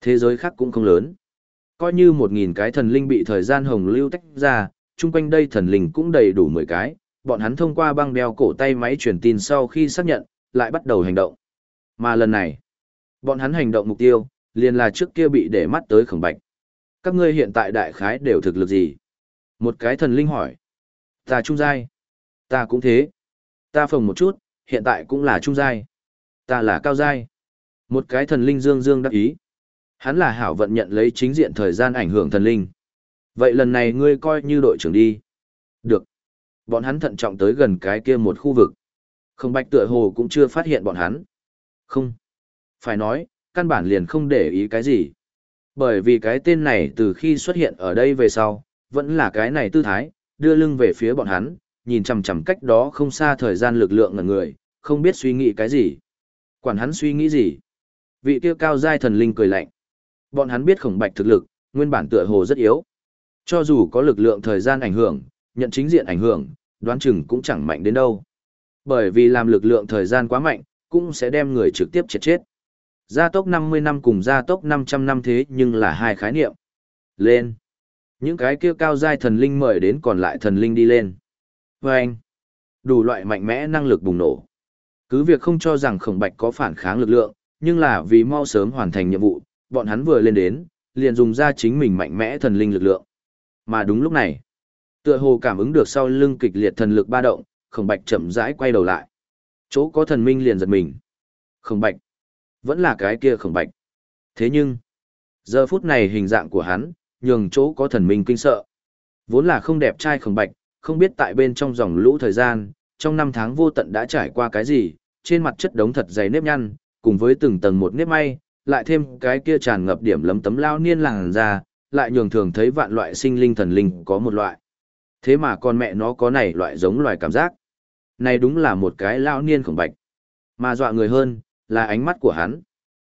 Thế giới khác cũng không lớn. Coi như một nghìn cái thần linh bị thời gian hồng lưu tách ra, chung quanh đây thần linh cũng đầy đủ mười cái, bọn hắn thông qua băng đeo cổ tay máy truyền tin sau khi xác nhận, lại bắt đầu hành động. Mà lần này, bọn hắn hành động mục tiêu, liền là trước kia bị để mắt tới khổng bạch. Các ngươi hiện tại đại khái đều thực lực gì? Một cái thần linh hỏi. Ta trung giai. Ta cũng thế. Ta phồng một chút, hiện tại cũng là trung giai. Ta là cao giai. Một cái thần linh dương dương đắc ý. Hắn là hảo vận nhận lấy chính diện thời gian ảnh hưởng thần linh. Vậy lần này ngươi coi như đội trưởng đi. Được. Bọn hắn thận trọng tới gần cái kia một khu vực. Không bạch tựa hồ cũng chưa phát hiện bọn hắn. Không. Phải nói, căn bản liền không để ý cái gì. Bởi vì cái tên này từ khi xuất hiện ở đây về sau, vẫn là cái này tư thái, đưa lưng về phía bọn hắn, nhìn chằm chằm cách đó không xa thời gian lực lượng ngần người, không biết suy nghĩ cái gì. Quản hắn suy nghĩ gì? Vị kia cao giai thần linh cười lạnh. Bọn hắn biết khổng bạch thực lực, nguyên bản tựa hồ rất yếu. Cho dù có lực lượng thời gian ảnh hưởng, nhận chính diện ảnh hưởng, đoán chừng cũng chẳng mạnh đến đâu. Bởi vì làm lực lượng thời gian quá mạnh, cũng sẽ đem người trực tiếp chết chết. Gia tốc 50 năm cùng gia tốc 500 năm thế nhưng là hai khái niệm. Lên. Những cái kia cao giai thần linh mời đến còn lại thần linh đi lên. Và anh. Đủ loại mạnh mẽ năng lực bùng nổ. Cứ việc không cho rằng khổng bạch có phản kháng lực lượng, nhưng là vì mau sớm hoàn thành nhiệm vụ, bọn hắn vừa lên đến, liền dùng ra chính mình mạnh mẽ thần linh lực lượng. Mà đúng lúc này, tựa hồ cảm ứng được sau lưng kịch liệt thần lực ba động, khổng bạch chậm rãi quay đầu lại. Chỗ có thần minh liền giật mình. Khổng bạch. Vẫn là cái kia khổng bạch. Thế nhưng, giờ phút này hình dạng của hắn, nhường chỗ có thần minh kinh sợ. Vốn là không đẹp trai khổng bạch, không biết tại bên trong dòng lũ thời gian, trong năm tháng vô tận đã trải qua cái gì, trên mặt chất đống thật dày nếp nhăn, cùng với từng tầng một nếp may, lại thêm cái kia tràn ngập điểm lấm tấm lao niên làng ra, lại nhường thường thấy vạn loại sinh linh thần linh có một loại. Thế mà con mẹ nó có này loại giống loài cảm giác. Này đúng là một cái lao niên khổng bạch. Mà dọa người hơn, là ánh mắt của hắn.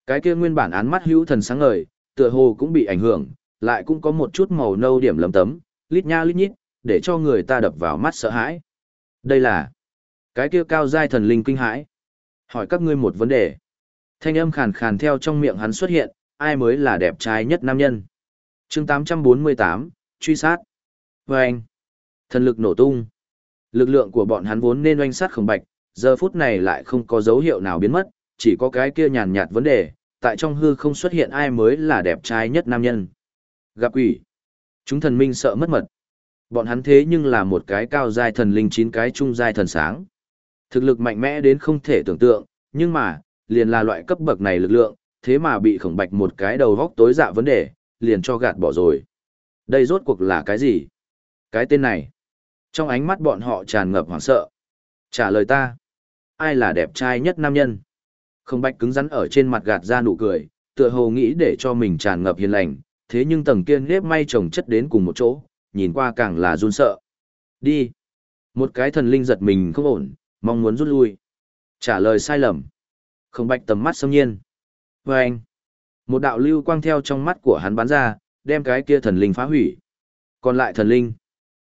Cái kia nguyên bản án mắt hữu thần sáng ngời, tựa hồ cũng bị ảnh hưởng, lại cũng có một chút màu nâu điểm lấm tấm, lít nha lít nhít, để cho người ta đập vào mắt sợ hãi. Đây là cái kia cao giai thần linh kinh hãi. Hỏi các ngươi một vấn đề. Thanh âm khàn khàn theo trong miệng hắn xuất hiện, ai mới là đẹp trai nhất nam nhân. chương 848, truy sát. Vâng! anh, thần lực nổ tung. Lực lượng của bọn hắn vốn nên oanh sát khổng bạch, giờ phút này lại không có dấu hiệu nào biến mất, chỉ có cái kia nhàn nhạt vấn đề, tại trong hư không xuất hiện ai mới là đẹp trai nhất nam nhân. Gặp quỷ. Chúng thần minh sợ mất mật. Bọn hắn thế nhưng là một cái cao giai thần linh chín cái trung giai thần sáng. Thực lực mạnh mẽ đến không thể tưởng tượng, nhưng mà, liền là loại cấp bậc này lực lượng, thế mà bị khổng bạch một cái đầu góc tối dạ vấn đề, liền cho gạt bỏ rồi. Đây rốt cuộc là cái gì? Cái tên này. Trong ánh mắt bọn họ tràn ngập hoảng sợ. Trả lời ta. Ai là đẹp trai nhất nam nhân? Khổng bạch cứng rắn ở trên mặt gạt ra nụ cười, tựa hồ nghĩ để cho mình tràn ngập hiền lành, thế nhưng tầng kiên nếp may chồng chất đến cùng một chỗ, nhìn qua càng là run sợ. Đi. Một cái thần linh giật mình không ổn, mong muốn rút lui. Trả lời sai lầm. Không bạch tầm mắt xâm nhiên. Và anh. Một đạo lưu quang theo trong mắt của hắn bắn ra, đem cái kia thần linh phá hủy. Còn lại thần linh.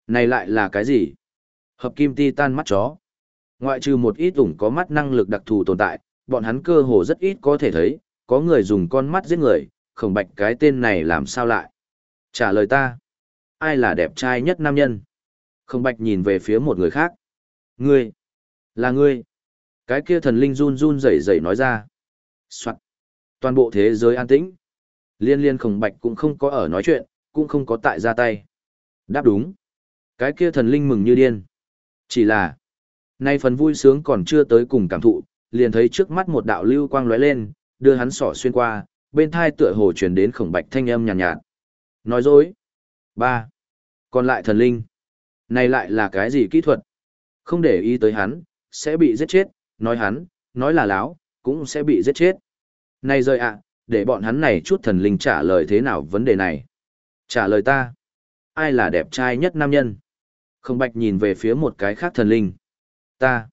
Này lại là cái gì? Hợp kim ti tan mắt chó. Ngoại trừ một ít ủng có mắt năng lực đặc thù tồn tại, bọn hắn cơ hồ rất ít có thể thấy, có người dùng con mắt giết người, khổng bạch cái tên này làm sao lại? Trả lời ta. Ai là đẹp trai nhất nam nhân? Khổng bạch nhìn về phía một người khác. Ngươi. Là ngươi. Cái kia thần linh run run rẩy rẩy nói ra. Soạn. Toàn bộ thế giới an tĩnh. Liên liên khổng bạch cũng không có ở nói chuyện, cũng không có tại ra tay. Đáp đúng. Cái kia thần linh mừng như điên. Chỉ là, nay phần vui sướng còn chưa tới cùng cảm thụ, liền thấy trước mắt một đạo lưu quang lóe lên, đưa hắn sỏ xuyên qua, bên thai tựa hồ truyền đến khổng bạch thanh âm nhàn nhạt, nhạt. Nói dối. ba Còn lại thần linh. Này lại là cái gì kỹ thuật? Không để ý tới hắn, sẽ bị giết chết, nói hắn, nói là láo, cũng sẽ bị giết chết. Này rời ạ, để bọn hắn này chút thần linh trả lời thế nào vấn đề này. Trả lời ta. Ai là đẹp trai nhất nam nhân? Không bạch nhìn về phía một cái khác thần linh. Ta.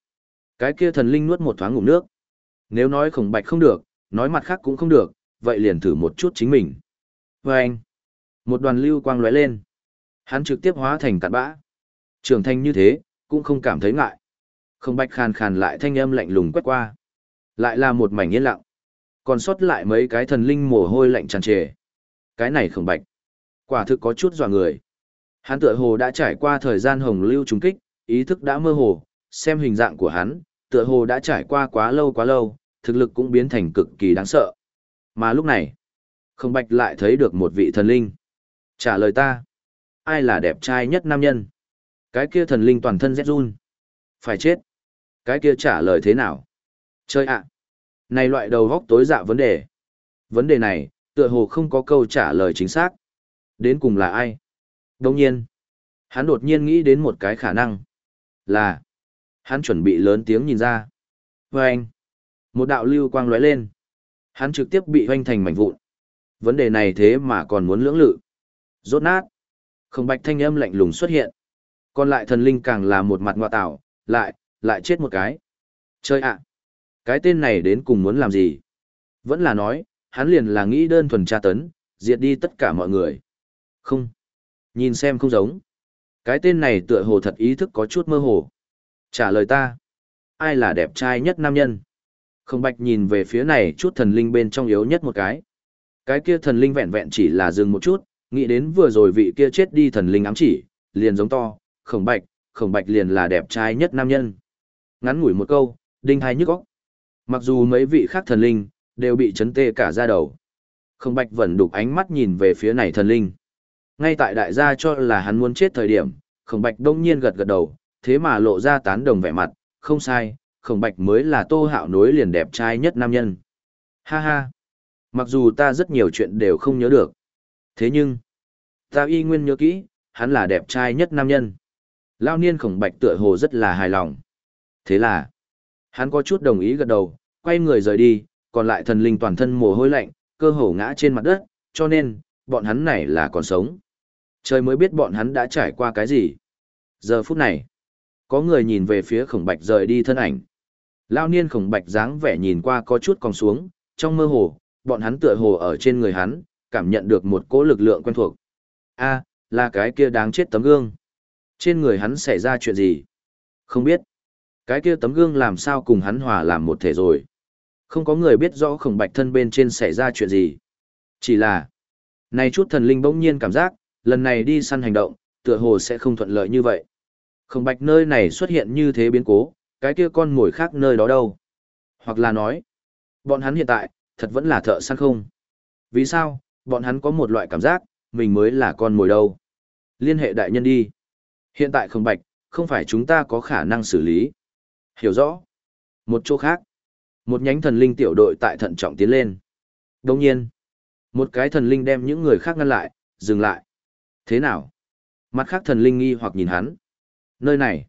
Cái kia thần linh nuốt một thoáng ngụm nước. Nếu nói khổng bạch không được, nói mặt khác cũng không được, vậy liền thử một chút chính mình. Và anh. Một đoàn lưu quang lóe lên. Hắn trực tiếp hóa thành cạn bã. Trưởng thành như thế, cũng không cảm thấy ngại. Không bạch khàn khàn lại thanh âm lạnh lùng quét qua. Lại là một mảnh yên lặng. Còn sót lại mấy cái thần linh mồ hôi lạnh tràn trề. Cái này Không bạch. Quả thực có chút dọa người. Hắn tựa hồ đã trải qua thời gian hồng lưu trùng kích, ý thức đã mơ hồ, xem hình dạng của hắn, tựa hồ đã trải qua quá lâu quá lâu, thực lực cũng biến thành cực kỳ đáng sợ. Mà lúc này, không bạch lại thấy được một vị thần linh. Trả lời ta, ai là đẹp trai nhất nam nhân? Cái kia thần linh toàn thân rét run. Phải chết. Cái kia trả lời thế nào? Chơi ạ. Này loại đầu góc tối dạ vấn đề. Vấn đề này, tựa hồ không có câu trả lời chính xác. Đến cùng là ai? Đồng nhiên, hắn đột nhiên nghĩ đến một cái khả năng. Là, hắn chuẩn bị lớn tiếng nhìn ra. Và anh, một đạo lưu quang lóe lên. Hắn trực tiếp bị hoanh thành mảnh vụn. Vấn đề này thế mà còn muốn lưỡng lự. Rốt nát. Không bạch thanh âm lạnh lùng xuất hiện. Còn lại thần linh càng là một mặt ngoại tạo, lại, lại chết một cái. Chơi ạ! Cái tên này đến cùng muốn làm gì? Vẫn là nói, hắn liền là nghĩ đơn thuần tra tấn, diệt đi tất cả mọi người. Không. Nhìn xem không giống. Cái tên này tựa hồ thật ý thức có chút mơ hồ. Trả lời ta. Ai là đẹp trai nhất nam nhân? Không bạch nhìn về phía này chút thần linh bên trong yếu nhất một cái. Cái kia thần linh vẹn vẹn chỉ là dừng một chút, nghĩ đến vừa rồi vị kia chết đi thần linh ám chỉ, liền giống to, khổng bạch, khổng bạch liền là đẹp trai nhất nam nhân. Ngắn ngủi một câu, đinh hai nhức óc. Mặc dù mấy vị khác thần linh, đều bị chấn tê cả ra đầu. Khổng bạch vẫn đục ánh mắt nhìn về phía này thần linh. Ngay tại đại gia cho là hắn muốn chết thời điểm, khổng bạch đông nhiên gật gật đầu, thế mà lộ ra tán đồng vẻ mặt, không sai, khổng bạch mới là tô hạo nối liền đẹp trai nhất nam nhân. Ha ha! Mặc dù ta rất nhiều chuyện đều không nhớ được. Thế nhưng, ta y nguyên nhớ kỹ, hắn là đẹp trai nhất nam nhân. Lao niên khổng bạch tựa hồ rất là hài lòng. Thế là, hắn có chút đồng ý gật đầu, quay người rời đi, còn lại thần linh toàn thân mồ hôi lạnh, cơ hồ ngã trên mặt đất, cho nên, bọn hắn này là còn sống. Trời mới biết bọn hắn đã trải qua cái gì. Giờ phút này, có người nhìn về phía khổng bạch rời đi thân ảnh. Lao niên khổng bạch dáng vẻ nhìn qua có chút còn xuống, trong mơ hồ, bọn hắn tựa hồ ở trên người hắn, cảm nhận được một cỗ lực lượng quen thuộc. a là cái kia đáng chết tấm gương. Trên người hắn xảy ra chuyện gì? Không biết. Cái kia tấm gương làm sao cùng hắn hòa làm một thể rồi. Không có người biết rõ khổng bạch thân bên trên xảy ra chuyện gì. Chỉ là, này chút thần linh bỗng nhiên cảm giác, lần này đi săn hành động, tựa hồ sẽ không thuận lợi như vậy. Khổng bạch nơi này xuất hiện như thế biến cố, cái kia con mồi khác nơi đó đâu. Hoặc là nói, bọn hắn hiện tại, thật vẫn là thợ săn không. Vì sao, bọn hắn có một loại cảm giác, mình mới là con mồi đâu. Liên hệ đại nhân đi. Hiện tại không bạch, không phải chúng ta có khả năng xử lý. Hiểu rõ. Một chỗ khác. Một nhánh thần linh tiểu đội tại thận trọng tiến lên. Đồng nhiên. Một cái thần linh đem những người khác ngăn lại, dừng lại. Thế nào? Mặt khác thần linh nghi hoặc nhìn hắn. Nơi này.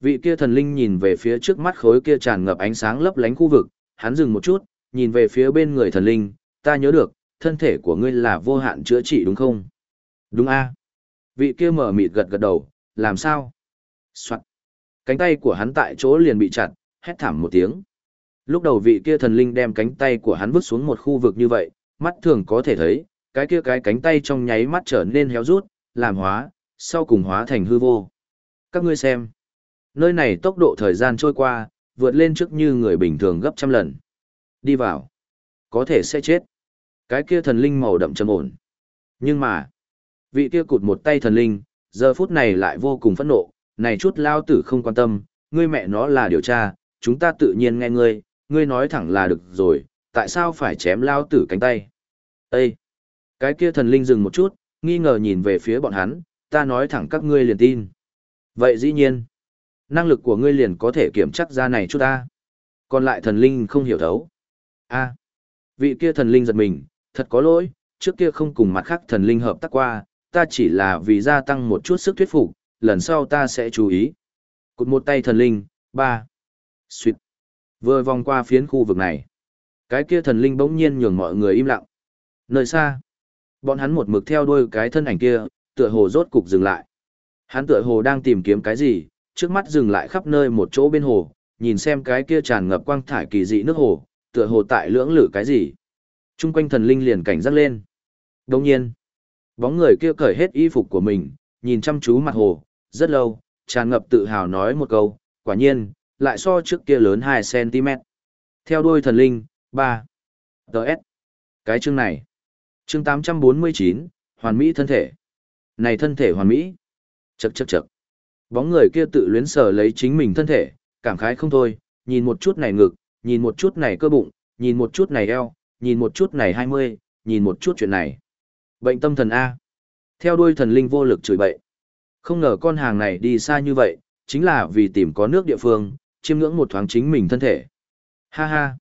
Vị kia thần linh nhìn về phía trước mắt khối kia tràn ngập ánh sáng lấp lánh khu vực, hắn dừng một chút, nhìn về phía bên người thần linh, ta nhớ được, thân thể của ngươi là vô hạn chữa trị đúng không? Đúng a. Vị kia mở mịt gật gật đầu, làm sao? Soạn. Cánh tay của hắn tại chỗ liền bị chặt, hét thảm một tiếng. Lúc đầu vị kia thần linh đem cánh tay của hắn vứt xuống một khu vực như vậy, mắt thường có thể thấy, cái kia cái cánh tay trong nháy mắt trở nên héo rút, làm hóa, sau cùng hóa thành hư vô. Các ngươi xem, nơi này tốc độ thời gian trôi qua, vượt lên trước như người bình thường gấp trăm lần. Đi vào, có thể sẽ chết. Cái kia thần linh màu đậm trầm ổn. Nhưng mà, vị kia cụt một tay thần linh, giờ phút này lại vô cùng phẫn nộ, này chút lao tử không quan tâm, ngươi mẹ nó là điều tra, chúng ta tự nhiên nghe ngươi, ngươi nói thẳng là được rồi, tại sao phải chém lao tử cánh tay? Ê! Cái kia thần linh dừng một chút, nghi ngờ nhìn về phía bọn hắn, ta nói thẳng các ngươi liền tin. Vậy dĩ nhiên, năng lực của ngươi liền có thể kiểm chắc ra này chút ta. Còn lại thần linh không hiểu thấu. a vị kia thần linh giật mình, thật có lỗi, trước kia không cùng mặt khác thần linh hợp tác qua, ta chỉ là vì gia tăng một chút sức thuyết phục, lần sau ta sẽ chú ý. Cụt một tay thần linh, ba. Xuyệt. Vừa vòng qua phiến khu vực này. Cái kia thần linh bỗng nhiên nhường mọi người im lặng. Nơi xa, bọn hắn một mực theo đuôi cái thân ảnh kia, tựa hồ rốt cục dừng lại. Hắn tựa hồ đang tìm kiếm cái gì, trước mắt dừng lại khắp nơi một chỗ bên hồ, nhìn xem cái kia tràn ngập quang thải kỳ dị nước hồ, tựa hồ tại lưỡng lự cái gì. Trung quanh thần linh liền cảnh giác lên. Đồng nhiên, bóng người kia cởi hết y phục của mình, nhìn chăm chú mặt hồ, rất lâu, tràn ngập tự hào nói một câu, quả nhiên, lại so trước kia lớn 2cm. Theo đuôi thần linh, 3. Đợt. Cái chương này. Chương 849, hoàn mỹ thân thể. Này thân thể hoàn mỹ. Chậc chậc chậc. Bóng người kia tự luyến sở lấy chính mình thân thể, cảm khái không thôi, nhìn một chút này ngực, nhìn một chút này cơ bụng, nhìn một chút này eo, nhìn một chút này 20, nhìn một chút chuyện này. Bệnh tâm thần A. Theo đuôi thần linh vô lực chửi bậy. Không ngờ con hàng này đi xa như vậy, chính là vì tìm có nước địa phương, chiêm ngưỡng một thoáng chính mình thân thể. Ha ha.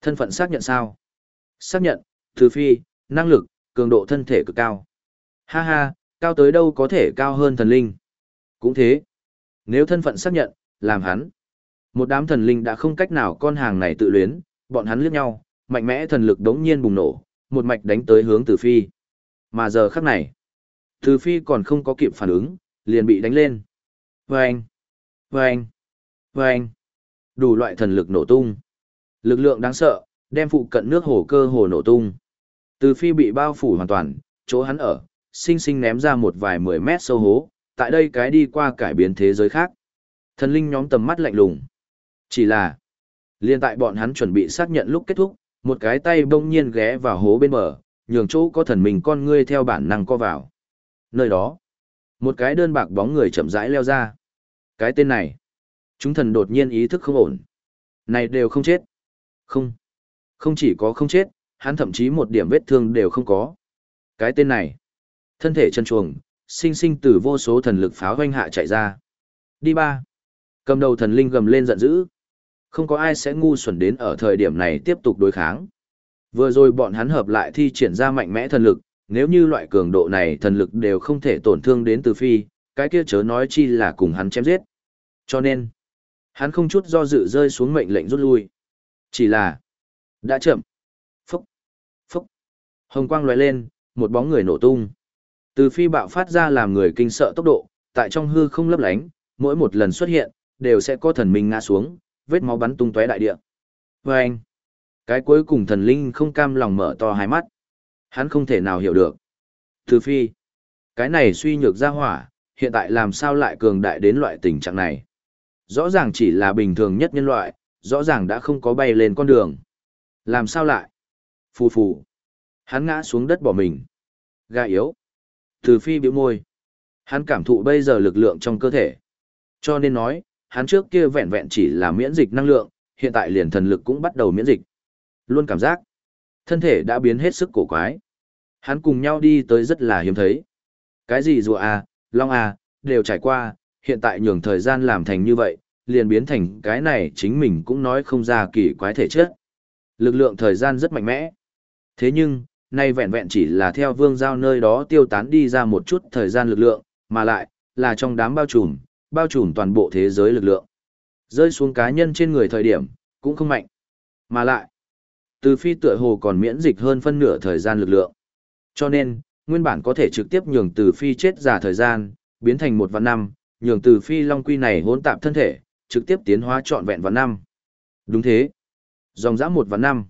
Thân phận xác nhận sao? Xác nhận, từ phi, năng lực, cường độ thân thể cực cao. Ha ha, cao tới đâu có thể cao hơn thần linh. Cũng thế. Nếu thân phận xác nhận, làm hắn. Một đám thần linh đã không cách nào con hàng này tự luyến, bọn hắn liếc nhau, mạnh mẽ thần lực đống nhiên bùng nổ, một mạch đánh tới hướng Từ Phi. Mà giờ khắc này, Từ Phi còn không có kịp phản ứng, liền bị đánh lên. Vâng! Vâng! Vâng! Đủ loại thần lực nổ tung. Lực lượng đáng sợ, đem phụ cận nước hồ cơ hồ nổ tung. Từ Phi bị bao phủ hoàn toàn, chỗ hắn ở, sinh sinh ném ra một vài mười mét sâu hố, tại đây cái đi qua cải biến thế giới khác. Thần linh nhóm tầm mắt lạnh lùng. Chỉ là, liên tại bọn hắn chuẩn bị xác nhận lúc kết thúc, một cái tay bỗng nhiên ghé vào hố bên bờ, nhường chỗ có thần mình con ngươi theo bản năng co vào. Nơi đó, một cái đơn bạc bóng người chậm rãi leo ra. Cái tên này, chúng thần đột nhiên ý thức không ổn. Này đều không chết. Không. Không chỉ có không chết, hắn thậm chí một điểm vết thương đều không có. Cái tên này, thân thể chân chuồng, sinh sinh từ vô số thần lực pháo hoanh hạ chạy ra. Đi ba. Cầm đầu thần linh gầm lên giận dữ. Không có ai sẽ ngu xuẩn đến ở thời điểm này tiếp tục đối kháng. Vừa rồi bọn hắn hợp lại thi triển ra mạnh mẽ thần lực, nếu như loại cường độ này thần lực đều không thể tổn thương đến từ phi, cái kia chớ nói chi là cùng hắn chém giết. Cho nên, hắn không chút do dự rơi xuống mệnh lệnh rút lui. Chỉ là, đã chậm. Phúc, phúc. Hồng quang lóe lên, một bóng người nổ tung. Từ phi bạo phát ra làm người kinh sợ tốc độ, tại trong hư không lấp lánh, mỗi một lần xuất hiện, đều sẽ có thần minh ngã xuống, vết máu bắn tung tóe đại địa. Và anh, cái cuối cùng thần linh không cam lòng mở to hai mắt. Hắn không thể nào hiểu được. Từ phi, cái này suy nhược ra hỏa, hiện tại làm sao lại cường đại đến loại tình trạng này. Rõ ràng chỉ là bình thường nhất nhân loại, rõ ràng đã không có bay lên con đường. Làm sao lại? Phù phù. Hắn ngã xuống đất bỏ mình. Gà yếu. Từ phi biểu môi. Hắn cảm thụ bây giờ lực lượng trong cơ thể. Cho nên nói, hắn trước kia vẹn vẹn chỉ là miễn dịch năng lượng, hiện tại liền thần lực cũng bắt đầu miễn dịch. Luôn cảm giác, thân thể đã biến hết sức cổ quái. Hắn cùng nhau đi tới rất là hiếm thấy. Cái gì rùa à, long à, đều trải qua, hiện tại nhường thời gian làm thành như vậy, liền biến thành cái này chính mình cũng nói không ra kỳ quái thể chất. Lực lượng thời gian rất mạnh mẽ. Thế nhưng, nay vẹn vẹn chỉ là theo vương giao nơi đó tiêu tán đi ra một chút thời gian lực lượng, mà lại, là trong đám bao trùm, bao trùm toàn bộ thế giới lực lượng. Rơi xuống cá nhân trên người thời điểm, cũng không mạnh. Mà lại, từ phi tựa hồ còn miễn dịch hơn phân nửa thời gian lực lượng. Cho nên, nguyên bản có thể trực tiếp nhường từ phi chết giả thời gian, biến thành một vạn năm, nhường từ phi long quy này hỗn tạp thân thể, trực tiếp tiến hóa trọn vẹn vạn năm. Đúng thế. Dòng dã một vạn năm.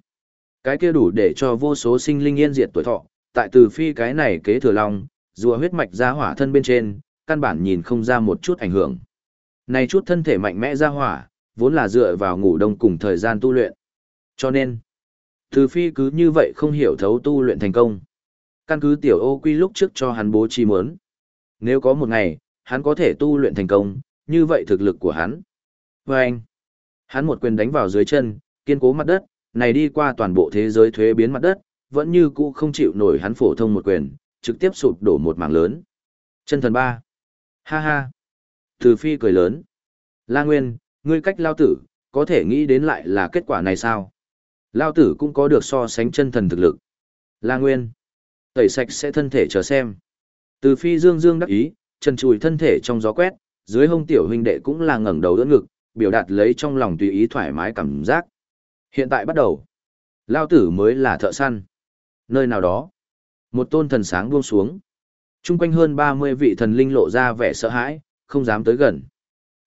Cái kia đủ để cho vô số sinh linh yên diệt tuổi thọ, tại từ phi cái này kế thừa long, rùa huyết mạch ra hỏa thân bên trên, căn bản nhìn không ra một chút ảnh hưởng. Này chút thân thể mạnh mẽ ra hỏa, vốn là dựa vào ngủ đông cùng thời gian tu luyện. Cho nên, Từ Phi cứ như vậy không hiểu thấu tu luyện thành công. Căn cứ tiểu ô quy lúc trước cho hắn bố trí muốn. Nếu có một ngày, hắn có thể tu luyện thành công, như vậy thực lực của hắn. Và anh, hắn một quyền đánh vào dưới chân, kiên cố mặt đất, này đi qua toàn bộ thế giới thuế biến mặt đất, vẫn như cũ không chịu nổi hắn phổ thông một quyền, trực tiếp sụp đổ một mảng lớn. Chân thần ba. Ha ha. Từ phi cười lớn. La Nguyên, ngươi cách lao tử, có thể nghĩ đến lại là kết quả này sao? Lao tử cũng có được so sánh chân thần thực lực. La Nguyên. Tẩy sạch sẽ thân thể chờ xem. Từ phi dương dương đắc ý, chân chùi thân thể trong gió quét, dưới hông tiểu huynh đệ cũng là ngẩng đầu đỡ ngực, biểu đạt lấy trong lòng tùy ý thoải mái cảm giác. Hiện tại bắt đầu. Lao tử mới là thợ săn. Nơi nào đó. Một tôn thần sáng buông xuống. Trung quanh hơn 30 vị thần linh lộ ra vẻ sợ hãi, không dám tới gần.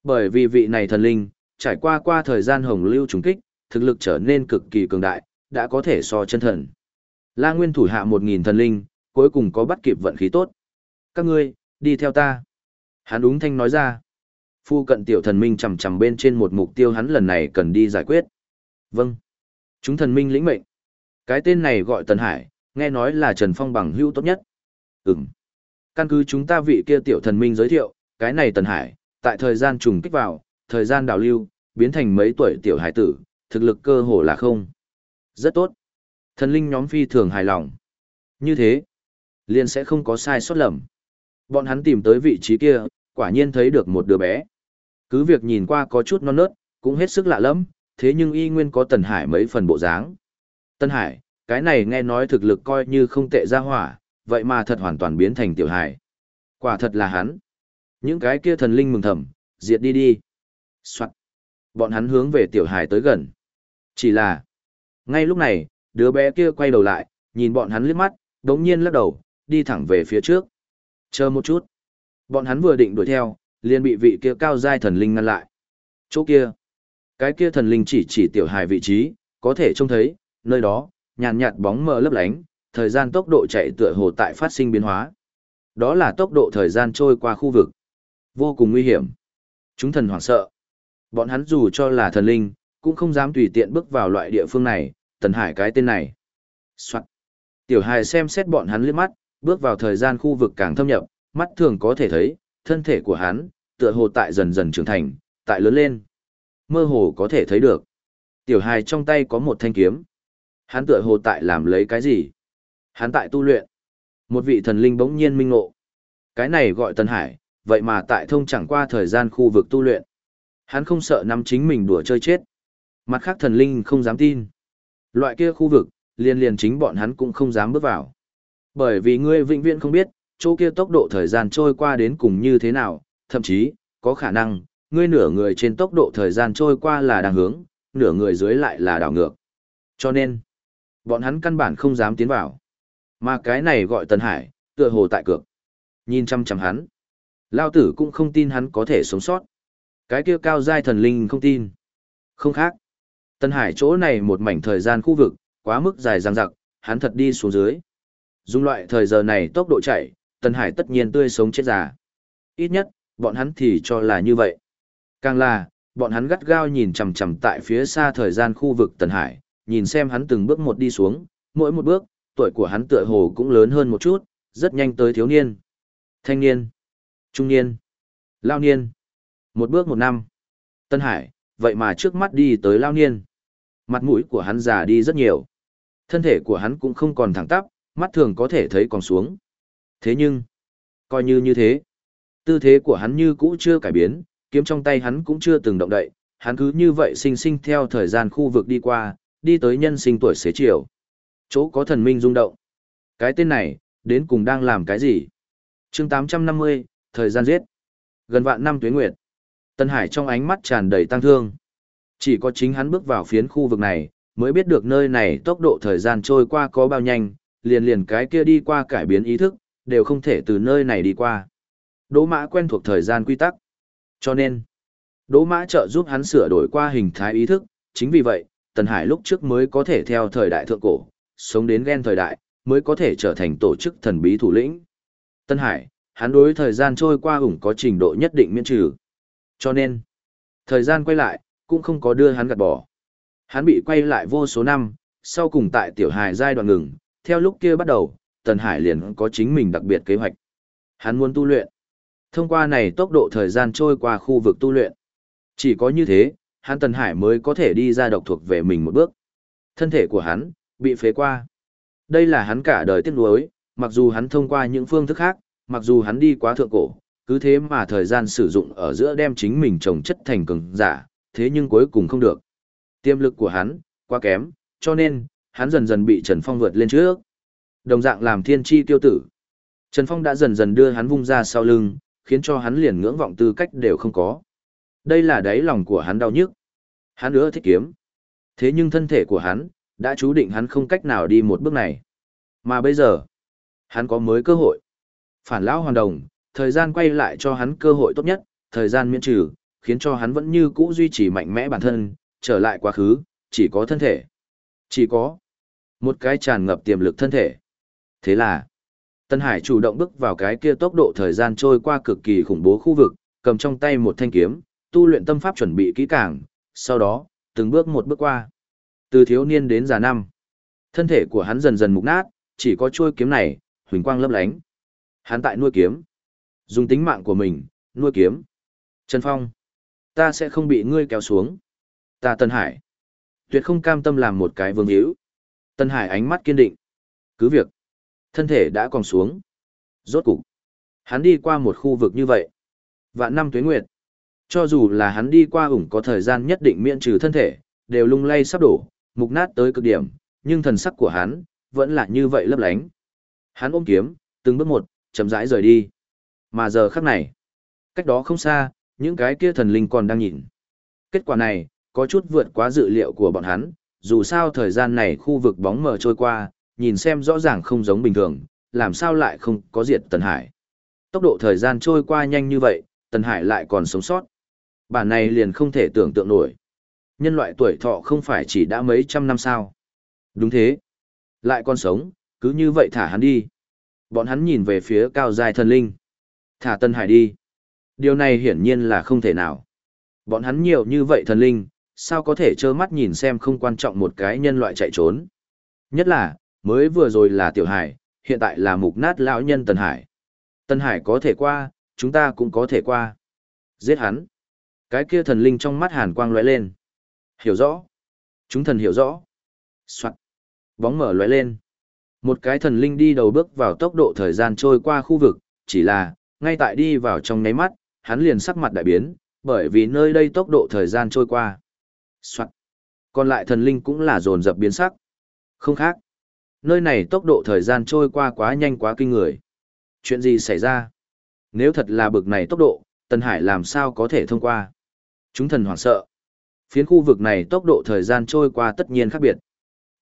Bởi vì vị này thần linh, trải qua qua thời gian hồng lưu trùng kích, thực lực trở nên cực kỳ cường đại, đã có thể so chân thần. La Nguyên thủ hạ 1000 thần linh, cuối cùng có bắt kịp vận khí tốt. Các ngươi, đi theo ta. Hắn đúng thanh nói ra. Phu cận tiểu thần minh chầm chầm bên trên một mục tiêu hắn lần này cần đi giải quyết. Vâng. Chúng thần minh lĩnh mệnh. Cái tên này gọi Tần Hải, nghe nói là Trần Phong bằng hữu tốt nhất. Ừm. Căn cứ chúng ta vị kia tiểu thần minh giới thiệu, cái này Tần Hải, tại thời gian trùng kích vào, thời gian đào lưu, biến thành mấy tuổi tiểu hải tử, thực lực cơ hồ là không. Rất tốt. Thần linh nhóm phi thường hài lòng. Như thế, liền sẽ không có sai sót lầm. Bọn hắn tìm tới vị trí kia, quả nhiên thấy được một đứa bé. Cứ việc nhìn qua có chút non nớt, cũng hết sức lạ lắm, thế nhưng y nguyên có Tần Hải mấy phần bộ dáng. tần Hải, cái này nghe nói thực lực coi như không tệ ra hỏa, vậy mà thật hoàn toàn biến thành tiểu hải. Quả thật là hắn. Những cái kia thần linh mừng thầm, diệt đi đi. Soạn. Bọn hắn hướng về tiểu hải tới gần. Chỉ là, ngay lúc này, đứa bé kia quay đầu lại, nhìn bọn hắn liếc mắt, đống nhiên lắc đầu, đi thẳng về phía trước. Chờ một chút. Bọn hắn vừa định đuổi theo, liền bị vị kia cao giai thần linh ngăn lại. Chỗ kia. Cái kia thần linh chỉ chỉ tiểu hài vị trí, có thể trông thấy, nơi đó, nhàn nhạt bóng mờ lấp lánh, thời gian tốc độ chạy tựa hồ tại phát sinh biến hóa. Đó là tốc độ thời gian trôi qua khu vực. Vô cùng nguy hiểm. Chúng thần hoảng sợ. Bọn hắn dù cho là thần linh, cũng không dám tùy tiện bước vào loại địa phương này, tần hải cái tên này. Soạn. Tiểu hài xem xét bọn hắn liếc mắt, bước vào thời gian khu vực càng thâm nhập, mắt thường có thể thấy, thân thể của hắn, tựa hồ tại dần dần trưởng thành, tại lớn lên. Mơ hồ có thể thấy được. Tiểu hài trong tay có một thanh kiếm. Hắn tựa hồ tại làm lấy cái gì? Hắn tại tu luyện. Một vị thần linh bỗng nhiên minh ngộ. Cái này gọi Tần Hải, vậy mà tại thông chẳng qua thời gian khu vực tu luyện. Hắn không sợ nắm chính mình đùa chơi chết. Mặt khác thần linh không dám tin. Loại kia khu vực, liền liền chính bọn hắn cũng không dám bước vào. Bởi vì ngươi vĩnh viễn không biết, chỗ kia tốc độ thời gian trôi qua đến cùng như thế nào, thậm chí, có khả năng, ngươi nửa người trên tốc độ thời gian trôi qua là đang hướng, nửa người dưới lại là đảo ngược. Cho nên, bọn hắn căn bản không dám tiến vào. Mà cái này gọi Tần Hải, tựa hồ tại cược. Nhìn chăm chăm hắn. Lao tử cũng không tin hắn có thể sống sót. Cái kia cao giai thần linh không tin. Không khác. Tân Hải chỗ này một mảnh thời gian khu vực, quá mức dài dằng dặc, hắn thật đi xuống dưới. Dùng loại thời giờ này tốc độ chạy, Tân Hải tất nhiên tươi sống chết già. Ít nhất, bọn hắn thì cho là như vậy. Càng là, bọn hắn gắt gao nhìn chằm chằm tại phía xa thời gian khu vực Tân Hải, nhìn xem hắn từng bước một đi xuống, mỗi một bước, tuổi của hắn tựa hồ cũng lớn hơn một chút, rất nhanh tới thiếu niên, thanh niên, trung niên, lao niên. Một bước một năm. Tân Hải, vậy mà trước mắt đi tới lao niên. Mặt mũi của hắn già đi rất nhiều. Thân thể của hắn cũng không còn thẳng tắp, mắt thường có thể thấy còn xuống. Thế nhưng, coi như như thế, tư thế của hắn như cũ chưa cải biến, kiếm trong tay hắn cũng chưa từng động đậy, hắn cứ như vậy sinh sinh theo thời gian khu vực đi qua, đi tới nhân sinh tuổi xế chiều. Chỗ có thần minh rung động. Cái tên này, đến cùng đang làm cái gì? chương 850, thời gian giết. Gần vạn năm tuế nguyệt. Tân Hải trong ánh mắt tràn đầy tăng thương. Chỉ có chính hắn bước vào phiến khu vực này, mới biết được nơi này tốc độ thời gian trôi qua có bao nhanh, liền liền cái kia đi qua cải biến ý thức, đều không thể từ nơi này đi qua. Đỗ mã quen thuộc thời gian quy tắc. Cho nên, đỗ mã trợ giúp hắn sửa đổi qua hình thái ý thức, chính vì vậy, Tần Hải lúc trước mới có thể theo thời đại thượng cổ, sống đến ghen thời đại, mới có thể trở thành tổ chức thần bí thủ lĩnh. Tân Hải, hắn đối thời gian trôi qua ủng có trình độ nhất định miễn trừ. Cho nên, thời gian quay lại, cũng không có đưa hắn gạt bỏ. Hắn bị quay lại vô số năm, sau cùng tại tiểu hài giai đoạn ngừng, theo lúc kia bắt đầu, Tần Hải liền có chính mình đặc biệt kế hoạch. Hắn muốn tu luyện. Thông qua này tốc độ thời gian trôi qua khu vực tu luyện. Chỉ có như thế, hắn Tần Hải mới có thể đi ra độc thuộc về mình một bước. Thân thể của hắn, bị phế qua. Đây là hắn cả đời tiếc nuối, mặc dù hắn thông qua những phương thức khác, mặc dù hắn đi quá thượng cổ, cứ thế mà thời gian sử dụng ở giữa đem chính mình trồng chất thành cường giả, thế nhưng cuối cùng không được. Tiềm lực của hắn, quá kém, cho nên, hắn dần dần bị Trần Phong vượt lên trước. Đồng dạng làm thiên chi tiêu tử. Trần Phong đã dần dần đưa hắn vung ra sau lưng, khiến cho hắn liền ngưỡng vọng tư cách đều không có. Đây là đáy lòng của hắn đau nhức. Hắn nữa thích kiếm. Thế nhưng thân thể của hắn, đã chú định hắn không cách nào đi một bước này. Mà bây giờ, hắn có mới cơ hội. Phản lão hoàn đồng, thời gian quay lại cho hắn cơ hội tốt nhất, thời gian miễn trừ, khiến cho hắn vẫn như cũ duy trì mạnh mẽ bản thân, trở lại quá khứ, chỉ có thân thể. Chỉ có một cái tràn ngập tiềm lực thân thể. Thế là, Tân Hải chủ động bước vào cái kia tốc độ thời gian trôi qua cực kỳ khủng bố khu vực, cầm trong tay một thanh kiếm, tu luyện tâm pháp chuẩn bị kỹ càng, sau đó, từng bước một bước qua. Từ thiếu niên đến già năm. Thân thể của hắn dần dần mục nát, chỉ có chuôi kiếm này, huỳnh quang lấp lánh. Hắn tại nuôi kiếm. Dùng tính mạng của mình, nuôi kiếm. Trần Phong, ta sẽ không bị ngươi kéo xuống. Ta Tân Hải, tuyệt không cam tâm làm một cái vương hữu. Tân Hải ánh mắt kiên định. Cứ việc, thân thể đã còn xuống. Rốt cục, hắn đi qua một khu vực như vậy. Vạn năm tuế nguyệt. Cho dù là hắn đi qua ủng có thời gian nhất định miễn trừ thân thể, đều lung lay sắp đổ, mục nát tới cực điểm, nhưng thần sắc của hắn vẫn là như vậy lấp lánh. Hắn ôm kiếm, từng bước một, chậm rãi rời đi. Mà giờ khắc này, cách đó không xa, những cái kia thần linh còn đang nhìn. Kết quả này, có chút vượt quá dự liệu của bọn hắn, dù sao thời gian này khu vực bóng mờ trôi qua, nhìn xem rõ ràng không giống bình thường, làm sao lại không có diệt Tần Hải. Tốc độ thời gian trôi qua nhanh như vậy, Tần Hải lại còn sống sót. Bản này liền không thể tưởng tượng nổi. Nhân loại tuổi thọ không phải chỉ đã mấy trăm năm sao. Đúng thế. Lại còn sống, cứ như vậy thả hắn đi. Bọn hắn nhìn về phía cao dài thần linh. Thả Tân Hải đi. Điều này hiển nhiên là không thể nào. Bọn hắn nhiều như vậy thần linh, sao có thể trơ mắt nhìn xem không quan trọng một cái nhân loại chạy trốn. Nhất là, mới vừa rồi là tiểu hải, hiện tại là mục nát lão nhân Tần Hải. Tần Hải có thể qua, chúng ta cũng có thể qua. Giết hắn. Cái kia thần linh trong mắt hàn quang lóe lên. Hiểu rõ. Chúng thần hiểu rõ. Soạn. Bóng mở lóe lên. Một cái thần linh đi đầu bước vào tốc độ thời gian trôi qua khu vực, chỉ là, ngay tại đi vào trong nháy mắt, hắn liền sắc mặt đại biến, bởi vì nơi đây tốc độ thời gian trôi qua. Soạn. Còn lại thần linh cũng là dồn dập biến sắc. Không khác. Nơi này tốc độ thời gian trôi qua quá nhanh quá kinh người. Chuyện gì xảy ra? Nếu thật là bực này tốc độ, Tần Hải làm sao có thể thông qua? Chúng thần hoảng sợ. Phiến khu vực này tốc độ thời gian trôi qua tất nhiên khác biệt.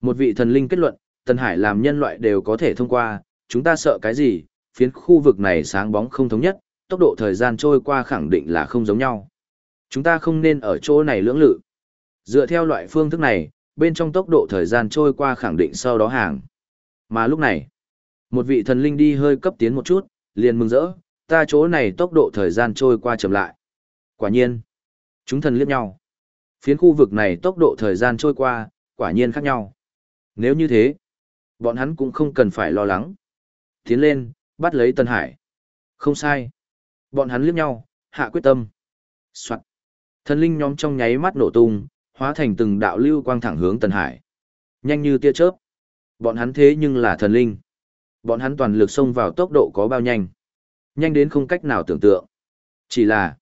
Một vị thần linh kết luận, Tần Hải làm nhân loại đều có thể thông qua, chúng ta sợ cái gì? Phiến khu vực này sáng bóng không thống nhất, tốc độ thời gian trôi qua khẳng định là không giống nhau. Chúng ta không nên ở chỗ này lưỡng lự. Dựa theo loại phương thức này, bên trong tốc độ thời gian trôi qua khẳng định sau đó hàng. Mà lúc này, một vị thần linh đi hơi cấp tiến một chút, liền mừng rỡ, ta chỗ này tốc độ thời gian trôi qua chậm lại. Quả nhiên, chúng thần liếc nhau. Phiến khu vực này tốc độ thời gian trôi qua, quả nhiên khác nhau. Nếu như thế, bọn hắn cũng không cần phải lo lắng. Tiến lên, bắt lấy Tân Hải. Không sai. Bọn hắn liếc nhau, hạ quyết tâm. Soạn. Thần linh nhóm trong nháy mắt nổ tung, hóa thành từng đạo lưu quang thẳng hướng tần Hải. Nhanh như tia chớp. Bọn hắn thế nhưng là thần linh. Bọn hắn toàn lực xông vào tốc độ có bao nhanh. Nhanh đến không cách nào tưởng tượng. Chỉ là,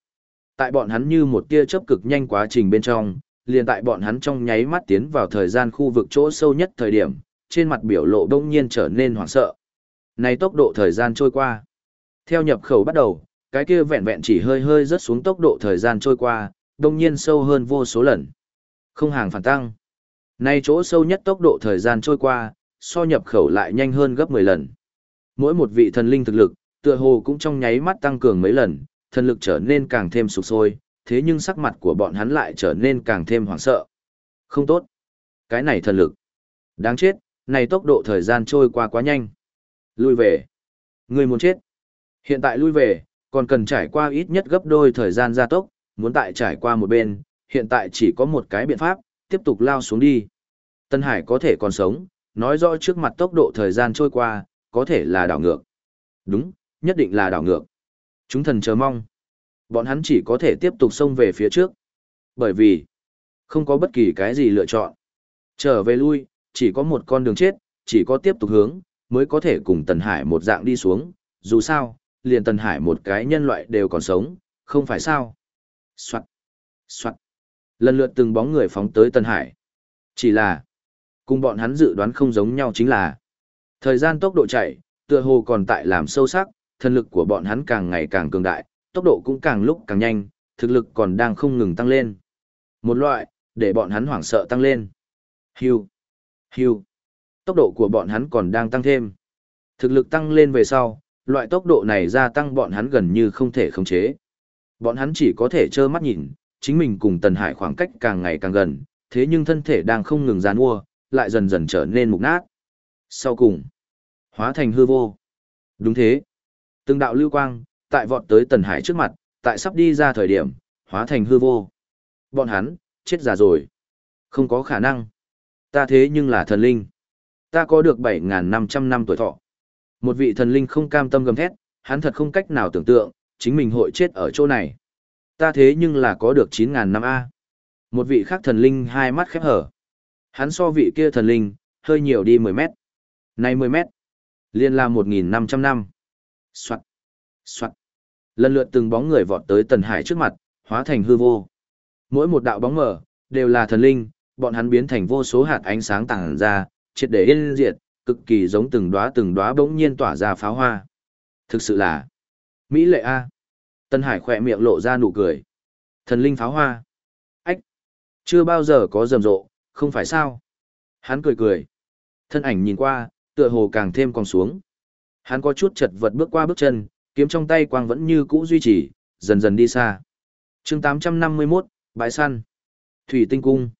tại bọn hắn như một tia chớp cực nhanh quá trình bên trong, liền tại bọn hắn trong nháy mắt tiến vào thời gian khu vực chỗ sâu nhất thời điểm, trên mặt biểu lộ đông nhiên trở nên hoảng sợ. Này tốc độ thời gian trôi qua. Theo nhập khẩu bắt đầu, cái kia vẹn vẹn chỉ hơi hơi rớt xuống tốc độ thời gian trôi qua, đông nhiên sâu hơn vô số lần. Không hàng phản tăng. Nay chỗ sâu nhất tốc độ thời gian trôi qua, so nhập khẩu lại nhanh hơn gấp 10 lần. Mỗi một vị thần linh thực lực, tựa hồ cũng trong nháy mắt tăng cường mấy lần, thần lực trở nên càng thêm sụp sôi, thế nhưng sắc mặt của bọn hắn lại trở nên càng thêm hoảng sợ. Không tốt. Cái này thần lực. Đáng chết, này tốc độ thời gian trôi qua quá nhanh. Lui về. Người muốn chết. Hiện tại lui về, còn cần trải qua ít nhất gấp đôi thời gian gia tốc, muốn tại trải qua một bên, hiện tại chỉ có một cái biện pháp, tiếp tục lao xuống đi. Tân Hải có thể còn sống, nói rõ trước mặt tốc độ thời gian trôi qua, có thể là đảo ngược. Đúng, nhất định là đảo ngược. Chúng thần chờ mong. Bọn hắn chỉ có thể tiếp tục xông về phía trước. Bởi vì, không có bất kỳ cái gì lựa chọn. Trở về lui, chỉ có một con đường chết, chỉ có tiếp tục hướng, mới có thể cùng Tần Hải một dạng đi xuống. Dù sao, liền Tần Hải một cái nhân loại đều còn sống, không phải sao. Soạt, soạt. Lần lượt từng bóng người phóng tới Tần Hải. Chỉ là, cùng bọn hắn dự đoán không giống nhau chính là, thời gian tốc độ chạy, tựa hồ còn tại làm sâu sắc, thần lực của bọn hắn càng ngày càng cường đại, tốc độ cũng càng lúc càng nhanh, thực lực còn đang không ngừng tăng lên. Một loại, để bọn hắn hoảng sợ tăng lên. Hưu, hưu, tốc độ của bọn hắn còn đang tăng thêm. Thực lực tăng lên về sau, loại tốc độ này gia tăng bọn hắn gần như không thể khống chế. Bọn hắn chỉ có thể trơ mắt nhìn, chính mình cùng Tần Hải khoảng cách càng ngày càng gần, thế nhưng thân thể đang không ngừng gián mua, lại dần dần trở nên mục nát. Sau cùng, hóa thành hư vô. Đúng thế. Từng đạo lưu quang, tại vọt tới Tần Hải trước mặt, tại sắp đi ra thời điểm, hóa thành hư vô. Bọn hắn, chết già rồi. Không có khả năng. Ta thế nhưng là thần linh. Ta có được 7.500 năm tuổi thọ. Một vị thần linh không cam tâm gầm thét, hắn thật không cách nào tưởng tượng, chính mình hội chết ở chỗ này. Ta thế nhưng là có được 9.000 năm A. Một vị khác thần linh hai mắt khép hở. Hắn so vị kia thần linh, hơi nhiều đi 10 mét. Này 10 mét, liên là 1.500 năm. Xoạn, xoạn. Lần lượt từng bóng người vọt tới Tần Hải trước mặt, hóa thành hư vô. Mỗi một đạo bóng mở, đều là thần linh, bọn hắn biến thành vô số hạt ánh sáng tàng ra, triệt để yên diệt, cực kỳ giống từng đóa từng đóa bỗng nhiên tỏa ra pháo hoa. Thực sự là Mỹ lệ A. Tân Hải khỏe miệng lộ ra nụ cười. Thần linh pháo hoa. Ách. Chưa bao giờ có rầm rộ, không phải sao. Hắn cười cười. Thân ảnh nhìn qua, tựa hồ càng thêm còn xuống. Hắn có chút chật vật bước qua bước chân, kiếm trong tay quang vẫn như cũ duy trì, dần dần đi xa. chương 851, bãi săn. Thủy tinh cung.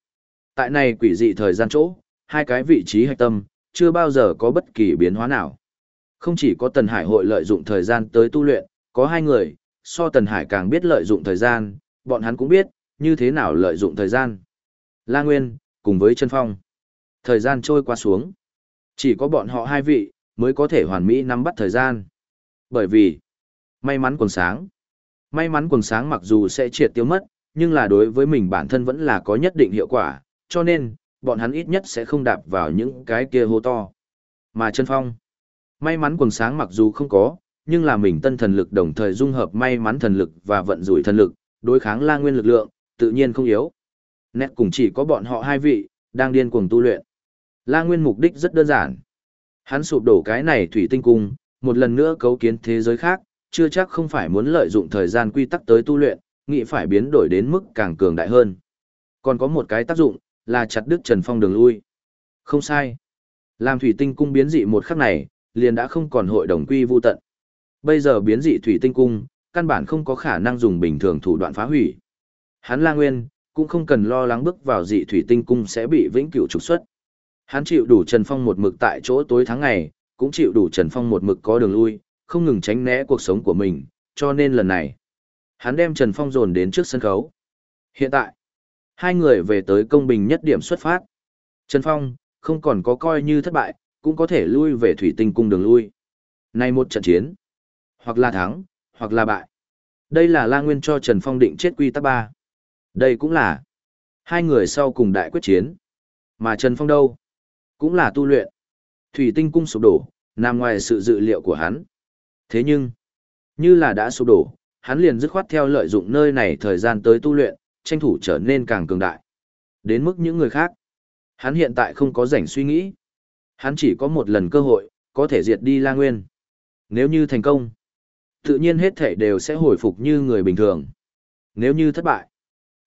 Tại này quỷ dị thời gian chỗ, hai cái vị trí hạch tâm, chưa bao giờ có bất kỳ biến hóa nào. Không chỉ có Tần Hải hội lợi dụng thời gian tới tu luyện, có hai người, so Tần Hải càng biết lợi dụng thời gian, bọn hắn cũng biết, như thế nào lợi dụng thời gian. La Nguyên, cùng với Trân Phong. Thời gian trôi qua xuống. Chỉ có bọn họ hai vị, mới có thể hoàn mỹ nắm bắt thời gian. Bởi vì, may mắn quần sáng. May mắn quần sáng mặc dù sẽ triệt tiêu mất, nhưng là đối với mình bản thân vẫn là có nhất định hiệu quả, cho nên, bọn hắn ít nhất sẽ không đạp vào những cái kia hô to. Mà chân phong, may mắn quần sáng mặc dù không có, nhưng là mình tân thần lực đồng thời dung hợp may mắn thần lực và vận rủi thần lực, đối kháng la nguyên lực lượng, tự nhiên không yếu. Nét cùng chỉ có bọn họ hai vị, đang điên cuồng tu luyện. La nguyên mục đích rất đơn giản. Hắn sụp đổ cái này thủy tinh cung, một lần nữa cấu kiến thế giới khác, chưa chắc không phải muốn lợi dụng thời gian quy tắc tới tu luyện, nghĩ phải biến đổi đến mức càng cường đại hơn. Còn có một cái tác dụng, là chặt đứt Trần Phong đường lui. Không sai. Làm thủy tinh cung biến dị một khắc này, liền đã không còn hội đồng quy vô tận. Bây giờ biến dị thủy tinh cung, căn bản không có khả năng dùng bình thường thủ đoạn phá hủy. Hắn La Nguyên, cũng không cần lo lắng bước vào dị thủy tinh cung sẽ bị vĩnh cửu trục xuất. Hắn chịu đủ Trần Phong một mực tại chỗ tối tháng ngày, cũng chịu đủ Trần Phong một mực có đường lui, không ngừng tránh né cuộc sống của mình, cho nên lần này, hắn đem Trần Phong dồn đến trước sân khấu. Hiện tại, hai người về tới công bình nhất điểm xuất phát. Trần Phong, không còn có coi như thất bại, cũng có thể lui về thủy tinh cung đường lui. Này một trận chiến, hoặc là thắng, hoặc là bại. Đây là La Nguyên cho Trần Phong định chết quy tắc ba. Đây cũng là hai người sau cùng đại quyết chiến. Mà Trần Phong đâu? Cũng là tu luyện. Thủy tinh cung sụp đổ, nằm ngoài sự dự liệu của hắn. Thế nhưng, như là đã sụp đổ, hắn liền dứt khoát theo lợi dụng nơi này thời gian tới tu luyện, tranh thủ trở nên càng cường đại. Đến mức những người khác, hắn hiện tại không có rảnh suy nghĩ. Hắn chỉ có một lần cơ hội, có thể diệt đi La Nguyên. Nếu như thành công, tự nhiên hết thể đều sẽ hồi phục như người bình thường. Nếu như thất bại,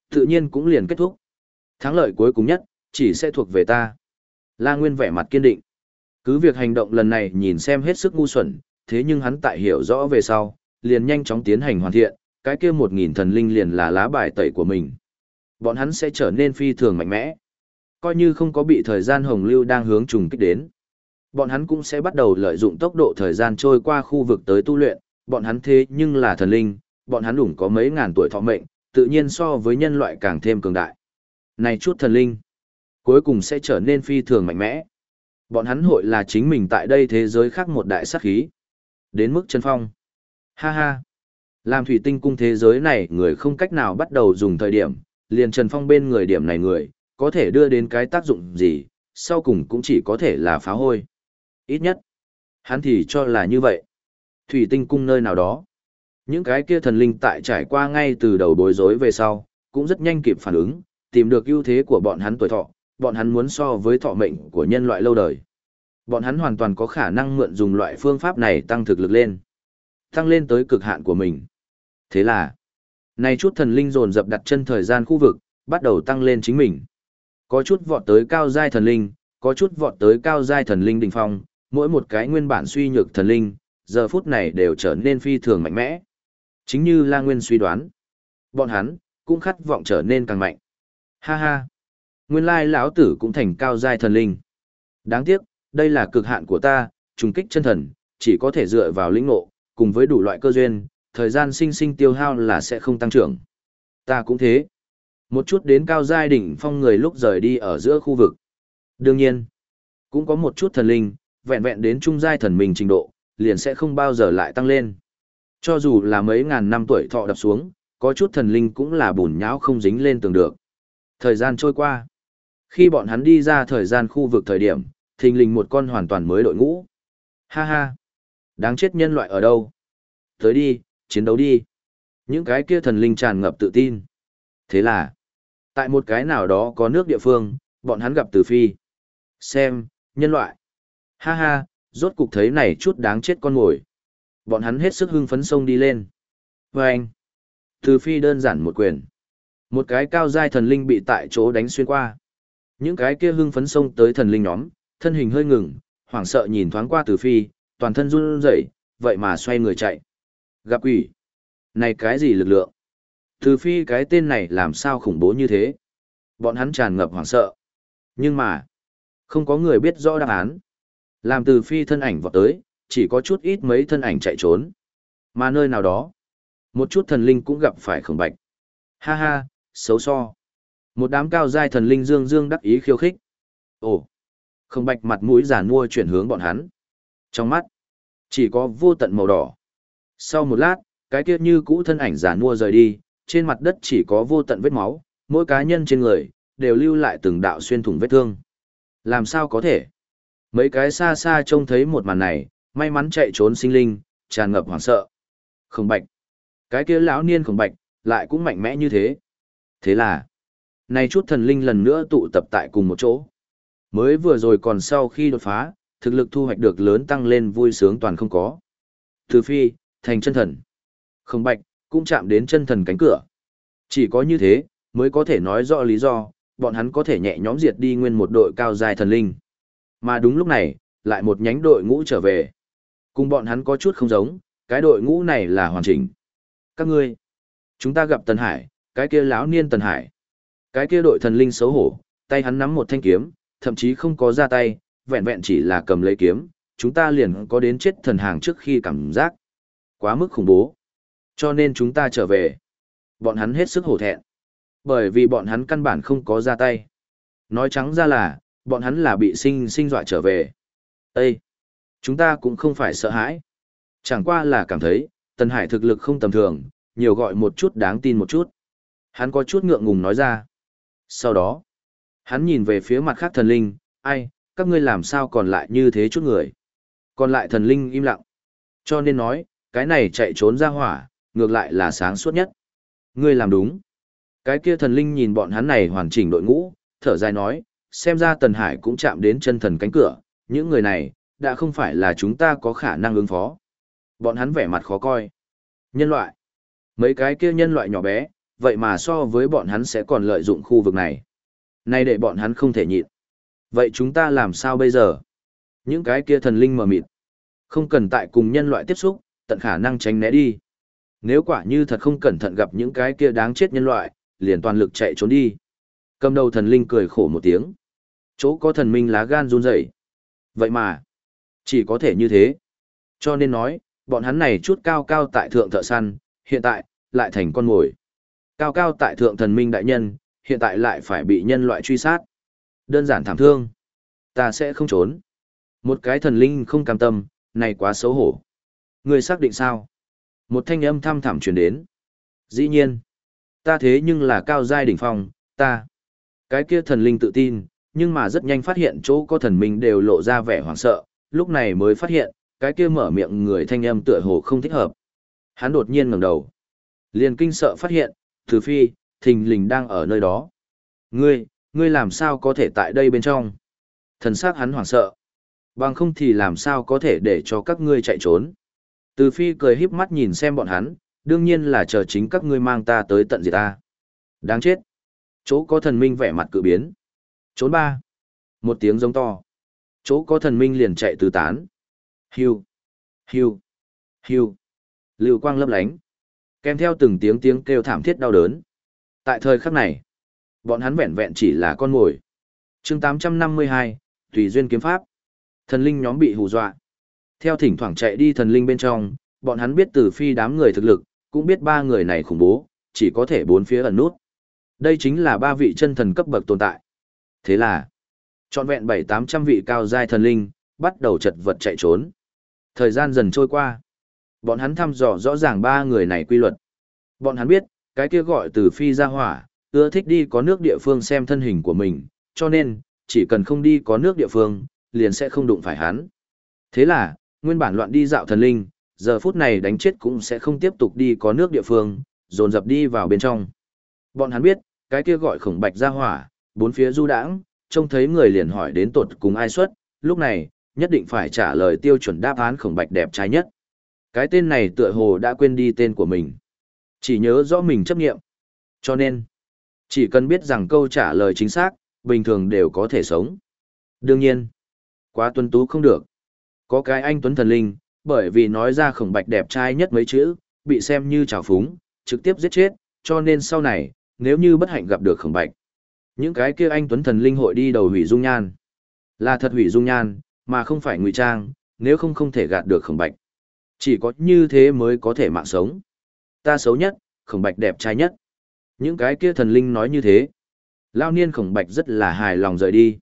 tự nhiên cũng liền kết thúc. Thắng lợi cuối cùng nhất, chỉ sẽ thuộc về ta. La Nguyên vẻ mặt kiên định. Cứ việc hành động lần này nhìn xem hết sức ngu xuẩn, thế nhưng hắn tại hiểu rõ về sau, liền nhanh chóng tiến hành hoàn thiện, cái kia một nghìn thần linh liền là lá bài tẩy của mình. Bọn hắn sẽ trở nên phi thường mạnh mẽ. Coi như không có bị thời gian hồng lưu đang hướng trùng kích đến. Bọn hắn cũng sẽ bắt đầu lợi dụng tốc độ thời gian trôi qua khu vực tới tu luyện, bọn hắn thế nhưng là thần linh, bọn hắn đủng có mấy ngàn tuổi thọ mệnh, tự nhiên so với nhân loại càng thêm cường đại. Này chút thần linh, cuối cùng sẽ trở nên phi thường mạnh mẽ. Bọn hắn hội là chính mình tại đây thế giới khác một đại sát khí. Đến mức chân phong. Ha ha. Làm thủy tinh cung thế giới này người không cách nào bắt đầu dùng thời điểm, liền Trần Phong bên người điểm này người, có thể đưa đến cái tác dụng gì, sau cùng cũng chỉ có thể là phá hôi. Ít nhất, hắn thì cho là như vậy. Thủy tinh cung nơi nào đó. Những cái kia thần linh tại trải qua ngay từ đầu bối rối về sau, cũng rất nhanh kịp phản ứng, tìm được ưu thế của bọn hắn tuổi thọ, bọn hắn muốn so với thọ mệnh của nhân loại lâu đời. Bọn hắn hoàn toàn có khả năng mượn dùng loại phương pháp này tăng thực lực lên. Tăng lên tới cực hạn của mình. Thế là, nay chút thần linh dồn dập đặt chân thời gian khu vực, bắt đầu tăng lên chính mình. Có chút vọt tới cao giai thần linh, có chút vọt tới cao giai thần linh đỉnh phong, mỗi một cái nguyên bản suy nhược thần linh, giờ phút này đều trở nên phi thường mạnh mẽ. Chính như La Nguyên suy đoán, bọn hắn cũng khát vọng trở nên càng mạnh. Ha ha, nguyên lai lão tử cũng thành cao giai thần linh. Đáng tiếc, đây là cực hạn của ta, trùng kích chân thần, chỉ có thể dựa vào lĩnh ngộ, cùng với đủ loại cơ duyên, thời gian sinh sinh tiêu hao là sẽ không tăng trưởng. Ta cũng thế. Một chút đến cao giai đỉnh phong người lúc rời đi ở giữa khu vực. Đương nhiên, Cũng có một chút thần linh, vẹn vẹn đến trung giai thần mình trình độ, liền sẽ không bao giờ lại tăng lên. Cho dù là mấy ngàn năm tuổi thọ đập xuống, có chút thần linh cũng là bùn nhão không dính lên tường được. Thời gian trôi qua. Khi bọn hắn đi ra thời gian khu vực thời điểm, thình lình một con hoàn toàn mới đội ngũ. Ha ha! Đáng chết nhân loại ở đâu? Tới đi, chiến đấu đi. Những cái kia thần linh tràn ngập tự tin. Thế là, tại một cái nào đó có nước địa phương, bọn hắn gặp Từ Phi. Xem, nhân loại. Ha ha, rốt cục thấy này chút đáng chết con mồi. Bọn hắn hết sức hưng phấn sông đi lên. Và anh, Từ Phi đơn giản một quyền. Một cái cao giai thần linh bị tại chỗ đánh xuyên qua. Những cái kia hưng phấn sông tới thần linh nhóm, thân hình hơi ngừng, hoảng sợ nhìn thoáng qua Từ Phi, toàn thân run rẩy, vậy mà xoay người chạy. Gặp quỷ. Này cái gì lực lượng? Từ Phi cái tên này làm sao khủng bố như thế? Bọn hắn tràn ngập hoảng sợ. Nhưng mà, không có người biết rõ đáp án. Làm Từ Phi thân ảnh vọt tới, chỉ có chút ít mấy thân ảnh chạy trốn. Mà nơi nào đó, một chút thần linh cũng gặp phải khổng bạch. Ha ha, xấu so. Một đám cao giai thần linh dương dương đắc ý khiêu khích. Ồ, khổng bạch mặt mũi giả mua chuyển hướng bọn hắn. Trong mắt, chỉ có vô tận màu đỏ. Sau một lát, cái kia như cũ thân ảnh giả mua rời đi, trên mặt đất chỉ có vô tận vết máu, mỗi cá nhân trên người, đều lưu lại từng đạo xuyên thủng vết thương. Làm sao có thể? Mấy cái xa xa trông thấy một màn này, may mắn chạy trốn sinh linh, tràn ngập hoảng sợ. Khổng bạch. Cái kia lão niên khổng bạch, lại cũng mạnh mẽ như thế. Thế là, nay chút thần linh lần nữa tụ tập tại cùng một chỗ. Mới vừa rồi còn sau khi đột phá, thực lực thu hoạch được lớn tăng lên vui sướng toàn không có. Từ phi, thành chân thần. không bạch, cũng chạm đến chân thần cánh cửa. Chỉ có như thế, mới có thể nói rõ lý do, bọn hắn có thể nhẹ nhõm diệt đi nguyên một đội cao dài thần linh. Mà đúng lúc này, lại một nhánh đội ngũ trở về. Cùng bọn hắn có chút không giống, cái đội ngũ này là hoàn chỉnh. Các ngươi, chúng ta gặp Tần Hải, cái kia lão niên Tần Hải. Cái kia đội thần linh xấu hổ, tay hắn nắm một thanh kiếm, thậm chí không có ra tay, vẹn vẹn chỉ là cầm lấy kiếm, chúng ta liền có đến chết thần hàng trước khi cảm giác. Quá mức khủng bố. Cho nên chúng ta trở về. Bọn hắn hết sức hổ thẹn. Bởi vì bọn hắn căn bản không có ra tay. Nói trắng ra là, bọn hắn là bị sinh sinh dọa trở về. Ê! Chúng ta cũng không phải sợ hãi. Chẳng qua là cảm thấy, Tần Hải thực lực không tầm thường, nhiều gọi một chút đáng tin một chút. Hắn có chút ngượng ngùng nói ra. Sau đó, hắn nhìn về phía mặt khác thần linh, ai, các ngươi làm sao còn lại như thế chút người. Còn lại thần linh im lặng. Cho nên nói, cái này chạy trốn ra hỏa, ngược lại là sáng suốt nhất. Ngươi làm đúng. Cái kia thần linh nhìn bọn hắn này hoàn chỉnh đội ngũ, thở dài nói, xem ra Tần Hải cũng chạm đến chân thần cánh cửa, những người này, đã không phải là chúng ta có khả năng ứng phó. Bọn hắn vẻ mặt khó coi. Nhân loại. Mấy cái kia nhân loại nhỏ bé, vậy mà so với bọn hắn sẽ còn lợi dụng khu vực này. Nay để bọn hắn không thể nhịn. Vậy chúng ta làm sao bây giờ? Những cái kia thần linh mờ mịt. Không cần tại cùng nhân loại tiếp xúc, tận khả năng tránh né đi. Nếu quả như thật không cẩn thận gặp những cái kia đáng chết nhân loại, liền toàn lực chạy trốn đi. Cầm đầu thần linh cười khổ một tiếng. Chỗ có thần minh lá gan run rẩy. Vậy mà, chỉ có thể như thế. Cho nên nói, bọn hắn này chút cao cao tại thượng thợ săn, hiện tại, lại thành con mồi. Cao cao tại thượng thần minh đại nhân, hiện tại lại phải bị nhân loại truy sát. Đơn giản thảm thương. Ta sẽ không trốn. Một cái thần linh không cam tâm, này quá xấu hổ. Người xác định sao? Một thanh âm thăm thẳm truyền đến. Dĩ nhiên. Ta thế nhưng là cao giai đỉnh phong, ta. Cái kia thần linh tự tin, nhưng mà rất nhanh phát hiện chỗ có thần minh đều lộ ra vẻ hoảng sợ, lúc này mới phát hiện, cái kia mở miệng người thanh âm tựa hồ không thích hợp. Hắn đột nhiên ngẩng đầu. Liền kinh sợ phát hiện, Từ Phi, thình lình đang ở nơi đó. Ngươi, ngươi làm sao có thể tại đây bên trong? Thần sắc hắn hoảng sợ. Bằng không thì làm sao có thể để cho các ngươi chạy trốn? Từ Phi cười híp mắt nhìn xem bọn hắn, đương nhiên là chờ chính các ngươi mang ta tới tận diệt ta. Đáng chết. Chỗ có thần minh vẻ mặt cự biến. Trốn ba. Một tiếng giống to. Chỗ có thần minh liền chạy tứ tán. Hiu. Hiu. Hiu. Lưu quang lấp lánh. Kèm theo từng tiếng tiếng kêu thảm thiết đau đớn. Tại thời khắc này, bọn hắn vẹn vẹn chỉ là con mồi. chương 852, Tùy Duyên Kiếm Pháp. Thần linh nhóm bị hù dọa. Theo thỉnh thoảng chạy đi thần linh bên trong, bọn hắn biết từ phi đám người thực lực, cũng biết ba người này khủng bố, chỉ có thể bốn phía ẩn nút. Đây chính là ba vị chân thần cấp bậc tồn tại. Thế là, Trọn vẹn bảy tám trăm vị cao giai thần linh, bắt đầu chật vật chạy trốn. Thời gian dần trôi qua. Bọn hắn thăm dò rõ ràng ba người này quy luật. Bọn hắn biết, cái kia gọi từ phi ra hỏa, ưa thích đi có nước địa phương xem thân hình của mình, cho nên, chỉ cần không đi có nước địa phương, liền sẽ không đụng phải hắn. Thế là, nguyên bản loạn đi dạo thần linh, giờ phút này đánh chết cũng sẽ không tiếp tục đi có nước địa phương, dồn dập đi vào bên trong. Bọn hắn biết, cái kia gọi khổng bạch ra hỏa, bốn phía du đãng, trông thấy người liền hỏi đến tột cùng ai xuất, lúc này, nhất định phải trả lời tiêu chuẩn đáp án khổng bạch đẹp trai nhất. Cái tên này tựa hồ đã quên đi tên của mình. Chỉ nhớ rõ mình chấp nghiệm. Cho nên, chỉ cần biết rằng câu trả lời chính xác, bình thường đều có thể sống. Đương nhiên, quá tuân tú không được. Có cái anh Tuấn Thần Linh, bởi vì nói ra khổng bạch đẹp trai nhất mấy chữ, bị xem như trào phúng, trực tiếp giết chết, cho nên sau này, nếu như bất hạnh gặp được khổng bạch. Những cái kia anh Tuấn Thần Linh hội đi đầu hủy dung nhan. Là thật hủy dung nhan, mà không phải ngụy trang, nếu không không thể gạt được khổng bạch. Chỉ có như thế mới có thể mạng sống. Ta xấu nhất, khổng bạch đẹp trai nhất. Những cái kia thần linh nói như thế. Lao niên khổng bạch rất là hài lòng rời đi.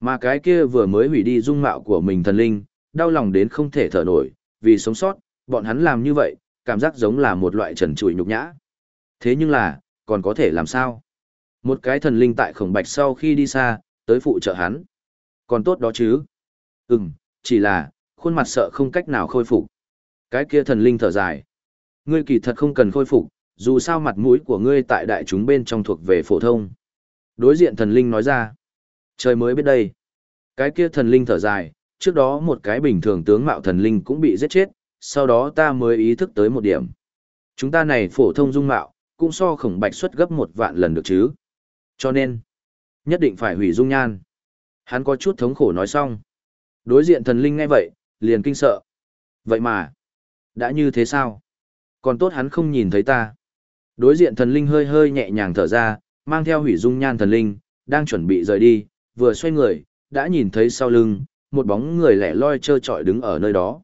Mà cái kia vừa mới hủy đi dung mạo của mình thần linh, đau lòng đến không thể thở nổi, vì sống sót, bọn hắn làm như vậy, cảm giác giống là một loại trần trụi nhục nhã. Thế nhưng là, còn có thể làm sao? Một cái thần linh tại khổng bạch sau khi đi xa, tới phụ trợ hắn. Còn tốt đó chứ? Ừm, chỉ là, khuôn mặt sợ không cách nào khôi phục. Cái kia thần linh thở dài. Ngươi kỳ thật không cần khôi phục, dù sao mặt mũi của ngươi tại đại chúng bên trong thuộc về phổ thông. Đối diện thần linh nói ra. Trời mới biết đây. Cái kia thần linh thở dài, trước đó một cái bình thường tướng mạo thần linh cũng bị giết chết, sau đó ta mới ý thức tới một điểm. Chúng ta này phổ thông dung mạo, cũng so khổng bạch xuất gấp một vạn lần được chứ. Cho nên, nhất định phải hủy dung nhan. Hắn có chút thống khổ nói xong. Đối diện thần linh nghe vậy, liền kinh sợ. Vậy mà, đã như thế sao? Còn tốt hắn không nhìn thấy ta. Đối diện thần linh hơi hơi nhẹ nhàng thở ra, mang theo hủy dung nhan thần linh, đang chuẩn bị rời đi, vừa xoay người, đã nhìn thấy sau lưng, một bóng người lẻ loi trơ trọi đứng ở nơi đó.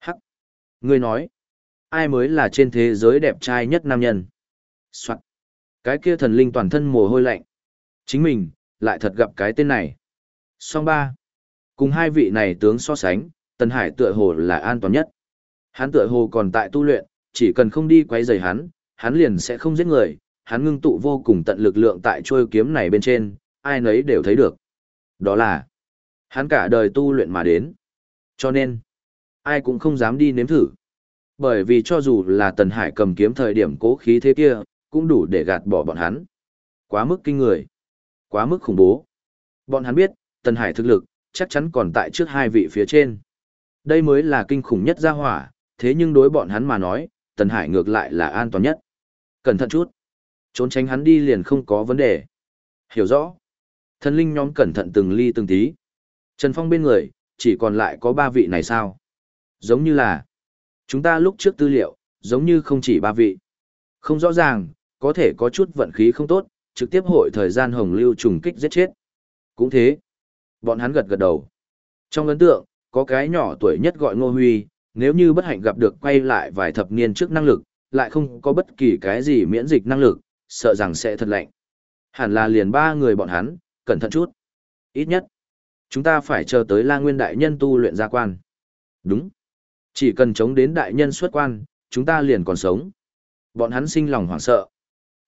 Hắc! Ngươi nói, ai mới là trên thế giới đẹp trai nhất nam nhân? Soạn! Cái kia thần linh toàn thân mồ hôi lạnh. Chính mình, lại thật gặp cái tên này. Song ba. Cùng hai vị này tướng so sánh, Tần Hải tựa hồ là an toàn nhất. Hắn tựa hồ còn tại tu luyện, chỉ cần không đi quấy rầy hắn, hắn liền sẽ không giết người, hắn ngưng tụ vô cùng tận lực lượng tại trôi kiếm này bên trên, ai nấy đều thấy được. Đó là, hắn cả đời tu luyện mà đến. Cho nên, ai cũng không dám đi nếm thử. Bởi vì cho dù là Tần Hải cầm kiếm thời điểm cố khí thế kia, cũng đủ để gạt bỏ bọn hắn. Quá mức kinh người. Quá mức khủng bố. Bọn hắn biết, Tần Hải thực lực, chắc chắn còn tại trước hai vị phía trên. Đây mới là kinh khủng nhất gia hỏa, thế nhưng đối bọn hắn mà nói, Tần Hải ngược lại là an toàn nhất. Cẩn thận chút. Trốn tránh hắn đi liền không có vấn đề. Hiểu rõ. Thần linh nhóm cẩn thận từng ly từng tí. Trần Phong bên người, chỉ còn lại có ba vị này sao? Giống như là, chúng ta lúc trước tư liệu, giống như không chỉ ba vị. Không rõ ràng, có thể có chút vận khí không tốt, trực tiếp hội thời gian hồng lưu trùng kích giết chết. Cũng thế. Bọn hắn gật gật đầu. Trong ấn tượng, có cái nhỏ tuổi nhất gọi Ngô Huy, nếu như bất hạnh gặp được quay lại vài thập niên trước năng lực, lại không có bất kỳ cái gì miễn dịch năng lực, sợ rằng sẽ thật lạnh. Hẳn là liền ba người bọn hắn, cẩn thận chút. Ít nhất, chúng ta phải chờ tới La Nguyên Đại Nhân tu luyện gia quan. Đúng. Chỉ cần chống đến Đại Nhân xuất quan, chúng ta liền còn sống. Bọn hắn sinh lòng hoảng sợ.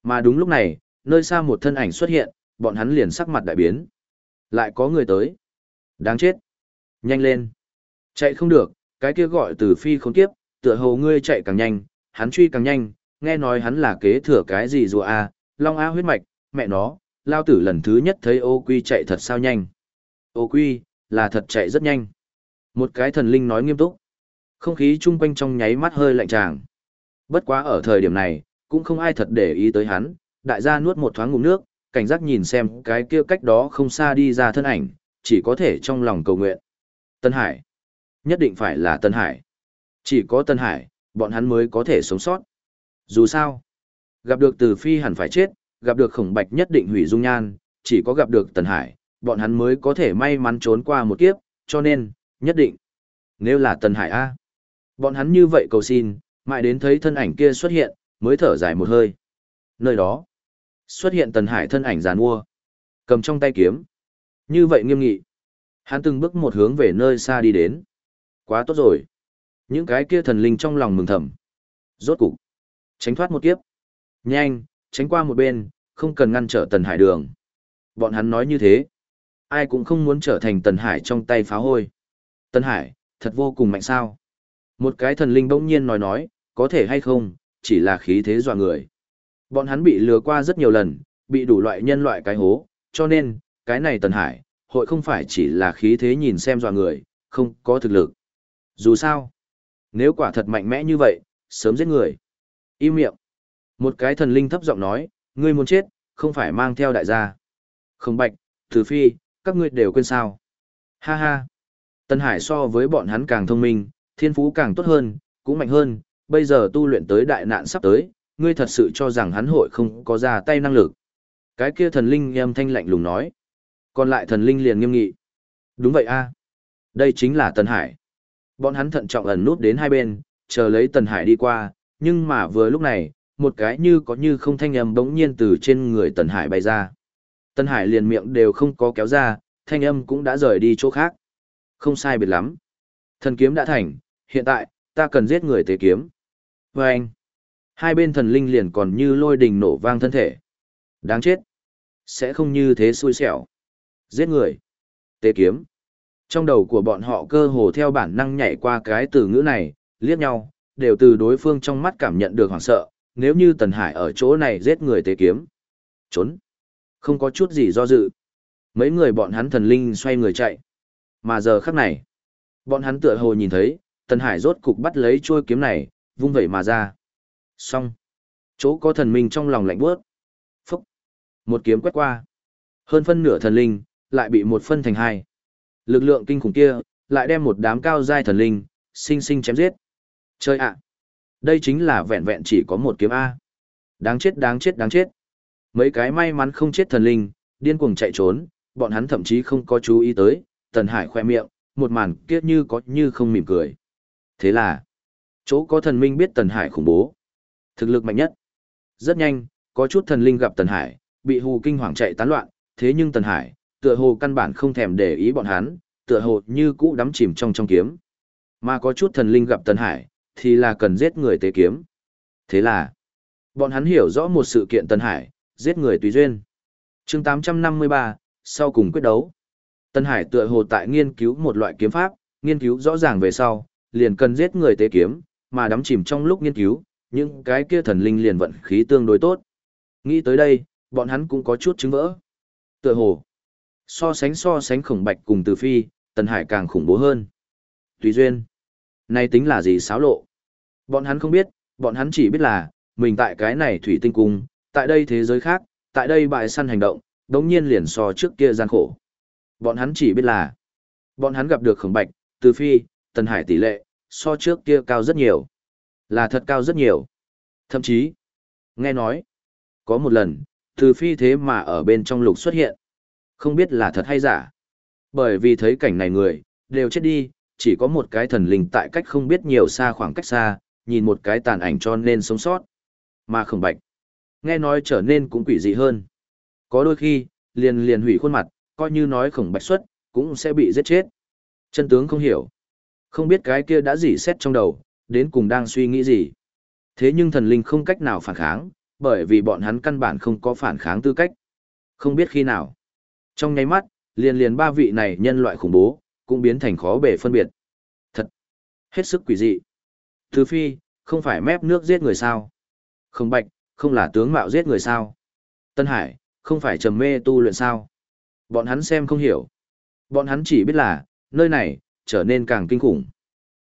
Mà đúng lúc này, nơi xa một thân ảnh xuất hiện, bọn hắn liền sắc mặt đại biến. Lại có người tới. Đáng chết. Nhanh lên. Chạy không được, cái kia gọi từ phi khốn kiếp, tựa hồ ngươi chạy càng nhanh, hắn truy càng nhanh, nghe nói hắn là kế thừa cái gì rùa a, long a huyết mạch, mẹ nó, lao tử lần thứ nhất thấy ô quy chạy thật sao nhanh. Ô quy, là thật chạy rất nhanh. Một cái thần linh nói nghiêm túc. Không khí chung quanh trong nháy mắt hơi lạnh tràng. Bất quá ở thời điểm này, cũng không ai thật để ý tới hắn, đại gia nuốt một thoáng ngụm nước, cảnh giác nhìn xem cái kia cách đó không xa đi ra thân ảnh, chỉ có thể trong lòng cầu nguyện. Tân Hải. Nhất định phải là Tân Hải. Chỉ có Tân Hải, bọn hắn mới có thể sống sót. Dù sao, gặp được Từ Phi hẳn phải chết, gặp được Khổng Bạch nhất định hủy dung nhan, chỉ có gặp được Tân Hải, bọn hắn mới có thể may mắn trốn qua một kiếp, cho nên, nhất định. Nếu là Tân Hải A, bọn hắn như vậy cầu xin, mãi đến thấy thân ảnh kia xuất hiện, mới thở dài một hơi. Nơi đó, xuất hiện Tần Hải thân ảnh giàn mua, cầm trong tay kiếm. Như vậy nghiêm nghị. Hắn từng bước một hướng về nơi xa đi đến. Quá tốt rồi. Những cái kia thần linh trong lòng mừng thầm. Rốt cục. Tránh thoát một kiếp. Nhanh, tránh qua một bên, không cần ngăn trở Tần Hải đường. Bọn hắn nói như thế. Ai cũng không muốn trở thành Tần Hải trong tay phá hôi. Tần Hải, thật vô cùng mạnh sao. Một cái thần linh bỗng nhiên nói nói, có thể hay không, chỉ là khí thế dọa người. Bọn hắn bị lừa qua rất nhiều lần, bị đủ loại nhân loại cái hố, cho nên, cái này Tần Hải, hội không phải chỉ là khí thế nhìn xem dọa người, không có thực lực. Dù sao, nếu quả thật mạnh mẽ như vậy, sớm giết người. Im miệng. Một cái thần linh thấp giọng nói, ngươi muốn chết, không phải mang theo đại gia. Không bạch, thử phi, các ngươi đều quên sao. Ha ha. Tân Hải so với bọn hắn càng thông minh, thiên phú càng tốt hơn, cũng mạnh hơn, bây giờ tu luyện tới đại nạn sắp tới, ngươi thật sự cho rằng hắn hội không có ra tay năng lực. Cái kia thần linh âm thanh lạnh lùng nói. Còn lại thần linh liền nghiêm nghị. Đúng vậy a Đây chính là Tân Hải. Bọn hắn thận trọng ẩn nút đến hai bên, chờ lấy Tần Hải đi qua, nhưng mà vừa lúc này, một cái như có như không thanh âm bỗng nhiên từ trên người Tần Hải bay ra. Tần Hải liền miệng đều không có kéo ra, thanh âm cũng đã rời đi chỗ khác. Không sai biệt lắm. Thần kiếm đã thành, hiện tại, ta cần giết người tế kiếm. Và anh, hai bên thần linh liền còn như lôi đình nổ vang thân thể. Đáng chết. Sẽ không như thế xui xẻo. Giết người. Tế kiếm. Trong đầu của bọn họ cơ hồ theo bản năng nhảy qua cái từ ngữ này, liếc nhau, đều từ đối phương trong mắt cảm nhận được hoảng sợ, nếu như Tần Hải ở chỗ này giết người tế kiếm. Trốn. Không có chút gì do dự. Mấy người bọn hắn thần linh xoay người chạy. Mà giờ khắc này, bọn hắn tựa hồ nhìn thấy, Tần Hải rốt cục bắt lấy chuôi kiếm này, vung vẩy mà ra. Xong. Chỗ có thần minh trong lòng lạnh bước. Phúc. Một kiếm quét qua. Hơn phân nửa thần linh, lại bị một phân thành hai. Lực lượng kinh khủng kia, lại đem một đám cao giai thần linh, sinh sinh chém giết. Chơi ạ! đây chính là vẹn vẹn chỉ có một kiếm A. Đáng chết đáng chết đáng chết. Mấy cái may mắn không chết thần linh, điên cuồng chạy trốn, bọn hắn thậm chí không có chú ý tới, Tần Hải khoe miệng, một màn kiết như có như không mỉm cười. Thế là, chỗ có thần minh biết Tần Hải khủng bố. Thực lực mạnh nhất. Rất nhanh, có chút thần linh gặp Tần Hải, bị hù kinh hoàng chạy tán loạn, thế nhưng Tần Hải, tựa hồ căn bản không thèm để ý bọn hắn, tựa hồ như cũ đắm chìm trong trong kiếm. Mà có chút thần linh gặp Tần Hải, thì là cần giết người tế kiếm. Thế là, bọn hắn hiểu rõ một sự kiện Tần Hải, giết người tùy duyên. chương 853, sau cùng quyết đấu. Tần Hải tựa hồ tại nghiên cứu một loại kiếm pháp, nghiên cứu rõ ràng về sau, liền cần giết người tế kiếm, mà đắm chìm trong lúc nghiên cứu, những cái kia thần linh liền vận khí tương đối tốt. Nghĩ tới đây, bọn hắn cũng có chút chứng vỡ. Tựa hồ, So sánh so sánh khổng bạch cùng từ phi, Tần Hải càng khủng bố hơn. Tùy duyên. Này tính là gì xáo lộ? Bọn hắn không biết, bọn hắn chỉ biết là, mình tại cái này thủy tinh cung, tại đây thế giới khác, tại đây bại săn hành động, đống nhiên liền so trước kia gian khổ. Bọn hắn chỉ biết là, bọn hắn gặp được khổng bạch, từ phi, Tần Hải tỷ lệ, so trước kia cao rất nhiều. Là thật cao rất nhiều. Thậm chí, nghe nói, có một lần, từ phi thế mà ở bên trong lục xuất hiện. Không biết là thật hay giả. Bởi vì thấy cảnh này người, đều chết đi, chỉ có một cái thần linh tại cách không biết nhiều xa khoảng cách xa, nhìn một cái tàn ảnh cho nên sống sót. Mà khổng bạch. Nghe nói trở nên cũng quỷ dị hơn. Có đôi khi, liền liền hủy khuôn mặt, coi như nói khổng bạch xuất, cũng sẽ bị giết chết. Chân tướng không hiểu. Không biết cái kia đã gì xét trong đầu, đến cùng đang suy nghĩ gì. Thế nhưng thần linh không cách nào phản kháng, bởi vì bọn hắn căn bản không có phản kháng tư cách. Không biết khi nào. Trong nháy mắt, liền liền ba vị này nhân loại khủng bố, cũng biến thành khó bể phân biệt. Thật! Hết sức quỷ dị. Thứ phi, không phải mép nước giết người sao? Không bạch, không là tướng mạo giết người sao? Tân Hải, không phải trầm mê tu luyện sao? Bọn hắn xem không hiểu. Bọn hắn chỉ biết là, nơi này, trở nên càng kinh khủng.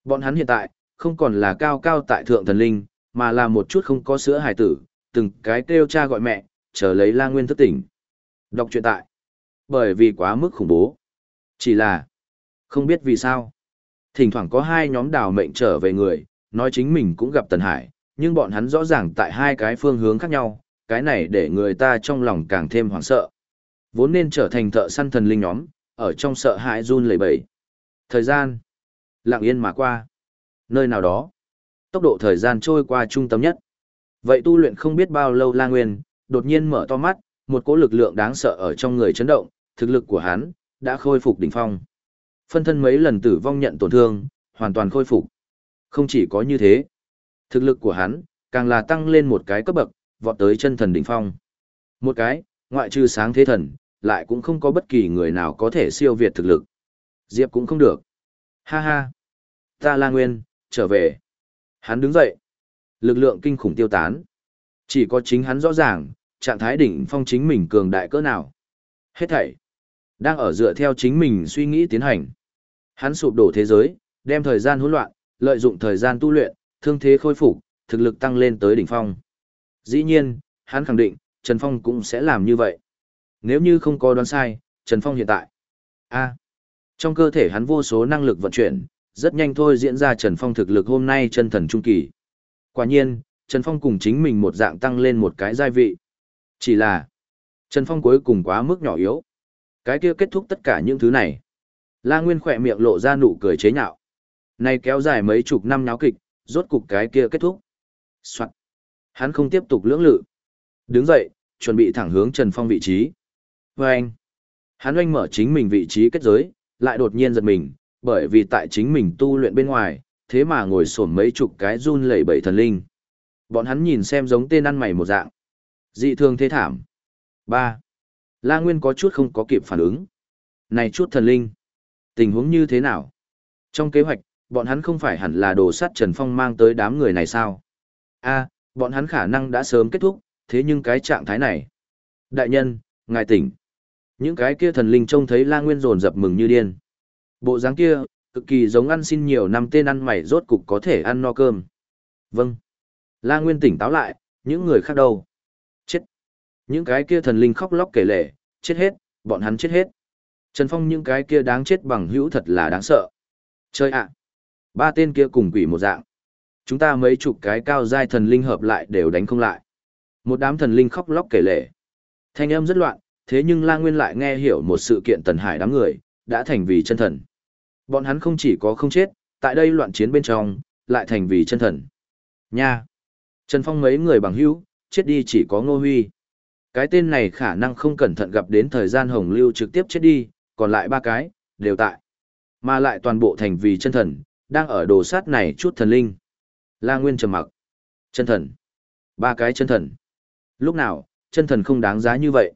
Bọn hắn hiện tại, không còn là cao cao tại thượng thần linh, mà là một chút không có sữa hài tử, từng cái kêu cha gọi mẹ, chờ lấy la nguyên thức tỉnh. Đọc truyện tại bởi vì quá mức khủng bố. Chỉ là, không biết vì sao. Thỉnh thoảng có hai nhóm đào mệnh trở về người, nói chính mình cũng gặp Tần Hải, nhưng bọn hắn rõ ràng tại hai cái phương hướng khác nhau, cái này để người ta trong lòng càng thêm hoảng sợ. Vốn nên trở thành thợ săn thần linh nhóm, ở trong sợ hãi run lẩy bẩy. Thời gian, lặng yên mà qua. Nơi nào đó, tốc độ thời gian trôi qua trung tâm nhất. Vậy tu luyện không biết bao lâu La Nguyên, đột nhiên mở to mắt, một cỗ lực lượng đáng sợ ở trong người chấn động, thực lực của hắn, đã khôi phục đỉnh phong. Phân thân mấy lần tử vong nhận tổn thương, hoàn toàn khôi phục. Không chỉ có như thế, thực lực của hắn, càng là tăng lên một cái cấp bậc, vọt tới chân thần đỉnh phong. Một cái, ngoại trừ sáng thế thần, lại cũng không có bất kỳ người nào có thể siêu việt thực lực. Diệp cũng không được. Ha ha. Ta la nguyên, trở về. Hắn đứng dậy. Lực lượng kinh khủng tiêu tán. Chỉ có chính hắn rõ ràng, trạng thái đỉnh phong chính mình cường đại cỡ nào. Hết thảy. Đang ở dựa theo chính mình suy nghĩ tiến hành. Hắn sụp đổ thế giới, đem thời gian hỗn loạn, lợi dụng thời gian tu luyện, thương thế khôi phục, thực lực tăng lên tới đỉnh phong. Dĩ nhiên, hắn khẳng định, Trần Phong cũng sẽ làm như vậy. Nếu như không có đoán sai, Trần Phong hiện tại. a trong cơ thể hắn vô số năng lực vận chuyển, rất nhanh thôi diễn ra Trần Phong thực lực hôm nay chân thần trung kỳ. Quả nhiên, Trần Phong cùng chính mình một dạng tăng lên một cái giai vị. Chỉ là, Trần Phong cuối cùng quá mức nhỏ yếu. Cái kia kết thúc tất cả những thứ này. La Nguyên khỏe miệng lộ ra nụ cười chế nhạo. Này kéo dài mấy chục năm náo kịch, rốt cục cái kia kết thúc. Soạn. Hắn không tiếp tục lưỡng lự. Đứng dậy, chuẩn bị thẳng hướng Trần Phong vị trí. Và anh. Hắn oanh mở chính mình vị trí kết giới, lại đột nhiên giật mình, bởi vì tại chính mình tu luyện bên ngoài, thế mà ngồi xổm mấy chục cái run lẩy bẩy thần linh. Bọn hắn nhìn xem giống tên ăn mày một dạng. Dị thường thế thảm. ba La Nguyên có chút không có kịp phản ứng. Này chút thần linh. Tình huống như thế nào? Trong kế hoạch, bọn hắn không phải hẳn là đồ sát Trần Phong mang tới đám người này sao? a bọn hắn khả năng đã sớm kết thúc, thế nhưng cái trạng thái này. Đại nhân, ngài tỉnh. Những cái kia thần linh trông thấy La Nguyên rồn dập mừng như điên. Bộ dáng kia, cực kỳ giống ăn xin nhiều năm tên ăn mày rốt cục có thể ăn no cơm. Vâng. La Nguyên tỉnh táo lại, những người khác đâu? Những cái kia thần linh khóc lóc kể lể, chết hết, bọn hắn chết hết. Trần Phong những cái kia đáng chết bằng hữu thật là đáng sợ. Chơi ạ. Ba tên kia cùng quỷ một dạng. Chúng ta mấy chục cái cao giai thần linh hợp lại đều đánh không lại. Một đám thần linh khóc lóc kể lể. Thanh âm rất loạn, thế nhưng La Nguyên lại nghe hiểu một sự kiện tần hải đám người, đã thành vì chân thần. Bọn hắn không chỉ có không chết, tại đây loạn chiến bên trong, lại thành vì chân thần. Nha! Trần Phong mấy người bằng hữu, chết đi chỉ có Ngô Huy. Cái tên này khả năng không cẩn thận gặp đến thời gian hồng lưu trực tiếp chết đi, còn lại ba cái, đều tại. Mà lại toàn bộ thành vì chân thần, đang ở đồ sát này chút thần linh. La Nguyên trầm mặc. Chân thần. Ba cái chân thần. Lúc nào, chân thần không đáng giá như vậy.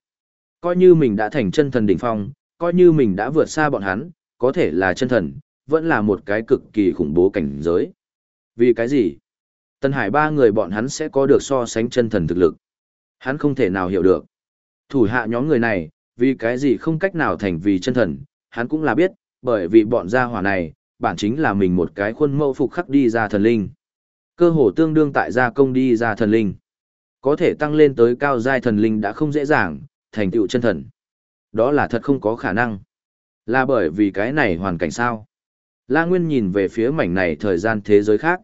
Coi như mình đã thành chân thần đỉnh phong, coi như mình đã vượt xa bọn hắn, có thể là chân thần, vẫn là một cái cực kỳ khủng bố cảnh giới. Vì cái gì? Tân Hải ba người bọn hắn sẽ có được so sánh chân thần thực lực. Hắn không thể nào hiểu được. Thủ hạ nhóm người này, vì cái gì không cách nào thành vì chân thần, hắn cũng là biết, bởi vì bọn gia hỏa này, bản chính là mình một cái khuôn mẫu phục khắc đi ra thần linh. Cơ hồ tương đương tại gia công đi ra thần linh. Có thể tăng lên tới cao giai thần linh đã không dễ dàng, thành tựu chân thần. Đó là thật không có khả năng. Là bởi vì cái này hoàn cảnh sao? La Nguyên nhìn về phía mảnh này thời gian thế giới khác.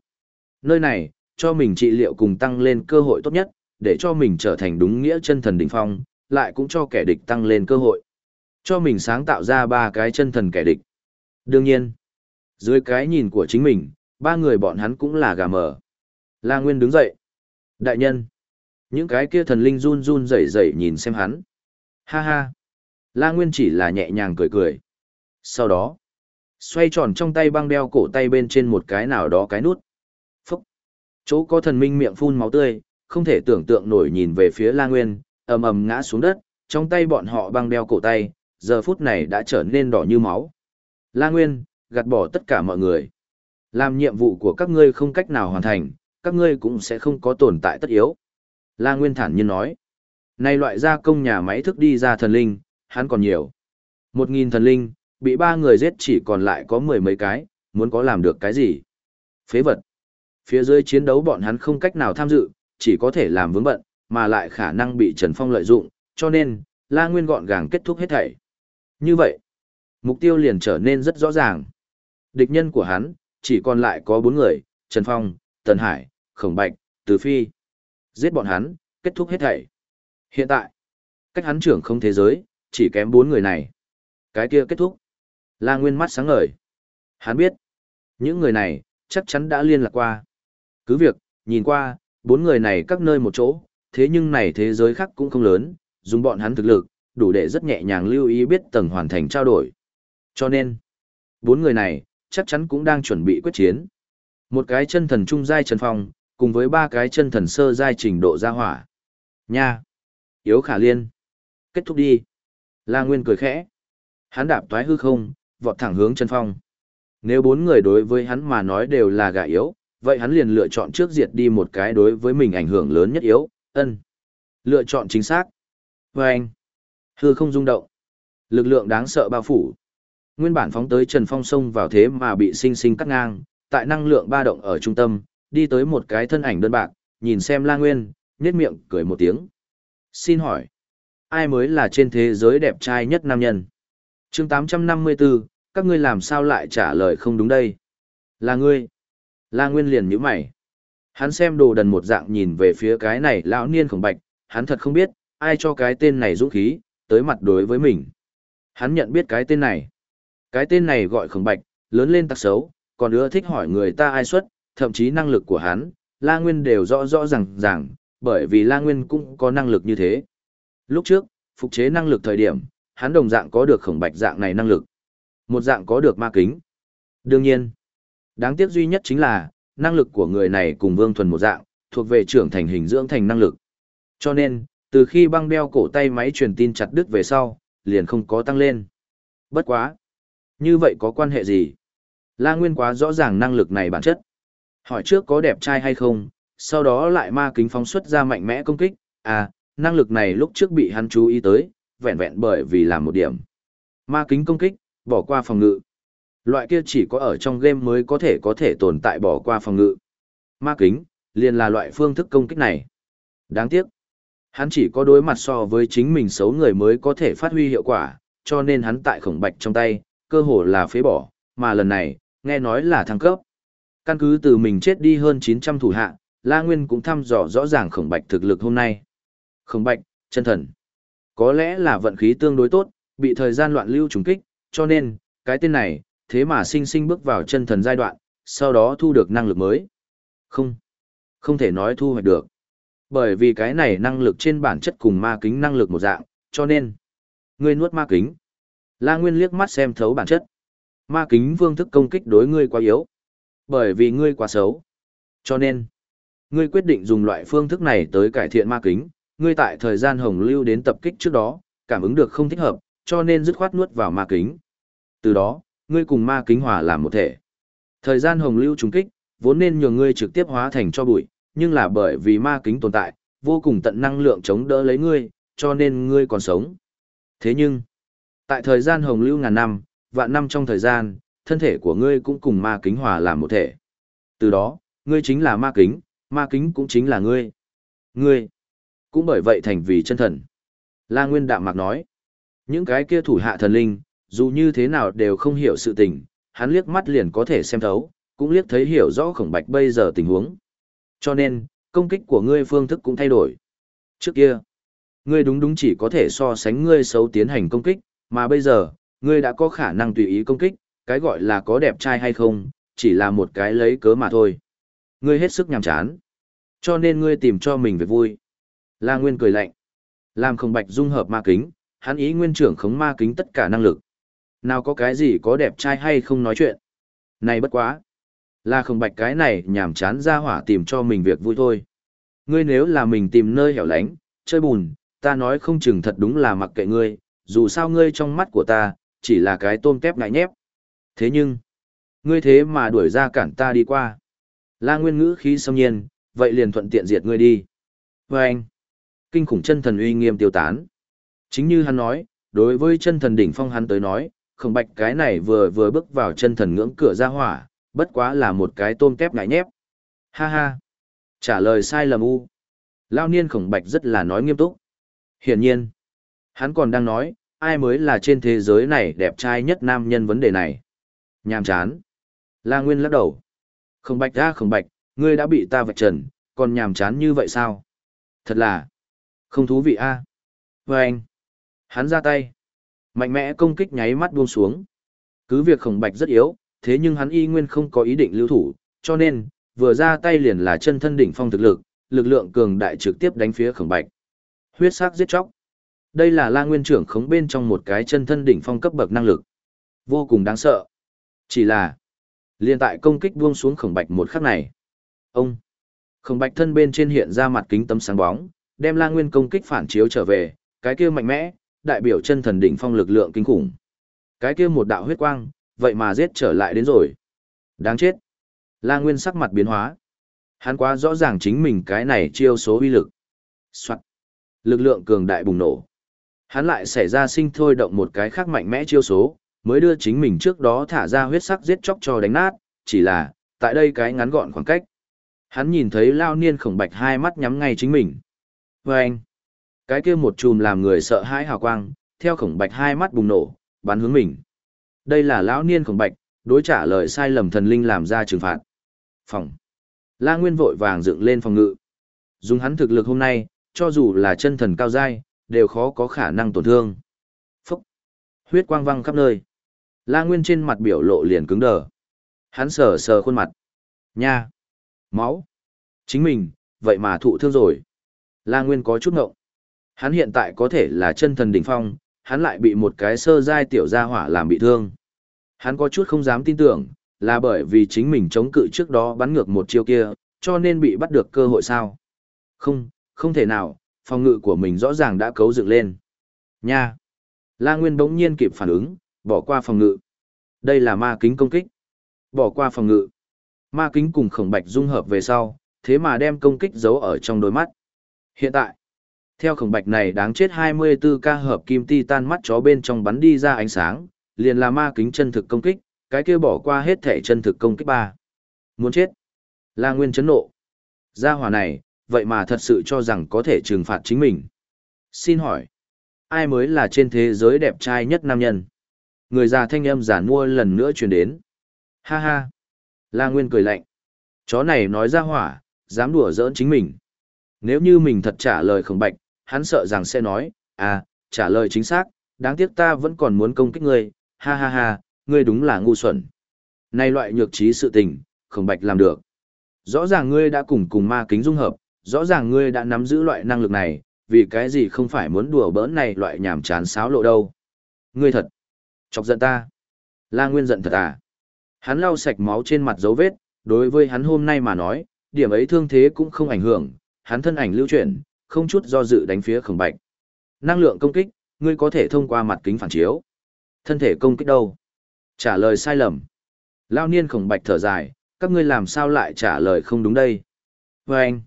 Nơi này, cho mình trị liệu cùng tăng lên cơ hội tốt nhất, để cho mình trở thành đúng nghĩa chân thần đỉnh phong, lại cũng cho kẻ địch tăng lên cơ hội. Cho mình sáng tạo ra ba cái chân thần kẻ địch. Đương nhiên, dưới cái nhìn của chính mình, ba người bọn hắn cũng là gà mờ. La Nguyên đứng dậy. Đại nhân. Những cái kia thần linh run run rẩy rẩy nhìn xem hắn. Ha ha. La Nguyên chỉ là nhẹ nhàng cười cười. Sau đó, xoay tròn trong tay băng đeo cổ tay bên trên một cái nào đó cái nút. Phúc. Chỗ có thần minh miệng phun máu tươi, không thể tưởng tượng nổi nhìn về phía La Nguyên, ầm ầm ngã xuống đất, trong tay bọn họ băng đeo cổ tay, giờ phút này đã trở nên đỏ như máu. La Nguyên, gạt bỏ tất cả mọi người. Làm nhiệm vụ của các ngươi không cách nào hoàn thành, các ngươi cũng sẽ không có tồn tại tất yếu. La Nguyên thản nhiên nói. nay loại gia công nhà máy thức đi ra thần linh, hắn còn nhiều. Một nghìn thần linh, bị ba người giết chỉ còn lại có mười mấy cái, muốn có làm được cái gì? Phế vật. Phía dưới chiến đấu bọn hắn không cách nào tham dự, chỉ có thể làm vướng bận, mà lại khả năng bị Trần Phong lợi dụng, cho nên, La Nguyên gọn gàng kết thúc hết thảy. Như vậy, mục tiêu liền trở nên rất rõ ràng. Địch nhân của hắn, chỉ còn lại có bốn người, Trần Phong, Tần Hải, Khổng Bạch, Từ Phi. Giết bọn hắn, kết thúc hết thảy. Hiện tại, cách hắn trưởng không thế giới, chỉ kém bốn người này. Cái kia kết thúc. La Nguyên mắt sáng ngời. Hắn biết, những người này, chắc chắn đã liên lạc qua. Cứ việc, nhìn qua, bốn người này các nơi một chỗ, thế nhưng này thế giới khác cũng không lớn, dùng bọn hắn thực lực, đủ để rất nhẹ nhàng lưu ý biết tầng hoàn thành trao đổi. Cho nên, bốn người này, chắc chắn cũng đang chuẩn bị quyết chiến. Một cái chân thần trung giai Trần Phong, cùng với ba cái chân thần sơ giai trình độ gia hỏa. Nha! Yếu khả liên. Kết thúc đi. La Nguyên cười khẽ. Hắn đạp toái hư không, vọt thẳng hướng Trần Phong. Nếu bốn người đối với hắn mà nói đều là gã yếu, vậy hắn liền lựa chọn trước diệt đi một cái đối với mình ảnh hưởng lớn nhất yếu, ân. Lựa chọn chính xác. Và anh, hư không rung động. Lực lượng đáng sợ bao phủ. Nguyên bản phóng tới Trần Phong sông vào thế mà bị sinh sinh cắt ngang, tại năng lượng ba động ở trung tâm, đi tới một cái thân ảnh đơn bạc, nhìn xem La Nguyên, nhếch miệng cười một tiếng. Xin hỏi, ai mới là trên thế giới đẹp trai nhất nam nhân? chương 854, các ngươi làm sao lại trả lời không đúng đây? Là ngươi. La Nguyên liền nhíu mày. Hắn xem đồ đần một dạng nhìn về phía cái này lão niên khổng bạch, hắn thật không biết, ai cho cái tên này dũng khí, tới mặt đối với mình. Hắn nhận biết cái tên này. Cái tên này gọi khổng bạch, lớn lên tặc xấu, còn ưa thích hỏi người ta ai xuất, thậm chí năng lực của hắn, La Nguyên đều rõ rõ ràng ràng, bởi vì La Nguyên cũng có năng lực như thế. Lúc trước, phục chế năng lực thời điểm, hắn đồng dạng có được khổng bạch dạng này năng lực. Một dạng có được ma kính. Đương nhiên, đáng tiếc duy nhất chính là, năng lực của người này cùng Vương Thuần một dạng, thuộc về trưởng thành hình dưỡng thành năng lực. Cho nên, từ khi băng đeo cổ tay máy truyền tin chặt đứt về sau, liền không có tăng lên. Bất quá. Như vậy có quan hệ gì? La Nguyên quá rõ ràng năng lực này bản chất. Hỏi trước có đẹp trai hay không, sau đó lại ma kính phóng xuất ra mạnh mẽ công kích, à, năng lực này lúc trước bị hắn chú ý tới, vẹn vẹn bởi vì làm một điểm. Ma kính công kích, bỏ qua phòng ngự. Loại kia chỉ có ở trong game mới có thể có thể tồn tại bỏ qua phòng ngự. Ma kính, liền là loại phương thức công kích này. Đáng tiếc. Hắn chỉ có đối mặt so với chính mình xấu người mới có thể phát huy hiệu quả, cho nên hắn tại khổng bạch trong tay, cơ hồ là phế bỏ, mà lần này, nghe nói là thăng cấp. Căn cứ từ mình chết đi hơn 900 thủ hạ, La Nguyên cũng thăm dò rõ ràng khổng bạch thực lực hôm nay. Khổng bạch, chân thần. Có lẽ là vận khí tương đối tốt, bị thời gian loạn lưu trùng kích, cho nên, cái tên này, thế mà sinh sinh bước vào chân thần giai đoạn, sau đó thu được năng lực mới. Không, không thể nói thu hoạch được. Bởi vì cái này năng lực trên bản chất cùng ma kính năng lực một dạng, cho nên, ngươi nuốt ma kính. La Nguyên liếc mắt xem thấu bản chất. Ma kính vương thức công kích đối ngươi quá yếu. Bởi vì ngươi quá xấu. Cho nên, ngươi quyết định dùng loại phương thức này tới cải thiện ma kính. Ngươi tại thời gian hồng lưu đến tập kích trước đó, cảm ứng được không thích hợp, cho nên dứt khoát nuốt vào ma kính. Từ đó, ngươi cùng ma kính hòa làm một thể. Thời gian hồng lưu trùng kích, vốn nên nhường ngươi trực tiếp hóa thành cho bụi, nhưng là bởi vì ma kính tồn tại, vô cùng tận năng lượng chống đỡ lấy ngươi, cho nên ngươi còn sống. Thế nhưng, tại thời gian hồng lưu ngàn năm, vạn năm trong thời gian, thân thể của ngươi cũng cùng ma kính hòa làm một thể. Từ đó, ngươi chính là ma kính, ma kính cũng chính là ngươi. Ngươi, cũng bởi vậy thành vì chân thần. La Nguyên Đạm Mạc nói, những cái kia thủ hạ thần linh, dù như thế nào đều không hiểu sự tình, hắn liếc mắt liền có thể xem thấu, cũng liếc thấy hiểu rõ khổng bạch bây giờ tình huống. Cho nên, công kích của ngươi phương thức cũng thay đổi. Trước kia, ngươi đúng đúng chỉ có thể so sánh ngươi xấu tiến hành công kích, mà bây giờ, ngươi đã có khả năng tùy ý công kích, cái gọi là có đẹp trai hay không, chỉ là một cái lấy cớ mà thôi. Ngươi hết sức nhàm chán. Cho nên ngươi tìm cho mình việc vui. La Nguyên cười lạnh. Làm không bạch dung hợp ma kính, hắn ý nguyên trưởng khống ma kính tất cả năng lực. Nào có cái gì có đẹp trai hay không nói chuyện. Này bất quá. Là không bạch cái này nhảm chán ra hỏa tìm cho mình việc vui thôi. Ngươi nếu là mình tìm nơi hẻo lánh, chơi bùn, ta nói không chừng thật đúng là mặc kệ ngươi, dù sao ngươi trong mắt của ta, chỉ là cái tôm tép ngại nhép. Thế nhưng, ngươi thế mà đuổi ra cản ta đi qua. La Nguyên ngữ khí xâm nhiên, vậy liền thuận tiện diệt ngươi đi. Và anh, kinh khủng chân thần uy nghiêm tiêu tán. Chính như hắn nói, đối với chân thần đỉnh phong hắn tới nói, không bạch cái này vừa vừa bước vào chân thần ngưỡng cửa ra hỏa, bất quá là một cái tôm tép ngại nhép. Ha ha. Trả lời sai lầm u. Lao niên khổng bạch rất là nói nghiêm túc. Hiển nhiên, hắn còn đang nói, ai mới là trên thế giới này đẹp trai nhất nam nhân vấn đề này. Nhàm chán. La Nguyên lắc đầu. Khổng bạch ra khổng bạch, ngươi đã bị ta vạch trần, còn nhàm chán như vậy sao? Thật là, không thú vị a. À? Và anh, hắn ra tay. Mạnh mẽ công kích nháy mắt buông xuống. Cứ việc khổng bạch rất yếu, thế nhưng hắn y nguyên không có ý định lưu thủ, cho nên, vừa ra tay liền là chân thân đỉnh phong thực lực, lực lượng cường đại trực tiếp đánh phía khổng bạch. Huyết sắc giết chóc. Đây là la nguyên trưởng khống bên trong một cái chân thân đỉnh phong cấp bậc năng lực. Vô cùng đáng sợ. Chỉ là, liên tại công kích buông xuống khổng bạch một khắc này. Ông, khổng bạch thân bên trên hiện ra mặt kính tấm sáng bóng, đem la nguyên công kích phản chiếu trở về, cái kia mạnh mẽ, đại biểu chân thần đỉnh phong lực lượng kinh khủng. Cái kia một đạo huyết quang, vậy mà giết trở lại đến rồi. Đáng chết. La Nguyên sắc mặt biến hóa. Hắn quá rõ ràng chính mình cái này chiêu số uy lực. Soạt. Lực lượng cường đại bùng nổ. Hắn lại xảy ra sinh thôi động một cái khác mạnh mẽ chiêu số, mới đưa chính mình trước đó thả ra huyết sắc giết chóc cho đánh nát, chỉ là, tại đây cái ngắn gọn khoảng cách. Hắn nhìn thấy lao niên khổng bạch hai mắt nhắm ngay chính mình. Và anh, cái kia một chùm làm người sợ hãi hào quang, theo khổng bạch hai mắt bùng nổ, bắn hướng mình. Đây là lão niên khổng bạch, đối trả lời sai lầm thần linh làm ra trừng phạt. Phòng. La Nguyên vội vàng dựng lên phòng ngự. Dùng hắn thực lực hôm nay, cho dù là chân thần cao giai, đều khó có khả năng tổn thương. Phúc. Huyết quang văng khắp nơi. La Nguyên trên mặt biểu lộ liền cứng đờ. Hắn sờ sờ khuôn mặt. Nha. Máu. Chính mình, vậy mà thụ thương rồi. La Nguyên có chút ngộng. Hắn hiện tại có thể là chân thần đỉnh phong, hắn lại bị một cái sơ giai tiểu gia hỏa làm bị thương. Hắn có chút không dám tin tưởng, là bởi vì chính mình chống cự trước đó bắn ngược một chiêu kia, cho nên bị bắt được cơ hội sao. Không, không thể nào, phòng ngự của mình rõ ràng đã cấu dựng lên. Nha! La Nguyên bỗng nhiên kịp phản ứng, bỏ qua phòng ngự. Đây là ma kính công kích. Bỏ qua phòng ngự. Ma kính cùng khổng bạch dung hợp về sau, thế mà đem công kích giấu ở trong đôi mắt. Hiện tại, theo khổng bạch này đáng chết 24 ca hợp kim titan mắt chó bên trong bắn đi ra ánh sáng, liền là ma kính chân thực công kích, cái kia bỏ qua hết thể chân thực công kích ba. Muốn chết. La Nguyên chấn nộ. Gia hỏa này, vậy mà thật sự cho rằng có thể trừng phạt chính mình. Xin hỏi, ai mới là trên thế giới đẹp trai nhất nam nhân? Người già thanh âm giả mua lần nữa truyền đến. Ha ha. La Nguyên cười lạnh. Chó này nói ra hỏa, dám đùa giỡn chính mình. Nếu như mình thật trả lời khổng bạch, hắn sợ rằng sẽ nói, à, trả lời chính xác, đáng tiếc ta vẫn còn muốn công kích ngươi, ha ha ha, ngươi đúng là ngu xuẩn. Này loại nhược trí sự tình, không bạch làm được. Rõ ràng ngươi đã cùng cùng ma kính dung hợp, rõ ràng ngươi đã nắm giữ loại năng lực này, vì cái gì không phải muốn đùa bỡn này loại nhảm chán sáo lộ đâu. Ngươi thật, chọc giận ta. La Nguyên giận thật à. Hắn lau sạch máu trên mặt dấu vết, đối với hắn hôm nay mà nói, điểm ấy thương thế cũng không ảnh hưởng, hắn thân ảnh lưu chuyển, không chút do dự đánh phía khổng bạch. Năng lượng công kích, ngươi có thể thông qua mặt kính phản chiếu. Thân thể công kích đâu? Trả lời sai lầm. Lao niên khổng bạch thở dài, các ngươi làm sao lại trả lời không đúng đây? Và anh,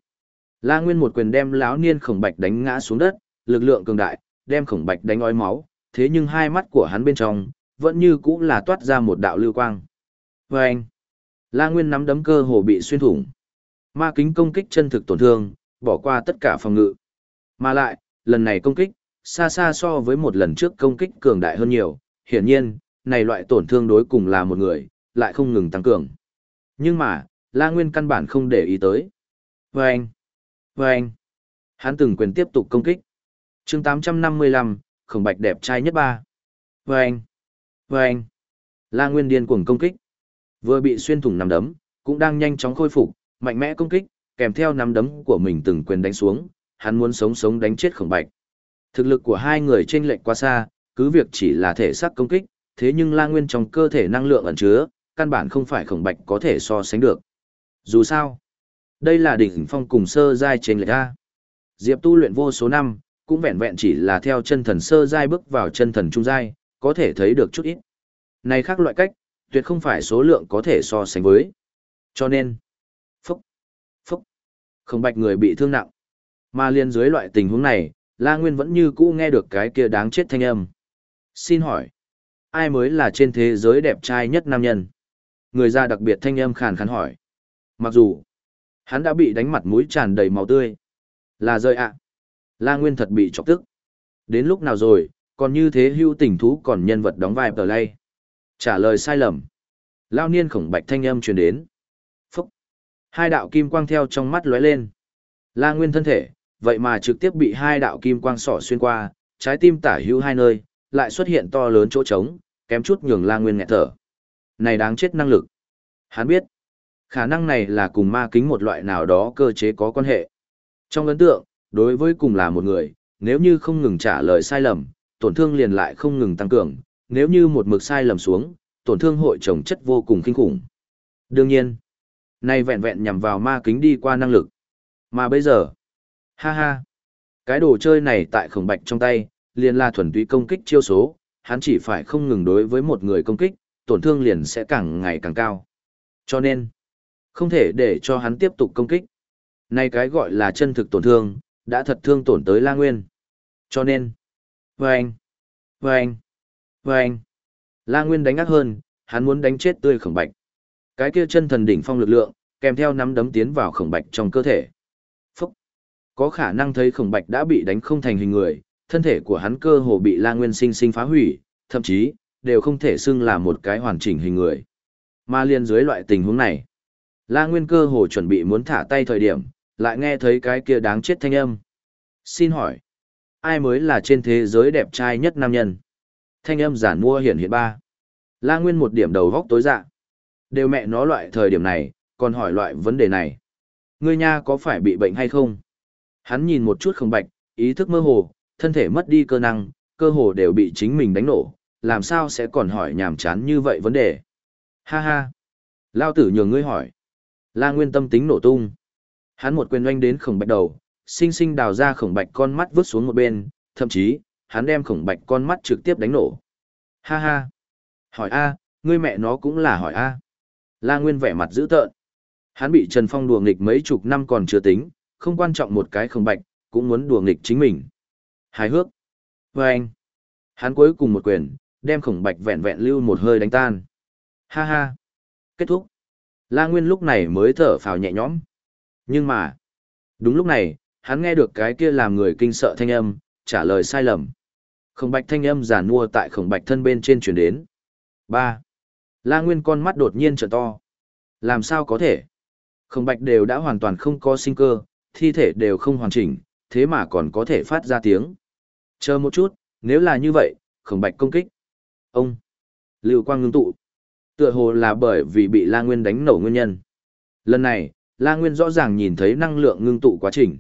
La Nguyên một quyền đem lão niên khổng bạch đánh ngã xuống đất, lực lượng cường đại, đem khổng bạch đánh ói máu, thế nhưng hai mắt của hắn bên trong, vẫn như cũ là toát ra một đạo lưu quang. Và anh, La Nguyên nắm đấm cơ hồ bị xuyên thủng. Ma kính công kích chân thực tổn thương, bỏ qua tất cả phòng ngự. Mà lại, lần này công kích, xa xa so với một lần trước công kích cường đại hơn nhiều, hiển nhiên, này loại tổn thương đối cùng là một người, lại không ngừng tăng cường. Nhưng mà, La Nguyên căn bản không để ý tới. Vâng! Vâng! Hắn từng quyền tiếp tục công kích. chương 855, khổng bạch đẹp trai nhất ba. Vâng! Vâng! La Nguyên điên cuồng công kích. Vừa bị xuyên thủng nằm đấm, cũng đang nhanh chóng khôi phục, mạnh mẽ công kích, kèm theo nắm đấm của mình từng quyền đánh xuống, hắn muốn sống sống đánh chết khổng bạch. Thực lực của hai người trên lệch quá xa, cứ việc chỉ là thể xác công kích, thế nhưng la nguyên trong cơ thể năng lượng ẩn chứa, căn bản không phải khổng bạch có thể so sánh được. Dù sao, đây là đỉnh phong cùng sơ giai trên lệch A. Diệp tu luyện vô số năm, cũng vẹn vẹn chỉ là theo chân thần sơ giai bước vào chân thần trung giai, có thể thấy được chút ít. Này khác loại cách, tuyệt không phải số lượng có thể so sánh với. Cho nên, không bạch người bị thương nặng. Mà liên dưới loại tình huống này, La Nguyên vẫn như cũ nghe được cái kia đáng chết thanh âm. Xin hỏi, ai mới là trên thế giới đẹp trai nhất nam nhân? Người ra đặc biệt thanh âm khàn khàn hỏi. Mặc dù, hắn đã bị đánh mặt mũi tràn đầy máu tươi. Là rơi ạ. La Nguyên thật bị chọc tức. Đến lúc nào rồi, còn như thế hưu tình thú còn nhân vật đóng vai tờ lay. Trả lời sai lầm. Lao niên khổng bạch thanh âm truyền đến. Hai đạo kim quang theo trong mắt lóe lên. La Nguyên thân thể, vậy mà trực tiếp bị hai đạo kim quang sỏ xuyên qua, trái tim tả hữu hai nơi, lại xuất hiện to lớn chỗ trống, kém chút nhường La Nguyên nghẹt thở. Này đáng chết năng lực. Hắn biết, khả năng này là cùng ma kính một loại nào đó cơ chế có quan hệ. Trong ấn tượng, đối với cùng là một người, nếu như không ngừng trả lời sai lầm, tổn thương liền lại không ngừng tăng cường, nếu như một mực sai lầm xuống, tổn thương hội chồng chất vô cùng kinh khủng. Đương nhiên, nay vẹn vẹn nhằm vào ma kính đi qua năng lực. Mà bây giờ, ha ha, cái đồ chơi này tại khổng bạch trong tay, liền là thuần túy công kích chiêu số, hắn chỉ phải không ngừng đối với một người công kích, tổn thương liền sẽ càng ngày càng cao. Cho nên, không thể để cho hắn tiếp tục công kích. nay cái gọi là chân thực tổn thương, đã thật thương tổn tới La Nguyên. Cho nên, vâng, vâng, vâng, La Nguyên đánh ác hơn, hắn muốn đánh chết tươi khổng bạch. Cái kia chân thần đỉnh phong lực lượng, kèm theo nắm đấm tiến vào khổng bạch trong cơ thể. Phúc! Có khả năng thấy khổng bạch đã bị đánh không thành hình người, thân thể của hắn cơ hồ bị La Nguyên sinh sinh phá hủy, thậm chí, đều không thể xưng là một cái hoàn chỉnh hình người. Mà liên dưới loại tình huống này, La Nguyên cơ hồ chuẩn bị muốn thả tay thời điểm, lại nghe thấy cái kia đáng chết thanh âm. Xin hỏi, ai mới là trên thế giới đẹp trai nhất nam nhân? Thanh âm giản mua hiển hiện ba. La Nguyên một điểm đầu góc tối dạ. Đều mẹ nó loại thời điểm này, còn hỏi loại vấn đề này. Ngươi nha có phải bị bệnh hay không? Hắn nhìn một chút không bạch, ý thức mơ hồ, thân thể mất đi cơ năng, cơ hồ đều bị chính mình đánh nổ, làm sao sẽ còn hỏi nhàm chán như vậy vấn đề. Ha ha. Lao tử nhường ngươi hỏi. La Nguyên tâm tính nổ tung. Hắn một quyền oanh đến khổng bạch đầu, sinh sinh đào ra khổng bạch con mắt vứt xuống một bên, thậm chí, hắn đem khổng bạch con mắt trực tiếp đánh nổ. Ha ha. Hỏi A, ngươi mẹ nó cũng là hỏi A. La Nguyên vẻ mặt dữ tợn. Hắn bị Trần Phong đùa nghịch mấy chục năm còn chưa tính, không quan trọng một cái không bạch, cũng muốn đùa nghịch chính mình. Hài hước. Và anh. Hắn cuối cùng một quyền, đem khổng bạch vẹn vẹn lưu một hơi đánh tan. Ha ha. Kết thúc. La Nguyên lúc này mới thở phào nhẹ nhõm. Nhưng mà, đúng lúc này, hắn nghe được cái kia làm người kinh sợ thanh âm, trả lời sai lầm. Khổng bạch thanh âm giả nua tại khổng bạch thân bên trên chuyển đến. ba La Nguyên con mắt đột nhiên trở to. Làm sao có thể? Khổng bạch đều đã hoàn toàn không có sinh cơ, thi thể đều không hoàn chỉnh, thế mà còn có thể phát ra tiếng. Chờ một chút, nếu là như vậy, khổng bạch công kích. Ông! Lưu quang ngưng tụ. Tựa hồ là bởi vì bị La Nguyên đánh nổ nguyên nhân. Lần này, La Nguyên rõ ràng nhìn thấy năng lượng ngưng tụ quá trình.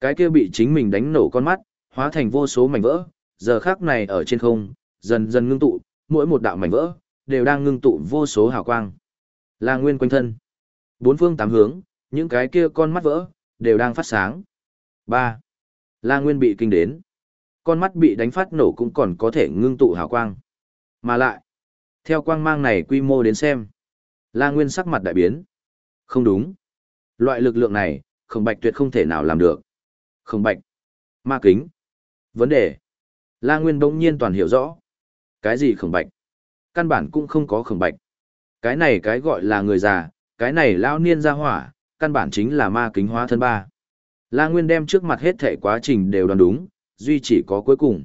Cái kia bị chính mình đánh nổ con mắt, hóa thành vô số mảnh vỡ, giờ khác này ở trên không, dần dần ngưng tụ, mỗi một đạo mảnh vỡ, đều đang ngưng tụ vô số hào quang. La Nguyên quanh thân. Bốn phương tám hướng, những cái kia con mắt vỡ, đều đang phát sáng. ba La Nguyên bị kinh đến. Con mắt bị đánh phát nổ cũng còn có thể ngưng tụ hào quang. Mà lại, theo quang mang này quy mô đến xem, La Nguyên sắc mặt đại biến. Không đúng. Loại lực lượng này, khổng bạch tuyệt không thể nào làm được. Khổng bạch. Ma kính. Vấn đề. La Nguyên bỗng nhiên toàn hiểu rõ. Cái gì khổng bạch? Căn bản cũng không có khổng bạch. Cái này cái gọi là người già, cái này lão niên ra hỏa, căn bản chính là ma kính hóa thân ba. La Nguyên đem trước mặt hết thể quá trình đều đoán đúng, duy chỉ có cuối cùng.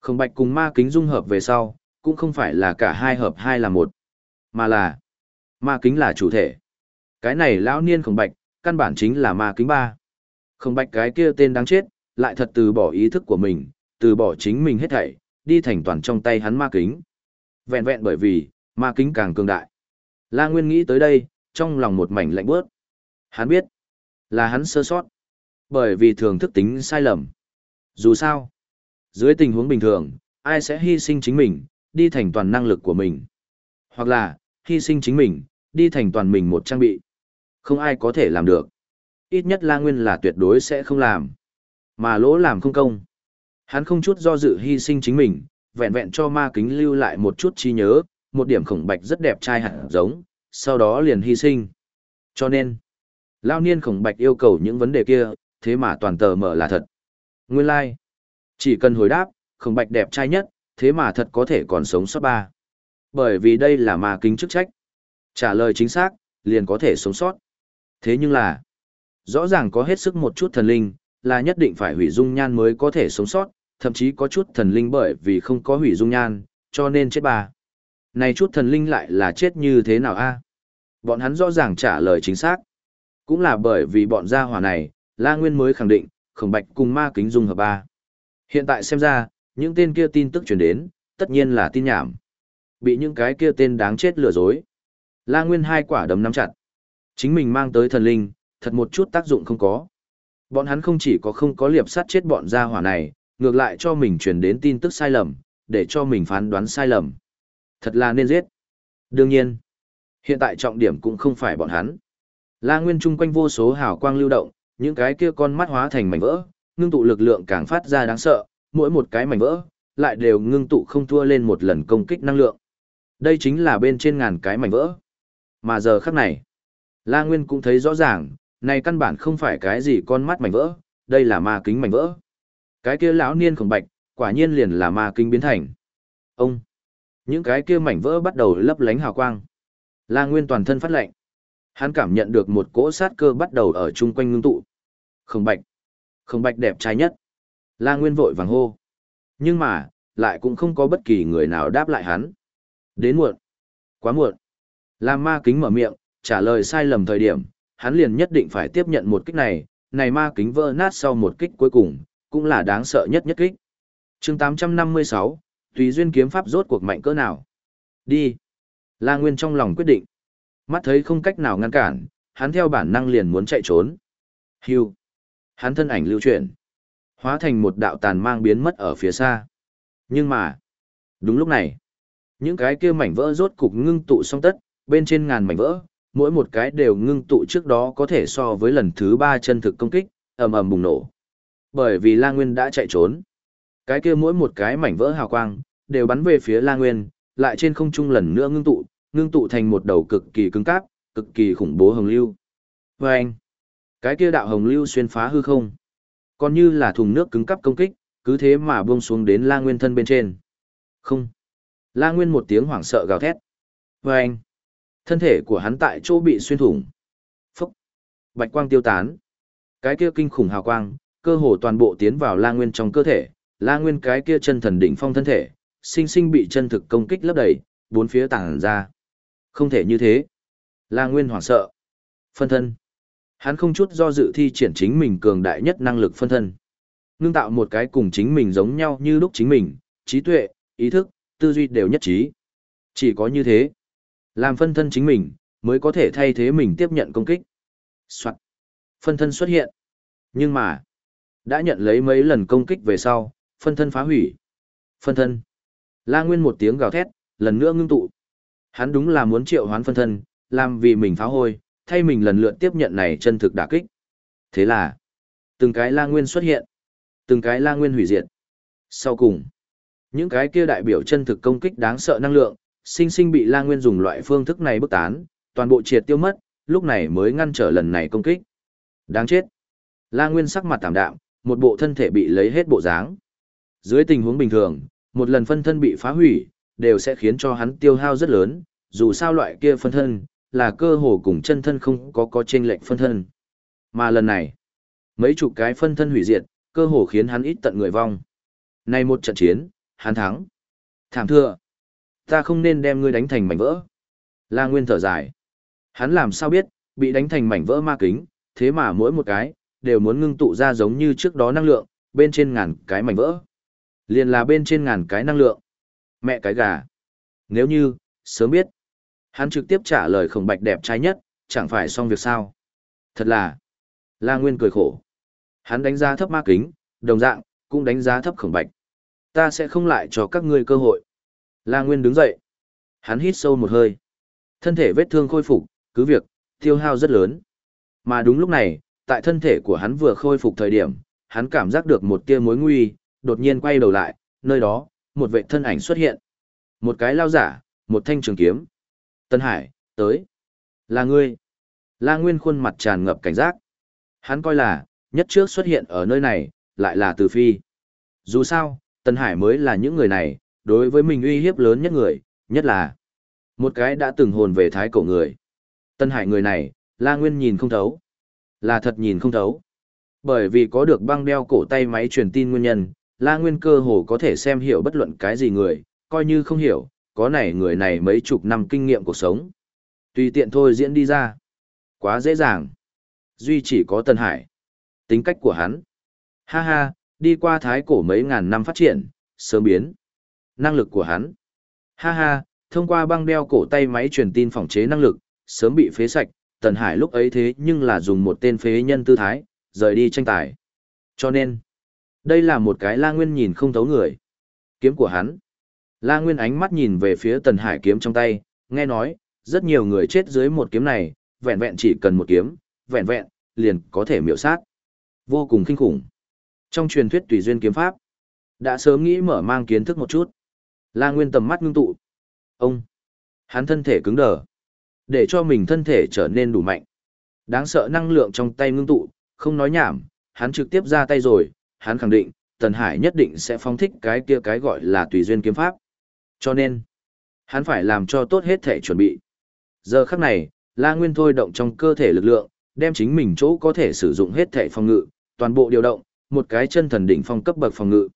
Khổng bạch cùng ma kính dung hợp về sau, cũng không phải là cả hai hợp hai là một, mà là ma kính là chủ thể. Cái này lão niên khổng bạch, căn bản chính là ma kính ba. Khổng bạch cái kia tên đáng chết, lại thật từ bỏ ý thức của mình, từ bỏ chính mình hết thảy, đi thành toàn trong tay hắn ma kính. Vẹn vẹn bởi vì, ma kính càng cường đại. La Nguyên nghĩ tới đây, trong lòng một mảnh lạnh bớt. Hắn biết, là hắn sơ sót. Bởi vì thường thức tính sai lầm. Dù sao, dưới tình huống bình thường, ai sẽ hy sinh chính mình, đi thành toàn năng lực của mình. Hoặc là, hy sinh chính mình, đi thành toàn mình một trang bị. Không ai có thể làm được. Ít nhất La Nguyên là tuyệt đối sẽ không làm. Mà lỗ làm không công. Hắn không chút do dự hy sinh chính mình, vẹn vẹn cho ma kính lưu lại một chút chi nhớ, một điểm khổng bạch rất đẹp trai hẳn giống, sau đó liền hy sinh. Cho nên, lao niên khổng bạch yêu cầu những vấn đề kia, thế mà toàn tờ mở là thật. Nguyên lai, like. chỉ cần hồi đáp, khổng bạch đẹp trai nhất, thế mà thật có thể còn sống sót ba. Bởi vì đây là ma kính chức trách. Trả lời chính xác, liền có thể sống sót. Thế nhưng là, rõ ràng có hết sức một chút thần linh, là nhất định phải hủy dung nhan mới có thể sống sót, thậm chí có chút thần linh bởi vì không có hủy dung nhan, cho nên chết bà. Này chút thần linh lại là chết như thế nào a? Bọn hắn rõ ràng trả lời chính xác. Cũng là bởi vì bọn gia hỏa này, La Nguyên mới khẳng định, khổng bạch cùng ma kính dung hợp ba. Hiện tại xem ra, những tên kia tin tức truyền đến, tất nhiên là tin nhảm. Bị những cái kia tên đáng chết lừa dối. La Nguyên hai quả đấm nắm chặt. Chính mình mang tới thần linh, thật một chút tác dụng không có. Bọn hắn không chỉ có không có liệp sát chết bọn gia hỏa này, ngược lại cho mình truyền đến tin tức sai lầm, để cho mình phán đoán sai lầm. Thật là nên giết. Đương nhiên, hiện tại trọng điểm cũng không phải bọn hắn. La Nguyên chung quanh vô số hào quang lưu động, những cái kia con mắt hóa thành mảnh vỡ, ngưng tụ lực lượng càng phát ra đáng sợ, mỗi một cái mảnh vỡ, lại đều ngưng tụ không thua lên một lần công kích năng lượng. Đây chính là bên trên ngàn cái mảnh vỡ. Mà giờ khắc này, La Nguyên cũng thấy rõ ràng, này căn bản không phải cái gì con mắt mảnh vỡ, đây là ma kính mảnh vỡ. Cái kia lão niên khổng bạch, quả nhiên liền là ma kính biến thành. Ông, những cái kia mảnh vỡ bắt đầu lấp lánh hào quang. La Nguyên toàn thân phát lạnh. Hắn cảm nhận được một cỗ sát cơ bắt đầu ở chung quanh ngưng tụ. Khổng bạch, khổng bạch đẹp trai nhất. La Nguyên vội vàng hô. Nhưng mà, lại cũng không có bất kỳ người nào đáp lại hắn. Đến muộn. Quá muộn. Làm ma kính mở miệng, trả lời sai lầm thời điểm, hắn liền nhất định phải tiếp nhận một kích này, này ma kính vỡ nát sau một kích cuối cùng, cũng là đáng sợ nhất nhất kích. chương 856, tùy duyên kiếm pháp rốt cuộc mạnh cỡ nào. Đi. La Nguyên trong lòng quyết định. Mắt thấy không cách nào ngăn cản, hắn theo bản năng liền muốn chạy trốn. Hưu. Hắn thân ảnh lưu chuyển. Hóa thành một đạo tàn mang biến mất ở phía xa. Nhưng mà, đúng lúc này, những cái kia mảnh vỡ rốt cục ngưng tụ xong tất, bên trên ngàn mảnh vỡ, mỗi một cái đều ngưng tụ trước đó có thể so với lần thứ ba chân thực công kích, ầm ầm bùng nổ. Bởi vì La Nguyên đã chạy trốn. Cái kia mỗi một cái mảnh vỡ hào quang, đều bắn về phía La Nguyên, lại trên không trung lần nữa ngưng tụ, ngưng tụ thành một đầu cực kỳ cứng cáp, cực kỳ khủng bố hồng lưu. Và anh, cái kia đạo hồng lưu xuyên phá hư không, còn như là thùng nước cứng cáp công kích, cứ thế mà buông xuống đến La Nguyên thân bên trên. Không. La Nguyên một tiếng hoảng sợ gào thét. Và anh, thân thể của hắn tại chỗ bị xuyên thủng. Phúc. Bạch quang tiêu tán. Cái kia kinh khủng hào quang, cơ hồ toàn bộ tiến vào La Nguyên trong cơ thể. La Nguyên cái kia chân thần đỉnh phong thân thể, sinh sinh bị chân thực công kích lấp đầy, bốn phía tàng ra. Không thể như thế. La Nguyên hoảng sợ. Phân thân. Hắn không chút do dự thi triển chính mình cường đại nhất năng lực phân thân. Ngưng tạo một cái cùng chính mình giống nhau như lúc chính mình, trí tuệ, ý thức, tư duy đều nhất trí. Chỉ có như thế. Làm phân thân chính mình, mới có thể thay thế mình tiếp nhận công kích. Soạn. Phân thân xuất hiện. Nhưng mà, đã nhận lấy mấy lần công kích về sau, phân thân phá hủy. Phân thân. La Nguyên một tiếng gào thét, lần nữa ngưng tụ. Hắn đúng là muốn triệu hoán phân thân, làm vì mình phá hôi, thay mình lần lượt tiếp nhận này chân thực đả kích. Thế là, từng cái La Nguyên xuất hiện, từng cái La Nguyên hủy diệt. Sau cùng, những cái kia đại biểu chân thực công kích đáng sợ năng lượng, sinh sinh bị La Nguyên dùng loại phương thức này bức tán, toàn bộ triệt tiêu mất, lúc này mới ngăn trở lần này công kích. Đáng chết. La Nguyên sắc mặt tạm đạm, một bộ thân thể bị lấy hết bộ dáng. Dưới tình huống bình thường, một lần phân thân bị phá hủy, đều sẽ khiến cho hắn tiêu hao rất lớn, dù sao loại kia phân thân, là cơ hồ cùng chân thân không có có chênh lệch phân thân. Mà lần này, mấy chục cái phân thân hủy diệt, cơ hồ khiến hắn ít tận người vong. Này một trận chiến, hắn thắng. Thảm thưa, ta không nên đem ngươi đánh thành mảnh vỡ. La Nguyên thở dài. Hắn làm sao biết, bị đánh thành mảnh vỡ ma kính, thế mà mỗi một cái, đều muốn ngưng tụ ra giống như trước đó năng lượng, bên trên ngàn cái mảnh vỡ. Liền là bên trên ngàn cái năng lượng. Mẹ cái gà. Nếu như, sớm biết. Hắn trực tiếp trả lời khổng bạch đẹp trai nhất, chẳng phải xong việc sao. Thật là. La Nguyên cười khổ. Hắn đánh giá thấp ma kính, đồng dạng, cũng đánh giá thấp khổng bạch. Ta sẽ không lại cho các ngươi cơ hội. La Nguyên đứng dậy. Hắn hít sâu một hơi. Thân thể vết thương khôi phục, cứ việc, tiêu hao rất lớn. Mà đúng lúc này, tại thân thể của hắn vừa khôi phục thời điểm, hắn cảm giác được một tia mối nguy, đột nhiên quay đầu lại, nơi đó, một vệ thân ảnh xuất hiện. Một cái lao giả, một thanh trường kiếm. Tân Hải, tới. Là ngươi. La Nguyên khuôn mặt tràn ngập cảnh giác. Hắn coi là, nhất trước xuất hiện ở nơi này, lại là Từ Phi. Dù sao, Tân Hải mới là những người này, đối với mình uy hiếp lớn nhất người, nhất là một cái đã từng hồn về thái cổ người. Tân Hải người này, La Nguyên nhìn không thấu. Là thật nhìn không thấu. Bởi vì có được băng đeo cổ tay máy truyền tin nguyên nhân, La Nguyên cơ hồ có thể xem hiểu bất luận cái gì người, coi như không hiểu, có này người này mấy chục năm kinh nghiệm cuộc sống. Tùy tiện thôi diễn đi ra. Quá dễ dàng. Duy chỉ có Tân Hải. Tính cách của hắn. Ha ha, đi qua thái cổ mấy ngàn năm phát triển, sớm biến. Năng lực của hắn. Ha ha, thông qua băng đeo cổ tay máy truyền tin phòng chế năng lực, sớm bị phế sạch, Tần Hải lúc ấy thế nhưng là dùng một tên phế nhân tư thái, rời đi tranh tài. Cho nên, đây là một cái La Nguyên nhìn không thấu người. Kiếm của hắn. La Nguyên ánh mắt nhìn về phía Tần Hải kiếm trong tay, nghe nói, rất nhiều người chết dưới một kiếm này, vẹn vẹn chỉ cần một kiếm, vẹn vẹn, liền có thể miểu sát. Vô cùng kinh khủng. Trong truyền thuyết tùy duyên kiếm pháp, đã sớm nghĩ mở mang kiến thức một chút. La Nguyên tầm mắt ngưng tụ. Ông, hắn thân thể cứng đờ, để cho mình thân thể trở nên đủ mạnh. Đáng sợ năng lượng trong tay ngưng tụ, không nói nhảm, hắn trực tiếp ra tay rồi, hắn khẳng định, Tần Hải nhất định sẽ phong thích cái kia cái gọi là tùy duyên kiếm pháp. Cho nên, hắn phải làm cho tốt hết thể chuẩn bị. Giờ khắc này, La Nguyên thôi động trong cơ thể lực lượng, đem chính mình chỗ có thể sử dụng hết thể phòng ngự, toàn bộ điều động, một cái chân thần đỉnh phong cấp bậc phòng ngự.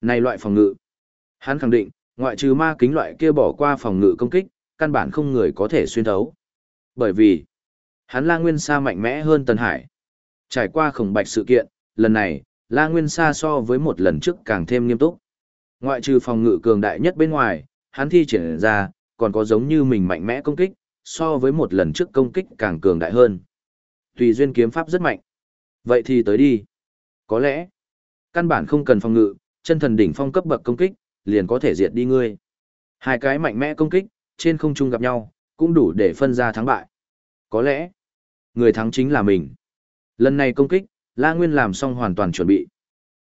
Này loại phòng ngự, hắn khẳng định, ngoại trừ ma kính loại kia bỏ qua phòng ngự công kích, căn bản không người có thể xuyên thấu. Bởi vì, hắn La Nguyên Sa mạnh mẽ hơn Tần Hải. Trải qua khổng bạch sự kiện, lần này, La Nguyên Sa so với một lần trước càng thêm nghiêm túc. Ngoại trừ phòng ngự cường đại nhất bên ngoài, hắn thi triển ra, còn có giống như mình mạnh mẽ công kích, so với một lần trước công kích càng cường đại hơn. Tùy duyên kiếm pháp rất mạnh. Vậy thì tới đi. Có lẽ, căn bản không cần phòng ngự, chân thần đỉnh phong cấp bậc công kích, liền có thể diệt đi ngươi. Hai cái mạnh mẽ công kích, trên không trung gặp nhau, cũng đủ để phân ra thắng bại. Có lẽ, người thắng chính là mình. Lần này công kích, La Nguyên làm xong hoàn toàn chuẩn bị.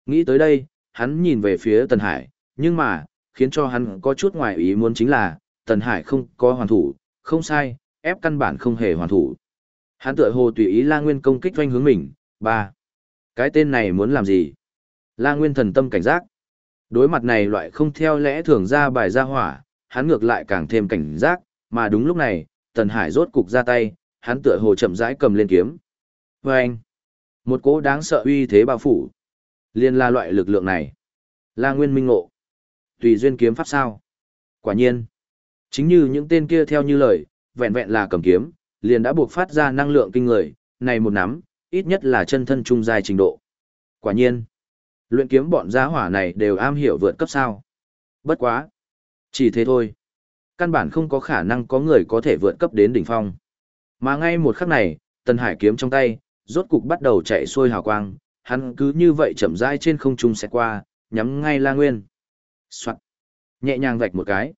Nghĩ tới đây, hắn nhìn về phía Tần Hải, nhưng mà, khiến cho hắn có chút ngoài ý muốn chính là, Tần Hải không có hoàn thủ, không sai, ép căn bản không hề hoàn thủ. Hắn tựa hồ tùy ý La Nguyên công kích doanh hướng mình, ba. Cái tên này muốn làm gì? La Nguyên thần tâm cảnh giác. Đối mặt này loại không theo lẽ thường ra bài ra hỏa, hắn ngược lại càng thêm cảnh giác, mà đúng lúc này, Tần Hải rốt cục ra tay, hắn tựa hồ chậm rãi cầm lên kiếm. Vâng! anh, một cỗ đáng sợ uy thế bao phủ. Liên la loại lực lượng này. La Nguyên minh ngộ. Tùy duyên kiếm pháp sao? Quả nhiên. Chính như những tên kia theo như lời, vẹn vẹn là cầm kiếm, liền đã buộc phát ra năng lượng kinh người, này một nắm, ít nhất là chân thân trung dài trình độ. Quả nhiên. Luyện kiếm bọn giá hỏa này đều am hiểu vượt cấp sao. Bất quá. Chỉ thế thôi. Căn bản không có khả năng có người có thể vượt cấp đến đỉnh phong. Mà ngay một khắc này, Tần Hải kiếm trong tay, rốt cục bắt đầu chạy xuôi hào quang, hắn cứ như vậy chậm rãi trên không trung sẽ qua, nhắm ngay La Nguyên. Soạn. Nhẹ nhàng vạch một cái.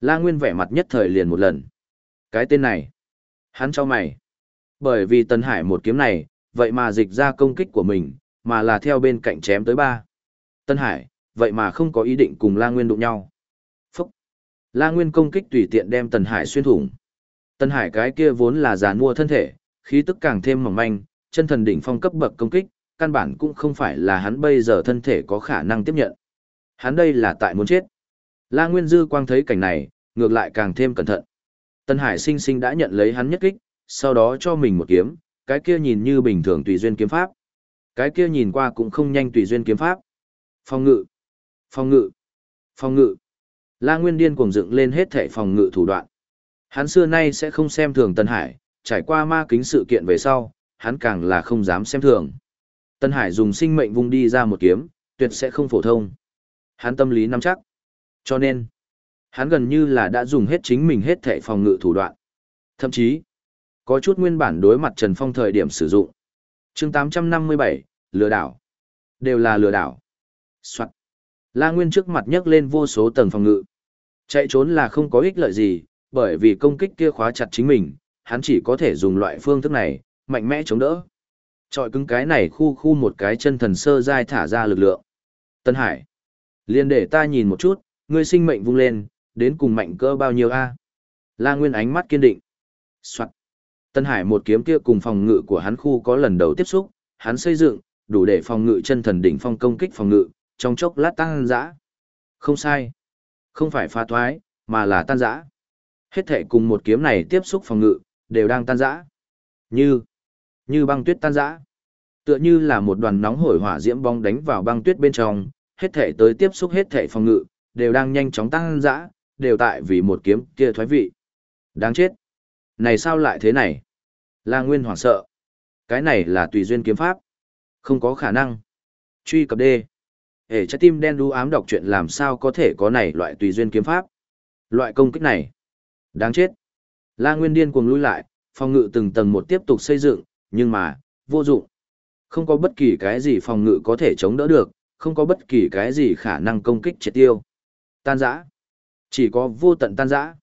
La Nguyên vẻ mặt nhất thời liền một lần. Cái tên này. Hắn cho mày. Bởi vì Tần Hải một kiếm này, vậy mà dịch ra công kích của mình, mà là theo bên cạnh chém tới ba. Tân Hải, vậy mà không có ý định cùng La Nguyên đụng nhau. La Nguyên công kích tùy tiện đem Tần Hải xuyên thủng. Tần Hải cái kia vốn là giàn mua thân thể, khí tức càng thêm mỏng manh, chân thần đỉnh phong cấp bậc công kích, căn bản cũng không phải là hắn bây giờ thân thể có khả năng tiếp nhận. Hắn đây là tại muốn chết. La Nguyên Dư quang thấy cảnh này, ngược lại càng thêm cẩn thận. Tần Hải sinh sinh đã nhận lấy hắn nhất kích, sau đó cho mình một kiếm, cái kia nhìn như bình thường tùy duyên kiếm pháp. Cái kia nhìn qua cũng không nhanh tùy duyên kiếm pháp. Phong ngự, phong ngự, phong ngự. La Nguyên điên cuồng dựng lên hết thảy phòng ngự thủ đoạn. Hắn xưa nay sẽ không xem thường Tân Hải, trải qua ma kính sự kiện về sau, hắn càng là không dám xem thường. Tân Hải dùng sinh mệnh vung đi ra một kiếm, tuyệt sẽ không phổ thông. Hắn tâm lý nắm chắc. Cho nên, hắn gần như là đã dùng hết chính mình hết thảy phòng ngự thủ đoạn. Thậm chí, có chút nguyên bản đối mặt Trần Phong thời điểm sử dụng. chương 857, lừa đảo. Đều là lừa đảo. Soạn. La Nguyên trước mặt nhấc lên vô số tầng phòng ngự. Chạy trốn là không có ích lợi gì, bởi vì công kích kia khóa chặt chính mình, hắn chỉ có thể dùng loại phương thức này, mạnh mẽ chống đỡ. Trọi cứng cái này khu khu một cái chân thần sơ dai thả ra lực lượng. Tân Hải. liền để ta nhìn một chút, ngươi sinh mệnh vung lên, đến cùng mạnh cỡ bao nhiêu a? La Nguyên ánh mắt kiên định. Soạt. Tân Hải một kiếm kia cùng phòng ngự của hắn khu có lần đầu tiếp xúc, hắn xây dựng, đủ để phòng ngự chân thần đỉnh phong công kích phòng ngự, trong chốc lát tăng dã. Không sai. Không phải phá thoái, mà là tan rã. Hết thể cùng một kiếm này tiếp xúc phòng ngự, đều đang tan rã, Như, như băng tuyết tan rã, Tựa như là một đoàn nóng hổi hỏa diễm bong đánh vào băng tuyết bên trong, hết thể tới tiếp xúc hết thể phòng ngự, đều đang nhanh chóng tan rã, đều tại vì một kiếm kia thoái vị. Đáng chết. Này sao lại thế này? La Nguyên hoảng sợ. Cái này là tùy duyên kiếm pháp. Không có khả năng. Truy cập D. Hệ trái tim đen đu ám đọc chuyện làm sao có thể có này loại tùy duyên kiếm pháp. Loại công kích này. Đáng chết. La Nguyên điên cuồng lui lại, phòng ngự từng tầng một tiếp tục xây dựng, nhưng mà, vô dụng. Không có bất kỳ cái gì phòng ngự có thể chống đỡ được, không có bất kỳ cái gì khả năng công kích triệt tiêu. Tan giã. Chỉ có vô tận tan giã.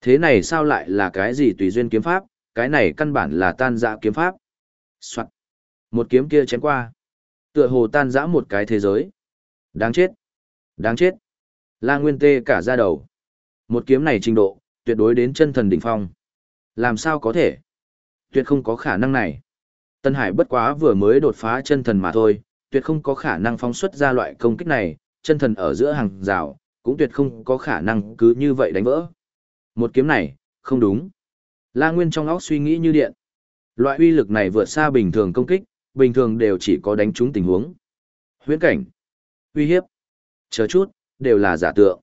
Thế này sao lại là cái gì tùy duyên kiếm pháp, cái này căn bản là tan giã kiếm pháp. Soạn. Một kiếm kia chém qua. Tựa hồ tan giã một cái thế giới. Đáng chết. Đáng chết. La Nguyên tê cả ra đầu. Một kiếm này trình độ, tuyệt đối đến chân thần đỉnh phong. Làm sao có thể? Tuyệt không có khả năng này. Tân Hải bất quá vừa mới đột phá chân thần mà thôi, tuyệt không có khả năng phóng xuất ra loại công kích này, chân thần ở giữa hàng rào, cũng tuyệt không có khả năng cứ như vậy đánh vỡ. Một kiếm này, không đúng. La Nguyên trong óc suy nghĩ như điện. Loại uy lực này vượt xa bình thường công kích, bình thường đều chỉ có đánh trúng tình huống. Huyễn cảnh, uy hiếp, chờ chút, đều là giả tượng.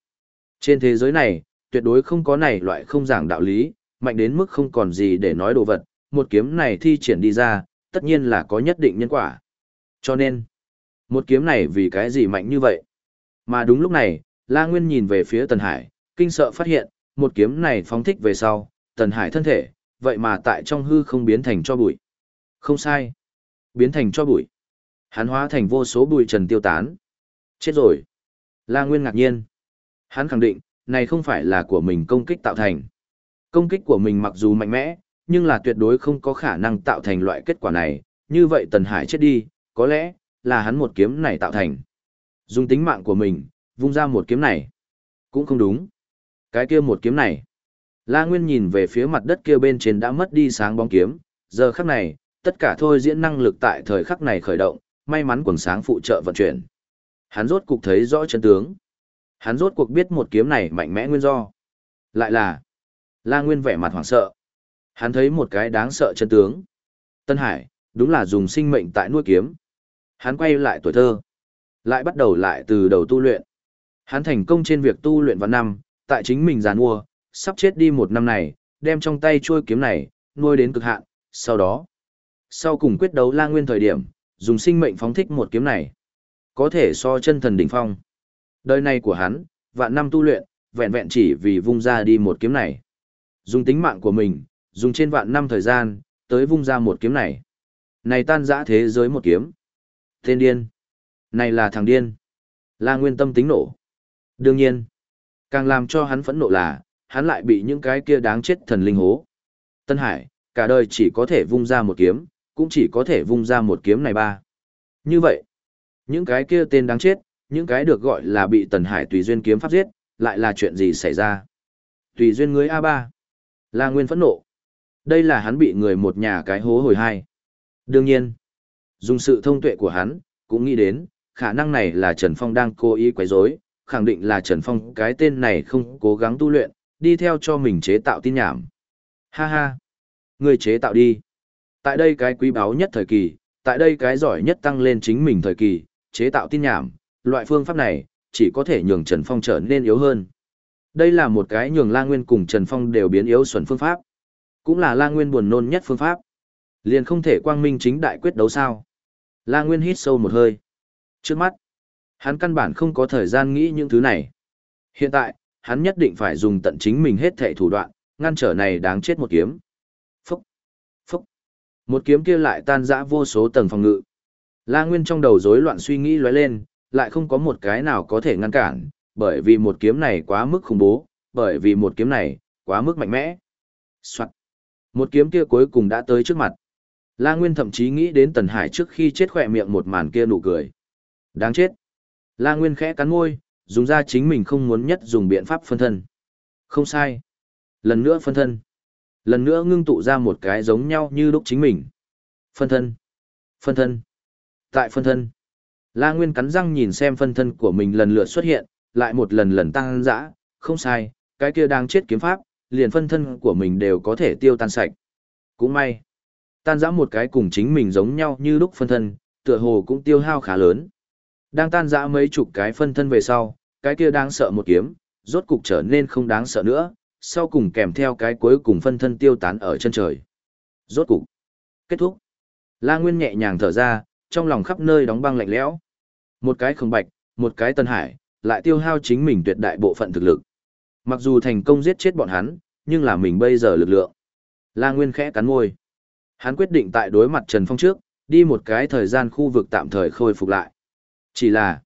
Trên thế giới này, tuyệt đối không có này loại không giảng đạo lý, mạnh đến mức không còn gì để nói đồ vật, một kiếm này thi triển đi ra, tất nhiên là có nhất định nhân quả. Cho nên, một kiếm này vì cái gì mạnh như vậy? Mà đúng lúc này, La Nguyên nhìn về phía Tần Hải, kinh sợ phát hiện, một kiếm này phóng thích về sau, Tần Hải thân thể, vậy mà tại trong hư không biến thành cho bụi. Không sai. Biến thành cho bụi. Hắn hóa thành vô số bụi trần tiêu tán. Chết rồi. La Nguyên ngạc nhiên. Hắn khẳng định, này không phải là của mình công kích tạo thành. Công kích của mình mặc dù mạnh mẽ, nhưng là tuyệt đối không có khả năng tạo thành loại kết quả này. Như vậy Tần Hải chết đi, có lẽ, là hắn một kiếm này tạo thành. Dùng tính mạng của mình, vung ra một kiếm này. Cũng không đúng. Cái kia một kiếm này. La Nguyên nhìn về phía mặt đất kia bên trên đã mất đi sáng bóng kiếm, giờ khắc này, tất cả thôi diễn năng lực tại thời khắc này khởi động, may mắn quần sáng phụ trợ vận chuyển. Hắn rốt cục thấy rõ chân tướng. Hắn rốt cuộc biết một kiếm này mạnh mẽ nguyên do. Lại là, La Nguyên vẻ mặt hoảng sợ. Hắn thấy một cái đáng sợ chân tướng. Tân Hải, đúng là dùng sinh mệnh tại nuôi kiếm. Hắn quay lại tuổi thơ. Lại bắt đầu lại từ đầu tu luyện. Hắn thành công trên việc tu luyện vào năm, tại chính mình giàn mua, sắp chết đi một năm này, đem trong tay chuôi kiếm này, nuôi đến cực hạn, sau đó. Sau cùng quyết đấu la nguyên thời điểm, dùng sinh mệnh phóng thích một kiếm này. Có thể so chân thần đỉnh phong. Đời này của hắn, vạn năm tu luyện, vẹn vẹn chỉ vì vung ra đi một kiếm này. Dùng tính mạng của mình, dùng trên vạn năm thời gian, tới vung ra một kiếm này. Này tan dã thế giới một kiếm. Tên điên. Này là thằng điên. La Nguyên tâm tính nổ. Đương nhiên, càng làm cho hắn phẫn nộ là, hắn lại bị những cái kia đáng chết thần linh hố. Tân Hải, cả đời chỉ có thể vung ra một kiếm, cũng chỉ có thể vung ra một kiếm này ba. Như vậy, những cái kia tên đáng chết, những cái được gọi là bị Tần Hải tùy duyên kiếm pháp giết, lại là chuyện gì xảy ra? Tùy duyên ngươi A3. La Nguyên phẫn nộ. Đây là hắn bị người một nhà cái hố hồi hai. Đương nhiên, dùng sự thông tuệ của hắn, cũng nghĩ đến, khả năng này là Trần Phong đang cố ý quấy rối, khẳng định là Trần Phong cái tên này không cố gắng tu luyện, đi theo cho mình chế tạo tin nhảm. Ha ha, người chế tạo đi. Tại đây cái quý báu nhất thời kỳ, tại đây cái giỏi nhất tăng lên chính mình thời kỳ, chế tạo tin nhảm, loại phương pháp này, chỉ có thể nhường Trần Phong trở nên yếu hơn. Đây là một cái nhường La Nguyên cùng Trần Phong đều biến yếu xuẩn phương pháp. Cũng là La Nguyên buồn nôn nhất phương pháp. Liền không thể quang minh chính đại quyết đấu sao. La Nguyên hít sâu một hơi. Trước mắt, hắn căn bản không có thời gian nghĩ những thứ này. Hiện tại, hắn nhất định phải dùng tận chính mình hết thảy thủ đoạn, ngăn trở này đáng chết một kiếm. Phúc, phúc. Một kiếm kia lại tan rã vô số tầng phòng ngự. La Nguyên trong đầu rối loạn suy nghĩ lóe lên, lại không có một cái nào có thể ngăn cản, bởi vì một kiếm này quá mức khủng bố, bởi vì một kiếm này quá mức mạnh mẽ. Soạn. Một kiếm kia cuối cùng đã tới trước mặt. La Nguyên thậm chí nghĩ đến Tần Hải trước khi chết khỏe miệng một màn kia nụ cười. Đáng chết. La Nguyên khẽ cắn môi, dùng ra chính mình không muốn nhất dùng biện pháp phân thân. Không sai. Lần nữa phân thân. Lần nữa ngưng tụ ra một cái giống nhau như đúc chính mình. Phân thân. Phân thân. Tại phân thân. La Nguyên cắn răng nhìn xem phân thân của mình lần lượt xuất hiện, lại một lần lần tăng dã, không sai, cái kia đang chết kiếm pháp, liền phân thân của mình đều có thể tiêu tan sạch. Cũng may, tan dã một cái cùng chính mình giống nhau như lúc phân thân, tựa hồ cũng tiêu hao khá lớn. Đang tan dã mấy chục cái phân thân về sau, cái kia đang sợ một kiếm, rốt cục trở nên không đáng sợ nữa, sau cùng kèm theo cái cuối cùng phân thân tiêu tán ở chân trời. Rốt cục. Kết thúc. La Nguyên nhẹ nhàng thở ra, trong lòng khắp nơi đóng băng lạnh lẽo. Một cái không bạch, một cái tân hải, lại tiêu hao chính mình tuyệt đại bộ phận thực lực. Mặc dù thành công giết chết bọn hắn, nhưng là mình bây giờ lực lượng. La Nguyên khẽ cắn môi. Hắn quyết định tại đối mặt Trần Phong trước, đi một cái thời gian khu vực tạm thời khôi phục lại. Chỉ là,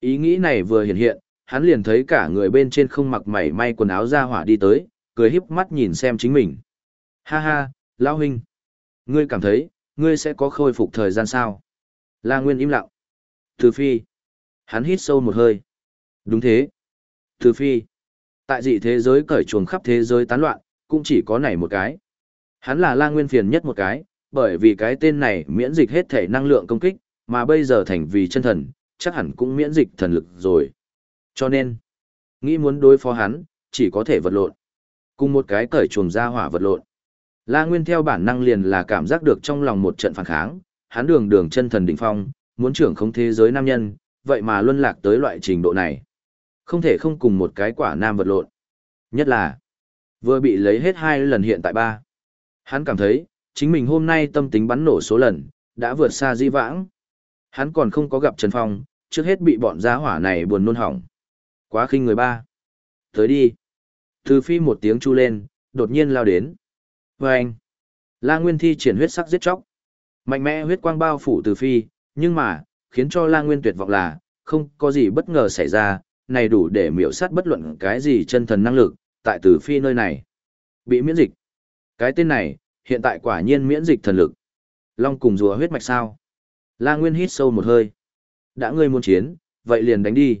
ý nghĩ này vừa hiện hiện, hắn liền thấy cả người bên trên không mặc mảy may quần áo ra hỏa đi tới, cười híp mắt nhìn xem chính mình. Ha ha, Lão huynh, ngươi cảm thấy, ngươi sẽ có khôi phục thời gian sao? La Nguyên im lặng. Từ phi. Hắn hít sâu một hơi. Đúng thế. Từ phi. Tại dị thế giới cởi chuồng khắp thế giới tán loạn, cũng chỉ có này một cái. Hắn là La Nguyên phiền nhất một cái, bởi vì cái tên này miễn dịch hết thể năng lượng công kích, mà bây giờ thành vì chân thần, chắc hẳn cũng miễn dịch thần lực rồi. Cho nên, nghĩ muốn đối phó hắn, chỉ có thể vật lộn. Cùng một cái cởi chuồng ra hỏa vật lộn. La Nguyên theo bản năng liền là cảm giác được trong lòng một trận phản kháng, hắn đường đường chân thần đỉnh phong, muốn trưởng không thế giới nam nhân, vậy mà luân lạc tới loại trình độ này. Không thể không cùng một cái quả nam vật lộn. Nhất là, vừa bị lấy hết hai lần hiện tại ba. Hắn cảm thấy, chính mình hôm nay tâm tính bắn nổ số lần, đã vượt xa di vãng. Hắn còn không có gặp Trần Phong, trước hết bị bọn giá hỏa này buồn nôn hỏng. Quá khinh người ba. Tới đi. Từ phi một tiếng chu lên, đột nhiên lao đến. Và anh. La Nguyên thi triển huyết sắc giết chóc. Mạnh mẽ huyết quang bao phủ từ phi, nhưng mà, khiến cho La Nguyên tuyệt vọng là, không có gì bất ngờ xảy ra, này đủ để miểu sát bất luận cái gì chân thần năng lực, tại từ phi nơi này. Bị miễn dịch. Cái tên này, hiện tại quả nhiên miễn dịch thần lực. Long cùng rùa huyết mạch sao. La Nguyên hít sâu một hơi. Đã ngươi muốn chiến, vậy liền đánh đi.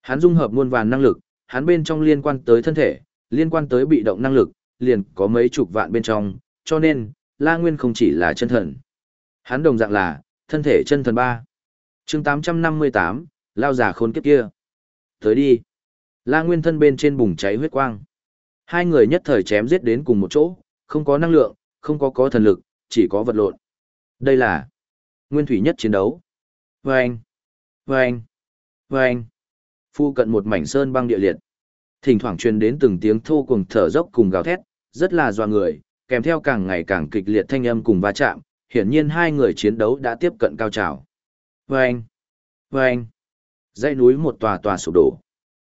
Hắn dung hợp muôn vàn năng lực, hắn bên trong liên quan tới thân thể, liên quan tới bị động năng lực, liền có mấy chục vạn bên trong, cho nên, La Nguyên không chỉ là chân thần. Hắn đồng dạng là, thân thể chân thần ba. chương 858, lao giả khôn kiếp kia. Tới đi. La Nguyên thân bên trên bùng cháy huyết quang. Hai người nhất thời chém giết đến cùng một chỗ, không có năng lượng, không có có thần lực, chỉ có vật lộn. Đây là nguyên thủy nhất chiến đấu. Vâng! Vâng! Vâng! Phu cận một mảnh sơn băng địa liệt. Thỉnh thoảng truyền đến từng tiếng thô cùng thở dốc cùng gào thét, rất là doa người, kèm theo càng ngày càng kịch liệt thanh âm cùng va chạm, hiển nhiên hai người chiến đấu đã tiếp cận cao trào. Vâng! Vâng! Dãy núi một tòa tòa sụp đổ.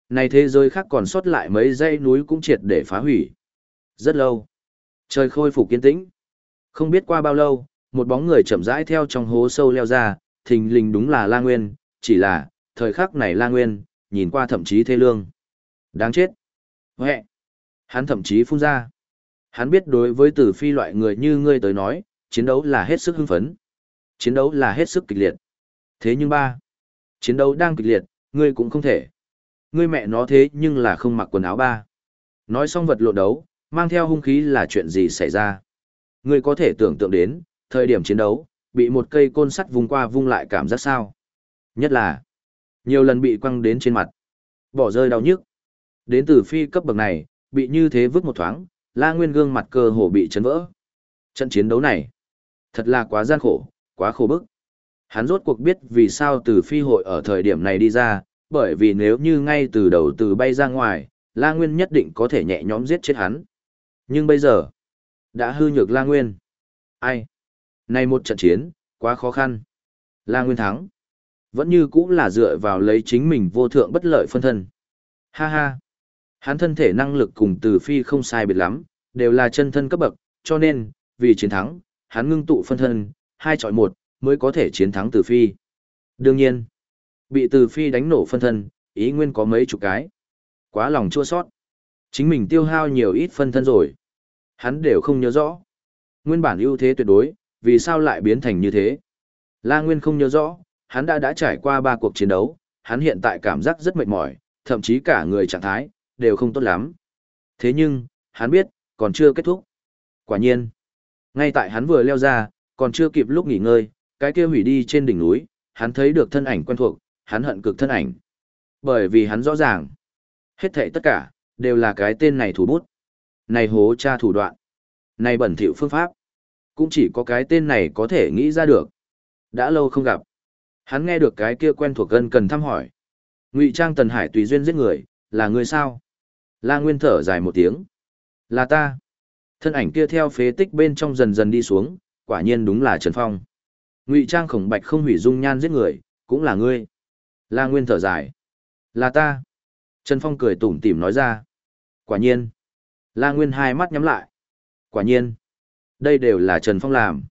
Này thế giới khác còn sót lại mấy dãy núi cũng triệt để phá hủy. Rất lâu. Trời khôi phục kiên tĩnh. Không biết qua bao lâu, một bóng người chậm rãi theo trong hố sâu leo ra, thình lình đúng là La Nguyên, chỉ là, thời khắc này La Nguyên, nhìn qua thậm chí thê lương. Đáng chết. Huệ. Hắn thậm chí phun ra. Hắn biết đối với tử phi loại người như ngươi tới nói, chiến đấu là hết sức hưng phấn. Chiến đấu là hết sức kịch liệt. Thế nhưng ba, chiến đấu đang kịch liệt, ngươi cũng không thể. Ngươi mẹ nó thế nhưng là không mặc quần áo ba. Nói xong vật lộ đấu, mang theo hung khí là chuyện gì xảy ra. Ngươi có thể tưởng tượng đến, thời điểm chiến đấu, bị một cây côn sắt vung qua vung lại cảm giác sao. Nhất là, nhiều lần bị quăng đến trên mặt. Bỏ rơi đau nhức. Đến từ phi cấp bậc này, bị như thế vứt một thoáng, la nguyên gương mặt cơ hồ bị chấn vỡ. Trận chiến đấu này, thật là quá gian khổ, quá khổ bức. Hắn rốt cuộc biết vì sao từ phi hội ở thời điểm này đi ra, bởi vì nếu như ngay từ đầu từ bay ra ngoài, La Nguyên nhất định có thể nhẹ nhõm giết chết hắn. Nhưng bây giờ, đã hư nhược La Nguyên. Ai? Này một trận chiến, quá khó khăn. La Nguyên thắng. Vẫn như cũng là dựa vào lấy chính mình vô thượng bất lợi phân thân. Ha ha. Hắn thân thể năng lực cùng từ phi không sai biệt lắm, đều là chân thân cấp bậc, cho nên, vì chiến thắng, hắn ngưng tụ phân thân, hai chọi một, mới có thể chiến thắng từ phi. Đương nhiên, bị từ phi đánh nổ phân thân, ý nguyên có mấy chục cái. Quá lòng chua sót. Chính mình tiêu hao nhiều ít phân thân rồi. Hắn đều không nhớ rõ. Nguyên bản ưu thế tuyệt đối, vì sao lại biến thành như thế? La Nguyên không nhớ rõ, hắn đã đã trải qua ba cuộc chiến đấu, hắn hiện tại cảm giác rất mệt mỏi, thậm chí cả người trạng thái, đều không tốt lắm. Thế nhưng, hắn biết, còn chưa kết thúc. Quả nhiên, ngay tại hắn vừa leo ra, còn chưa kịp lúc nghỉ ngơi, cái kia hủy đi trên đỉnh núi, hắn thấy được thân ảnh quen thuộc, hắn hận cực thân ảnh. Bởi vì hắn rõ ràng, hết thảy tất cả, đều là cái tên này thủ bút. Này hố cha thủ đoạn. Này bẩn thỉu phương pháp. Cũng chỉ có cái tên này có thể nghĩ ra được. Đã lâu không gặp. Hắn nghe được cái kia quen thuộc gần cần thăm hỏi. Ngụy Trang Tần Hải tùy duyên giết người, là người sao? La Nguyên thở dài một tiếng. Là ta. Thân ảnh kia theo phế tích bên trong dần dần đi xuống, quả nhiên đúng là Trần Phong. Ngụy Trang khổng bạch không hủy dung nhan giết người, cũng là ngươi. La Nguyên thở dài. Là ta. Trần Phong cười tủm tỉm nói ra. Quả nhiên. La Nguyên hai mắt nhắm lại. Quả nhiên. Đây đều là Trần Phong làm.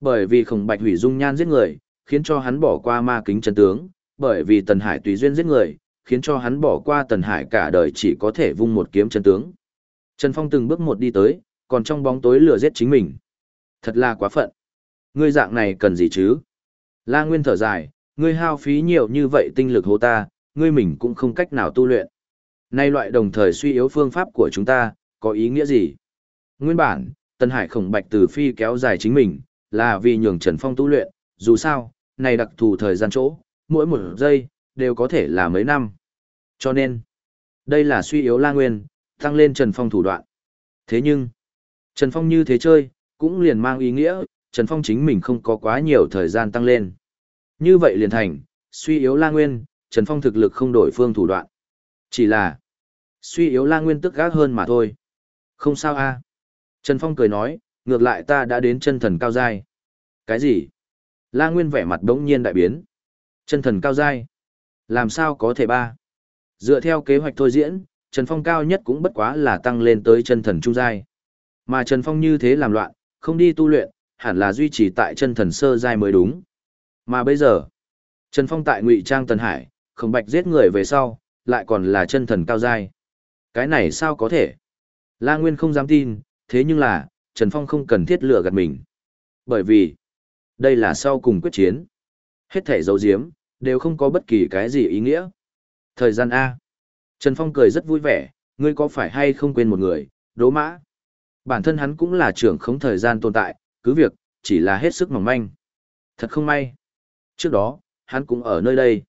Bởi vì khổng bạch hủy dung nhan giết người, khiến cho hắn bỏ qua ma kính chân tướng, bởi vì Tần Hải tùy duyên giết người, khiến cho hắn bỏ qua Tần Hải cả đời chỉ có thể vung một kiếm chân tướng. Trần Phong từng bước một đi tới, còn trong bóng tối lừa giết chính mình. Thật là quá phận. Ngươi dạng này cần gì chứ? La Nguyên thở dài, ngươi hao phí nhiều như vậy tinh lực hô ta, ngươi mình cũng không cách nào tu luyện. Nay loại đồng thời suy yếu phương pháp của chúng ta, có ý nghĩa gì? Nguyên bản, Tân Hải khổng bạch từ phi kéo dài chính mình, là vì nhường Trần Phong tu luyện, dù sao, này đặc thù thời gian chỗ, mỗi một giây, đều có thể là mấy năm. Cho nên, đây là suy yếu La Nguyên, tăng lên Trần Phong thủ đoạn. Thế nhưng, Trần Phong như thế chơi, cũng liền mang ý nghĩa, Trần Phong chính mình không có quá nhiều thời gian tăng lên. Như vậy liền thành, suy yếu La Nguyên, Trần Phong thực lực không đổi phương thủ đoạn. Chỉ là, suy yếu La Nguyên tức gác hơn mà thôi. Không sao a Trần Phong cười nói, ngược lại ta đã đến chân thần cao giai. Cái gì? La Nguyên vẻ mặt đống nhiên đại biến. Chân thần cao giai? Làm sao có thể ba? Dựa theo kế hoạch thôi diễn, Trần Phong cao nhất cũng bất quá là tăng lên tới chân thần trung giai. Mà Trần Phong như thế làm loạn, không đi tu luyện, hẳn là duy trì tại chân thần sơ giai mới đúng. Mà bây giờ, Trần Phong tại Ngụy Trang Tần Hải, không bạch giết người về sau, lại còn là chân thần cao giai. Cái này sao có thể? La Nguyên không dám tin, thế nhưng là, Trần Phong không cần thiết lừa gạt mình. Bởi vì, đây là sau cùng quyết chiến. Hết thể dấu diếm, đều không có bất kỳ cái gì ý nghĩa. Thời gian A. Trần Phong cười rất vui vẻ, ngươi có phải hay không quên một người, đố mã. Bản thân hắn cũng là trưởng không thời gian tồn tại, cứ việc, chỉ là hết sức mỏng manh. Thật không may. Trước đó, hắn cũng ở nơi đây.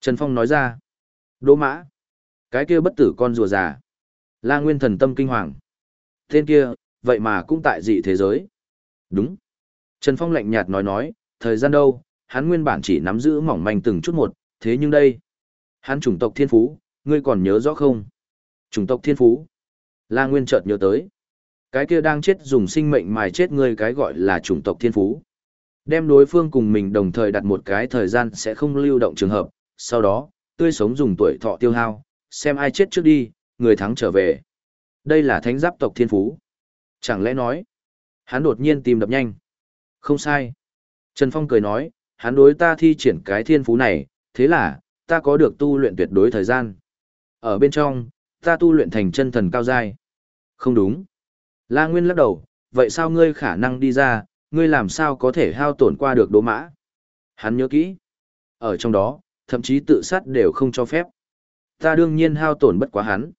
Trần Phong nói ra. Đỗ mã. Cái kia bất tử con rùa già. La Nguyên thần tâm kinh hoàng. Tên kia, vậy mà cũng tại dị thế giới. Đúng. Trần Phong lạnh nhạt nói nói, thời gian đâu, hắn nguyên bản chỉ nắm giữ mỏng manh từng chút một, thế nhưng đây. Hắn chủng tộc thiên phú, ngươi còn nhớ rõ không? Chủng tộc thiên phú. La Nguyên chợt nhớ tới. Cái kia đang chết dùng sinh mệnh mài chết ngươi cái gọi là chủng tộc thiên phú. Đem đối phương cùng mình đồng thời đặt một cái thời gian sẽ không lưu động trường hợp, sau đó, tươi sống dùng tuổi thọ tiêu hao, xem ai chết trước đi, người thắng trở về. Đây là thánh giáp tộc thiên phú. Chẳng lẽ nói, hắn đột nhiên tìm đập nhanh. Không sai. Trần Phong cười nói, hắn đối ta thi triển cái thiên phú này, thế là, ta có được tu luyện tuyệt đối thời gian. Ở bên trong, ta tu luyện thành chân thần cao giai. Không đúng. La Nguyên lắc đầu, vậy sao ngươi khả năng đi ra, ngươi làm sao có thể hao tổn qua được đố mã? Hắn nhớ kỹ. Ở trong đó, thậm chí tự sát đều không cho phép. Ta đương nhiên hao tổn bất quá hắn.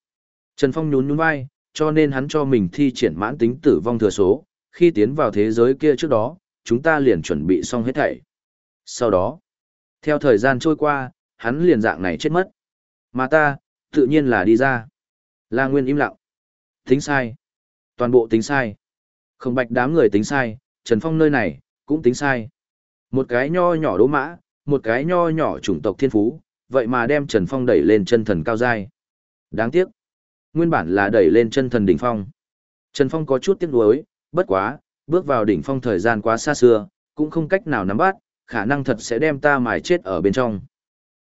Trần Phong nhún nhún vai, cho nên hắn cho mình thi triển mãn tính tử vong thừa số, khi tiến vào thế giới kia trước đó, chúng ta liền chuẩn bị xong hết thảy. Sau đó, theo thời gian trôi qua, hắn liền dạng này chết mất. Mà ta, tự nhiên là đi ra. La Nguyên im lặng. Tính sai. Toàn bộ tính sai. Không bạch đám người tính sai, Trần Phong nơi này, cũng tính sai. Một cái nho nhỏ đố mã, một cái nho nhỏ chủng tộc thiên phú, vậy mà đem Trần Phong đẩy lên chân thần cao giai. Đáng tiếc. Nguyên bản là đẩy lên chân thần đỉnh phong. Trần Phong có chút tiếc nuối, bất quá, bước vào đỉnh phong thời gian quá xa xưa, cũng không cách nào nắm bắt, khả năng thật sẽ đem ta mài chết ở bên trong.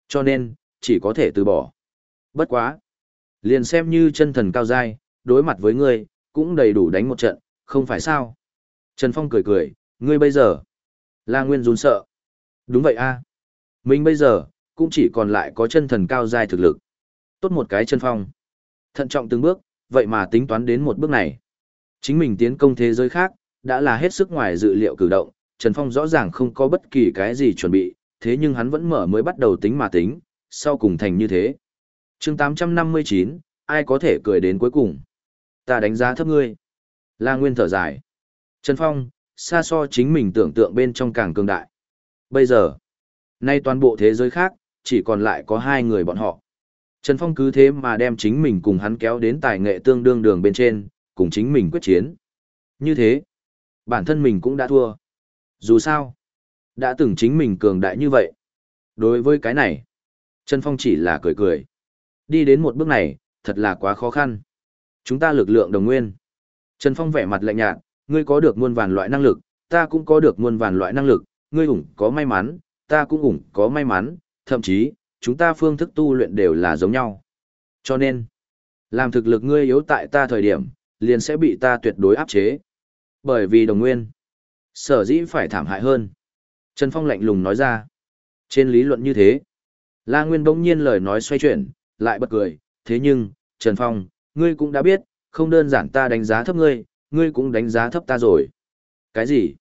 Cho nên, chỉ có thể từ bỏ. Bất quá. Liền xem như chân thần cao giai, đối mặt với ngươi, cũng đầy đủ đánh một trận, không phải sao? Trần Phong cười cười, ngươi bây giờ. La Nguyên run sợ. Đúng vậy a Mình bây giờ, cũng chỉ còn lại có chân thần cao giai thực lực. Tốt một cái Trần phong. Thận trọng từng bước, vậy mà tính toán đến một bước này. Chính mình tiến công thế giới khác, đã là hết sức ngoài dự liệu cử động, Trần Phong rõ ràng không có bất kỳ cái gì chuẩn bị, thế nhưng hắn vẫn mở mới bắt đầu tính mà tính, sau cùng thành như thế. chương 859, ai có thể cười đến cuối cùng? Ta đánh giá thấp ngươi. La Nguyên thở dài. Trần Phong, xa so chính mình tưởng tượng bên trong càng cường đại. Bây giờ, nay toàn bộ thế giới khác, chỉ còn lại có hai người bọn họ. Trần Phong cứ thế mà đem chính mình cùng hắn kéo đến tài nghệ tương đương đường bên trên, cùng chính mình quyết chiến. Như thế, bản thân mình cũng đã thua. Dù sao, đã từng chính mình cường đại như vậy. Đối với cái này, Trần Phong chỉ là cười cười. Đi đến một bước này, thật là quá khó khăn. Chúng ta lực lượng đồng nguyên. Trần Phong vẻ mặt lạnh nhạt, ngươi có được muôn vàn loại năng lực, ta cũng có được muôn vàn loại năng lực, ngươi ủng có may mắn, ta cũng ủng có may mắn, thậm chí, chúng ta phương thức tu luyện đều là giống nhau. Cho nên, làm thực lực ngươi yếu tại ta thời điểm, liền sẽ bị ta tuyệt đối áp chế. Bởi vì đồng nguyên. Sở dĩ phải thảm hại hơn. Trần Phong lạnh lùng nói ra. Trên lý luận như thế. La Nguyên bỗng nhiên lời nói xoay chuyển, lại bật cười. Thế nhưng, Trần Phong, ngươi cũng đã biết, không đơn giản ta đánh giá thấp ngươi, ngươi cũng đánh giá thấp ta rồi. Cái gì?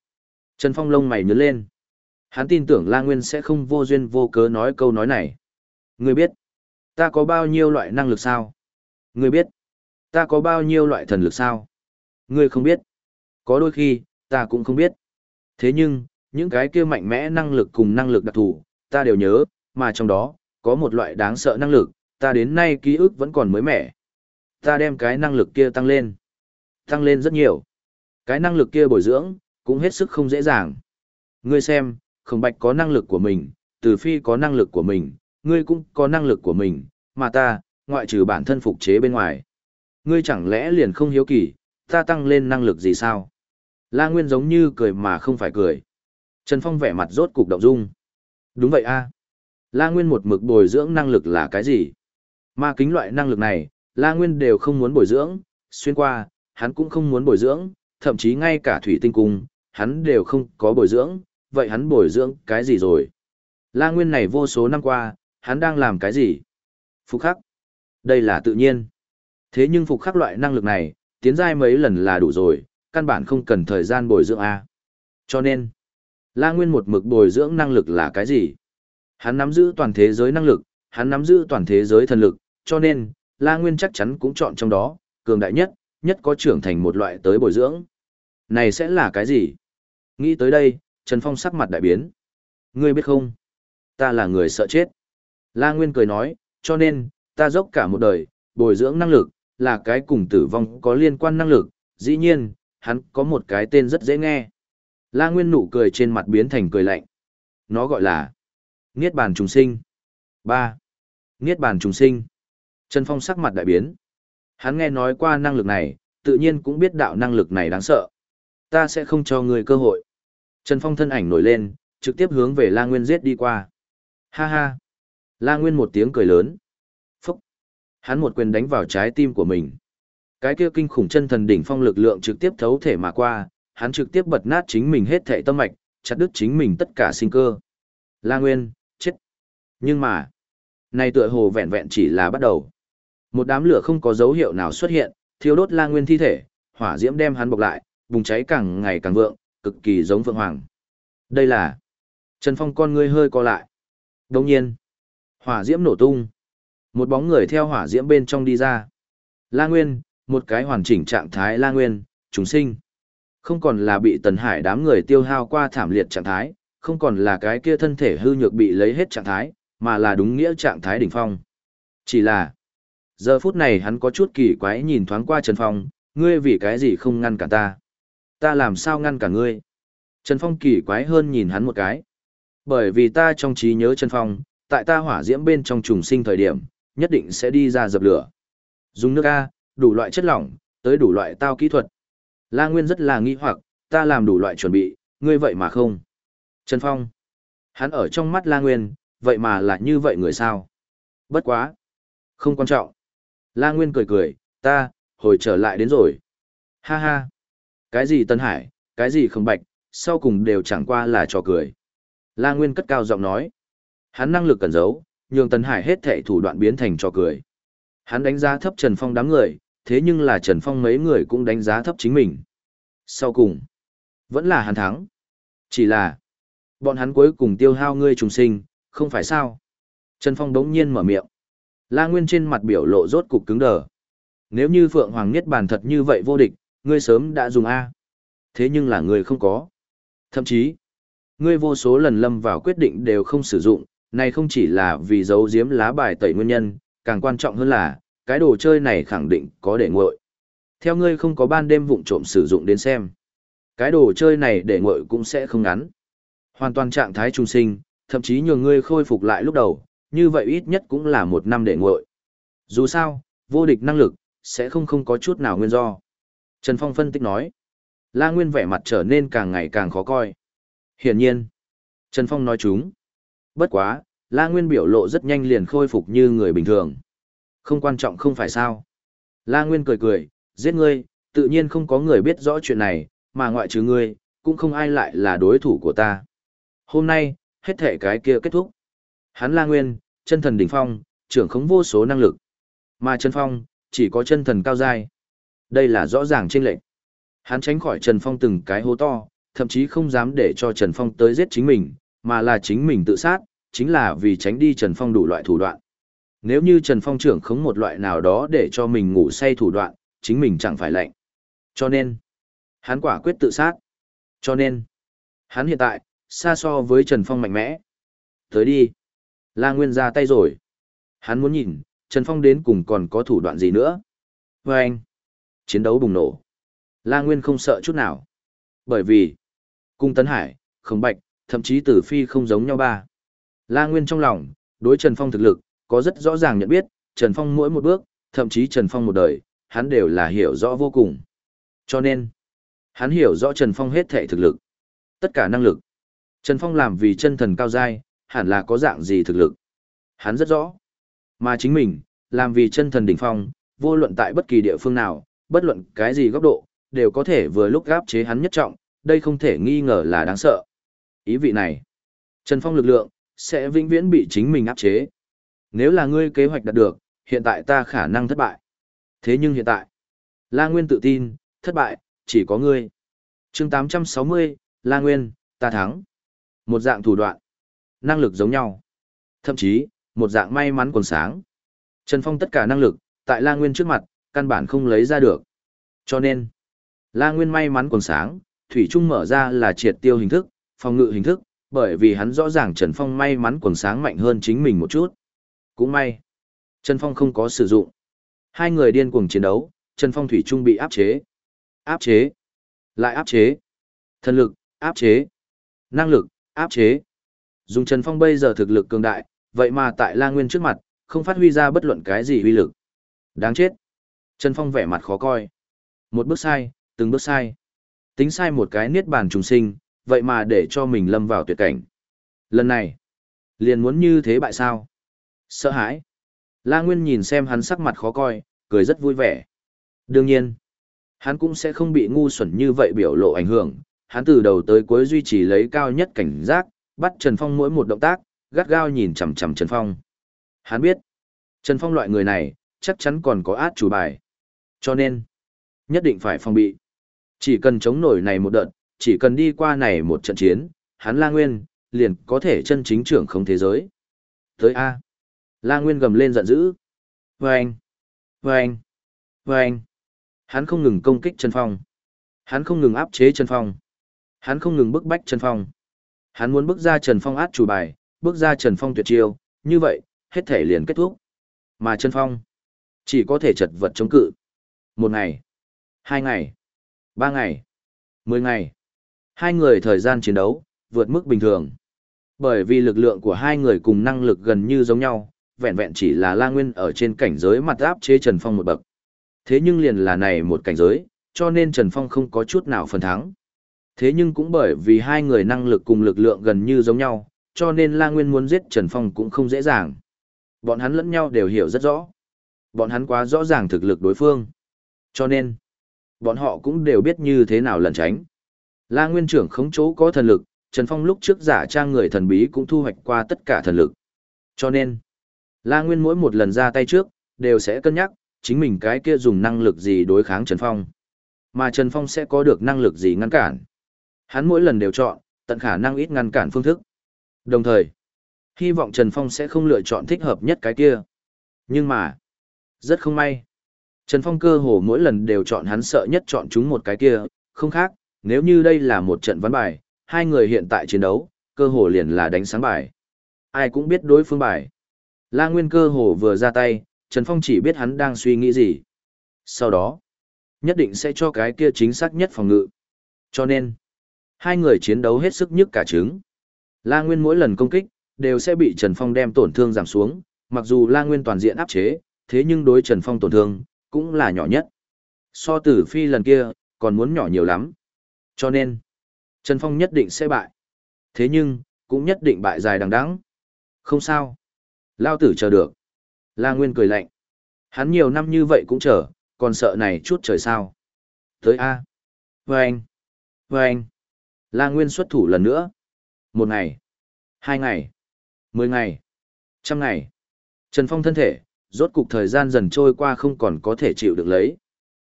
Trần Phong lông mày nhớ lên. Hắn tin tưởng La Nguyên sẽ không vô duyên vô cớ nói câu nói này. Ngươi biết, ta có bao nhiêu loại năng lực sao? Ngươi biết, ta có bao nhiêu loại thần lực sao? Ngươi không biết. Có đôi khi, ta cũng không biết. Thế nhưng, những cái kia mạnh mẽ năng lực cùng năng lực đặc thù, ta đều nhớ, mà trong đó, có một loại đáng sợ năng lực, ta đến nay ký ức vẫn còn mới mẻ. Ta đem cái năng lực kia tăng lên. Tăng lên rất nhiều. Cái năng lực kia bồi dưỡng, cũng hết sức không dễ dàng. Ngươi xem, khổng bạch có năng lực của mình, từ phi có năng lực của mình, ngươi cũng có năng lực của mình, mà ta, ngoại trừ bản thân phục chế bên ngoài. Ngươi chẳng lẽ liền không hiếu kỳ, ta tăng lên năng lực gì sao? La Nguyên giống như cười mà không phải cười. Trần Phong vẻ mặt rốt cục động dung. Đúng vậy a. La Nguyên một mực bồi dưỡng năng lực là cái gì? Ma kính loại năng lực này, La Nguyên đều không muốn bồi dưỡng, xuyên qua, hắn cũng không muốn bồi dưỡng, thậm chí ngay cả thủy tinh cung, hắn đều không có bồi dưỡng, vậy hắn bồi dưỡng cái gì rồi? La Nguyên này vô số năm qua, hắn đang làm cái gì? Phục khắc. Đây là tự nhiên. Thế nhưng phục khắc loại năng lực này, tiến giai mấy lần là đủ rồi, căn bản không cần thời gian bồi dưỡng A. Cho nên, La Nguyên một mực bồi dưỡng năng lực là cái gì? Hắn nắm giữ toàn thế giới năng lực, hắn nắm giữ toàn thế giới thần lực, cho nên, La Nguyên chắc chắn cũng chọn trong đó, cường đại nhất, nhất có trưởng thành một loại tới bồi dưỡng. Này sẽ là cái gì? Nghĩ tới đây, Trần Phong sắc mặt đại biến. Ngươi biết không? Ta là người sợ chết. La Nguyên cười nói, cho nên, ta dốc cả một đời, bồi dưỡng năng lực, là cái cùng tử vong có liên quan năng lực, dĩ nhiên, hắn có một cái tên rất dễ nghe. La Nguyên nụ cười trên mặt biến thành cười lạnh. Nó gọi là Niết bàn trùng sinh. 3. Niết bàn trùng sinh. Trần Phong sắc mặt đại biến. Hắn nghe nói qua năng lực này, tự nhiên cũng biết đạo năng lực này đáng sợ. Ta sẽ không cho ngươi cơ hội. Trần Phong thân ảnh nổi lên, trực tiếp hướng về La Nguyên giết đi qua. Ha ha. La Nguyên một tiếng cười lớn. Phúc. Hắn một quyền đánh vào trái tim của mình. Cái kia kinh khủng chân thần đỉnh phong lực lượng trực tiếp thấu thể mà qua, hắn trực tiếp bật nát chính mình hết thể tâm mạch, chặt đứt chính mình tất cả sinh cơ. La Nguyên, chết. Nhưng mà, này tựa hồ vẹn vẹn chỉ là bắt đầu. Một đám lửa không có dấu hiệu nào xuất hiện, thiêu đốt La Nguyên thi thể, hỏa diễm đem hắn bọc lại, bùng cháy càng ngày càng vượng, cực kỳ giống Phượng Hoàng. Đây là Trần Phong con ngươi hơi co lại. Đồng nhiên, hỏa diễm nổ tung. Một bóng người theo hỏa diễm bên trong đi ra. La Nguyên, một cái hoàn chỉnh trạng thái La Nguyên, chúng sinh. Không còn là bị Tần Hải đám người tiêu hao qua thảm liệt trạng thái, không còn là cái kia thân thể hư nhược bị lấy hết trạng thái, mà là đúng nghĩa trạng thái đỉnh phong. Chỉ là, giờ phút này hắn có chút kỳ quái nhìn thoáng qua Trần Phong, ngươi vì cái gì không ngăn cả ta? Ta làm sao ngăn cả ngươi? Trần Phong kỳ quái hơn nhìn hắn một cái. Bởi vì ta trong trí nhớ Trần Phong, tại ta hỏa diễm bên trong trùng sinh thời điểm, nhất định sẽ đi ra dập lửa. Dùng nước A, đủ loại chất lỏng, tới đủ loại tao kỹ thuật. La Nguyên rất là nghi hoặc, ta làm đủ loại chuẩn bị, ngươi vậy mà không. Trần Phong. Hắn ở trong mắt La Nguyên, vậy mà là như vậy người sao? Bất quá. Không quan trọng. La Nguyên cười cười, ta, hồi trở lại đến rồi. Ha ha. Cái gì Tân Hải, cái gì không bạch, sau cùng đều chẳng qua là trò cười. La Nguyên cất cao giọng nói. Hắn năng lực cần giấu, nhường Tân Hải hết thệ thủ đoạn biến thành trò cười. Hắn đánh giá thấp Trần Phong đám người, thế nhưng là Trần Phong mấy người cũng đánh giá thấp chính mình. Sau cùng, vẫn là hắn thắng. Chỉ là, bọn hắn cuối cùng tiêu hao ngươi trùng sinh, không phải sao. Trần Phong đống nhiên mở miệng. La Nguyên trên mặt biểu lộ rốt cục cứng đờ. Nếu như Phượng Hoàng Niết Bàn thật như vậy vô địch, ngươi sớm đã dùng A. Thế nhưng là ngươi không có. Thậm chí, ngươi vô số lần lâm vào quyết định đều không sử dụng, này không chỉ là vì giấu giếm lá bài tẩy nguyên nhân, càng quan trọng hơn là, cái đồ chơi này khẳng định có để nguội. Theo ngươi không có ban đêm vụng trộm sử dụng đến xem. Cái đồ chơi này để nguội cũng sẽ không ngắn. Hoàn toàn trạng thái trung sinh, thậm chí nhường ngươi khôi phục lại lúc đầu, như vậy ít nhất cũng là một năm để nguội. Dù sao, vô địch năng lực, sẽ không không có chút nào nguyên do. Trần Phong phân tích nói. La Nguyên vẻ mặt trở nên càng ngày càng khó coi. Hiển nhiên. Trần Phong nói chúng. Bất quá, La Nguyên biểu lộ rất nhanh liền khôi phục như người bình thường. Không quan trọng không phải sao. La Nguyên cười cười, giết ngươi, tự nhiên không có người biết rõ chuyện này, mà ngoại trừ ngươi, cũng không ai lại là đối thủ của ta. Hôm nay, hết thể cái kia kết thúc. Hắn La Nguyên, chân thần đỉnh phong, trưởng khống vô số năng lực. Mà Trần Phong, chỉ có chân thần cao giai. Đây là rõ ràng chênh lệch. Hắn tránh khỏi Trần Phong từng cái hố to, thậm chí không dám để cho Trần Phong tới giết chính mình, mà là chính mình tự sát, chính là vì tránh đi Trần Phong đủ loại thủ đoạn. Nếu như Trần Phong trưởng khống một loại nào đó để cho mình ngủ say thủ đoạn, chính mình chẳng phải lạnh. Cho nên, hắn quả quyết tự sát. Cho nên, hắn hiện tại, xa so với Trần Phong mạnh mẽ. Tới đi. La Nguyên ra tay rồi. Hắn muốn nhìn, Trần Phong đến cùng còn có thủ đoạn gì nữa. Và anh, chiến đấu bùng nổ. La Nguyên không sợ chút nào. Bởi vì, cung Tấn Hải, Khổng Bạch, thậm chí Tử Phi không giống nhau ba. La Nguyên trong lòng, đối Trần Phong thực lực, có rất rõ ràng nhận biết, Trần Phong mỗi một bước, thậm chí Trần Phong một đời, hắn đều là hiểu rõ vô cùng. Cho nên, hắn hiểu rõ Trần Phong hết thể thực lực, tất cả năng lực. Trần Phong làm vì chân thần cao giai, hẳn là có dạng gì thực lực. Hắn rất rõ. Mà chính mình, làm vì chân thần đỉnh phong, vô luận tại bất kỳ địa phương nào, bất luận cái gì góc độ, đều có thể vừa lúc gáp chế hắn nhất trọng, đây không thể nghi ngờ là đáng sợ. Ý vị này, Trần Phong lực lượng, sẽ vĩnh viễn bị chính mình áp chế. Nếu là ngươi kế hoạch đạt được, hiện tại ta khả năng thất bại. Thế nhưng hiện tại, La Nguyên tự tin, thất bại, chỉ có ngươi. chương 860, La Nguyên, ta thắng. Một dạng thủ đoạn, năng lực giống nhau. Thậm chí, một dạng may mắn còn sáng. Trần Phong tất cả năng lực, tại La Nguyên trước mặt, căn bản không lấy ra được. Cho nên, La Nguyên may mắn còn sáng, Thủy Trung mở ra là triệt tiêu hình thức, phòng ngự hình thức, bởi vì hắn rõ ràng Trần Phong may mắn quần sáng mạnh hơn chính mình một chút. Cũng may, Trần Phong không có sử dụng. Hai người điên cuồng chiến đấu, Trần Phong Thủy Trung bị áp chế. Áp chế. Lại áp chế. Thần lực, áp chế. Năng lực, áp chế. Dùng Trần Phong bây giờ thực lực cường đại, vậy mà tại La Nguyên trước mặt, không phát huy ra bất luận cái gì uy lực. Đáng chết. Trần Phong vẻ mặt khó coi. Một bước sai, từng bước sai. Tính sai một cái niết bàn trùng sinh, vậy mà để cho mình lâm vào tuyệt cảnh. Lần này, liền muốn như thế bại sao? Sợ hãi. La Nguyên nhìn xem hắn sắc mặt khó coi, cười rất vui vẻ. Đương nhiên, hắn cũng sẽ không bị ngu xuẩn như vậy biểu lộ ảnh hưởng, hắn từ đầu tới cuối duy trì lấy cao nhất cảnh giác, bắt Trần Phong mỗi một động tác, gắt gao nhìn chằm chằm Trần Phong. Hắn biết, Trần Phong loại người này, chắc chắn còn có át chủ bài. Cho nên, nhất định phải phòng bị. Chỉ cần chống nổi này một đợt, chỉ cần đi qua này một trận chiến, hắn La Nguyên, liền có thể chân chính trưởng không thế giới. Tới A. La Nguyên gầm lên giận dữ. Vâng! Vâng! Vâng! Hắn không ngừng công kích Trần Phong. Hắn không ngừng áp chế Trần Phong. Hắn không ngừng bức bách Trần Phong. Hắn muốn bước ra Trần Phong át chủ bài, bước ra Trần Phong tuyệt chiêu, như vậy, hết thể liền kết thúc. Mà Trần Phong chỉ có thể chật vật chống cự. Một ngày, hai ngày, ba ngày, mười ngày. Hai người thời gian chiến đấu, vượt mức bình thường. Bởi vì lực lượng của hai người cùng năng lực gần như giống nhau, vẹn vẹn chỉ là La Nguyên ở trên cảnh giới mặt áp chế Trần Phong một bậc. Thế nhưng liền là này một cảnh giới, cho nên Trần Phong không có chút nào phần thắng. Thế nhưng cũng bởi vì hai người năng lực cùng lực lượng gần như giống nhau, cho nên La Nguyên muốn giết Trần Phong cũng không dễ dàng. Bọn hắn lẫn nhau đều hiểu rất rõ. Bọn hắn quá rõ ràng thực lực đối phương. Cho nên, bọn họ cũng đều biết như thế nào lẩn tránh. La Nguyên trưởng khống chỗ có thần lực, Trần Phong lúc trước giả trang người thần bí cũng thu hoạch qua tất cả thần lực. Cho nên, La Nguyên mỗi một lần ra tay trước, đều sẽ cân nhắc, chính mình cái kia dùng năng lực gì đối kháng Trần Phong. Mà Trần Phong sẽ có được năng lực gì ngăn cản. Hắn mỗi lần đều chọn, tận khả năng ít ngăn cản phương thức. Đồng thời, hy vọng Trần Phong sẽ không lựa chọn thích hợp nhất cái kia. Nhưng mà, rất không may. Trần Phong cơ hồ mỗi lần đều chọn hắn sợ nhất chọn chúng một cái kia, không khác, nếu như đây là một trận ván bài, hai người hiện tại chiến đấu, cơ hồ liền là đánh sáng bài. Ai cũng biết đối phương bài. La Nguyên cơ hồ vừa ra tay, Trần Phong chỉ biết hắn đang suy nghĩ gì. Sau đó, nhất định sẽ cho cái kia chính xác nhất phòng ngự. Cho nên, hai người chiến đấu hết sức nhức cả trứng. La Nguyên mỗi lần công kích, đều sẽ bị Trần Phong đem tổn thương giảm xuống, mặc dù La Nguyên toàn diện áp chế, thế nhưng đối Trần Phong tổn thương, cũng là nhỏ nhất. So tử phi lần kia, còn muốn nhỏ nhiều lắm. Cho nên, Trần Phong nhất định sẽ bại. Thế nhưng, cũng nhất định bại dài đằng đẵng. Không sao. Lao tử chờ được. La Nguyên cười lạnh. Hắn nhiều năm như vậy cũng chờ, còn sợ này chút trời sao. Tới A. Vâng. Vâng. La Nguyên xuất thủ lần nữa. Một ngày, hai ngày, mười ngày, trăm ngày. Trần Phong thân thể, rốt cục thời gian dần trôi qua không còn có thể chịu được lấy.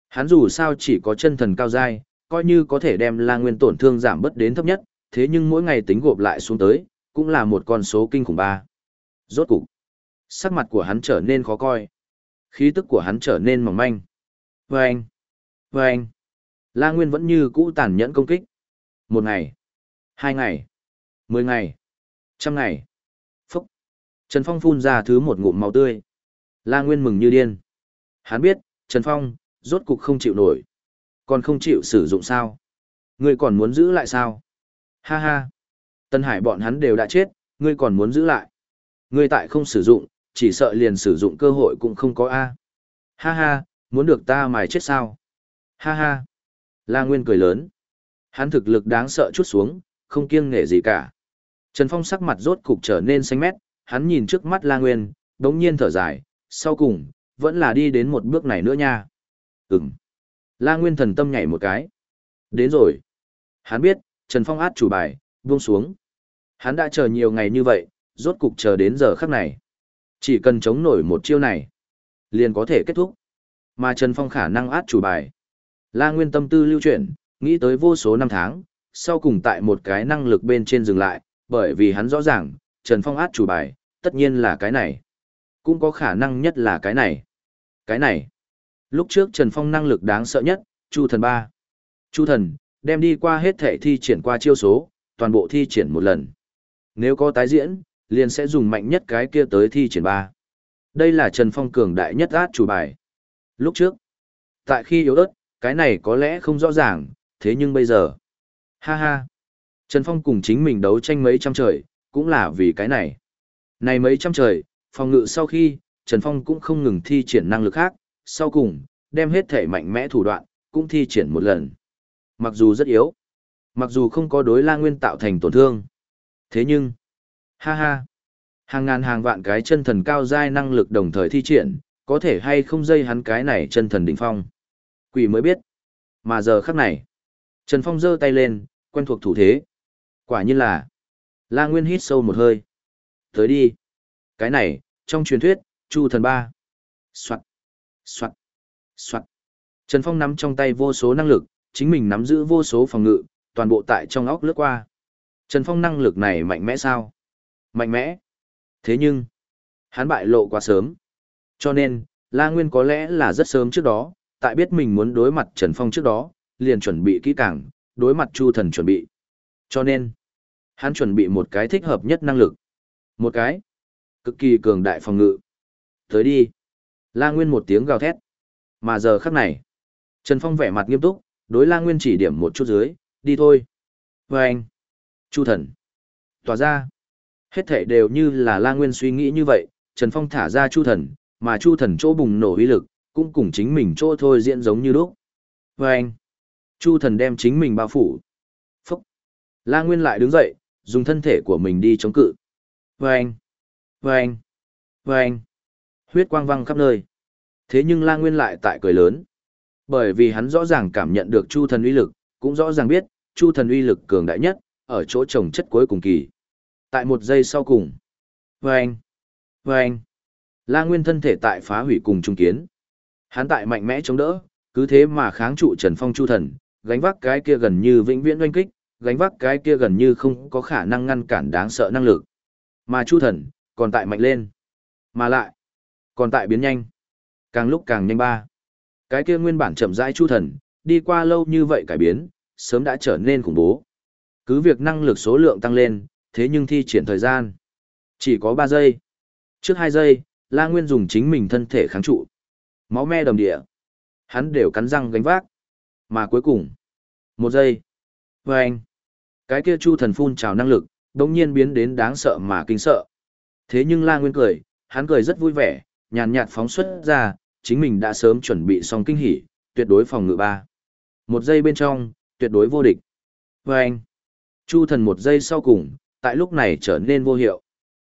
Hắn dù sao chỉ có chân thần cao dai, coi như có thể đem La Nguyên tổn thương giảm bớt đến thấp nhất, thế nhưng mỗi ngày tính gộp lại xuống tới, cũng là một con số kinh khủng ba. Rốt cục, sắc mặt của hắn trở nên khó coi. Khí tức của hắn trở nên mỏng manh. Vâng! Vâng! La Nguyên vẫn như cũ tàn nhẫn công kích. Một ngày, hai ngày, mười ngày, trăm ngày. Phúc! Trần Phong phun ra thứ một ngụm máu tươi. La Nguyên mừng như điên. Hắn biết, Trần Phong, rốt cục không chịu nổi. Còn không chịu sử dụng sao? Ngươi còn muốn giữ lại sao? Ha ha! Tân Hải bọn hắn đều đã chết, ngươi còn muốn giữ lại. Ngươi tại không sử dụng, chỉ sợ liền sử dụng cơ hội cũng không có A. Ha ha, muốn được ta mài chết sao? Ha ha! La Nguyên cười lớn. Hắn thực lực đáng sợ chút xuống, không kiêng nể gì cả. Trần Phong sắc mặt rốt cục trở nên xanh mét, hắn nhìn trước mắt La Nguyên, đống nhiên thở dài, sau cùng, vẫn là đi đến một bước này nữa nha. Ừm. La Nguyên thần tâm nhảy một cái. Đến rồi. Hắn biết, Trần Phong át chủ bài, buông xuống. Hắn đã chờ nhiều ngày như vậy, rốt cục chờ đến giờ khắc này. Chỉ cần chống nổi một chiêu này, liền có thể kết thúc. Mà Trần Phong khả năng át chủ bài. La Nguyên tâm tư lưu chuyển, nghĩ tới vô số năm tháng, sau cùng tại một cái năng lực bên trên dừng lại, bởi vì hắn rõ ràng, Trần Phong át chủ bài, tất nhiên là cái này. Cũng có khả năng nhất là cái này. Cái này. Lúc trước Trần Phong năng lực đáng sợ nhất, Chu Thần ba. Chu Thần, đem đi qua hết thể thi triển qua chiêu số, toàn bộ thi triển một lần. Nếu có tái diễn, liền sẽ dùng mạnh nhất cái kia tới thi triển ba. Đây là Trần Phong cường đại nhất át chủ bài. Lúc trước, tại khi yếu ớt, cái này có lẽ không rõ ràng, thế nhưng bây giờ, ha ha, Trần Phong cùng chính mình đấu tranh mấy trăm trời, cũng là vì cái này. Này mấy trăm trời, phòng ngự sau khi, Trần Phong cũng không ngừng thi triển năng lực khác, sau cùng, đem hết thể mạnh mẽ thủ đoạn, cũng thi triển một lần. Mặc dù rất yếu, mặc dù không có đối la nguyên tạo thành tổn thương, thế nhưng, ha ha, hàng ngàn hàng vạn cái chân thần cao giai năng lực đồng thời thi triển, có thể hay không dây hắn cái này chân thần đỉnh phong. Quỷ mới biết. Mà giờ khắc này, Trần Phong giơ tay lên, quen thuộc thủ thế. Quả nhiên là, La Nguyên hít sâu một hơi. Tới đi. Cái này, trong truyền thuyết, Chu thần ba. Soạt, soạt, soạt. Trần Phong nắm trong tay vô số năng lực, chính mình nắm giữ vô số phòng ngự, toàn bộ tại trong óc lướt qua. Trần Phong năng lực này mạnh mẽ sao? Mạnh mẽ. Thế nhưng, hắn bại lộ quá sớm. Cho nên, La Nguyên có lẽ là rất sớm trước đó, tại biết mình muốn đối mặt Trần Phong trước đó, liền chuẩn bị kỹ càng, đối mặt Chu Thần chuẩn bị. Cho nên, hắn chuẩn bị một cái thích hợp nhất năng lực. Một cái cực kỳ cường đại phòng ngự. Tới đi. La Nguyên một tiếng gào thét. Mà giờ khắc này, Trần Phong vẻ mặt nghiêm túc, đối La Nguyên chỉ điểm một chút dưới, đi thôi. Và anh, Chu thần, tỏa ra. Hết thể đều như là La Nguyên suy nghĩ như vậy, Trần Phong thả ra Chu thần, mà Chu thần chỗ bùng nổ uy lực, cũng cùng chính mình chỗ thôi diễn giống như lúc. Và anh, Chu thần đem chính mình bao phủ. Phúc. La Nguyên lại đứng dậy, dùng thân thể của mình đi chống cự. Và anh, và. Huyết quang văng khắp nơi. Thế nhưng La Nguyên lại tại cười lớn. Bởi vì hắn rõ ràng cảm nhận được Chu thần uy lực, cũng rõ ràng biết, Chu thần uy lực cường đại nhất, ở chỗ trồng chất cuối cùng kỳ. Tại một giây sau cùng. Vâng! Vâng! La Nguyên thân thể tại phá hủy cùng trung kiến. Hắn tại mạnh mẽ chống đỡ, cứ thế mà kháng trụ Trần Phong Chu thần, gánh vác cái kia gần như vĩnh viễn oanh kích, gánh vác cái kia gần như không có khả năng ngăn cản đáng sợ năng lực. Mà Chu thần, còn tại mạnh lên. Mà lại, còn tại biến nhanh. Càng lúc càng nhanh ba. Cái kia nguyên bản chậm rãi chu thần, đi qua lâu như vậy cải biến, sớm đã trở nên khủng bố. Cứ việc năng lực số lượng tăng lên, thế nhưng thi triển thời gian chỉ có 3 giây. Trước 2 giây, La Nguyên dùng chính mình thân thể kháng trụ. Máu me đầm địa. Hắn đều cắn răng gánh vác. Mà cuối cùng, một giây. Và anh, cái kia chu thần phun trào năng lực, đống nhiên biến đến đáng sợ mà kinh sợ. Thế nhưng La Nguyên cười, hắn cười rất vui vẻ, nhàn nhạt phóng xuất ra, chính mình đã sớm chuẩn bị xong kinh hỉ, tuyệt đối phòng ngự ba. Một giây bên trong, tuyệt đối vô địch. Và anh, Chu thần một giây sau cùng, tại lúc này trở nên vô hiệu.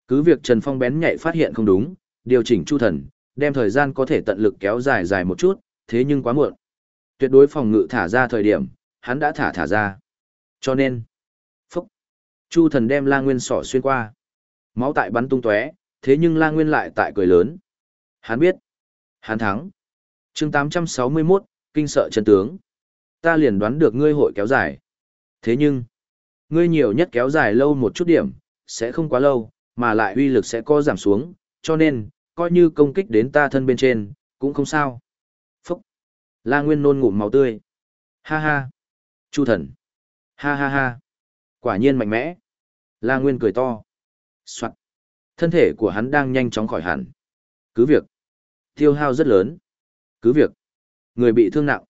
Cứ việc Trần Phong bén nhạy phát hiện không đúng, điều chỉnh Chu thần, đem thời gian có thể tận lực kéo dài dài một chút, thế nhưng quá muộn. Tuyệt đối phòng ngự thả ra thời điểm, hắn đã thả thả ra. Cho nên, Chu thần đem La Nguyên sỏ xuyên qua. Máu tại bắn tung tóe, thế nhưng La Nguyên lại tại cười lớn. Hắn biết. Hắn thắng. chương 861, kinh sợ chân tướng. Ta liền đoán được ngươi hội kéo dài. Thế nhưng, ngươi nhiều nhất kéo dài lâu một chút điểm, sẽ không quá lâu, mà lại uy lực sẽ có giảm xuống, cho nên, coi như công kích đến ta thân bên trên, cũng không sao. La Nguyên nôn ngụm máu tươi. Ha ha! Chu thần! Ha ha ha! Quả nhiên mạnh mẽ! La Nguyên cười to. Soạn! Thân thể của hắn đang nhanh chóng khỏi hẳn. Cứ việc! Tiêu hao rất lớn. Cứ việc! Người bị thương nặng.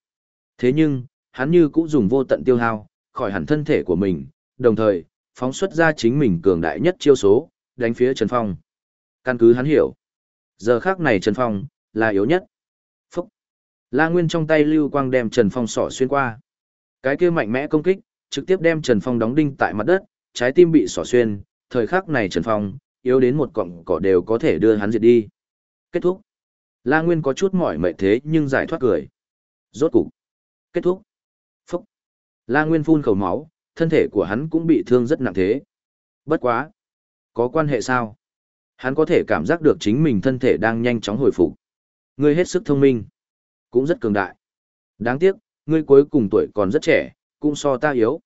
Thế nhưng, hắn như cũng dùng vô tận tiêu hao, khỏi hẳn thân thể của mình, đồng thời, phóng xuất ra chính mình cường đại nhất chiêu số, đánh phía Trần Phong. Căn cứ hắn hiểu. Giờ khác này Trần Phong, là yếu nhất. La Nguyên trong tay lưu quang đem Trần Phong sỏ xuyên qua. Cái kia mạnh mẽ công kích, trực tiếp đem Trần Phong đóng đinh tại mặt đất, trái tim bị sỏ xuyên, thời khắc này Trần Phong, yếu đến một cọng cỏ đều có thể đưa hắn diệt đi. Kết thúc. La Nguyên có chút mỏi mệt thế nhưng giải thoát cười. Rốt cục. Kết thúc. Phúc. La Nguyên phun khẩu máu, thân thể của hắn cũng bị thương rất nặng thế. Bất quá. Có quan hệ sao? Hắn có thể cảm giác được chính mình thân thể đang nhanh chóng hồi phục. Ngươi hết sức thông minh. Cũng rất cường đại. Đáng tiếc, ngươi cuối cùng tuổi còn rất trẻ, cũng so ta yếu.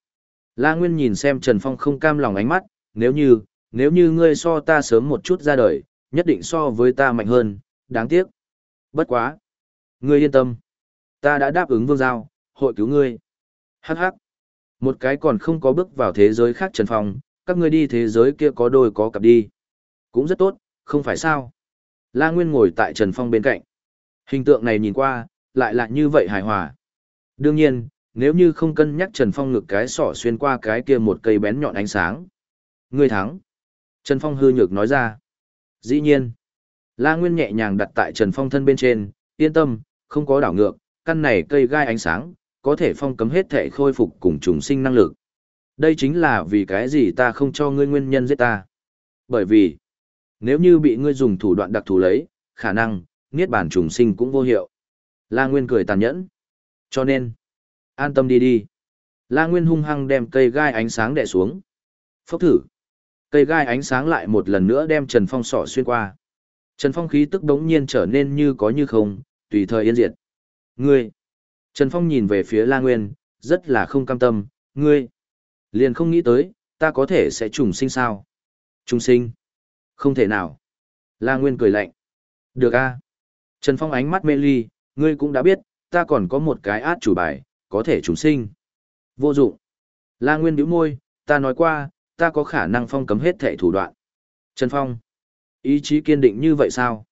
La Nguyên nhìn xem Trần Phong không cam lòng ánh mắt, nếu như, nếu như ngươi so ta sớm một chút ra đời, nhất định so với ta mạnh hơn, đáng tiếc. Bất quá. Ngươi yên tâm. Ta đã đáp ứng vương giao, hội cứu ngươi. Hắc hắc. Một cái còn không có bước vào thế giới khác Trần Phong, các ngươi đi thế giới kia có đôi có cặp đi. Cũng rất tốt, không phải sao. La Nguyên ngồi tại Trần Phong bên cạnh. Hình tượng này nhìn qua, lại là như vậy hài hòa. Đương nhiên, nếu như không cân nhắc Trần Phong ngực cái sỏ xuyên qua cái kia một cây bén nhọn ánh sáng. Ngươi thắng. Trần Phong hư nhược nói ra. Dĩ nhiên. La Nguyên nhẹ nhàng đặt tại Trần Phong thân bên trên, yên tâm, không có đảo ngược, căn này cây gai ánh sáng, có thể phong cấm hết thể khôi phục cùng trùng sinh năng lực. Đây chính là vì cái gì ta không cho ngươi nguyên nhân giết ta. Bởi vì, nếu như bị ngươi dùng thủ đoạn đặc thù lấy, khả năng, niết bàn trùng sinh cũng vô hiệu. La Nguyên cười tàn nhẫn. Cho nên, an tâm đi đi. La Nguyên hung hăng đem cây gai ánh sáng đè xuống. Phốc thử. Cây gai ánh sáng lại một lần nữa đem Trần Phong sọ xuyên qua. Trần Phong khí tức đống nhiên trở nên như có như không, tùy thời yên diệt. Ngươi. Trần Phong nhìn về phía La Nguyên, rất là không cam tâm, ngươi. Liền không nghĩ tới, ta có thể sẽ trùng sinh sao? Trùng sinh? Không thể nào. La Nguyên cười lạnh. Được a. Trần Phong ánh mắt mê ly, ngươi cũng đã biết, ta còn có một cái át chủ bài, có thể trùng sinh. Vô dụng. La Nguyên bĩu môi, ta nói qua, ta có khả năng phong cấm hết thể thủ đoạn. Trần Phong. Ý chí kiên định như vậy sao?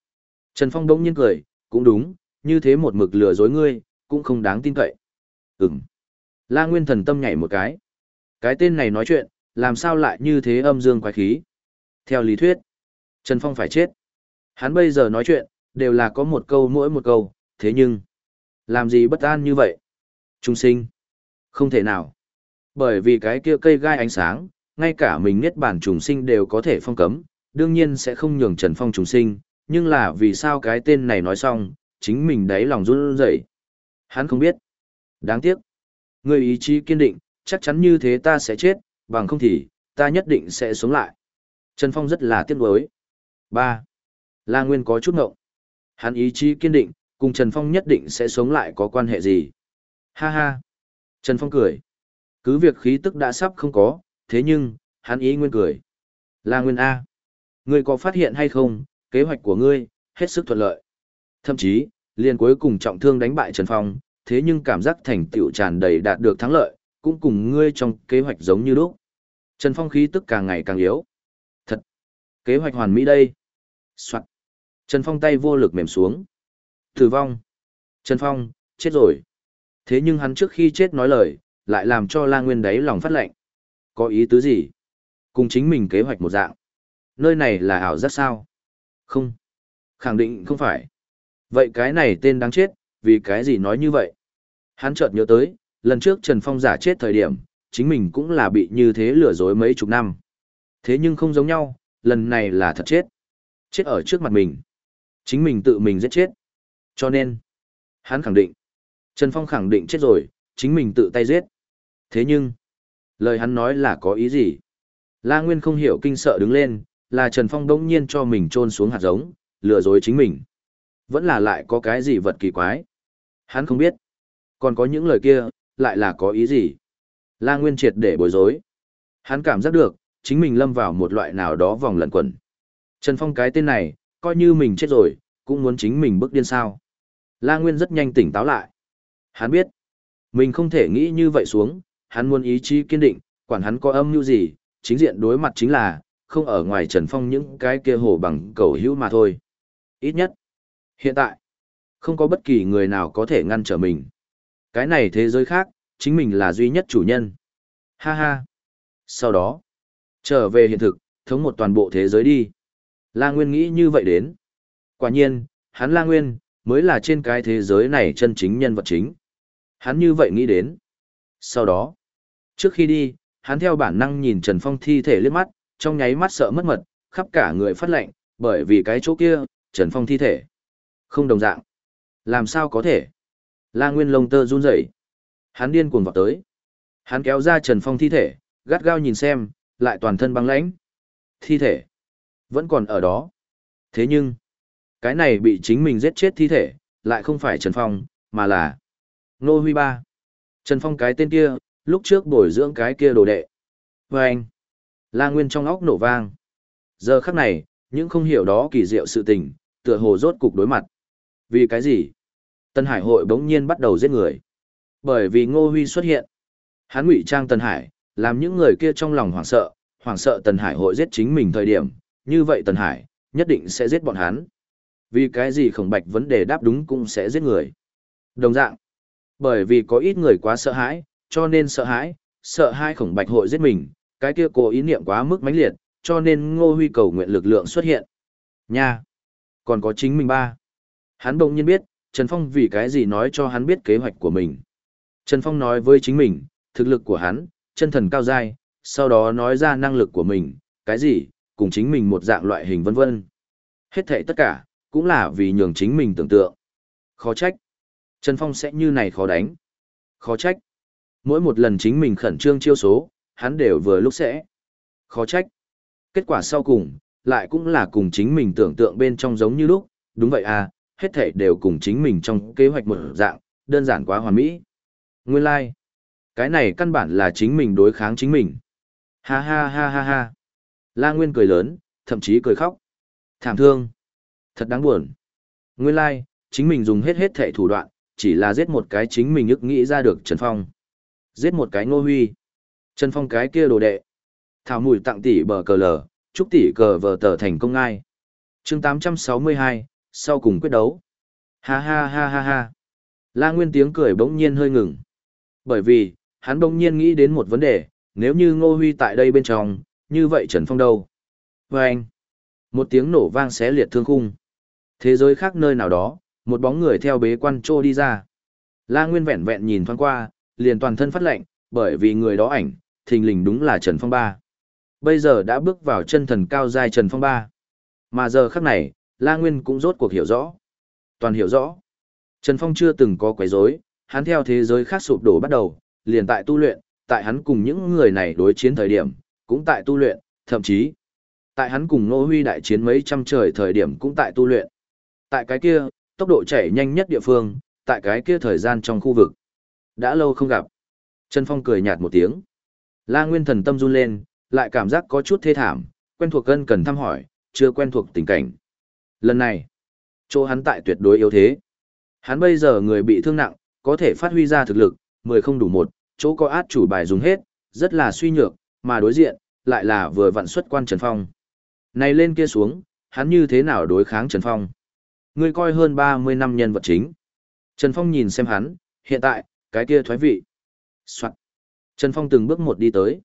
Trần Phong đống nhiên cười, cũng đúng, như thế một mực lừa dối ngươi, cũng không đáng tin cậy. Ừm. La Nguyên thần tâm nhảy một cái. Cái tên này nói chuyện, làm sao lại như thế âm dương quái khí? Theo lý thuyết, Trần Phong phải chết. Hắn bây giờ nói chuyện, đều là có một câu mỗi một câu, thế nhưng, làm gì bất an như vậy? Trung sinh. Không thể nào. Bởi vì cái kia cây gai ánh sáng, ngay cả mình nhất bản trùng sinh đều có thể phong cấm, đương nhiên sẽ không nhường Trần Phong trùng sinh, nhưng là vì sao cái tên này nói xong, chính mình đáy lòng run rẩy. Hắn không biết. Đáng tiếc. Người ý chí kiên định, chắc chắn như thế ta sẽ chết, bằng không thì, ta nhất định sẽ sống lại. Trần Phong rất là tiếc nuối. ba La Nguyên có chút ngộng. Hắn ý chí kiên định, cùng Trần Phong nhất định sẽ sống lại có quan hệ gì. Ha ha. Trần Phong cười. Cứ việc khí tức đã sắp không có, thế nhưng, hắn ý nguyên cười. La Nguyên A. Ngươi có phát hiện hay không, kế hoạch của ngươi, hết sức thuận lợi. Thậm chí, liền cuối cùng trọng thương đánh bại Trần Phong, thế nhưng cảm giác thành tựu tràn đầy đạt được thắng lợi, cũng cùng ngươi trong kế hoạch giống như lúc. Trần Phong khí tức càng ngày càng yếu. Thật! Kế hoạch hoàn mỹ đây. Soạn. Trần Phong tay vô lực mềm xuống. Tử vong. Trần Phong, chết rồi. Thế nhưng hắn trước khi chết nói lời, lại làm cho La Nguyên đáy lòng phát lệnh. Có ý tứ gì? Cùng chính mình kế hoạch một dạng. Nơi này là ảo giác sao? Không. Khẳng định không phải. Vậy cái này tên đáng chết, vì cái gì nói như vậy? Hắn chợt nhớ tới, lần trước Trần Phong giả chết thời điểm, chính mình cũng là bị như thế lừa dối mấy chục năm. Thế nhưng không giống nhau, lần này là thật chết. Chết ở trước mặt mình. Chính mình tự mình giết chết. Cho nên, hắn khẳng định. Trần Phong khẳng định chết rồi, chính mình tự tay giết. Thế nhưng, lời hắn nói là có ý gì? La Nguyên không hiểu kinh sợ đứng lên, là Trần Phong đống nhiên cho mình trôn xuống hạt giống, lừa dối chính mình. Vẫn là lại có cái gì vật kỳ quái. Hắn không biết. Còn có những lời kia, lại là có ý gì. La Nguyên triệt để bối rối. Hắn cảm giác được, chính mình lâm vào một loại nào đó vòng lẩn quẩn. Trần Phong cái tên này, coi như mình chết rồi, cũng muốn chính mình bước điên sao. La Nguyên rất nhanh tỉnh táo lại. Hắn biết, mình không thể nghĩ như vậy xuống, hắn muốn ý chí kiên định, quản hắn có âm mưu gì, chính diện đối mặt chính là, không ở ngoài Trần Phong những cái kia hồ bằng cầu hữu mà thôi. Ít nhất, hiện tại, không có bất kỳ người nào có thể ngăn trở mình. Cái này thế giới khác, chính mình là duy nhất chủ nhân. Ha ha. Sau đó, trở về hiện thực, thống một toàn bộ thế giới đi. La Nguyên nghĩ như vậy đến. Quả nhiên, hắn La Nguyên, mới là trên cái thế giới này chân chính nhân vật chính. Hắn như vậy nghĩ đến. Sau đó, trước khi đi, hắn theo bản năng nhìn Trần Phong thi thể liếc mắt, trong nháy mắt sợ mất mật, khắp cả người phát lệnh, bởi vì cái chỗ kia, Trần Phong thi thể. Không đồng dạng. Làm sao có thể? La Nguyên lông tơ run rẩy. Hắn điên cuồng vào tới. Hắn kéo ra Trần Phong thi thể, gắt gao nhìn xem, lại toàn thân băng lãnh. Thi thể vẫn còn ở đó. Thế nhưng, cái này bị chính mình giết chết thi thể, lại không phải Trần Phong, mà là Nô Huy Ba. Trần Phong cái tên kia, lúc trước bồi dưỡng cái kia đồ đệ. Và anh, La Nguyên trong óc nổ vang. Giờ khắc này, những không hiểu đó kỳ diệu sự tình, tựa hồ rốt cục đối mặt. Vì cái gì? Tân Hải hội bỗng nhiên bắt đầu giết người. Bởi vì Ngô Huy xuất hiện. Hắn ngụy trang Tân Hải, làm những người kia trong lòng hoảng sợ, hoảng sợ Tân Hải hội giết chính mình thời điểm, như vậy Tân Hải, nhất định sẽ giết bọn hắn. Vì cái gì khổng bạch vấn đề đáp đúng cũng sẽ giết người. Đồng dạng, bởi vì có ít người quá sợ hãi, cho nên sợ hãi, sợ hai khổng bạch hội giết mình, cái kia cố ý niệm quá mức mãnh liệt, cho nên ngô huy cầu nguyện lực lượng xuất hiện. Nha! Còn có chính mình ba. Hắn bỗng nhiên biết, Trần Phong vì cái gì nói cho hắn biết kế hoạch của mình. Trần Phong nói với chính mình, thực lực của hắn, chân thần cao dai, sau đó nói ra năng lực của mình, cái gì, cùng chính mình một dạng loại hình vân vân. Hết thảy tất cả, cũng là vì nhường chính mình tưởng tượng. Khó trách. Trần Phong sẽ như này khó đánh. Khó trách. Mỗi một lần chính mình khẩn trương chiêu số, hắn đều vừa lúc sẽ. Khó trách. Kết quả sau cùng, lại cũng là cùng chính mình tưởng tượng bên trong giống như lúc, đúng vậy à, hết thể đều cùng chính mình trong kế hoạch một dạng, đơn giản quá hoàn mỹ. Nguyên lai, like. cái này căn bản là chính mình đối kháng chính mình. Ha ha ha ha ha. La Nguyên cười lớn, thậm chí cười khóc. Thảm thương. Thật đáng buồn. Nguyên lai, like, chính mình dùng hết hết thể thủ đoạn, chỉ là giết một cái chính mình ức nghĩ ra được Trần Phong. Giết một cái Ngô Huy. Trần Phong cái kia đồ đệ. Thảo mùi tặng tỷ bờ cờ lờ, chúc tỷ cờ vờ tờ thành công ngai. chương 862, sau cùng quyết đấu. Ha ha ha ha ha. La Nguyên tiếng cười bỗng nhiên hơi ngừng. Bởi vì, hắn bỗng nhiên nghĩ đến một vấn đề, nếu như Ngô Huy tại đây bên trong, như vậy Trần Phong đâu? Vâng! anh, một tiếng nổ vang xé liệt thương khung. Thế giới khác nơi nào đó, một bóng người theo bế quan trô đi ra. La Nguyên vẹn vẹn nhìn thoáng qua, liền toàn thân phát lệnh, bởi vì người đó ảnh, thình lình đúng là Trần Phong Ba. Bây giờ đã bước vào chân thần cao giai Trần Phong Ba. Mà giờ khắc này, La Nguyên cũng rốt cuộc hiểu rõ. Toàn hiểu rõ. Trần Phong chưa từng có quấy rối, hắn theo thế giới khác sụp đổ bắt đầu, liền tại tu luyện, tại hắn cùng những người này đối chiến thời điểm, cũng tại tu luyện, thậm chí, tại hắn cùng Nô Huy đại chiến mấy trăm trời thời điểm cũng tại tu luyện. Tại cái kia, tốc độ chạy nhanh nhất địa phương, tại cái kia thời gian trong khu vực. Đã lâu không gặp. Trần Phong cười nhạt một tiếng. La Nguyên thần tâm run lên, lại cảm giác có chút thê thảm, quen thuộc cân cần thăm hỏi, chưa quen thuộc tình cảnh. Lần này, chỗ hắn tại tuyệt đối yếu thế. Hắn bây giờ người bị thương nặng, có thể phát huy ra thực lực, mười không đủ một, chỗ có át chủ bài dùng hết, rất là suy nhược, mà đối diện, lại là vừa vặn xuất quan Trần Phong. Này lên kia xuống, hắn như thế nào đối kháng Trần Phong? Ngươi coi hơn 30 năm nhân vật chính. Trần Phong nhìn xem hắn, hiện tại, cái kia thoái vị. Soạn. Trần Phong từng bước một đi tới.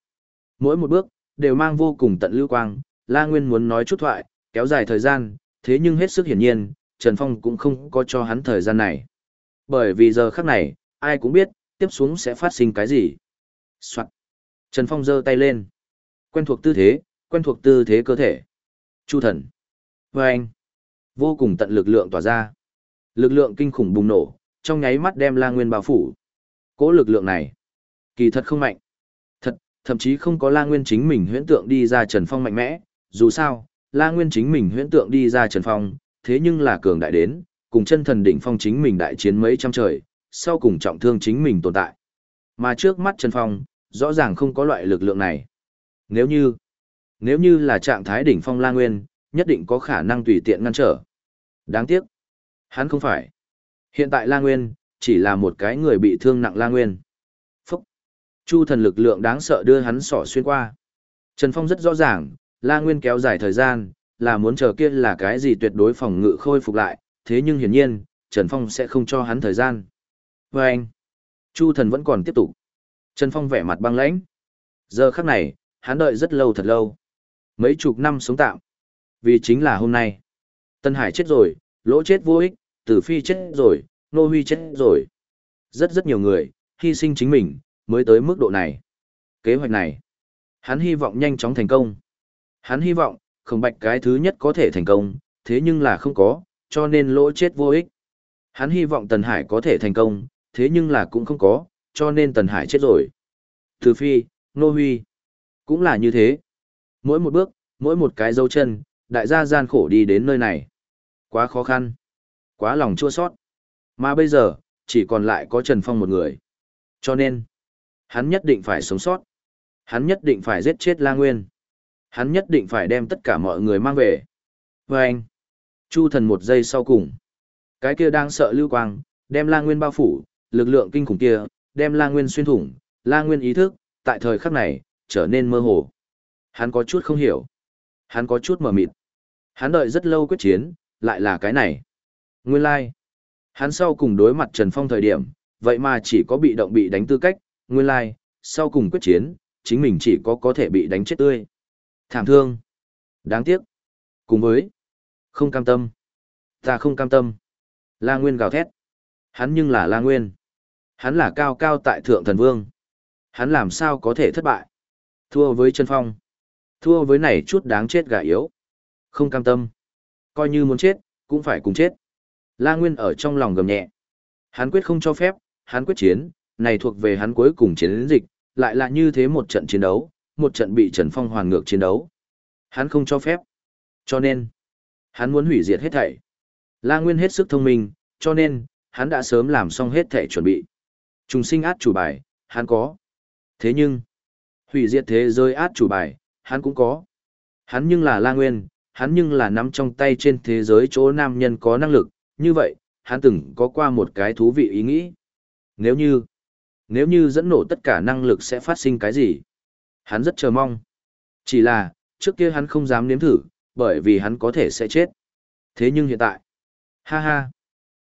Mỗi một bước, đều mang vô cùng tận lưu quang, La Nguyên muốn nói chút thoại, kéo dài thời gian, thế nhưng hết sức hiển nhiên, Trần Phong cũng không có cho hắn thời gian này. Bởi vì giờ khắc này, ai cũng biết, tiếp xuống sẽ phát sinh cái gì. Soạn. Trần Phong giơ tay lên. Quen thuộc tư thế, quen thuộc tư thế cơ thể. Chu thần. Vâng anh. Vô cùng tận lực lượng tỏa ra. Lực lượng kinh khủng bùng nổ, trong nháy mắt đem La Nguyên bao phủ. Cố lực lượng này, kỳ thật không mạnh. Thật, Thậm chí không có La Nguyên chính mình huyễn tượng đi ra Trần Phong mạnh mẽ, dù sao, La Nguyên chính mình huyễn tượng đi ra Trần Phong, thế nhưng là cường đại đến, cùng chân thần đỉnh phong chính mình đại chiến mấy trăm trời, sau cùng trọng thương chính mình tồn tại. Mà trước mắt Trần Phong, rõ ràng không có loại lực lượng này. Nếu như, nếu như là trạng thái đỉnh phong La Nguyên, nhất định có khả năng tùy tiện ngăn trở. Đáng tiếc, hắn không phải. Hiện tại La Nguyên, chỉ là một cái người bị thương nặng La Nguyên. Phúc! Chu thần lực lượng đáng sợ đưa hắn sỏ xuyên qua. Trần Phong rất rõ ràng, La Nguyên kéo dài thời gian, là muốn chờ kia là cái gì tuyệt đối phòng ngự khôi phục lại, thế nhưng hiển nhiên, Trần Phong sẽ không cho hắn thời gian. Và anh, Chu thần vẫn còn tiếp tục. Trần Phong vẻ mặt băng lãnh. Giờ khắc này, hắn đợi rất lâu thật lâu. Mấy chục năm sống tạm. Vì chính là hôm nay. Tân Hải chết rồi, lỗ chết vô ích, tử phi chết rồi, nô huy chết rồi. Rất rất nhiều người, hy sinh chính mình, mới tới mức độ này. Kế hoạch này, hắn hy vọng nhanh chóng thành công. Hắn hy vọng, không bạch cái thứ nhất có thể thành công, thế nhưng là không có, cho nên lỗ chết vô ích. Hắn hy vọng Tần Hải có thể thành công, thế nhưng là cũng không có, cho nên Tần Hải chết rồi. Từ phi, nô huy, cũng là như thế. Mỗi một bước, mỗi một cái dấu chân, đại gia gian khổ đi đến nơi này. Quá khó khăn, quá lòng chua sót. Mà bây giờ, chỉ còn lại có Trần Phong một người. Cho nên, hắn nhất định phải sống sót. Hắn nhất định phải giết chết La Nguyên. Hắn nhất định phải đem tất cả mọi người mang về. Và anh, Chu thần một giây sau cùng. Cái kia đang sợ lưu quang, đem La Nguyên bao phủ, lực lượng kinh khủng kia, đem La Nguyên xuyên thủng, La Nguyên ý thức, tại thời khắc này, trở nên mơ hồ. Hắn có chút không hiểu. Hắn có chút mờ mịt. Hắn đợi rất lâu quyết chiến, lại là cái này. Nguyên lai. Like. Hắn sau cùng đối mặt Trần Phong thời điểm, vậy mà chỉ có bị động bị đánh tư cách, nguyên lai, like. sau cùng quyết chiến, chính mình chỉ có có thể bị đánh chết tươi. Thảm thương. Đáng tiếc. Cùng với. Không cam tâm. Ta không cam tâm. La Nguyên gào thét. Hắn nhưng là La Nguyên. Hắn là cao cao tại thượng thần vương. Hắn làm sao có thể thất bại. Thua với Trần phong. Thua với này chút đáng chết gà yếu. Không cam tâm. Coi như muốn chết, cũng phải cùng chết. La Nguyên ở trong lòng gầm nhẹ. Hắn quyết không cho phép, hắn quyết chiến, này thuộc về hắn cuối cùng chiến dịch, lại là như thế một trận chiến đấu, một trận bị Trần Phong hoàn ngược chiến đấu. Hắn không cho phép. Cho nên, hắn muốn hủy diệt hết thảy. La Nguyên hết sức thông minh, cho nên, hắn đã sớm làm xong hết thảy chuẩn bị. Trùng sinh át chủ bài, hắn có. Thế nhưng, hủy diệt thế giới át chủ bài, hắn cũng có. Hắn nhưng là La Nguyên, hắn nhưng là nắm trong tay trên thế giới chỗ nam nhân có năng lực, như vậy, hắn từng có qua một cái thú vị ý nghĩ. Nếu như, nếu như dẫn nổ tất cả năng lực sẽ phát sinh cái gì? Hắn rất chờ mong. Chỉ là, trước kia hắn không dám nếm thử, bởi vì hắn có thể sẽ chết. Thế nhưng hiện tại, ha ha,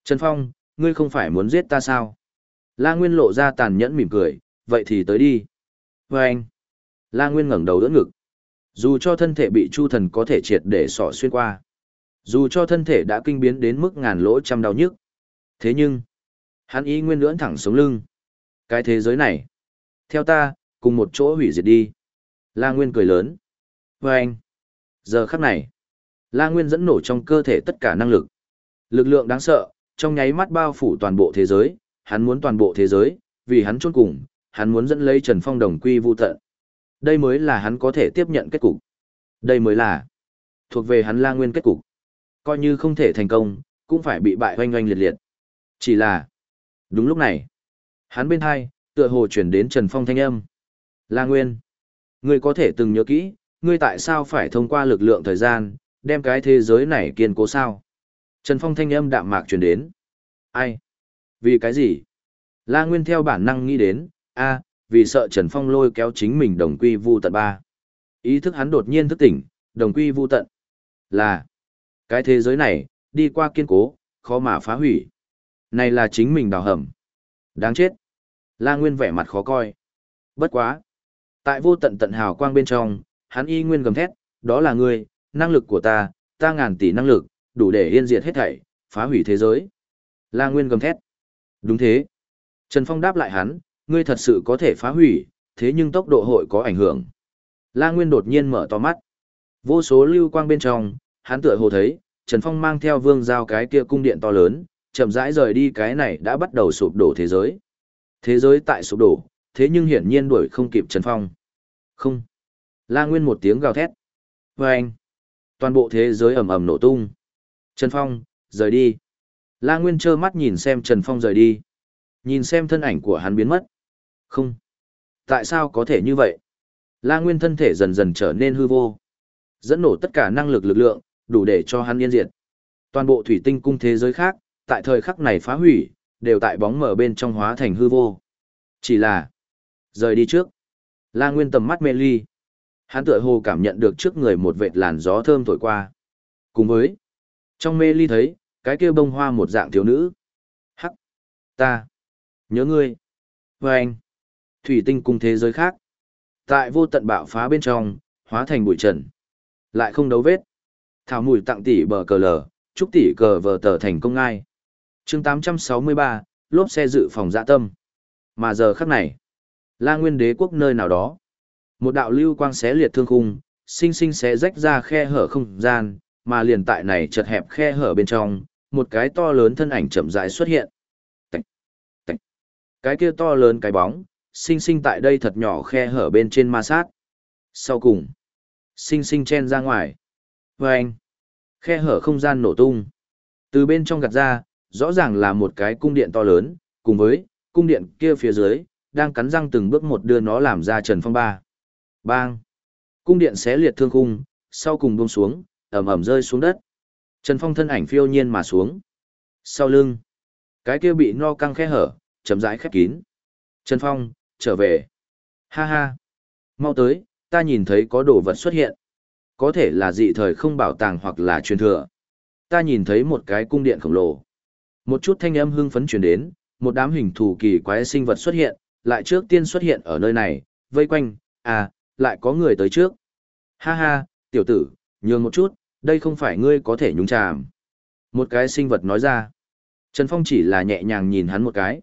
Trần Phong, ngươi không phải muốn giết ta sao? La Nguyên lộ ra tàn nhẫn mỉm cười, vậy thì tới đi. Và anh, La Nguyên ngẩng đầu đỡ ngực. Dù cho thân thể bị Chu Thần có thể triệt để sỏ xuyên qua. Dù cho thân thể đã kinh biến đến mức ngàn lỗ trăm đau nhức. Thế nhưng, hắn ý nguyên lưỡn thẳng sống lưng. Cái thế giới này, theo ta, cùng một chỗ hủy diệt đi. La Nguyên cười lớn. Và anh, giờ khắc này, La Nguyên dẫn nổ trong cơ thể tất cả năng lực. Lực lượng đáng sợ, trong nháy mắt bao phủ toàn bộ thế giới, hắn muốn toàn bộ thế giới, vì hắn chôn cùng, hắn muốn dẫn lấy Trần Phong đồng quy vu tận. Đây mới là hắn có thể tiếp nhận kết cục. Đây mới là thuộc về hắn La Nguyên kết cục coi như không thể thành công, cũng phải bị bại oanh oanh liệt liệt. Chỉ là, đúng lúc này, hắn bên hai, tựa hồ chuyển đến Trần Phong thanh âm. La Nguyên, ngươi có thể từng nhớ kỹ, ngươi tại sao phải thông qua lực lượng thời gian, đem cái thế giới này kiên cố sao? Trần Phong thanh âm đạm mạc chuyển đến. Ai? Vì cái gì? La Nguyên theo bản năng nghĩ đến, a, vì sợ Trần Phong lôi kéo chính mình đồng quy vu tận ba. Ý thức hắn đột nhiên thức tỉnh, đồng quy vu tận. Là, cái thế giới này, đi qua kiên cố, khó mà phá hủy. Này là chính mình đào hầm. Đáng chết. La Nguyên vẻ mặt khó coi. Bất quá. Tại vô tận tận hào quang bên trong, hắn y nguyên gầm thét, đó là ngươi, năng lực của ta, ta ngàn tỷ năng lực, đủ để yên diệt hết thảy, phá hủy thế giới. La Nguyên gầm thét. Đúng thế. Trần Phong đáp lại hắn, ngươi thật sự có thể phá hủy, thế nhưng tốc độ hội có ảnh hưởng. La Nguyên đột nhiên mở to mắt. Vô số lưu quang bên trong, hắn tựa hồ thấy, Trần Phong mang theo vương giao cái kia cung điện to lớn, chậm rãi rời đi cái này đã bắt đầu sụp đổ thế giới. Thế giới tại sụp đổ, thế nhưng hiển nhiên đuổi không kịp Trần Phong. Không. La Nguyên một tiếng gào thét. Và anh. Toàn bộ thế giới ầm ầm nổ tung. Trần Phong, rời đi. La Nguyên trơ mắt nhìn xem Trần Phong rời đi. Nhìn xem thân ảnh của hắn biến mất. Không. Tại sao có thể như vậy? La Nguyên thân thể dần dần trở nên hư vô. Dẫn nổ tất cả năng lực lực lượng, đủ để cho hắn yên diệt. Toàn bộ thủy tinh cung thế giới khác, tại thời khắc này phá hủy, đều tại bóng mở bên trong hóa thành hư vô. Chỉ là, rời đi trước. La Nguyên tầm mắt mê ly. Hắn tựa hồ cảm nhận được trước người một vệt làn gió thơm thổi qua. Cùng với, trong mê ly thấy, cái kia bông hoa một dạng thiếu nữ. Hắc, ta, nhớ ngươi. Và anh, thủy tinh cung thế giới khác. Tại vô tận bạo phá bên trong, hóa thành bụi trần. Lại không đấu vết. Thảo mùi tặng tỷ bờ cờ lờ, chúc tỷ cờ vờ tờ thành công ngai. chương 863, lốp xe dự phòng dạ tâm. Mà giờ khắc này, la nguyên đế quốc nơi nào đó. Một đạo lưu quang xé liệt thương khung, sinh sinh xé rách ra khe hở không gian, mà liền tại này chật hẹp khe hở bên trong, một cái to lớn thân ảnh chậm rãi xuất hiện. Tạch, tạch. Cái kia to lớn cái bóng, sinh sinh tại đây thật nhỏ khe hở bên trên ma sát. Sau cùng, sinh sinh chen ra ngoài. Và anh, khe hở không gian nổ tung. Từ bên trong gạt ra, rõ ràng là một cái cung điện to lớn, cùng với cung điện kia phía dưới, đang cắn răng từng bước một đưa nó làm ra trần phong ba. Bang! Cung điện xé liệt thương khung, sau cùng buông xuống, ẩm ẩm rơi xuống đất. Trần Phong thân ảnh phiêu nhiên mà xuống. Sau lưng, cái kia bị no căng khe hở, chậm rãi khép kín. Trần Phong, trở về. Ha ha. Mau tới, ta nhìn thấy có đồ vật xuất hiện. Có thể là dị thời không bảo tàng hoặc là truyền thừa. Ta nhìn thấy một cái cung điện khổng lồ. Một chút thanh âm hưng phấn truyền đến, một đám hình thù kỳ quái sinh vật xuất hiện, lại trước tiên xuất hiện ở nơi này, vây quanh, à, lại có người tới trước. Ha ha, tiểu tử, nhường một chút, đây không phải ngươi có thể nhúng chàm. Một cái sinh vật nói ra. Trần Phong chỉ là nhẹ nhàng nhìn hắn một cái.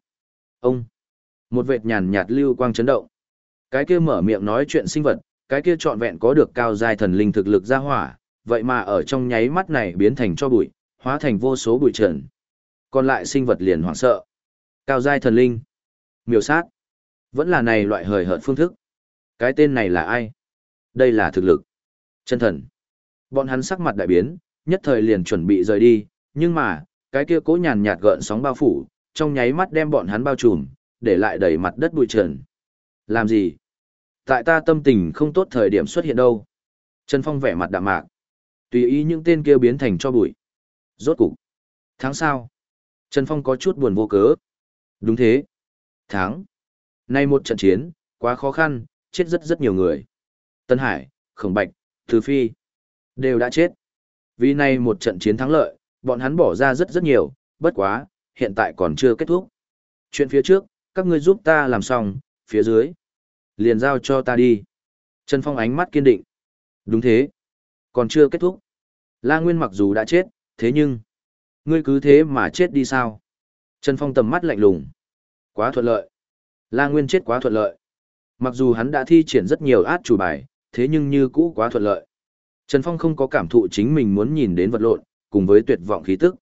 Ông. Một vệt nhàn nhạt lưu quang chấn động. Cái kia mở miệng nói chuyện sinh vật, cái kia trọn vẹn có được cao giai thần linh thực lực ra hỏa, vậy mà ở trong nháy mắt này biến thành cho bụi, hóa thành vô số bụi trần. Còn lại sinh vật liền hoảng sợ. Cao giai thần linh. Miêu sát. Vẫn là này loại hời hợt phương thức. Cái tên này là ai? Đây là thực lực. Chân thần. Bọn hắn sắc mặt đại biến, nhất thời liền chuẩn bị rời đi, nhưng mà, cái kia cố nhàn nhạt gợn sóng bao phủ, trong nháy mắt đem bọn hắn bao trùm, để lại đầy mặt đất bụi trần. Làm gì? Tại ta tâm tình không tốt thời điểm xuất hiện đâu. Trần Phong vẻ mặt đạm mạc. Tùy ý những tên kia biến thành cho bụi. Rốt cục. Tháng sau. Trần Phong có chút buồn vô cớ. Đúng thế. Tháng. Nay một trận chiến, quá khó khăn, chết rất rất nhiều người. Tân Hải, Khổng Bạch, Từ Phi, đều đã chết. Vì nay một trận chiến thắng lợi, bọn hắn bỏ ra rất rất nhiều, bất quá, hiện tại còn chưa kết thúc. Chuyện phía trước, các ngươi giúp ta làm xong, phía dưới. Liền giao cho ta đi. Trần Phong ánh mắt kiên định. Đúng thế. Còn chưa kết thúc. La Nguyên mặc dù đã chết, thế nhưng... Ngươi cứ thế mà chết đi sao? Trần Phong tầm mắt lạnh lùng. Quá thuận lợi. La Nguyên chết quá thuận lợi. Mặc dù hắn đã thi triển rất nhiều át chủ bài, thế nhưng như cũ quá thuận lợi. Trần Phong không có cảm thụ chính mình muốn nhìn đến vật lộn, cùng với tuyệt vọng khí tức.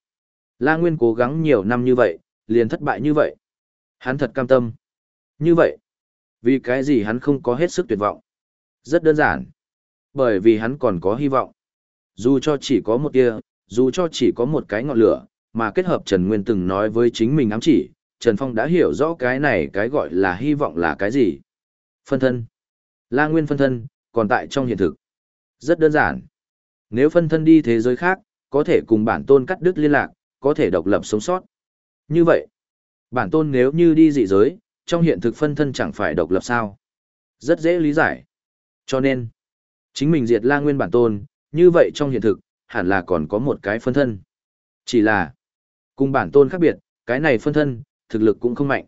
La Nguyên cố gắng nhiều năm như vậy, liền thất bại như vậy. Hắn thật cam tâm. Như vậy, vì cái gì hắn không có hết sức tuyệt vọng? Rất đơn giản. Bởi vì hắn còn có hy vọng. Dù cho chỉ có một tia, dù cho chỉ có một cái ngọn lửa, mà kết hợp Trần Nguyên từng nói với chính mình ám chỉ, Trần Phong đã hiểu rõ cái này cái gọi là hy vọng là cái gì. Phân thân. La Nguyên phân thân, còn tại trong hiện thực. Rất đơn giản. Nếu phân thân đi thế giới khác, có thể cùng bản tôn cắt đứt liên lạc, có thể độc lập sống sót. Như vậy, bản tôn nếu như đi dị giới, trong hiện thực phân thân chẳng phải độc lập sao. Rất dễ lý giải. Cho nên, chính mình diệt la nguyên bản tôn, như vậy trong hiện thực, hẳn là còn có một cái phân thân. Chỉ là, cùng bản tôn khác biệt, cái này phân thân, thực lực cũng không mạnh.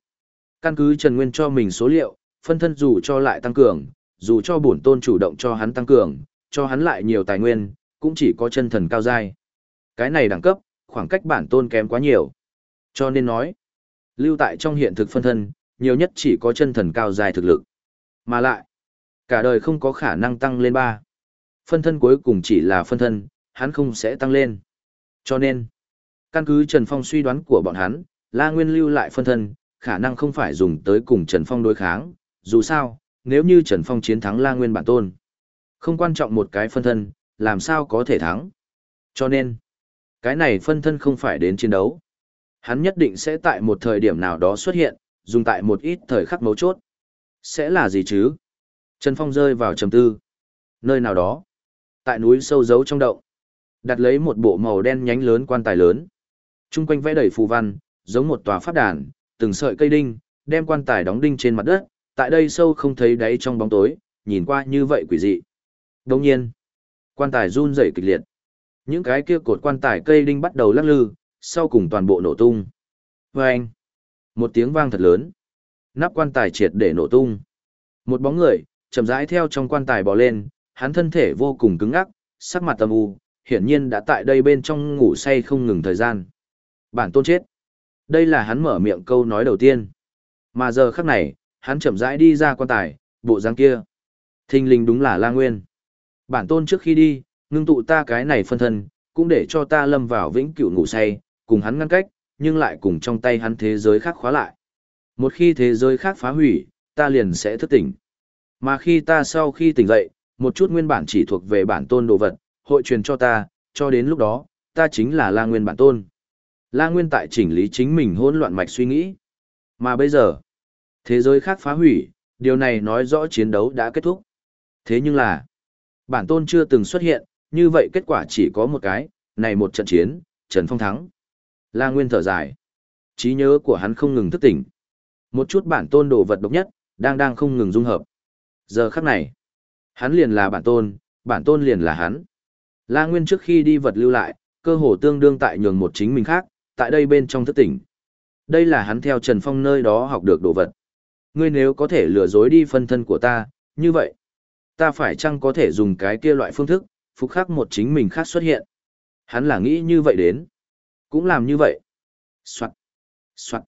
Căn cứ Trần Nguyên cho mình số liệu, phân thân dù cho lại tăng cường, dù cho bổn tôn chủ động cho hắn tăng cường, cho hắn lại nhiều tài nguyên, cũng chỉ có chân thần cao giai. Cái này đẳng cấp, khoảng cách bản tôn kém quá nhiều. Cho nên nói, lưu tại trong hiện thực phân thân, nhiều nhất chỉ có chân thần cao dài thực lực. Mà lại, cả đời không có khả năng tăng lên ba. Phân thân cuối cùng chỉ là phân thân, hắn không sẽ tăng lên. Cho nên, căn cứ Trần Phong suy đoán của bọn hắn, La Nguyên lưu lại phân thân, khả năng không phải dùng tới cùng Trần Phong đối kháng, dù sao, nếu như Trần Phong chiến thắng La Nguyên bản tôn. Không quan trọng một cái phân thân, làm sao có thể thắng. Cho nên, cái này phân thân không phải đến chiến đấu. Hắn nhất định sẽ tại một thời điểm nào đó xuất hiện, dùng tại một ít thời khắc mấu chốt. Sẽ là gì chứ? Trần Phong rơi vào trầm tư. Nơi nào đó, tại núi sâu giấu trong động, đặt lấy một bộ màu đen nhánh lớn quan tài lớn. Trung quanh vẽ đầy phù văn, giống một tòa pháp đàn, từng sợi cây đinh, đem quan tài đóng đinh trên mặt đất, tại đây sâu không thấy đáy trong bóng tối, nhìn qua như vậy quỷ dị. Đồng nhiên, quan tài run rẩy kịch liệt. Những cái kia cột quan tài cây đinh bắt đầu lắc lư, sau cùng toàn bộ nổ tung. Vâng! Một tiếng vang thật lớn. Nắp quan tài triệt để nổ tung. Một bóng người, chậm rãi theo trong quan tài bò lên, hắn thân thể vô cùng cứng ngắc, sắc mặt tâm u, hiển nhiên đã tại đây bên trong ngủ say không ngừng thời gian. Bản tôn chết. Đây là hắn mở miệng câu nói đầu tiên. Mà giờ khắc này, hắn chậm rãi đi ra quan tài, bộ dáng kia. Thinh linh đúng là La Nguyên. Bản tôn trước khi đi, ngưng tụ ta cái này phân thân, cũng để cho ta lâm vào vĩnh cửu ngủ say, cùng hắn ngăn cách, nhưng lại cùng trong tay hắn thế giới khác khóa lại. Một khi thế giới khác phá hủy, ta liền sẽ thức tỉnh. Mà khi ta sau khi tỉnh dậy, một chút nguyên bản chỉ thuộc về bản tôn đồ vật, hội truyền cho ta, cho đến lúc đó, ta chính là La Nguyên bản tôn. La Nguyên tại chỉnh lý chính mình hỗn loạn mạch suy nghĩ. Mà bây giờ, thế giới khác phá hủy, điều này nói rõ chiến đấu đã kết thúc. Thế nhưng là, bản tôn chưa từng xuất hiện, như vậy kết quả chỉ có một cái, này một trận chiến, Trần Phong thắng. La Nguyên thở dài. trí nhớ của hắn không ngừng thức tỉnh. Một chút bản tôn đồ vật độc nhất, đang đang không ngừng dung hợp. Giờ khắc này, hắn liền là bản tôn, bản tôn liền là hắn. La Nguyên trước khi đi vật lưu lại, cơ hồ tương đương tại nhường một chính mình khác, tại đây bên trong thức tỉnh. Đây là hắn theo Trần Phong nơi đó học được đồ vật. Ngươi nếu có thể lừa dối đi phân thân của ta, như vậy, ta phải chăng có thể dùng cái kia loại phương thức, phục khắc một chính mình khác xuất hiện. Hắn là nghĩ như vậy đến. Cũng làm như vậy. Soạn. Soạn.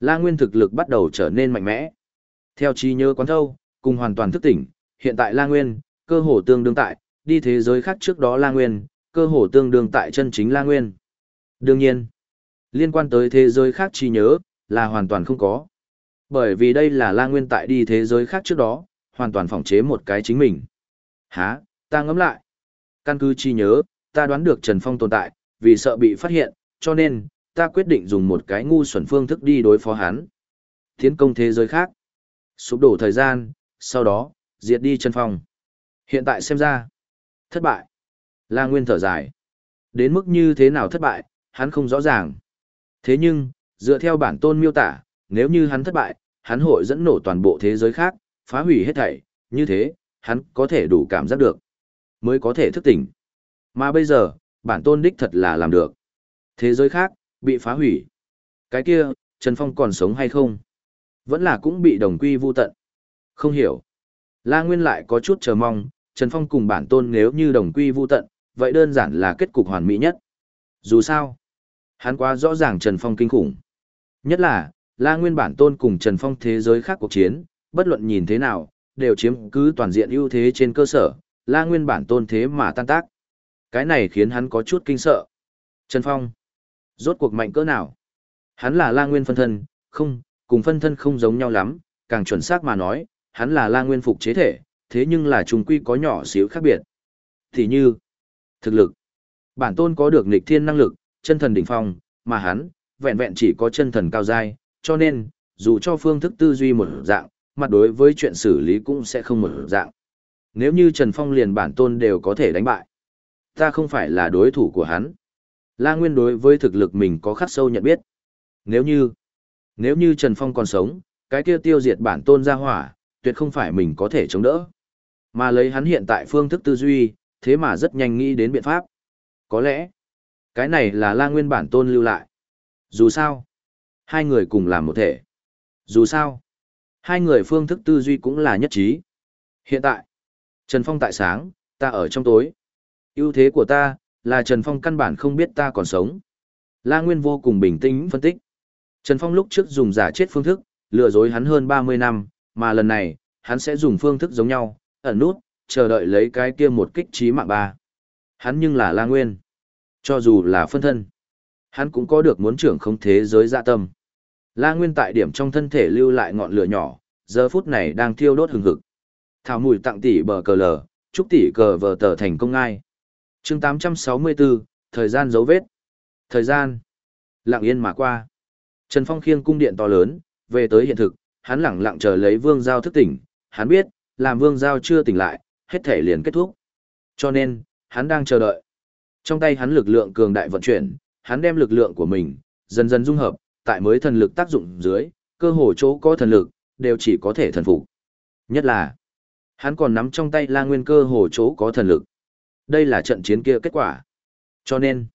La Nguyên thực lực bắt đầu trở nên mạnh mẽ. Theo trí nhớ quán thâu, cùng hoàn toàn thức tỉnh, hiện tại La Nguyên, cơ hồ tương đương tại, đi thế giới khác trước đó La Nguyên, cơ hồ tương đương tại chân chính La Nguyên. Đương nhiên, liên quan tới thế giới khác trí nhớ, là hoàn toàn không có. Bởi vì đây là La Nguyên tại đi thế giới khác trước đó, hoàn toàn phỏng chế một cái chính mình. Hả, ta ngẫm lại. Căn cứ chi nhớ, ta đoán được Trần Phong tồn tại, vì sợ bị phát hiện, cho nên, ta quyết định dùng một cái ngu xuẩn phương thức đi đối phó hắn. Tiến công thế giới khác. Sụp đổ thời gian, sau đó, diệt đi chân Phong. Hiện tại xem ra, thất bại. La Nguyên thở dài. Đến mức như thế nào thất bại, hắn không rõ ràng. Thế nhưng, dựa theo bản tôn miêu tả, nếu như hắn thất bại, hắn hội dẫn nổ toàn bộ thế giới khác, phá hủy hết thảy, như thế, hắn có thể đủ cảm giác được mới có thể thức tỉnh. Mà bây giờ, bản tôn đích thật là làm được. Thế giới khác, bị phá hủy. Cái kia, Trần Phong còn sống hay không? Vẫn là cũng bị đồng quy vu tận. Không hiểu. La Nguyên lại có chút chờ mong, Trần Phong cùng bản tôn nếu như đồng quy vu tận, vậy đơn giản là kết cục hoàn mỹ nhất. Dù sao, hắn quá rõ ràng Trần Phong kinh khủng. Nhất là, La Nguyên bản tôn cùng Trần Phong thế giới khác cuộc chiến, bất luận nhìn thế nào, đều chiếm cứ toàn diện ưu thế trên cơ sở, la nguyên bản tôn thế mà tan tác. Cái này khiến hắn có chút kinh sợ. Trần Phong, rốt cuộc mạnh cỡ nào? Hắn là la nguyên phân thân, không, cùng phân thân không giống nhau lắm, càng chuẩn xác mà nói, hắn là la nguyên phục chế thể, thế nhưng là trùng quy có nhỏ xíu khác biệt. Thì như, thực lực, bản tôn có được nghịch thiên năng lực, chân thần đỉnh phong, mà hắn, vẹn vẹn chỉ có chân thần cao giai, cho nên, dù cho phương thức tư duy một dạng, mặt đối với chuyện xử lý cũng sẽ không một dạng nếu như Trần Phong liền bản tôn đều có thể đánh bại. Ta không phải là đối thủ của hắn. La Nguyên đối với thực lực mình có khắc sâu nhận biết. Nếu như, nếu như Trần Phong còn sống, cái kia tiêu diệt bản tôn ra hỏa, tuyệt không phải mình có thể chống đỡ. Mà lấy hắn hiện tại phương thức tư duy, thế mà rất nhanh nghĩ đến biện pháp. Có lẽ, cái này là La Nguyên bản tôn lưu lại. Dù sao, hai người cùng làm một thể. Dù sao, hai người phương thức tư duy cũng là nhất trí. Hiện tại, Trần Phong tại sáng, ta ở trong tối. ưu thế của ta, là Trần Phong căn bản không biết ta còn sống. La Nguyên vô cùng bình tĩnh phân tích. Trần Phong lúc trước dùng giả chết phương thức, lừa dối hắn hơn 30 năm, mà lần này, hắn sẽ dùng phương thức giống nhau, ẩn nút, chờ đợi lấy cái kia một kích trí mạng ba. Hắn nhưng là La Nguyên. Cho dù là phân thân, hắn cũng có được muốn trưởng không thế giới dạ tâm. La Nguyên tại điểm trong thân thể lưu lại ngọn lửa nhỏ, giờ phút này đang thiêu đốt hừng hực. Thảo mùi tặng tỷ bờ cờ lờ, chúc tỷ cờ vờ tờ thành công ngai chương 864, thời gian dấu vết. Thời gian. Lặng yên mà qua. Trần Phong khiêng cung điện to lớn, về tới hiện thực, hắn lặng lặng chờ lấy vương giao thức tỉnh, hắn biết, làm vương giao chưa tỉnh lại, hết thể liền kết thúc. Cho nên, hắn đang chờ đợi. Trong tay hắn lực lượng cường đại vận chuyển, hắn đem lực lượng của mình, dần dần dung hợp, tại mới thần lực tác dụng dưới, cơ hồ chỗ có thần lực, đều chỉ có thể thần phục. Nhất là, hắn còn nắm trong tay la nguyên cơ hồ chỗ có thần lực. Đây là trận chiến kia kết quả. Cho nên,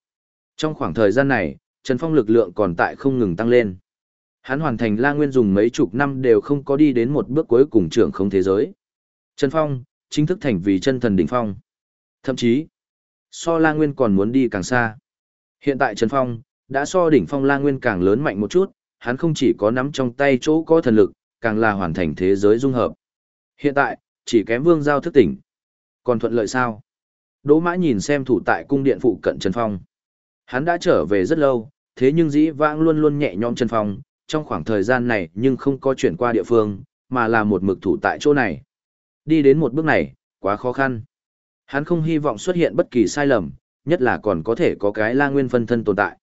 trong khoảng thời gian này, Trần Phong lực lượng còn tại không ngừng tăng lên. Hắn hoàn thành la nguyên dùng mấy chục năm đều không có đi đến một bước cuối cùng trưởng không thế giới. Trần Phong, chính thức thành vì chân thần đỉnh phong. Thậm chí, so la nguyên còn muốn đi càng xa. Hiện tại Trần Phong, đã so đỉnh phong la nguyên càng lớn mạnh một chút, hắn không chỉ có nắm trong tay chỗ có thần lực, càng là hoàn thành thế giới dung hợp. Hiện tại, chỉ kém vương giao thức tỉnh. Còn thuận lợi sao? Đỗ mã nhìn xem thủ tại cung điện phụ cận Trần Phong. Hắn đã trở về rất lâu, thế nhưng dĩ vãng luôn luôn nhẹ nhõm Trần Phong, trong khoảng thời gian này nhưng không có chuyển qua địa phương, mà là một mực thủ tại chỗ này. Đi đến một bước này, quá khó khăn. Hắn không hy vọng xuất hiện bất kỳ sai lầm, nhất là còn có thể có cái la nguyên phân thân tồn tại.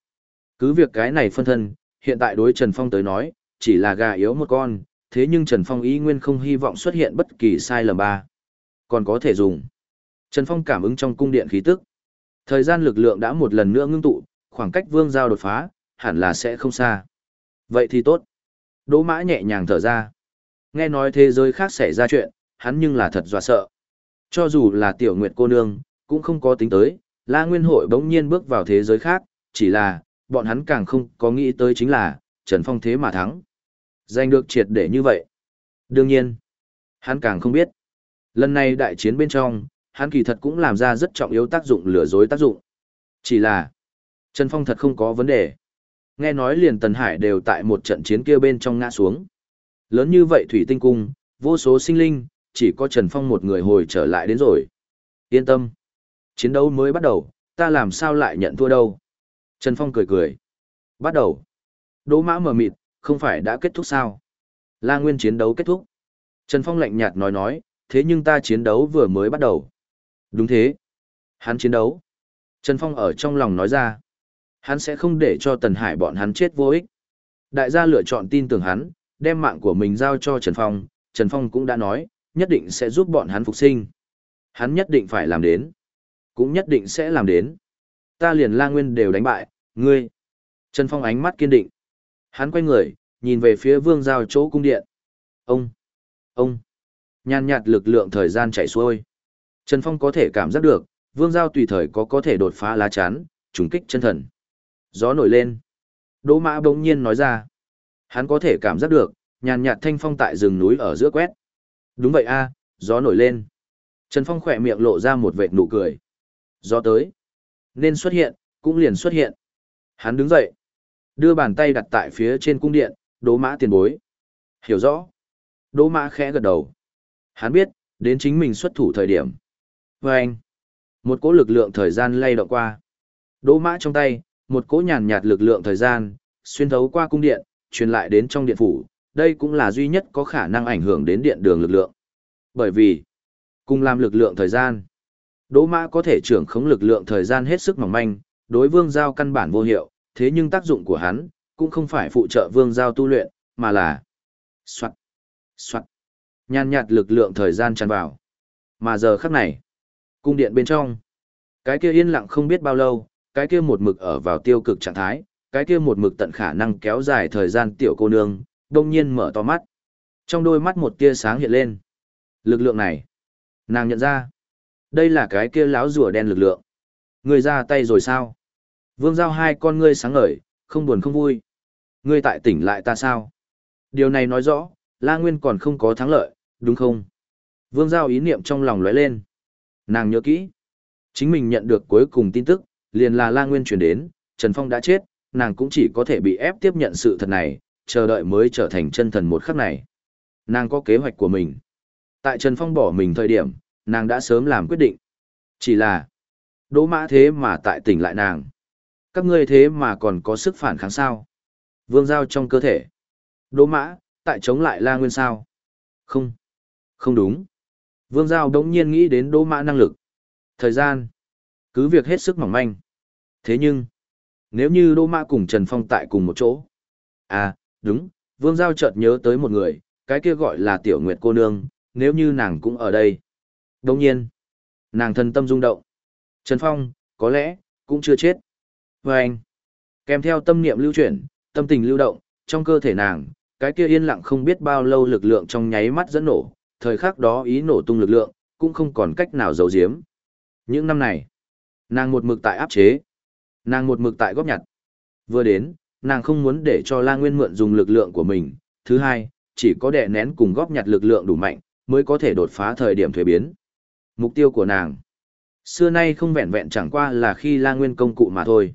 Cứ việc cái này phân thân, hiện tại đối Trần Phong tới nói, chỉ là gà yếu một con, thế nhưng Trần Phong ý nguyên không hy vọng xuất hiện bất kỳ sai lầm ba. Còn có thể dùng. Trần Phong cảm ứng trong cung điện khí tức. Thời gian lực lượng đã một lần nữa ngưng tụ, khoảng cách vương giao đột phá, hẳn là sẽ không xa. Vậy thì tốt. Đỗ mã nhẹ nhàng thở ra. Nghe nói thế giới khác xảy ra chuyện, hắn nhưng là thật dọa sợ. Cho dù là tiểu nguyệt cô nương, cũng không có tính tới, La Nguyên hội bỗng nhiên bước vào thế giới khác, chỉ là, bọn hắn càng không có nghĩ tới chính là, Trần Phong thế mà thắng. Giành được triệt để như vậy. Đương nhiên, hắn càng không biết. Lần này đại chiến bên trong, hắn kỳ thật cũng làm ra rất trọng yếu tác dụng lừa dối tác dụng. Chỉ là, Trần Phong thật không có vấn đề. Nghe nói liền Tần Hải đều tại một trận chiến kia bên trong ngã xuống. Lớn như vậy Thủy Tinh Cung, vô số sinh linh, chỉ có Trần Phong một người hồi trở lại đến rồi. Yên tâm. Chiến đấu mới bắt đầu, ta làm sao lại nhận thua đâu. Trần Phong cười cười. Bắt đầu. Đỗ mã mở mịt, không phải đã kết thúc sao? La Nguyên chiến đấu kết thúc. Trần Phong lạnh nhạt nói nói, thế nhưng ta chiến đấu vừa mới bắt đầu. Đúng thế. Hắn chiến đấu. Trần Phong ở trong lòng nói ra. Hắn sẽ không để cho Tần Hải bọn hắn chết vô ích. Đại gia lựa chọn tin tưởng hắn, đem mạng của mình giao cho Trần Phong. Trần Phong cũng đã nói, nhất định sẽ giúp bọn hắn phục sinh. Hắn nhất định phải làm đến. Cũng nhất định sẽ làm đến. Ta liền la nguyên đều đánh bại, ngươi. Trần Phong ánh mắt kiên định. Hắn quay người, nhìn về phía vương giao chỗ cung điện. Ông! Ông! Nhàn nhạt lực lượng thời gian chảy xuôi. Trần Phong có thể cảm giác được, vương giao tùy thời có có thể đột phá lá chắn, trùng kích chân thần. Gió nổi lên. Đỗ mã bỗng nhiên nói ra. Hắn có thể cảm giác được, nhàn nhạt thanh phong tại rừng núi ở giữa quét. Đúng vậy a, gió nổi lên. Trần Phong khỏe miệng lộ ra một vệt nụ cười. Gió tới. Nên xuất hiện, cũng liền xuất hiện. Hắn đứng dậy. Đưa bàn tay đặt tại phía trên cung điện, đố mã tiền bối. Hiểu rõ. Đỗ mã khẽ gật đầu. Hắn biết, đến chính mình xuất thủ thời điểm. Và anh. Một cỗ lực lượng thời gian lay động qua. Đỗ mã trong tay, một cỗ nhàn nhạt lực lượng thời gian, xuyên thấu qua cung điện, truyền lại đến trong điện phủ. Đây cũng là duy nhất có khả năng ảnh hưởng đến điện đường lực lượng. Bởi vì, cùng làm lực lượng thời gian. Đỗ mã có thể trưởng khống lực lượng thời gian hết sức mỏng manh, đối vương giao căn bản vô hiệu, thế nhưng tác dụng của hắn, cũng không phải phụ trợ vương giao tu luyện, mà là soạn, soạn, nhàn nhạt lực lượng thời gian tràn vào. Mà giờ khắc này, cung điện bên trong, cái kia yên lặng không biết bao lâu, cái kia một mực ở vào tiêu cực trạng thái, cái kia một mực tận khả năng kéo dài thời gian tiểu cô nương, đông nhiên mở to mắt. Trong đôi mắt một tia sáng hiện lên. Lực lượng này, nàng nhận ra, đây là cái kia láo rùa đen lực lượng. Người ra tay rồi sao? Vương giao hai con ngươi sáng ngời, không buồn không vui. Ngươi tại tỉnh lại ta sao? Điều này nói rõ, La Nguyên còn không có thắng lợi, đúng không? Vương giao ý niệm trong lòng lóe lên. Nàng nhớ kỹ. Chính mình nhận được cuối cùng tin tức, liền là La Nguyên truyền đến, Trần Phong đã chết, nàng cũng chỉ có thể bị ép tiếp nhận sự thật này, chờ đợi mới trở thành chân thần một khắc này. Nàng có kế hoạch của mình. Tại Trần Phong bỏ mình thời điểm, nàng đã sớm làm quyết định. Chỉ là, đỗ mã thế mà tại tỉnh lại nàng. Các ngươi thế mà còn có sức phản kháng sao? Vương giao trong cơ thể. Đỗ mã, tại chống lại La Nguyên sao? Không. Không đúng. Vương Giao đống nhiên nghĩ đến đỗ mã năng lực. Thời gian. Cứ việc hết sức mỏng manh. Thế nhưng, nếu như đỗ mã cùng Trần Phong tại cùng một chỗ. À, đúng, Vương Giao chợt nhớ tới một người, cái kia gọi là Tiểu Nguyệt cô nương, nếu như nàng cũng ở đây. đống nhiên, nàng thân tâm rung động. Trần Phong, có lẽ, cũng chưa chết. Và anh, kèm theo tâm niệm lưu chuyển, tâm tình lưu động, trong cơ thể nàng, cái kia yên lặng không biết bao lâu lực lượng trong nháy mắt dẫn nổ, thời khắc đó ý nổ tung lực lượng, cũng không còn cách nào giấu giếm. Những năm này, nàng một mực tại áp chế, nàng một mực tại góp nhặt. Vừa đến, nàng không muốn để cho La Nguyên mượn dùng lực lượng của mình. Thứ hai, chỉ có đè nén cùng góp nhặt lực lượng đủ mạnh, mới có thể đột phá thời điểm thuế biến. Mục tiêu của nàng, xưa nay không vẹn vẹn chẳng qua là khi La Nguyên công cụ mà thôi.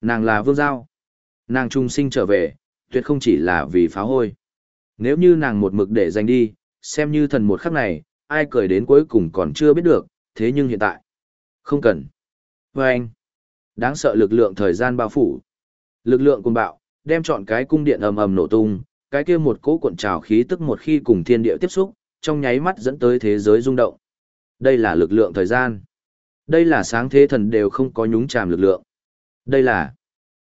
Nàng là vương giao. Nàng trung sinh trở về, tuyệt không chỉ là vì phá hôi. Nếu như nàng một mực để dành đi, xem như thần một khắc này, ai cười đến cuối cùng còn chưa biết được, thế nhưng hiện tại, không cần. Và anh, đáng sợ lực lượng thời gian bao phủ. Lực lượng cùng bạo, đem chọn cái cung điện ầm ầm nổ tung, cái kia một cỗ cuộn trào khí tức một khi cùng thiên địa tiếp xúc, trong nháy mắt dẫn tới thế giới rung động. Đây là lực lượng thời gian. Đây là sáng thế thần đều không có nhúng chàm lực lượng. Đây là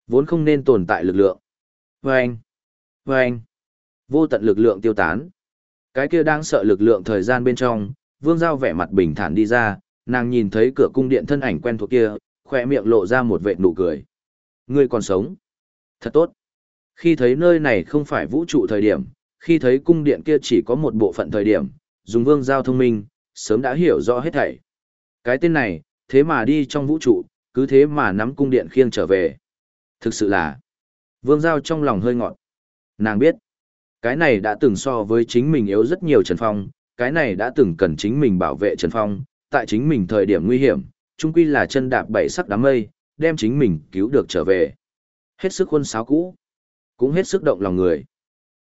vốn không nên tồn tại lực lượng. Vâng! Vâng! Vô tận lực lượng tiêu tán. Cái kia đang sợ lực lượng thời gian bên trong, vương giao vẻ mặt bình thản đi ra, nàng nhìn thấy cửa cung điện thân ảnh quen thuộc kia, khỏe miệng lộ ra một vệt nụ cười. Ngươi còn sống. Thật tốt. Khi thấy nơi này không phải vũ trụ thời điểm, khi thấy cung điện kia chỉ có một bộ phận thời điểm, dùng vương giao thông minh, sớm đã hiểu rõ hết thảy. Cái tên này, thế mà đi trong vũ trụ, cứ thế mà nắm cung điện khiêng trở về. Thực sự là, vương giao trong lòng hơi ngọt. Nàng biết, cái này đã từng so với chính mình yếu rất nhiều Trần Phong, cái này đã từng cần chính mình bảo vệ Trần Phong, tại chính mình thời điểm nguy hiểm, chung quy là chân đạp bảy sắc đám mây, đem chính mình cứu được trở về. Hết sức khuôn sáo cũ, cũng hết sức động lòng người.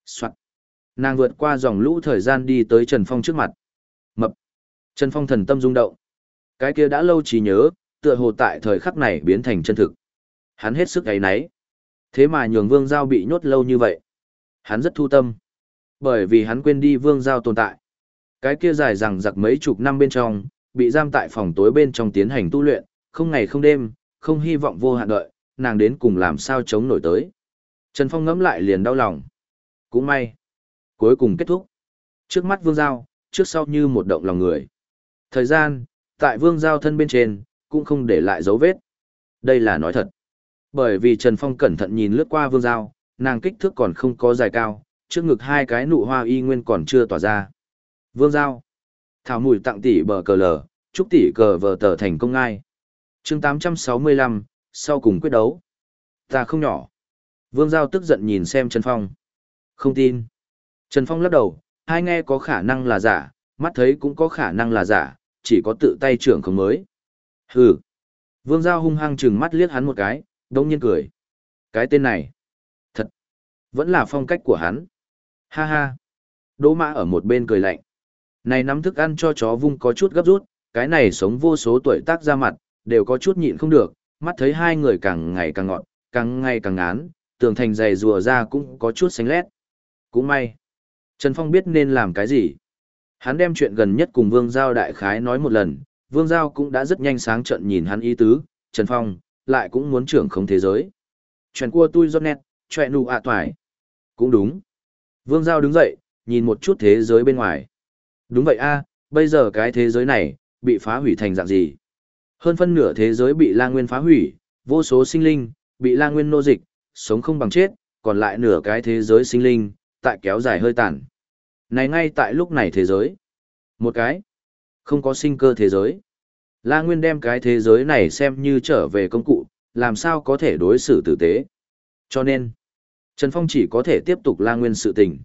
Soạn. Nàng vượt qua dòng lũ thời gian đi tới Trần Phong trước mặt. Mập. Trần Phong thần tâm rung động. Cái kia đã lâu trí nhớ, tựa hồ tại thời khắc này biến thành chân thực. Hắn hết sức ấy nấy. Thế mà nhường vương giao bị nhốt lâu như vậy. Hắn rất thu tâm. Bởi vì hắn quên đi vương giao tồn tại. Cái kia dài rằng giặc mấy chục năm bên trong, bị giam tại phòng tối bên trong tiến hành tu luyện, không ngày không đêm, không hy vọng vô hạn đợi, nàng đến cùng làm sao chống nổi tới. Trần Phong ngẫm lại liền đau lòng. Cũng may. Cuối cùng kết thúc. Trước mắt vương giao, trước sau như một động lòng người. Thời gian, tại vương giao thân bên trên, cũng không để lại dấu vết. Đây là nói thật. Bởi vì Trần Phong cẩn thận nhìn lướt qua vương giao, nàng kích thước còn không có dài cao, trước ngực hai cái nụ hoa y nguyên còn chưa tỏa ra. Vương giao. Thảo mùi tặng tỷ bờ cờ lờ, chúc tỷ cờ vờ tờ thành công ngai. chương 865, sau cùng quyết đấu. Ta không nhỏ. Vương Giao tức giận nhìn xem Trần Phong. Không tin. Trần Phong lắc đầu, hai nghe có khả năng là giả, mắt thấy cũng có khả năng là giả, chỉ có tự tay trưởng không mới. Hừ. Vương Giao hung hăng trừng mắt liếc hắn một cái, đông nhiên cười. Cái tên này. Vẫn là phong cách của hắn. Ha ha. Đỗ mã ở một bên cười lạnh. Này nắm thức ăn cho chó vung có chút gấp rút, cái này sống vô số tuổi tác ra mặt, đều có chút nhịn không được, mắt thấy hai người càng ngày càng ngọn, càng ngày càng ngán, tường thành dày rùa ra cũng có chút xanh lét. Cũng may. Trần Phong biết nên làm cái gì. Hắn đem chuyện gần nhất cùng Vương Giao đại khái nói một lần, Vương Giao cũng đã rất nhanh sáng trận nhìn hắn ý tứ, Trần Phong, lại cũng muốn trưởng không thế giới. Chuyện cua tôi giọt nét, chuyện nụ ạ à toài. Cũng đúng. Vương Giao đứng dậy, nhìn một chút thế giới bên ngoài. Đúng vậy a, bây giờ cái thế giới này, bị phá hủy thành dạng gì? Hơn phân nửa thế giới bị La Nguyên phá hủy, vô số sinh linh, bị La Nguyên nô dịch, sống không bằng chết, còn lại nửa cái thế giới sinh linh, tại kéo dài hơi tàn. Này ngay tại lúc này thế giới. Một cái, không có sinh cơ thế giới. La Nguyên đem cái thế giới này xem như trở về công cụ, làm sao có thể đối xử tử tế. Cho nên, Trần Phong chỉ có thể tiếp tục La Nguyên sự tình.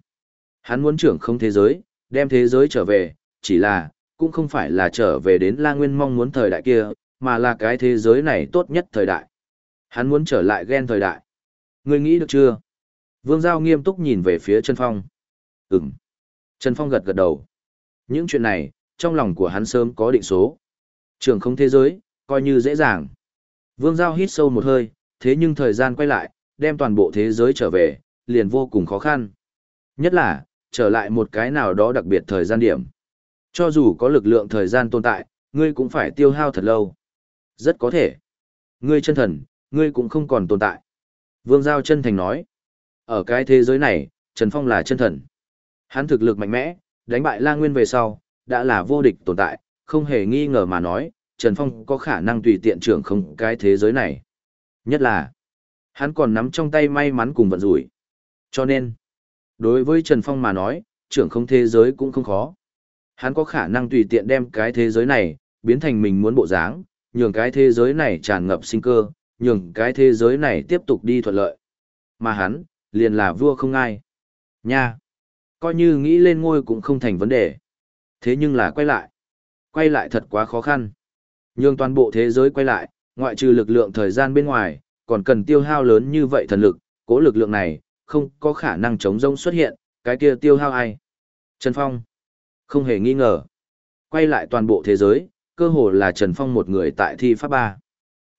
Hắn muốn trưởng không thế giới, đem thế giới trở về, chỉ là, cũng không phải là trở về đến La Nguyên mong muốn thời đại kia, mà là cái thế giới này tốt nhất thời đại. Hắn muốn trở lại ghen thời đại. Ngươi nghĩ được chưa? Vương Giao nghiêm túc nhìn về phía Trần Phong. Ừm. Trần Phong gật gật đầu. Những chuyện này, trong lòng của hắn sớm có định số. Trường không thế giới, coi như dễ dàng. Vương Giao hít sâu một hơi, thế nhưng thời gian quay lại, đem toàn bộ thế giới trở về, liền vô cùng khó khăn. Nhất là, trở lại một cái nào đó đặc biệt thời gian điểm. Cho dù có lực lượng thời gian tồn tại, ngươi cũng phải tiêu hao thật lâu. Rất có thể. Ngươi chân thần, ngươi cũng không còn tồn tại. Vương Giao chân thành nói. Ở cái thế giới này, Trần Phong là chân thần. Hắn thực lực mạnh mẽ, đánh bại La Nguyên về sau, đã là vô địch tồn tại, không hề nghi ngờ mà nói, Trần Phong có khả năng tùy tiện trưởng không cái thế giới này. Nhất là, hắn còn nắm trong tay may mắn cùng vận rủi. Cho nên, đối với Trần Phong mà nói, trưởng không thế giới cũng không khó. Hắn có khả năng tùy tiện đem cái thế giới này, biến thành mình muốn bộ dáng, nhường cái thế giới này tràn ngập sinh cơ, nhường cái thế giới này tiếp tục đi thuận lợi. Mà hắn, liền là vua không ai. Nha! Coi như nghĩ lên ngôi cũng không thành vấn đề. Thế nhưng là quay lại. Quay lại thật quá khó khăn. Nhường toàn bộ thế giới quay lại, ngoại trừ lực lượng thời gian bên ngoài, còn cần tiêu hao lớn như vậy thần lực, cố lực lượng này, không có khả năng chống rông xuất hiện, cái kia tiêu hao ai? Trần Phong. Không hề nghi ngờ. Quay lại toàn bộ thế giới, cơ hồ là Trần Phong một người tại thi pháp ba.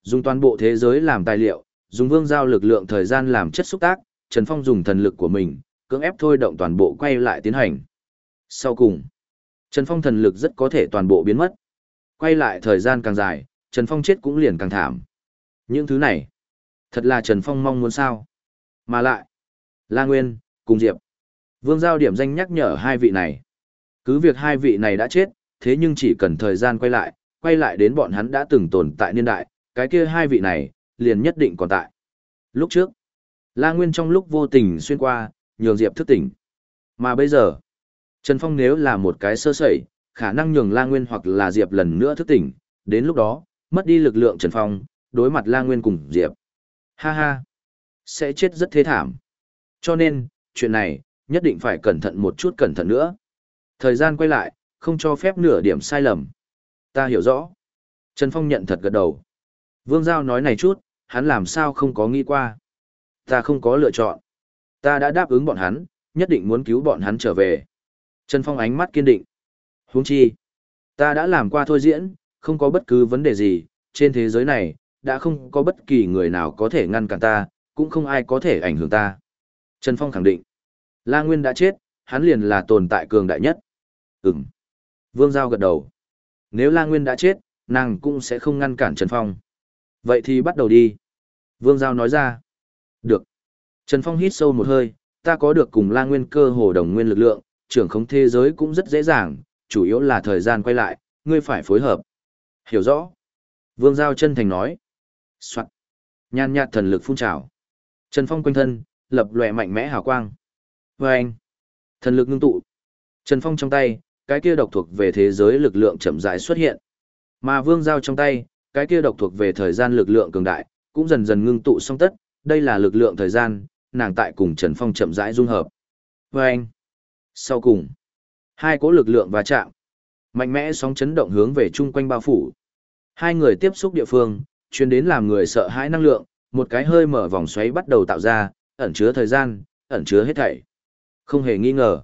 Dùng toàn bộ thế giới làm tài liệu, dùng vương giao lực lượng thời gian làm chất xúc tác, Trần Phong dùng thần lực của mình, cưỡng ép thôi động toàn bộ quay lại tiến hành. Sau cùng, Trần Phong thần lực rất có thể toàn bộ biến mất. Quay lại thời gian càng dài, Trần Phong chết cũng liền càng thảm. Những thứ này, thật là Trần Phong mong muốn sao. Mà lại, La Nguyên, cùng Diệp. Vương Giao điểm danh nhắc nhở hai vị này. Cứ việc hai vị này đã chết, thế nhưng chỉ cần thời gian quay lại, quay lại đến bọn hắn đã từng tồn tại niên đại, cái kia hai vị này, liền nhất định còn tại. Lúc trước, La Nguyên trong lúc vô tình xuyên qua, nhường Diệp thức tỉnh. Mà bây giờ, Trần Phong nếu là một cái sơ sẩy, khả năng nhường La Nguyên hoặc là Diệp lần nữa thức tỉnh, đến lúc đó, mất đi lực lượng Trần Phong, đối mặt La Nguyên cùng Diệp. Ha ha, sẽ chết rất thế thảm. Cho nên, chuyện này, nhất định phải cẩn thận một chút cẩn thận nữa. Thời gian quay lại, không cho phép nửa điểm sai lầm. Ta hiểu rõ. Trần Phong nhận thật gật đầu. Vương Giao nói này chút, hắn làm sao không có nghĩ qua. Ta không có lựa chọn. Ta đã đáp ứng bọn hắn, nhất định muốn cứu bọn hắn trở về. Trần Phong ánh mắt kiên định. Huống chi. Ta đã làm qua thôi diễn, không có bất cứ vấn đề gì, trên thế giới này, đã không có bất kỳ người nào có thể ngăn cản ta, cũng không ai có thể ảnh hưởng ta. Trần Phong khẳng định. La Nguyên đã chết, hắn liền là tồn tại cường đại nhất. Ừm. Vương Giao gật đầu. Nếu La Nguyên đã chết, nàng cũng sẽ không ngăn cản Trần Phong. Vậy thì bắt đầu đi. Vương Giao nói ra. Được. Trần Phong hít sâu một hơi, ta có được cùng La Nguyên cơ hồ đồng nguyên lực lượng, trưởng không thế giới cũng rất dễ dàng, chủ yếu là thời gian quay lại, ngươi phải phối hợp. Hiểu rõ. Vương Giao chân thành nói. Soạn. Nhan nhạt thần lực phun trào. Trần Phong quanh thân, lập lòe mạnh mẽ hào quang. Và anh. Thần lực ngưng tụ. Trần Phong trong tay, cái kia độc thuộc về thế giới lực lượng chậm rãi xuất hiện. Mà Vương Giao trong tay, cái kia độc thuộc về thời gian lực lượng cường đại, cũng dần dần ngưng tụ xong tất, đây là lực lượng thời gian, nàng tại cùng Trần Phong chậm rãi dung hợp. Và anh. Sau cùng, hai cỗ lực lượng va chạm, mạnh mẽ sóng chấn động hướng về chung quanh bao phủ. Hai người tiếp xúc địa phương, chuyên đến làm người sợ hãi năng lượng, một cái hơi mở vòng xoáy bắt đầu tạo ra, ẩn chứa thời gian, ẩn chứa hết thảy. Không hề nghi ngờ.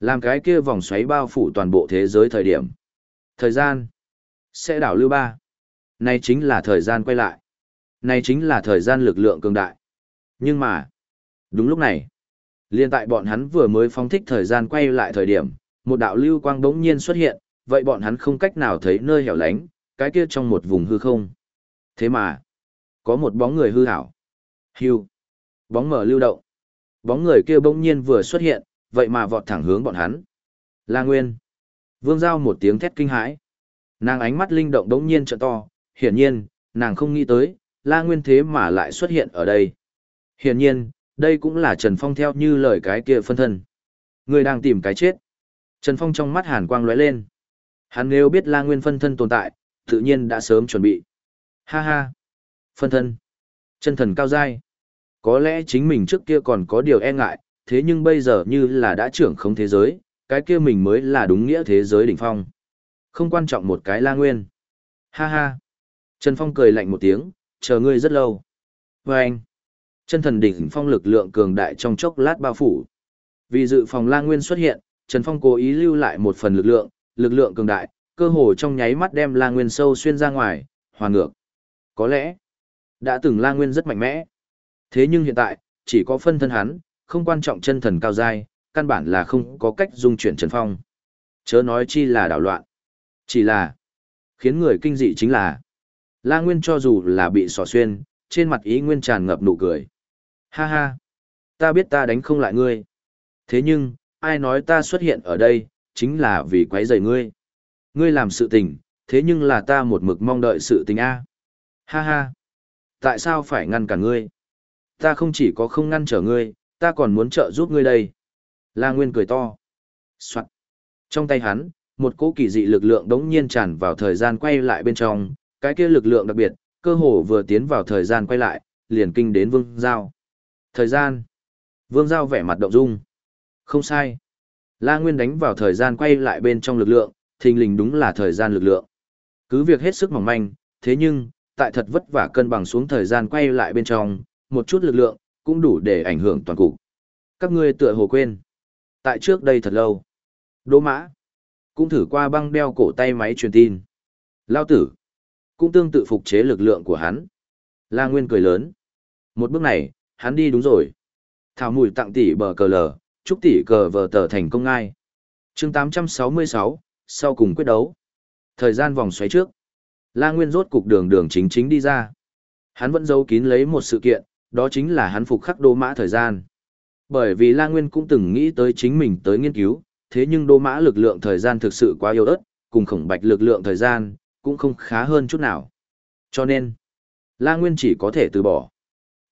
Làm cái kia vòng xoáy bao phủ toàn bộ thế giới thời điểm. Thời gian sẽ đảo lưu ba. Này chính là thời gian quay lại. Này chính là thời gian lực lượng cường đại. Nhưng mà, đúng lúc này, liên tại bọn hắn vừa mới phóng thích thời gian quay lại thời điểm, một đạo lưu quang bỗng nhiên xuất hiện, vậy bọn hắn không cách nào thấy nơi hẻo lánh, cái kia trong một vùng hư không. Thế mà, có một bóng người hư hảo. Hưu. Bóng mở lưu động. Bóng người kia bỗng nhiên vừa xuất hiện, vậy mà vọt thẳng hướng bọn hắn. La Nguyên. Vương Giao một tiếng thét kinh hãi. Nàng ánh mắt linh động đống nhiên trợ to, hiển nhiên, nàng không nghĩ tới, La Nguyên thế mà lại xuất hiện ở đây. Hiển nhiên, đây cũng là Trần Phong theo như lời cái kia phân thân. Người đang tìm cái chết. Trần Phong trong mắt hàn quang lóe lên. Hắn nếu biết La Nguyên phân thân tồn tại, tự nhiên đã sớm chuẩn bị. Ha ha. Phân thân. Chân thần cao dai. Có lẽ chính mình trước kia còn có điều e ngại, thế nhưng bây giờ như là đã trưởng không thế giới, cái kia mình mới là đúng nghĩa thế giới đỉnh phong. Không quan trọng một cái la nguyên. Ha ha. Trần Phong cười lạnh một tiếng, chờ ngươi rất lâu. Và anh. Chân thần đỉnh phong lực lượng cường đại trong chốc lát bao phủ. Vì dự phòng la nguyên xuất hiện, Trần Phong cố ý lưu lại một phần lực lượng, lực lượng cường đại, cơ hồ trong nháy mắt đem la nguyên sâu xuyên ra ngoài, hoàn ngược. Có lẽ, đã từng la nguyên rất mạnh mẽ. Thế nhưng hiện tại, chỉ có phân thân hắn, không quan trọng chân thần cao dai, căn bản là không có cách dung chuyển Trần Phong. Chớ nói chi là đảo loạn. Chỉ là, khiến người kinh dị chính là, La Nguyên cho dù là bị xỏ xuyên, trên mặt ý nguyên tràn ngập nụ cười. Ha ha, ta biết ta đánh không lại ngươi. Thế nhưng, ai nói ta xuất hiện ở đây, chính là vì quấy rầy ngươi. Ngươi làm sự tình, thế nhưng là ta một mực mong đợi sự tình A. Ha ha, tại sao phải ngăn cả ngươi? Ta không chỉ có không ngăn trở ngươi, ta còn muốn trợ giúp ngươi đây. La Nguyên cười to. Soạn. Trong tay hắn, một cỗ kỳ dị lực lượng đống nhiên tràn vào thời gian quay lại bên trong, cái kia lực lượng đặc biệt, cơ hồ vừa tiến vào thời gian quay lại, liền kinh đến Vương Giao. Thời gian. Vương Giao vẻ mặt động dung. Không sai. La Nguyên đánh vào thời gian quay lại bên trong lực lượng, thình lình đúng là thời gian lực lượng. Cứ việc hết sức mỏng manh, thế nhưng, tại thật vất vả cân bằng xuống thời gian quay lại bên trong, một chút lực lượng, cũng đủ để ảnh hưởng toàn cục. Các ngươi tựa hồ quên. Tại trước đây thật lâu, Đỗ Mã cũng thử qua băng đeo cổ tay máy truyền tin. Lao tử cũng tương tự phục chế lực lượng của hắn. La Nguyên cười lớn. Một bước này, hắn đi đúng rồi. Thảo mùi tặng tỷ bờ cờ lờ, chúc tỷ cờ vờ tờ thành công ngai. chương 866, sau cùng quyết đấu. Thời gian vòng xoáy trước. La Nguyên rốt cục đường đường chính chính đi ra. Hắn vẫn giấu kín lấy một sự kiện, đó chính là hắn phục khắc đô mã thời gian. Bởi vì La Nguyên cũng từng nghĩ tới chính mình tới nghiên cứu, thế nhưng đô mã lực lượng thời gian thực sự quá yếu ớt, cùng khổng bạch lực lượng thời gian, cũng không khá hơn chút nào. Cho nên, La Nguyên chỉ có thể từ bỏ.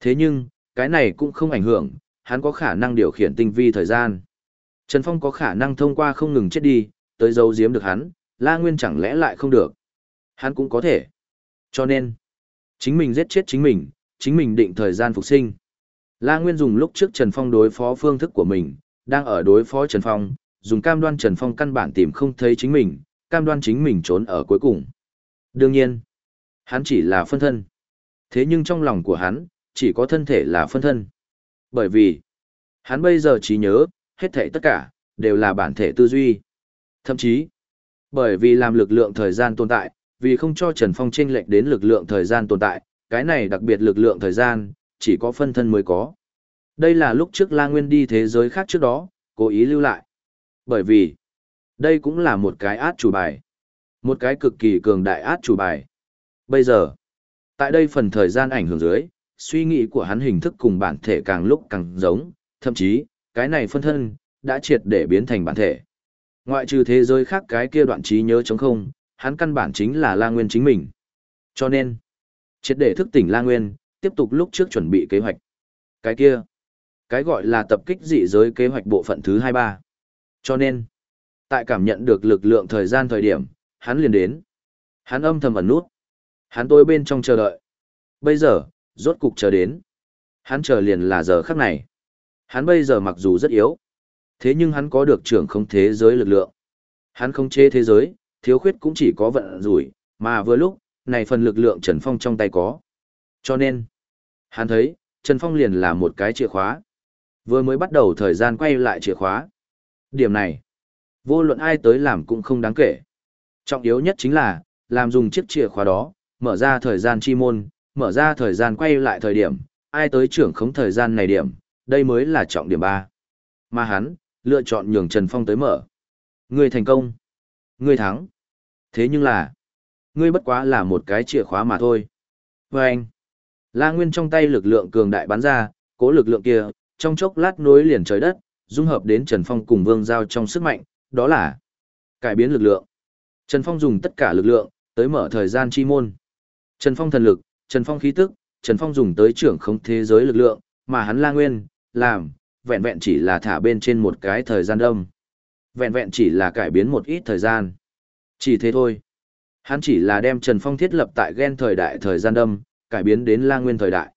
Thế nhưng, cái này cũng không ảnh hưởng, hắn có khả năng điều khiển tinh vi thời gian. Trần Phong có khả năng thông qua không ngừng chết đi, tới dấu giếm được hắn, La Nguyên chẳng lẽ lại không được. Hắn cũng có thể. Cho nên, chính mình giết chết chính mình, chính mình định thời gian phục sinh. La Nguyên dùng lúc trước Trần Phong đối phó phương thức của mình, đang ở đối phó Trần Phong, dùng cam đoan Trần Phong căn bản tìm không thấy chính mình, cam đoan chính mình trốn ở cuối cùng. Đương nhiên, hắn chỉ là phân thân. Thế nhưng trong lòng của hắn, chỉ có thân thể là phân thân. Bởi vì, hắn bây giờ chỉ nhớ, hết thảy tất cả, đều là bản thể tư duy. Thậm chí, bởi vì làm lực lượng thời gian tồn tại, vì không cho Trần Phong chênh lệch đến lực lượng thời gian tồn tại, cái này đặc biệt lực lượng thời gian, chỉ có phân thân mới có. Đây là lúc trước La Nguyên đi thế giới khác trước đó, cố ý lưu lại. Bởi vì, đây cũng là một cái át chủ bài. Một cái cực kỳ cường đại át chủ bài. Bây giờ, tại đây phần thời gian ảnh hưởng dưới, suy nghĩ của hắn hình thức cùng bản thể càng lúc càng giống, thậm chí, cái này phân thân, đã triệt để biến thành bản thể. Ngoại trừ thế giới khác cái kia đoạn trí nhớ chống không, hắn căn bản chính là La Nguyên chính mình. Cho nên, triệt để thức tỉnh La Nguyên, tiếp tục lúc trước chuẩn bị kế hoạch. Cái kia, cái gọi là tập kích dị giới kế hoạch bộ phận thứ 23. Cho nên, tại cảm nhận được lực lượng thời gian thời điểm, hắn liền đến. Hắn âm thầm ẩn nút. Hắn tôi bên trong chờ đợi. Bây giờ, rốt cục chờ đến. Hắn chờ liền là giờ khắc này. Hắn bây giờ mặc dù rất yếu, thế nhưng hắn có được trưởng không thế giới lực lượng. Hắn không chế thế giới, thiếu khuyết cũng chỉ có vận rủi, mà vừa lúc, này phần lực lượng Trần Phong trong tay có. Cho nên, hắn thấy, Trần Phong liền là một cái chìa khóa. Vừa mới bắt đầu thời gian quay lại chìa khóa. Điểm này, vô luận ai tới làm cũng không đáng kể. Trọng yếu nhất chính là, làm dùng chiếc chìa khóa đó, mở ra thời gian chi môn, mở ra thời gian quay lại thời điểm, ai tới trưởng khống thời gian này điểm, đây mới là trọng điểm 3. Mà hắn, lựa chọn nhường Trần Phong tới mở. Người thành công. Ngươi thắng. Thế nhưng là, ngươi bất quá là một cái chìa khóa mà thôi. Và anh, La Nguyên trong tay lực lượng cường đại bắn ra, cố lực lượng kia, trong chốc lát nối liền trời đất, dung hợp đến Trần Phong cùng Vương Giao trong sức mạnh, đó là cải biến lực lượng. Trần Phong dùng tất cả lực lượng, tới mở thời gian chi môn. Trần Phong thần lực, Trần Phong khí tức, Trần Phong dùng tới trưởng không thế giới lực lượng, mà hắn La Nguyên, làm, vẹn vẹn chỉ là thả bên trên một cái thời gian đông. Vẹn vẹn chỉ là cải biến một ít thời gian. Chỉ thế thôi. Hắn chỉ là đem Trần Phong thiết lập tại gen thời đại thời gian đâm, cải biến đến La Nguyên thời đại.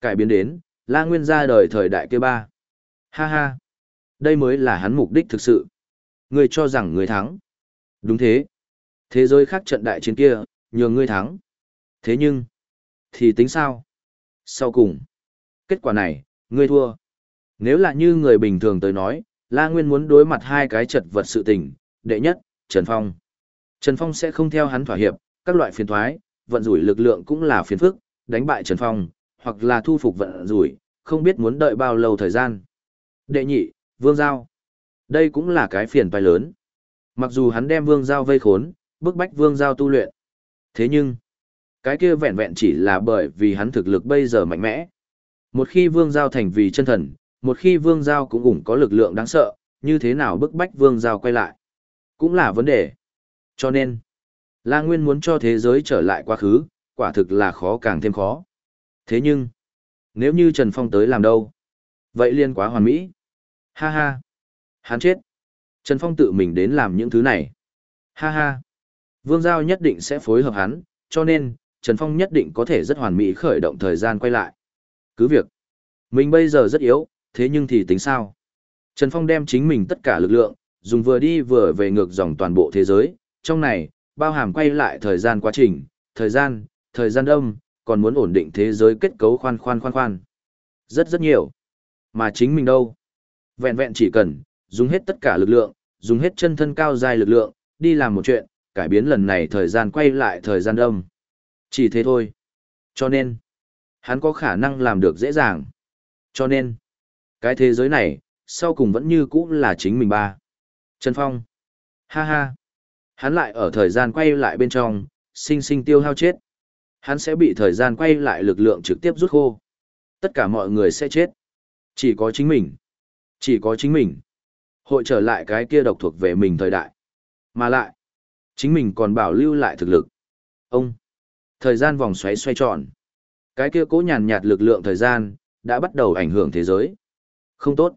Cải biến đến, La Nguyên ra đời thời đại kia ba. Ha ha. Đây mới là hắn mục đích thực sự. Ngươi cho rằng ngươi thắng. Đúng thế. Thế giới khác trận đại chiến kia, nhường ngươi thắng. Thế nhưng, thì tính sao? Sau cùng, kết quả này, ngươi thua. Nếu là như người bình thường tới nói, La Nguyên muốn đối mặt hai cái chật vật sự tình, đệ nhất, Trần Phong. Trần Phong sẽ không theo hắn thỏa hiệp, các loại phiền thoái, vận rủi lực lượng cũng là phiền phức, đánh bại Trần Phong, hoặc là thu phục vận rủi, không biết muốn đợi bao lâu thời gian. Đệ nhị, Vương Giao. Đây cũng là cái phiền toái lớn. Mặc dù hắn đem Vương Giao vây khốn, bức bách Vương Giao tu luyện. Thế nhưng, cái kia vẹn vẹn chỉ là bởi vì hắn thực lực bây giờ mạnh mẽ. Một khi Vương Giao thành vì chân thần, một khi Vương Giao cũng ủng có lực lượng đáng sợ, như thế nào bức bách Vương Giao quay lại? Cũng là vấn đề. Cho nên, La Nguyên muốn cho thế giới trở lại quá khứ, quả thực là khó càng thêm khó. Thế nhưng, nếu như Trần Phong tới làm đâu? Vậy liên quá hoàn mỹ. Ha ha. Hắn chết. Trần Phong tự mình đến làm những thứ này. Ha ha. Vương Giao nhất định sẽ phối hợp hắn, cho nên, Trần Phong nhất định có thể rất hoàn mỹ khởi động thời gian quay lại. Cứ việc, mình bây giờ rất yếu, thế nhưng thì tính sao? Trần Phong đem chính mình tất cả lực lượng, dùng vừa đi vừa về ngược dòng toàn bộ thế giới, trong này, bao hàm quay lại thời gian quá trình, thời gian, thời gian đông, còn muốn ổn định thế giới kết cấu khoan khoan khoan khoan. Rất rất nhiều. Mà chính mình đâu? Vẹn vẹn chỉ cần, dùng hết tất cả lực lượng, dùng hết chân thân cao dài lực lượng, đi làm một chuyện, cải biến lần này thời gian quay lại thời gian đông. Chỉ thế thôi. Cho nên, hắn có khả năng làm được dễ dàng. Cho nên, cái thế giới này, sau cùng vẫn như cũ là chính mình ba. Trần Phong. Ha ha. Hắn lại ở thời gian quay lại bên trong, sinh sinh tiêu hao chết. Hắn sẽ bị thời gian quay lại lực lượng trực tiếp rút khô. Tất cả mọi người sẽ chết. Chỉ có chính mình. Chỉ có chính mình. Hội trở lại cái kia độc thuộc về mình thời đại. Mà lại, chính mình còn bảo lưu lại thực lực. Ông. Thời gian vòng xoáy xoay tròn. Cái kia cố nhàn nhạt lực lượng thời gian, đã bắt đầu ảnh hưởng thế giới. Không tốt.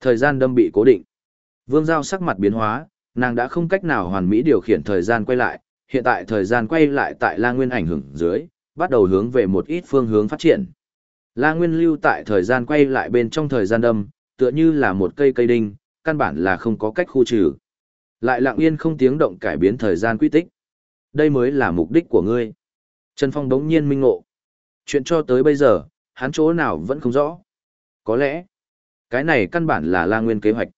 Thời gian đâm bị cố định. Vương Giao sắc mặt biến hóa, nàng đã không cách nào hoàn mỹ điều khiển thời gian quay lại, hiện tại thời gian quay lại tại La Nguyên ảnh hưởng dưới, bắt đầu hướng về một ít phương hướng phát triển. La Nguyên lưu tại thời gian quay lại bên trong thời gian đâm, tựa như là một cây cây đinh, căn bản là không có cách khu trừ. Lại lặng yên không tiếng động cải biến thời gian quy tích. Đây mới là mục đích của ngươi. Trần Phong đống nhiên minh ngộ. Chuyện cho tới bây giờ, hắn chỗ nào vẫn không rõ. Có lẽ, cái này căn bản là La Nguyên kế hoạch.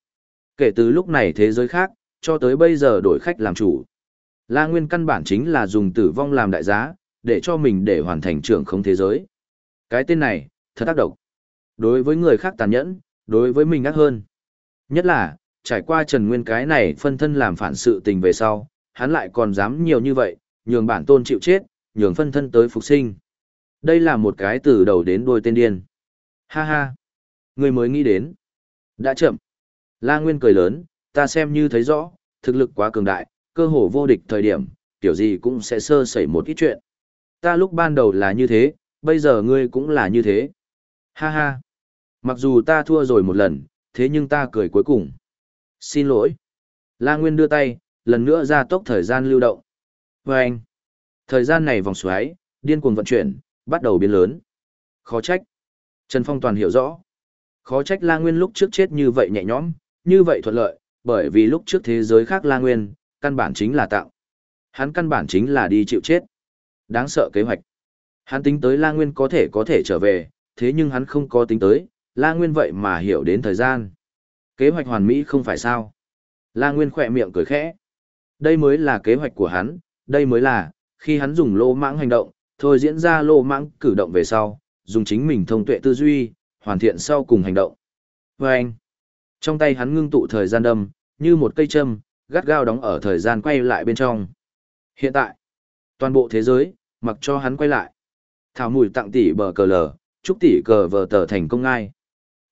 Kể từ lúc này thế giới khác, cho tới bây giờ đổi khách làm chủ. La Nguyên căn bản chính là dùng tử vong làm đại giá, để cho mình để hoàn thành trưởng không thế giới. Cái tên này, thật tác động. Đối với người khác tàn nhẫn, đối với mình ác hơn. Nhất là, trải qua Trần Nguyên cái này phân thân làm phản sự tình về sau, hắn lại còn dám nhiều như vậy, nhường bản tôn chịu chết, nhường phân thân tới phục sinh. Đây là một cái từ đầu đến đuôi tên điên. Ha ha, Ngươi mới nghĩ đến. Đã chậm. La Nguyên cười lớn, ta xem như thấy rõ, thực lực quá cường đại, cơ hồ vô địch thời điểm, kiểu gì cũng sẽ sơ sẩy một ít chuyện. Ta lúc ban đầu là như thế, bây giờ ngươi cũng là như thế. Ha ha. Mặc dù ta thua rồi một lần, thế nhưng ta cười cuối cùng. Xin lỗi. La Nguyên đưa tay, lần nữa ra tốc thời gian lưu động. Và anh. Thời gian này vòng xoáy, điên cuồng vận chuyển, bắt đầu biến lớn. Khó trách. Trần Phong toàn hiểu rõ. Khó trách La Nguyên lúc trước chết như vậy nhẹ nhõm, như vậy thuận lợi, bởi vì lúc trước thế giới khác La Nguyên, căn bản chính là tạo. Hắn căn bản chính là đi chịu chết. Đáng sợ kế hoạch. Hắn tính tới La Nguyên có thể có thể trở về, thế nhưng hắn không có tính tới, La Nguyên vậy mà hiểu đến thời gian. Kế hoạch hoàn mỹ không phải sao. La Nguyên khỏe miệng cười khẽ. Đây mới là kế hoạch của hắn, đây mới là, khi hắn dùng lô mãng hành động, thôi diễn ra lô mãng cử động về sau, dùng chính mình thông tuệ tư duy, hoàn thiện sau cùng hành động. Và anh, trong tay hắn ngưng tụ thời gian đâm, như một cây châm, gắt gao đóng ở thời gian quay lại bên trong. Hiện tại, toàn bộ thế giới, mặc cho hắn quay lại. Thảo mùi tặng tỷ bờ cờ lờ, chúc tỷ cờ vờ tờ thành công ngai.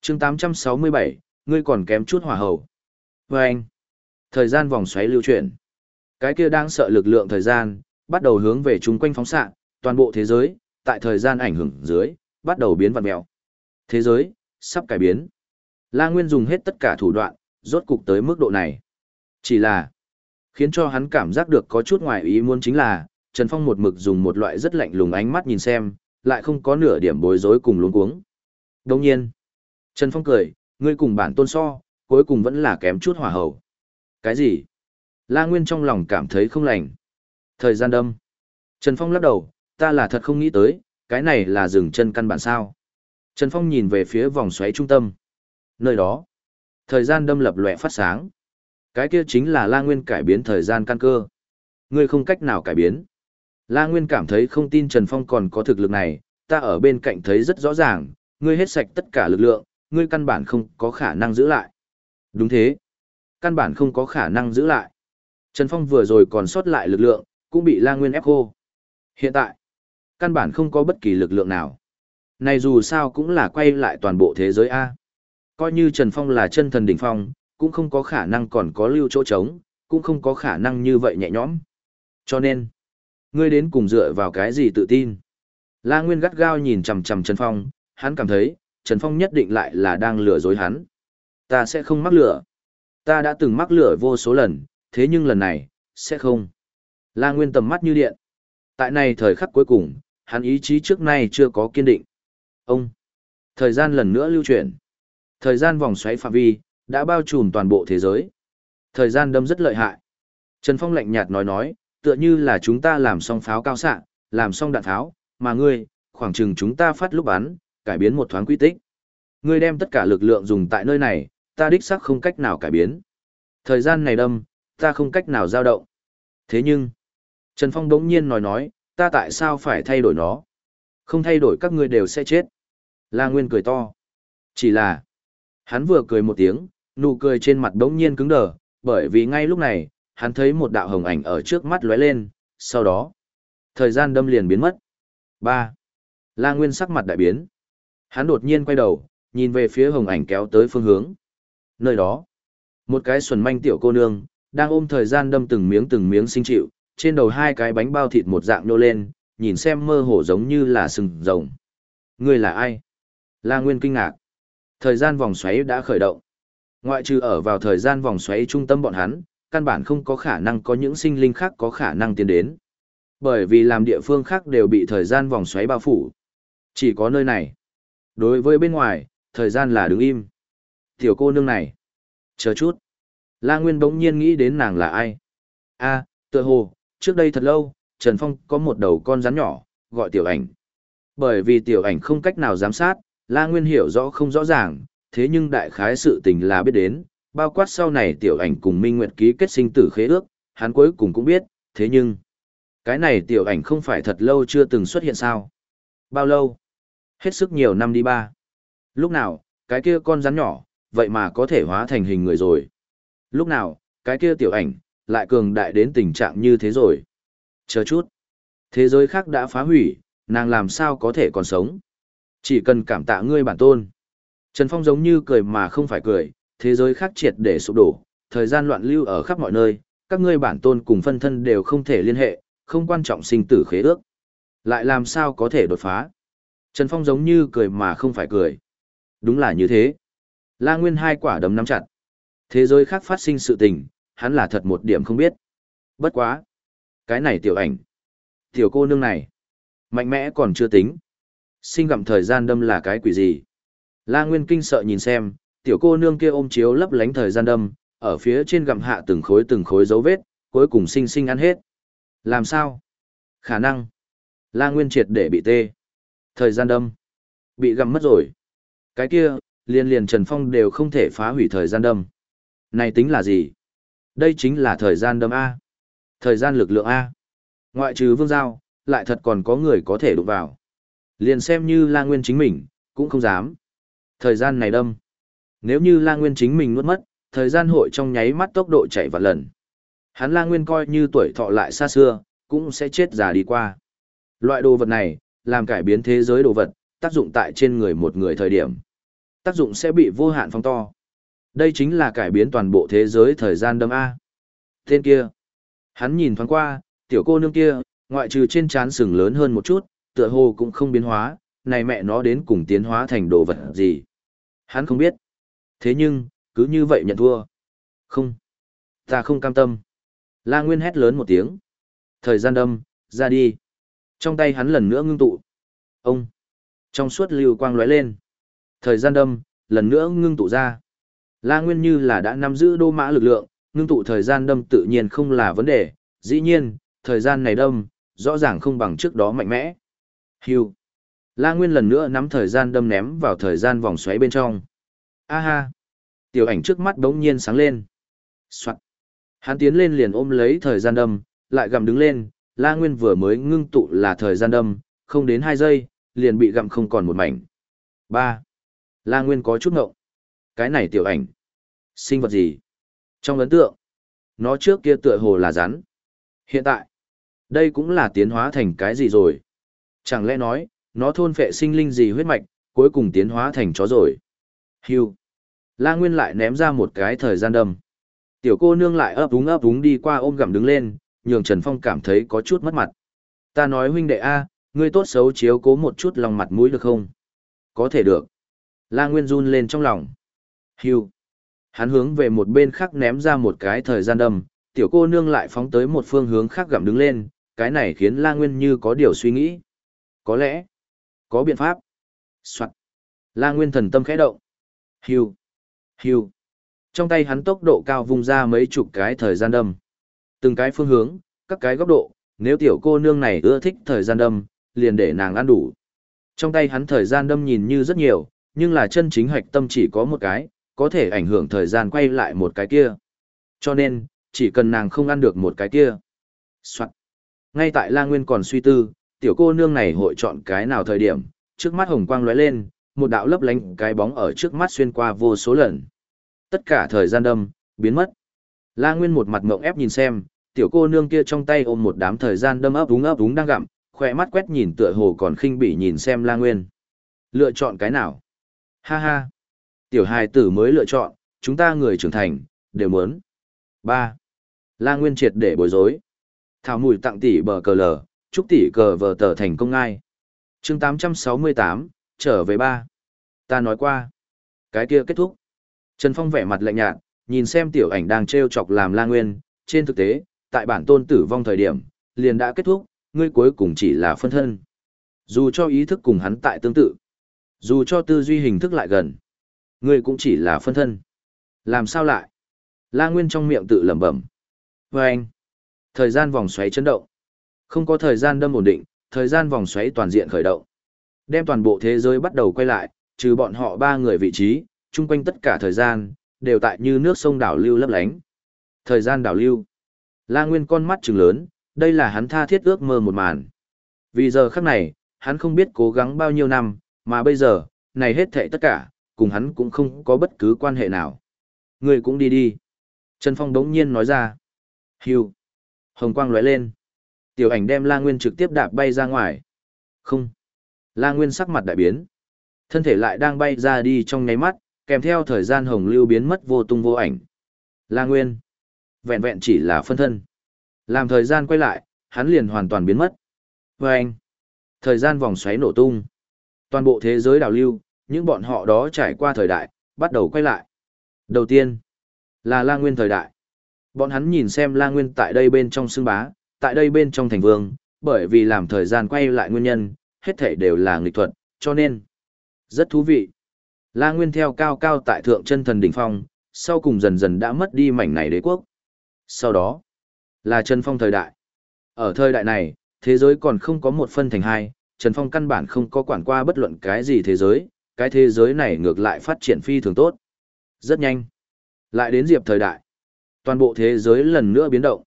chương 867, ngươi còn kém chút hỏa hầu. Và anh, thời gian vòng xoáy lưu chuyển. Cái kia đang sợ lực lượng thời gian, bắt đầu hướng về chung quanh phóng xạ, toàn bộ thế giới, tại thời gian ảnh hưởng dưới, bắt đầu biến vặn mèo. Thế giới, sắp cải biến. La Nguyên dùng hết tất cả thủ đoạn, rốt cục tới mức độ này. Chỉ là, khiến cho hắn cảm giác được có chút ngoài ý muốn chính là, Trần Phong một mực dùng một loại rất lạnh lùng ánh mắt nhìn xem, lại không có nửa điểm bối rối cùng luống cuống. Đồng nhiên, Trần Phong cười, ngươi cùng bản tôn so, cuối cùng vẫn là kém chút hỏa hậu. Cái gì? La Nguyên trong lòng cảm thấy không lành. Thời gian đâm. Trần Phong lắc đầu, ta là thật không nghĩ tới, cái này là dừng chân căn bản sao. Trần Phong nhìn về phía vòng xoáy trung tâm. Nơi đó, thời gian đâm lập lòe phát sáng. Cái kia chính là La Nguyên cải biến thời gian căn cơ. Ngươi không cách nào cải biến. La Nguyên cảm thấy không tin Trần Phong còn có thực lực này, ta ở bên cạnh thấy rất rõ ràng, ngươi hết sạch tất cả lực lượng, ngươi căn bản không có khả năng giữ lại. Đúng thế. Căn bản không có khả năng giữ lại. Trần Phong vừa rồi còn sót lại lực lượng, cũng bị La Nguyên ép khô. Hiện tại, căn bản không có bất kỳ lực lượng nào. Này dù sao cũng là quay lại toàn bộ thế giới A. Coi như Trần Phong là chân thần đỉnh phong, cũng không có khả năng còn có lưu chỗ trống, cũng không có khả năng như vậy nhẹ nhõm. Cho nên, ngươi đến cùng dựa vào cái gì tự tin? La Nguyên gắt gao nhìn chằm chằm Trần Phong, hắn cảm thấy, Trần Phong nhất định lại là đang lừa dối hắn. Ta sẽ không mắc lửa. Ta đã từng mắc lửa vô số lần, thế nhưng lần này, sẽ không. La Nguyên tầm mắt như điện. Tại này thời khắc cuối cùng, hắn ý chí trước nay chưa có kiên định. Ông. Thời gian lần nữa lưu chuyển. Thời gian vòng xoáy phạm vi, đã bao trùm toàn bộ thế giới. Thời gian đâm rất lợi hại. Trần Phong lạnh nhạt nói nói, tựa như là chúng ta làm xong pháo cao xạ, làm xong đạn pháo, mà ngươi, khoảng chừng chúng ta phát lúc bắn, cải biến một thoáng quy tích. Ngươi đem tất cả lực lượng dùng tại nơi này, ta đích xác không cách nào cải biến. Thời gian này đâm, ta không cách nào dao động. Thế nhưng, Trần Phong đống nhiên nói nói, ta tại sao phải thay đổi nó? Không thay đổi các ngươi đều sẽ chết. La Nguyên cười to. Chỉ là, hắn vừa cười một tiếng, nụ cười trên mặt đống nhiên cứng đờ, bởi vì ngay lúc này, hắn thấy một đạo hồng ảnh ở trước mắt lóe lên, sau đó, thời gian đâm liền biến mất. 3. La Nguyên sắc mặt đại biến. Hắn đột nhiên quay đầu, nhìn về phía hồng ảnh kéo tới phương hướng. Nơi đó, một cái xuẩn manh tiểu cô nương, đang ôm thời gian đâm từng miếng từng miếng sinh chịu, trên đầu hai cái bánh bao thịt một dạng nô lên, nhìn xem mơ hồ giống như là sừng rồng. Người là ai? La Nguyên kinh ngạc. Thời gian vòng xoáy đã khởi động. Ngoại trừ ở vào thời gian vòng xoáy trung tâm bọn hắn, căn bản không có khả năng có những sinh linh khác có khả năng tiến đến. Bởi vì làm địa phương khác đều bị thời gian vòng xoáy bao phủ. Chỉ có nơi này. Đối với bên ngoài, thời gian là đứng im. Tiểu cô nương này. Chờ chút. La Nguyên bỗng nhiên nghĩ đến nàng là ai. a tựa hồ, trước đây thật lâu, Trần Phong có một đầu con rắn nhỏ, gọi tiểu ảnh. Bởi vì tiểu ảnh không cách nào giám sát, La Nguyên hiểu rõ không rõ ràng, thế nhưng đại khái sự tình là biết đến, bao quát sau này tiểu ảnh cùng Minh Nguyệt ký kết sinh tử khế ước, hắn cuối cùng cũng biết, thế nhưng, cái này tiểu ảnh không phải thật lâu chưa từng xuất hiện sao. Bao lâu? Hết sức nhiều năm đi ba. Lúc nào, cái kia con rắn nhỏ, vậy mà có thể hóa thành hình người rồi. Lúc nào, cái kia tiểu ảnh, lại cường đại đến tình trạng như thế rồi. Chờ chút. Thế giới khác đã phá hủy, nàng làm sao có thể còn sống. Chỉ cần cảm tạ ngươi bản tôn. Trần Phong giống như cười mà không phải cười, thế giới khác triệt để sụp đổ, thời gian loạn lưu ở khắp mọi nơi, các ngươi bản tôn cùng phân thân đều không thể liên hệ, không quan trọng sinh tử khế ước. Lại làm sao có thể đột phá? Trần Phong giống như cười mà không phải cười. Đúng là như thế. La Nguyên hai quả đấm nắm chặt. Thế giới khác phát sinh sự tình, hắn là thật một điểm không biết. Bất quá. Cái này tiểu ảnh. Tiểu cô nương này. Mạnh mẽ còn chưa tính. Sinh gặm thời gian đâm là cái quỷ gì. La Nguyên kinh sợ nhìn xem, tiểu cô nương kia ôm chiếu lấp lánh thời gian đâm, ở phía trên gặm hạ từng khối từng khối dấu vết, cuối cùng sinh sinh ăn hết. Làm sao? Khả năng. La Nguyên triệt để bị tê. Thời gian đâm. Bị gặm mất rồi. Cái kia, liền liền Trần Phong đều không thể phá hủy thời gian đâm. Này tính là gì? Đây chính là thời gian đâm A. Thời gian lực lượng A. Ngoại trừ vương giao, lại thật còn có người có thể đụng vào. Liền xem như La Nguyên chính mình, cũng không dám. Thời gian này đâm. Nếu như La Nguyên chính mình nuốt mất, thời gian hội trong nháy mắt tốc độ chạy vạn lần. Hắn La Nguyên coi như tuổi thọ lại xa xưa, cũng sẽ chết già đi qua. Loại đồ vật này, làm cải biến thế giới đồ vật, tác dụng tại trên người một người thời điểm. Tác dụng sẽ bị vô hạn phong to. Đây chính là cải biến toàn bộ thế giới thời gian đâm A. Tên kia. Hắn nhìn thoáng qua, tiểu cô nương kia, ngoại trừ trên trán sừng lớn hơn một chút, tựa hồ cũng không biến hóa, này mẹ nó đến cùng tiến hóa thành đồ vật gì. Hắn không biết. Thế nhưng, cứ như vậy nhận thua. Không. Ta không cam tâm. La Nguyên hét lớn một tiếng. Thời gian đâm, ra đi. Trong tay hắn lần nữa ngưng tụ. Ông. Trong suốt lưu quang lóe lên. Thời gian đâm, lần nữa ngưng tụ ra. La Nguyên như là đã nắm giữ đô mã lực lượng, ngưng tụ thời gian đâm tự nhiên không là vấn đề. Dĩ nhiên, thời gian này đâm, rõ ràng không bằng trước đó mạnh mẽ. Hưu. La Nguyên lần nữa nắm thời gian đâm ném vào thời gian vòng xoáy bên trong. A ha. Tiểu ảnh trước mắt đống nhiên sáng lên. Soạn. Hắn tiến lên liền ôm lấy thời gian đâm, lại gặm đứng lên, La Nguyên vừa mới ngưng tụ là thời gian đâm, không đến 2 giây, liền bị gặm không còn một mảnh. 3. La Nguyên có chút ngộng. Cái này tiểu ảnh. Sinh vật gì? Trong ấn tượng, nó trước kia tựa hồ là rắn. Hiện tại, đây cũng là tiến hóa thành cái gì rồi? Chẳng lẽ nói, nó thôn phệ sinh linh gì huyết mạch, cuối cùng tiến hóa thành chó rồi. Hưu. La Nguyên lại ném ra một cái thời gian đâm. Tiểu cô nương lại ấp úng ấp úng đi qua ôm gặm đứng lên, nhường Trần Phong cảm thấy có chút mất mặt. Ta nói huynh đệ A, ngươi tốt xấu chiếu cố một chút lòng mặt mũi được không? Có thể được. La Nguyên run lên trong lòng. Hưu. Hắn hướng về một bên khác ném ra một cái thời gian đâm, tiểu cô nương lại phóng tới một phương hướng khác gặm đứng lên, cái này khiến La Nguyên như có điều suy nghĩ. Có lẽ, có biện pháp. Soạn. La Nguyên thần tâm khẽ động. hiu hiu Trong tay hắn tốc độ cao vung ra mấy chục cái thời gian đâm. Từng cái phương hướng, các cái góc độ, nếu tiểu cô nương này ưa thích thời gian đâm, liền để nàng ăn đủ. Trong tay hắn thời gian đâm nhìn như rất nhiều, nhưng là chân chính hạch tâm chỉ có một cái, có thể ảnh hưởng thời gian quay lại một cái kia. Cho nên, chỉ cần nàng không ăn được một cái kia. Soạn. Ngay tại La Nguyên còn suy tư, tiểu cô nương này hội chọn cái nào thời điểm, trước mắt hồng quang lóe lên, một đạo lấp lánh cái bóng ở trước mắt xuyên qua vô số lần. Tất cả thời gian đâm, biến mất. La Nguyên một mặt mộng ép nhìn xem, tiểu cô nương kia trong tay ôm một đám thời gian đâm ấp đúng ấp đúng đang gặm, khỏe mắt quét nhìn tựa hồ còn khinh bỉ nhìn xem La Nguyên. Lựa chọn cái nào? Ha ha. Tiểu hài tử mới lựa chọn, chúng ta người trưởng thành, đều muốn. ba La Nguyên triệt để bối rối. Thảo mùi tặng tỷ bờ cờ lờ, chúc tỷ cờ vờ tờ thành công ngai. chương 868, trở về ba. Ta nói qua. Cái kia kết thúc. Trần Phong vẻ mặt lạnh nhạt, nhìn xem tiểu ảnh đang treo chọc làm La Nguyên, trên thực tế, tại bản tôn tử vong thời điểm, liền đã kết thúc, ngươi cuối cùng chỉ là phân thân. Dù cho ý thức cùng hắn tại tương tự, dù cho tư duy hình thức lại gần, ngươi cũng chỉ là phân thân. Làm sao lại? La Nguyên trong miệng tự lẩm bẩm. Và anh, thời gian vòng xoáy chấn động. Không có thời gian đâm ổn định, thời gian vòng xoáy toàn diện khởi động. Đem toàn bộ thế giới bắt đầu quay lại, trừ bọn họ ba người vị trí, chung quanh tất cả thời gian, đều tại như nước sông đảo lưu lấp lánh. Thời gian đảo lưu. La Nguyên con mắt trừng lớn, đây là hắn tha thiết ước mơ một màn. Vì giờ khắc này, hắn không biết cố gắng bao nhiêu năm, mà bây giờ, này hết thệ tất cả, cùng hắn cũng không có bất cứ quan hệ nào. Người cũng đi đi. Trần Phong đống nhiên nói ra. Hiu. Hồng quang lóe lên. Tiểu ảnh đem La Nguyên trực tiếp đạp bay ra ngoài. Không. La Nguyên sắc mặt đại biến. Thân thể lại đang bay ra đi trong nháy mắt, kèm theo thời gian hồng lưu biến mất vô tung vô ảnh. La Nguyên. Vẹn vẹn chỉ là phân thân. Làm thời gian quay lại, hắn liền hoàn toàn biến mất. Và anh. Thời gian vòng xoáy nổ tung. Toàn bộ thế giới đảo lưu, những bọn họ đó trải qua thời đại, bắt đầu quay lại. Đầu tiên, là La Nguyên thời đại. Bọn hắn nhìn xem La Nguyên tại đây bên trong xương bá, tại đây bên trong thành vương, bởi vì làm thời gian quay lại nguyên nhân, hết thảy đều là nghịch thuật, cho nên, rất thú vị. La Nguyên theo cao cao tại thượng chân thần đỉnh phong, sau cùng dần dần đã mất đi mảnh này đế quốc. Sau đó, là Trần Phong thời đại. Ở thời đại này, thế giới còn không có một phân thành hai, Trần Phong căn bản không có quản qua bất luận cái gì thế giới, cái thế giới này ngược lại phát triển phi thường tốt. Rất nhanh. Lại đến Diệp thời đại. Toàn bộ thế giới lần nữa biến động.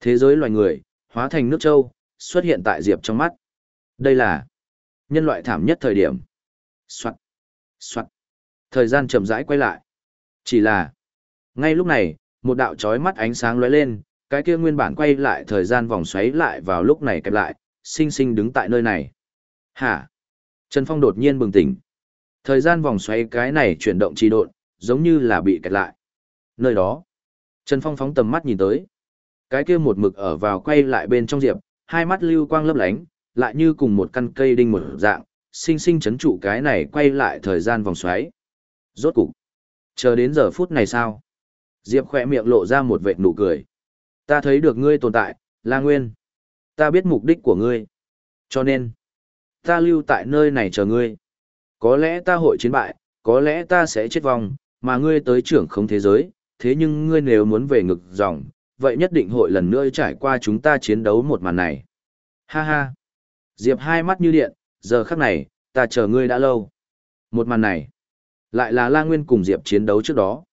Thế giới loài người, hóa thành nước châu, xuất hiện tại Diệp trong mắt. Đây là nhân loại thảm nhất thời điểm. Soạn. Soạn. Thời gian chậm rãi quay lại. Chỉ là, ngay lúc này, một đạo chói mắt ánh sáng lóe lên, cái kia nguyên bản quay lại thời gian vòng xoáy lại vào lúc này kẹp lại, sinh sinh đứng tại nơi này. Hả? Trần Phong đột nhiên bừng tỉnh. Thời gian vòng xoáy cái này chuyển động trì độn, giống như là bị kẹt lại. Nơi đó, Trần Phong phóng tầm mắt nhìn tới. Cái kia một mực ở vào quay lại bên trong diệp, hai mắt lưu quang lấp lánh, lại như cùng một căn cây đinh một dạng, sinh sinh chấn trụ cái này quay lại thời gian vòng xoáy. Rốt cục, chờ đến giờ phút này sao? Diệp khỏe miệng lộ ra một vệt nụ cười. Ta thấy được ngươi tồn tại, La Nguyên. Ta biết mục đích của ngươi. Cho nên, ta lưu tại nơi này chờ ngươi. Có lẽ ta hội chiến bại, có lẽ ta sẽ chết vong, mà ngươi tới trưởng không thế giới, thế nhưng ngươi nếu muốn về ngực dòng, vậy nhất định hội lần nữa trải qua chúng ta chiến đấu một màn này. Ha ha. Diệp hai mắt như điện, giờ khắc này, ta chờ ngươi đã lâu. Một màn này, lại là La Nguyên cùng Diệp chiến đấu trước đó.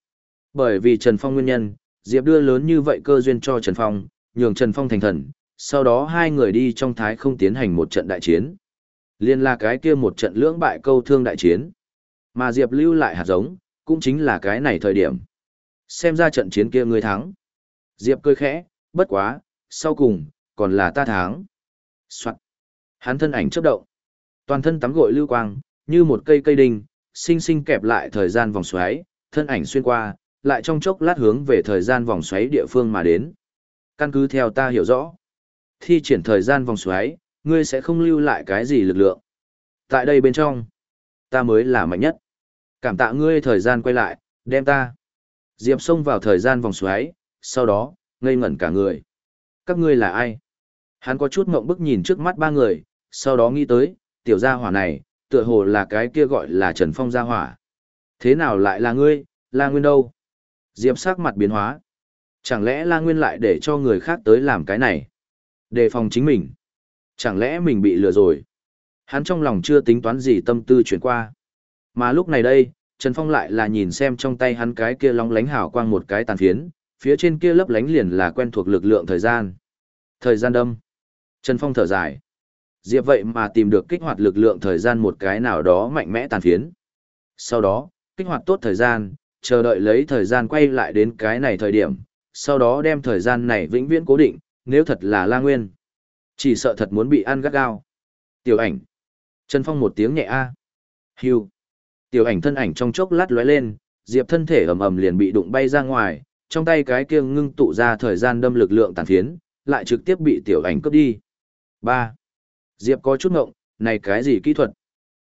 Bởi vì Trần Phong nguyên nhân, Diệp đưa lớn như vậy cơ duyên cho Trần Phong, nhường Trần Phong thành thần, sau đó hai người đi trong thái không tiến hành một trận đại chiến. Liên là cái kia một trận lưỡng bại câu thương đại chiến. Mà Diệp lưu lại hạt giống, cũng chính là cái này thời điểm. Xem ra trận chiến kia ngươi thắng. Diệp cười khẽ, bất quá, sau cùng, còn là ta tháng. Soạn. Hắn thân ảnh chớp động. Toàn thân tắm gội lưu quang, như một cây cây đinh, sinh sinh kẹp lại thời gian vòng xoáy, thân ảnh xuyên qua, lại trong chốc lát hướng về thời gian vòng xoáy địa phương mà đến. Căn cứ theo ta hiểu rõ, thi triển thời gian vòng xoáy, ngươi sẽ không lưu lại cái gì lực lượng. Tại đây bên trong, ta mới là mạnh nhất. Cảm tạ ngươi thời gian quay lại, đem ta. Diệp xông vào thời gian vòng xoáy, sau đó, ngây ngẩn cả người. Các ngươi là ai? Hắn có chút mộng bức nhìn trước mắt ba người, sau đó nghĩ tới, tiểu gia hỏa này, tựa hồ là cái kia gọi là Trần Phong gia hỏa. Thế nào lại là ngươi, La Nguyên đâu? Diệp sắc mặt biến hóa. Chẳng lẽ La Nguyên lại để cho người khác tới làm cái này? Đề phòng chính mình. Chẳng lẽ mình bị lừa rồi? Hắn trong lòng chưa tính toán gì tâm tư chuyển qua. Mà lúc này đây, Trần Phong lại là nhìn xem trong tay hắn cái kia lóng lánh hào quang một cái tàn phiến, phía trên kia lấp lánh liền là quen thuộc lực lượng thời gian. Thời gian đâm. Trần Phong thở dài. Diệp vậy mà tìm được kích hoạt lực lượng thời gian một cái nào đó mạnh mẽ tàn phiến. Sau đó, kích hoạt tốt thời gian, chờ đợi lấy thời gian quay lại đến cái này thời điểm, sau đó đem thời gian này vĩnh viễn cố định, nếu thật là la nguyên. Chỉ sợ thật muốn bị ăn gắt gao. Tiểu ảnh. Trần Phong một tiếng nhẹ a. À. Hưu. Tiểu ảnh thân ảnh trong chốc lát lóe lên, Diệp thân thể ầm ầm liền bị đụng bay ra ngoài, trong tay cái kia ngưng tụ ra thời gian đâm lực lượng tàn phiến, lại trực tiếp bị tiểu ảnh cướp đi. 3. Diệp có chút ngộng, này cái gì kỹ thuật?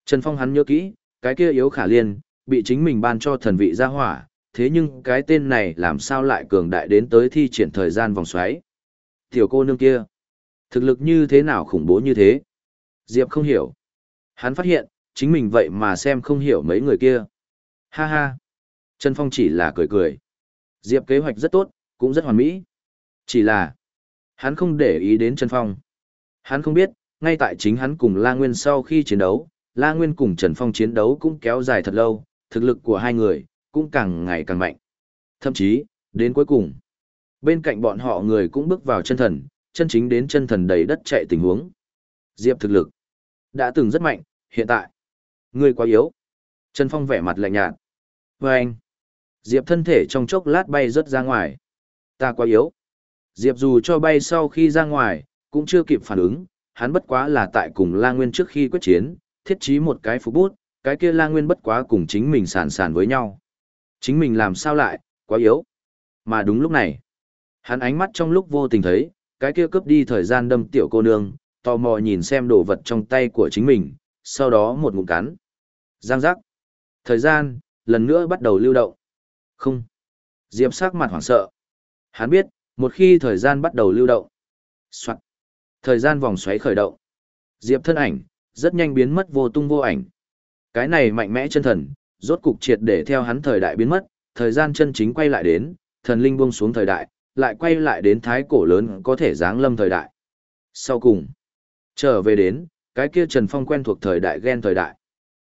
Trần Phong hắn nhớ kỹ, cái kia yếu khả liên, bị chính mình ban cho thần vị ra hỏa, thế nhưng cái tên này làm sao lại cường đại đến tới thi triển thời gian vòng xoáy. Tiểu cô nương kia, thực lực như thế nào khủng bố như thế? Diệp không hiểu. Hắn phát hiện, chính mình vậy mà xem không hiểu mấy người kia. Ha ha. Trần Phong chỉ là cười cười. Diệp kế hoạch rất tốt, cũng rất hoàn mỹ. Chỉ là, hắn không để ý đến Trần Phong. Hắn không biết, ngay tại chính hắn cùng La Nguyên sau khi chiến đấu, La Nguyên cùng Trần Phong chiến đấu cũng kéo dài thật lâu, thực lực của hai người cũng càng ngày càng mạnh. Thậm chí, đến cuối cùng, bên cạnh bọn họ người cũng bước vào chân thần, chân chính đến chân thần đầy đất chạy tình huống. Diệp thực lực đã từng rất mạnh, hiện tại, người quá yếu. Trần Phong vẻ mặt lạnh nhạt. Và anh, Diệp thân thể trong chốc lát bay rớt ra ngoài. Ta quá yếu. Diệp dù cho bay sau khi ra ngoài, cũng chưa kịp phản ứng, hắn bất quá là tại cùng La Nguyên trước khi quyết chiến, thiết trí một cái phục bút, cái kia La Nguyên bất quá cùng chính mình sàn sàn với nhau. Chính mình làm sao lại, quá yếu. Mà đúng lúc này, hắn ánh mắt trong lúc vô tình thấy, cái kia cướp đi thời gian đâm tiểu cô nương, tò mò nhìn xem đồ vật trong tay của chính mình, sau đó một ngụm cắn. Giang giác. Thời gian, lần nữa bắt đầu lưu động. Không. Diệp sắc mặt hoảng sợ. Hắn biết, một khi thời gian bắt đầu lưu động. Soạn. Thời gian vòng xoáy khởi động. Diệp thân ảnh, rất nhanh biến mất vô tung vô ảnh. Cái này mạnh mẽ chân thần, rốt cục triệt để theo hắn thời đại biến mất, thời gian chân chính quay lại đến, thần linh buông xuống thời đại, lại quay lại đến thái cổ lớn có thể giáng lâm thời đại. Sau cùng, trở về đến, cái kia Trần Phong quen thuộc thời đại ghen thời đại.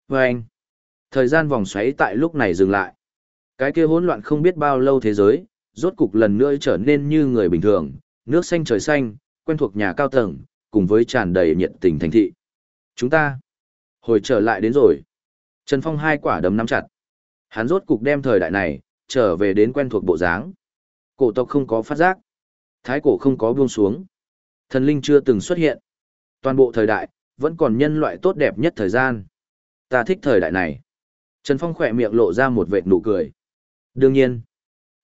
Và anh, thời gian vòng xoáy tại lúc này dừng lại. Cái kia hỗn loạn không biết bao lâu thế giới, rốt cục lần nữa trở nên như người bình thường, nước xanh trời xanh, quen thuộc nhà cao tầng, cùng với tràn đầy nhiệt tình thành thị. Chúng ta, hồi trở lại đến rồi. Trần Phong hai quả đấm nắm chặt. Hắn rốt cục đem thời đại này, trở về đến quen thuộc bộ dáng. Cổ tộc không có phát giác. Thái cổ không có buông xuống. Thần linh chưa từng xuất hiện. Toàn bộ thời đại, vẫn còn nhân loại tốt đẹp nhất thời gian. Ta thích thời đại này. Trần Phong khỏe miệng lộ ra một vệt nụ cười. Đương nhiên,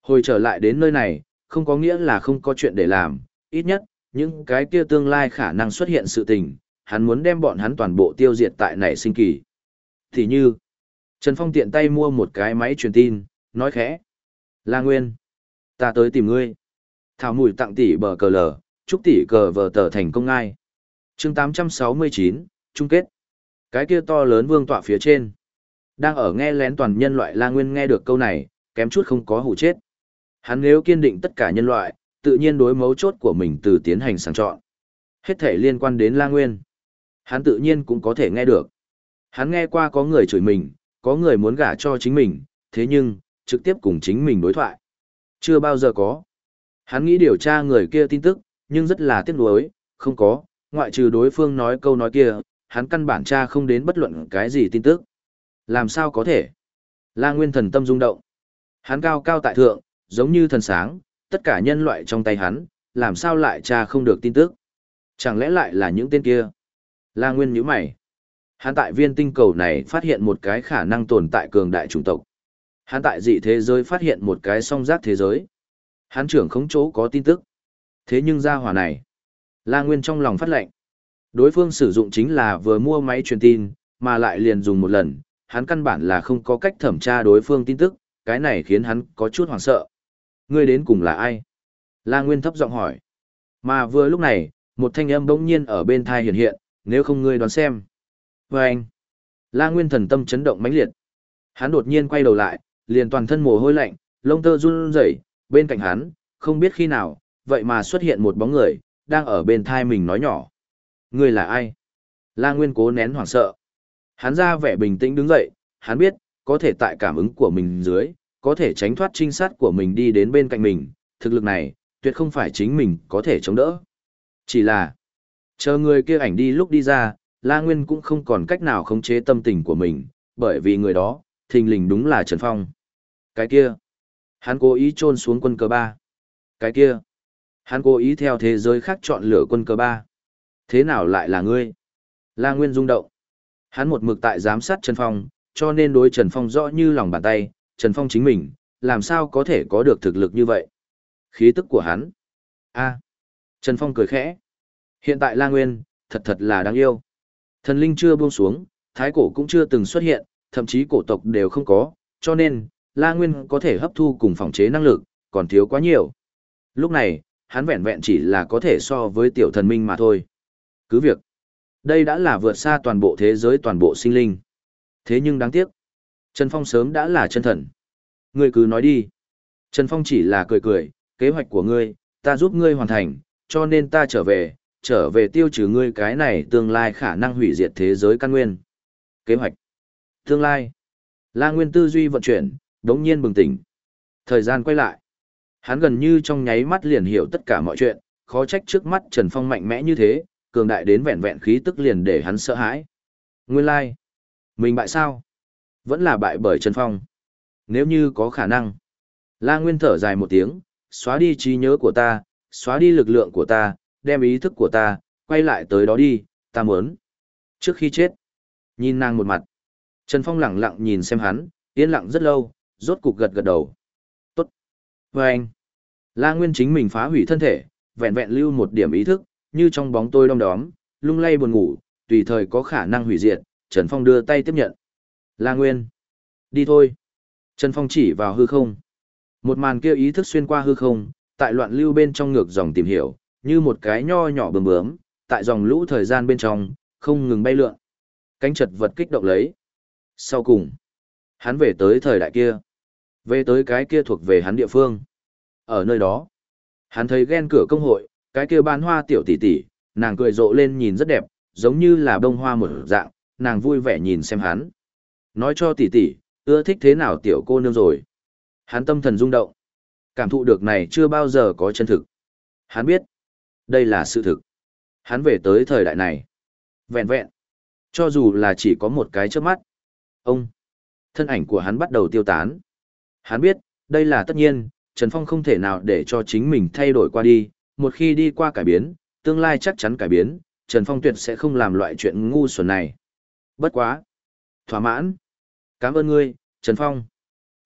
hồi trở lại đến nơi này, không có nghĩa là không có chuyện để làm, ít nhất, những cái kia tương lai khả năng xuất hiện sự tình, hắn muốn đem bọn hắn toàn bộ tiêu diệt tại nảy sinh kỳ. Thì như, Trần Phong tiện tay mua một cái máy truyền tin, nói khẽ. La Nguyên, ta tới tìm ngươi. Thảo mùi tặng tỷ bờ cờ lờ, chúc tỷ cờ vờ tờ thành công ngai. chương 869, chung kết. Cái kia to lớn vương tọa phía trên. Đang ở nghe lén toàn nhân loại La Nguyên nghe được câu này, kém chút không có hủ chết. Hắn nếu kiên định tất cả nhân loại, tự nhiên đối mấu chốt của mình từ tiến hành sàng chọn. Hết thể liên quan đến La Nguyên. Hắn tự nhiên cũng có thể nghe được. Hắn nghe qua có người chửi mình, có người muốn gả cho chính mình, thế nhưng, trực tiếp cùng chính mình đối thoại. Chưa bao giờ có. Hắn nghĩ điều tra người kia tin tức, nhưng rất là tiếc nuối, không có, ngoại trừ đối phương nói câu nói kia, hắn căn bản tra không đến bất luận cái gì tin tức. Làm sao có thể? La Nguyên thần tâm rung động. Hắn cao cao tại thượng, giống như thần sáng, tất cả nhân loại trong tay hắn, làm sao lại tra không được tin tức? Chẳng lẽ lại là những tên kia? La Nguyên nhíu mày. Hắn tại viên tinh cầu này phát hiện một cái khả năng tồn tại cường đại chủng tộc. Hắn tại dị thế giới phát hiện một cái song giác thế giới. Hắn trưởng không chỗ có tin tức. Thế nhưng ra hỏa này, La Nguyên trong lòng phát lệnh. Đối phương sử dụng chính là vừa mua máy truyền tin, mà lại liền dùng một lần, hắn căn bản là không có cách thẩm tra đối phương tin tức, cái này khiến hắn có chút hoảng sợ. Ngươi đến cùng là ai? La Nguyên thấp giọng hỏi. Mà vừa lúc này, một thanh âm bỗng nhiên ở bên thai hiện hiện, nếu không ngươi đoán xem. Và anh, La Nguyên thần tâm chấn động mãnh liệt. Hắn đột nhiên quay đầu lại, liền toàn thân mồ hôi lạnh, lông tơ run rẩy, bên cạnh hắn, không biết khi nào, vậy mà xuất hiện một bóng người, đang ở bên thai mình nói nhỏ. Ngươi là ai? La Nguyên cố nén hoảng sợ. Hắn ra vẻ bình tĩnh đứng dậy, hắn biết, có thể tại cảm ứng của mình dưới, có thể tránh thoát trinh sát của mình đi đến bên cạnh mình, thực lực này, tuyệt không phải chính mình có thể chống đỡ. Chỉ là, chờ người kia ảnh đi lúc đi ra, La Nguyên cũng không còn cách nào khống chế tâm tình của mình, bởi vì người đó, thình lình đúng là Trần Phong. Cái kia, hắn cố ý trôn xuống quân cờ ba. Cái kia, hắn cố ý theo thế giới khác chọn lựa quân cờ ba. Thế nào lại là ngươi? La Nguyên rung động. Hắn một mực tại giám sát Trần Phong, cho nên đối Trần Phong rõ như lòng bàn tay, Trần Phong chính mình, làm sao có thể có được thực lực như vậy? Khí tức của hắn. a Trần Phong cười khẽ. Hiện tại La Nguyên, thật thật là đáng yêu. Thần linh chưa buông xuống, thái cổ cũng chưa từng xuất hiện, thậm chí cổ tộc đều không có, cho nên, La Nguyên có thể hấp thu cùng phòng chế năng lực, còn thiếu quá nhiều. Lúc này, hắn vẹn vẹn chỉ là có thể so với tiểu thần minh mà thôi. Cứ việc, đây đã là vượt xa toàn bộ thế giới toàn bộ sinh linh. Thế nhưng đáng tiếc, Trần Phong sớm đã là chân thần. Ngươi cứ nói đi. Trần Phong chỉ là cười cười, kế hoạch của ngươi, ta giúp ngươi hoàn thành, cho nên ta trở về, trở về tiêu trừ ngươi cái này tương lai khả năng hủy diệt thế giới căn nguyên. Kế hoạch. Tương lai. La Nguyên tư duy vận chuyển, đống nhiên bừng tỉnh. Thời gian quay lại. Hắn gần như trong nháy mắt liền hiểu tất cả mọi chuyện, khó trách trước mắt Trần Phong mạnh mẽ như thế, cường đại đến vẹn vẹn khí tức liền để hắn sợ hãi. Nguyên lai. Like. Mình bại sao? Vẫn là bại bởi Trần Phong. Nếu như có khả năng. La Nguyên thở dài một tiếng, xóa đi trí nhớ của ta, xóa đi lực lượng của ta, đem ý thức của ta, quay lại tới đó đi, ta muốn. Trước khi chết, nhìn nàng một mặt, Trần Phong lặng lặng nhìn xem hắn, yên lặng rất lâu, rốt cục gật gật đầu. Tốt. Và anh, La Nguyên chính mình phá hủy thân thể, vẹn vẹn lưu một điểm ý thức, như trong bóng tôi đom đóm, lung lay buồn ngủ, tùy thời có khả năng hủy diệt, Trần Phong đưa tay tiếp nhận. La Nguyên, đi thôi. Trần Phong chỉ vào hư không. Một màn kia ý thức xuyên qua hư không, tại loạn lưu bên trong ngược dòng tìm hiểu, như một cái nho nhỏ bướm bướm, tại dòng lũ thời gian bên trong, không ngừng bay lượn. Cánh chật vật kích động lấy. Sau cùng, hắn về tới thời đại kia. Về tới cái kia thuộc về hắn địa phương. Ở nơi đó, hắn thấy ghen cửa công hội, cái kia bán hoa tiểu tỷ tỷ, nàng cười rộ lên nhìn rất đẹp, giống như là bông hoa một dạng, nàng vui vẻ nhìn xem hắn. Nói cho tỷ tỷ, ưa thích thế nào tiểu cô nương rồi. Hắn tâm thần rung động. Cảm thụ được này chưa bao giờ có chân thực. Hắn biết, đây là sự thực. Hắn về tới thời đại này. Vẹn vẹn. Cho dù là chỉ có một cái trước mắt. Ông. Thân ảnh của hắn bắt đầu tiêu tán. Hắn biết, đây là tất nhiên, Trần Phong không thể nào để cho chính mình thay đổi qua đi. Một khi đi qua cải biến, tương lai chắc chắn cải biến, Trần Phong tuyệt sẽ không làm loại chuyện ngu xuẩn này. Bất quá. Thỏa mãn. Cảm ơn ngươi, Trần Phong.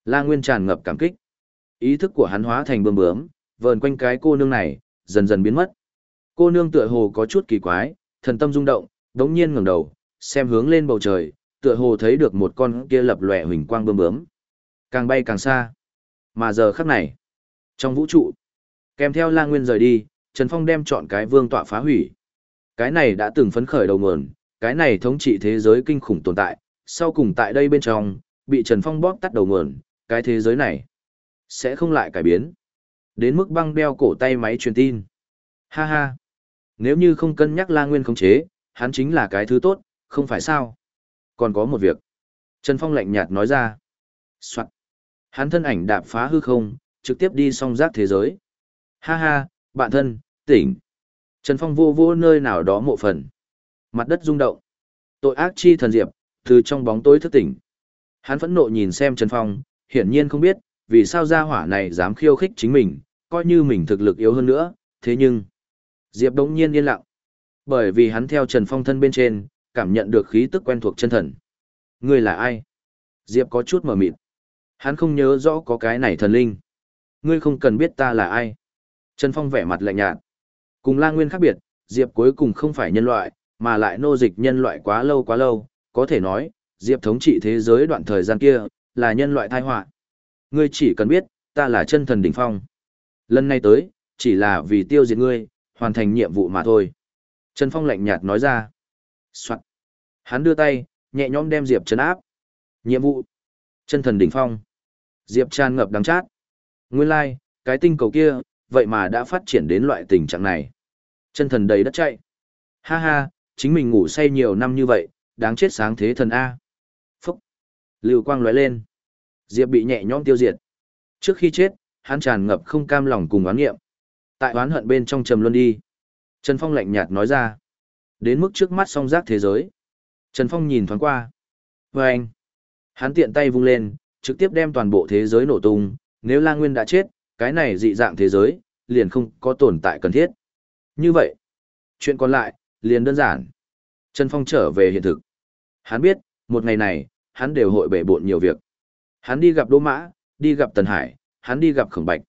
La Nguyên tràn ngập cảm kích. Ý thức của hắn hóa thành bơm bướm, vờn quanh cái cô nương này, dần dần biến mất. Cô nương tựa hồ có chút kỳ quái, thần tâm rung động, đống nhiên ngẩng đầu, xem hướng lên bầu trời, tựa hồ thấy được một con kia lập lòe huỳnh quang bơm bướm. Càng bay càng xa. Mà giờ khắc này, trong vũ trụ, kèm theo La Nguyên rời đi, Trần Phong đem chọn cái vương tọa phá hủy. Cái này đã từng phấn khởi đầu nguồn, cái này thống trị thế giới kinh khủng tồn tại, sau cùng tại đây bên trong, bị Trần Phong bóp tắt đầu nguồn, cái thế giới này sẽ không lại cải biến. Đến mức băng đeo cổ tay máy truyền tin. Ha ha. Nếu như không cân nhắc La Nguyên khống chế, hắn chính là cái thứ tốt, không phải sao? Còn có một việc. Trần Phong lạnh nhạt nói ra. Soạn. Hắn thân ảnh đạp phá hư không, trực tiếp đi song giác thế giới. Ha ha, bạn thân, tỉnh. Trần Phong vô vô nơi nào đó mộ phần. Mặt đất rung động. Tội ác chi thần diệp, từ trong bóng tối thức tỉnh. Hắn phẫn nộ nhìn xem Trần Phong, hiển nhiên không biết, vì sao gia hỏa này dám khiêu khích chính mình, coi như mình thực lực yếu hơn nữa, thế nhưng... Diệp đống nhiên yên lặng. Bởi vì hắn theo Trần Phong thân bên trên, cảm nhận được khí tức quen thuộc chân thần. Ngươi là ai? Diệp có chút mở mịt. Hắn không nhớ rõ có cái này thần linh. Ngươi không cần biết ta là ai. Trần Phong vẻ mặt lạnh nhạt. Cùng La Nguyên khác biệt, Diệp cuối cùng không phải nhân loại, mà lại nô dịch nhân loại quá lâu quá lâu, có thể nói, Diệp thống trị thế giới đoạn thời gian kia, là nhân loại tai họa. Ngươi chỉ cần biết, ta là chân thần đỉnh phong. Lần này tới, chỉ là vì tiêu diệt ngươi, hoàn thành nhiệm vụ mà thôi. Trần Phong lạnh nhạt nói ra. Soạn. Hắn đưa tay, nhẹ nhõm đem Diệp trấn áp. Nhiệm vụ. Chân thần đỉnh phong. Diệp tràn ngập đắng chát. Nguyên lai, like, cái tinh cầu kia, vậy mà đã phát triển đến loại tình trạng này. Chân thần đầy đất chạy. Ha ha, chính mình ngủ say nhiều năm như vậy, đáng chết sáng thế thần A. Phúc. Lưu quang lóe lên. Diệp bị nhẹ nhõm tiêu diệt. Trước khi chết, hắn tràn ngập không cam lòng cùng oán nghiệm. Tại oán hận bên trong trầm luân đi. Trần Phong lạnh nhạt nói ra. Đến mức trước mắt song giác thế giới. Trần Phong nhìn thoáng qua. Và anh. Hắn tiện tay vung lên, trực tiếp đem toàn bộ thế giới nổ tung. Nếu La Nguyên đã chết, cái này dị dạng thế giới, liền không có tồn tại cần thiết. Như vậy, chuyện còn lại, liền đơn giản. Trần Phong trở về hiện thực. Hắn biết, một ngày này, hắn đều hội bể bộn nhiều việc. Hắn đi gặp Đỗ Mã, đi gặp Tần Hải, hắn đi gặp Khổng Bạch.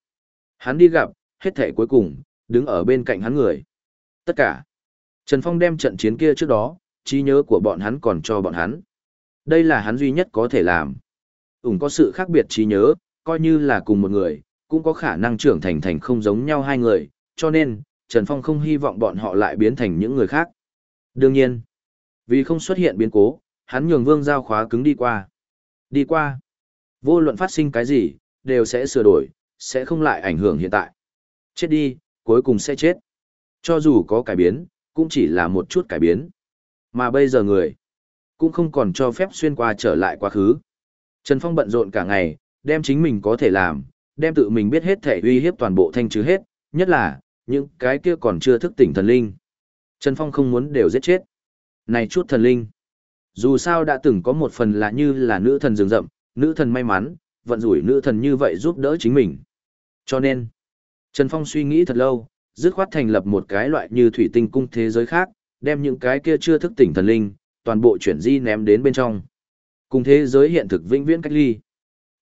Hắn đi gặp, hết thể cuối cùng, đứng ở bên cạnh hắn người. Tất cả. Trần Phong đem trận chiến kia trước đó, trí nhớ của bọn hắn còn cho bọn hắn. Đây là hắn duy nhất có thể làm. Ủng có sự khác biệt trí nhớ, coi như là cùng một người, cũng có khả năng trưởng thành thành không giống nhau hai người, cho nên, Trần Phong không hy vọng bọn họ lại biến thành những người khác. Đương nhiên, vì không xuất hiện biến cố, hắn nhường vương giao khóa cứng đi qua. Đi qua. Vô luận phát sinh cái gì, đều sẽ sửa đổi, sẽ không lại ảnh hưởng hiện tại. Chết đi, cuối cùng sẽ chết. Cho dù có cải biến, cũng chỉ là một chút cải biến. Mà bây giờ người, cũng không còn cho phép xuyên qua trở lại quá khứ. Trần Phong bận rộn cả ngày, đem chính mình có thể làm, đem tự mình biết hết thể uy hiếp toàn bộ thanh trừ hết, nhất là, những cái kia còn chưa thức tỉnh thần linh. Trần Phong không muốn đều giết chết. Này chút thần linh. Dù sao đã từng có một phần là như là nữ thần rừng rậm, nữ thần may mắn, vận rủi nữ thần như vậy giúp đỡ chính mình. Cho nên, Trần Phong suy nghĩ thật lâu, dứt khoát thành lập một cái loại như thủy tinh cung thế giới khác, đem những cái kia chưa thức tỉnh thần linh, toàn bộ chuyển di ném đến bên trong. Cùng thế giới hiện thực vĩnh viễn cách ly.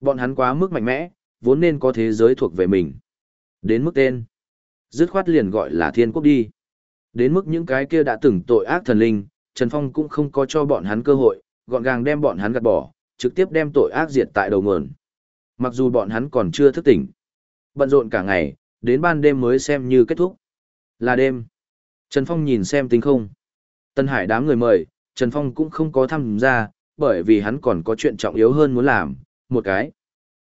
Bọn hắn quá mức mạnh mẽ, vốn nên có thế giới thuộc về mình. Đến mức tên, dứt khoát liền gọi là thiên quốc đi. Đến mức những cái kia đã từng tội ác thần linh, Trần Phong cũng không có cho bọn hắn cơ hội, gọn gàng đem bọn hắn gạt bỏ, trực tiếp đem tội ác diệt tại đầu nguồn. Mặc dù bọn hắn còn chưa thức tỉnh, bận rộn cả ngày, đến ban đêm mới xem như kết thúc. Là đêm. Trần Phong nhìn xem tính không. Tân Hải đám người mời, Trần Phong cũng không có tham gia, bởi vì hắn còn có chuyện trọng yếu hơn muốn làm, một cái.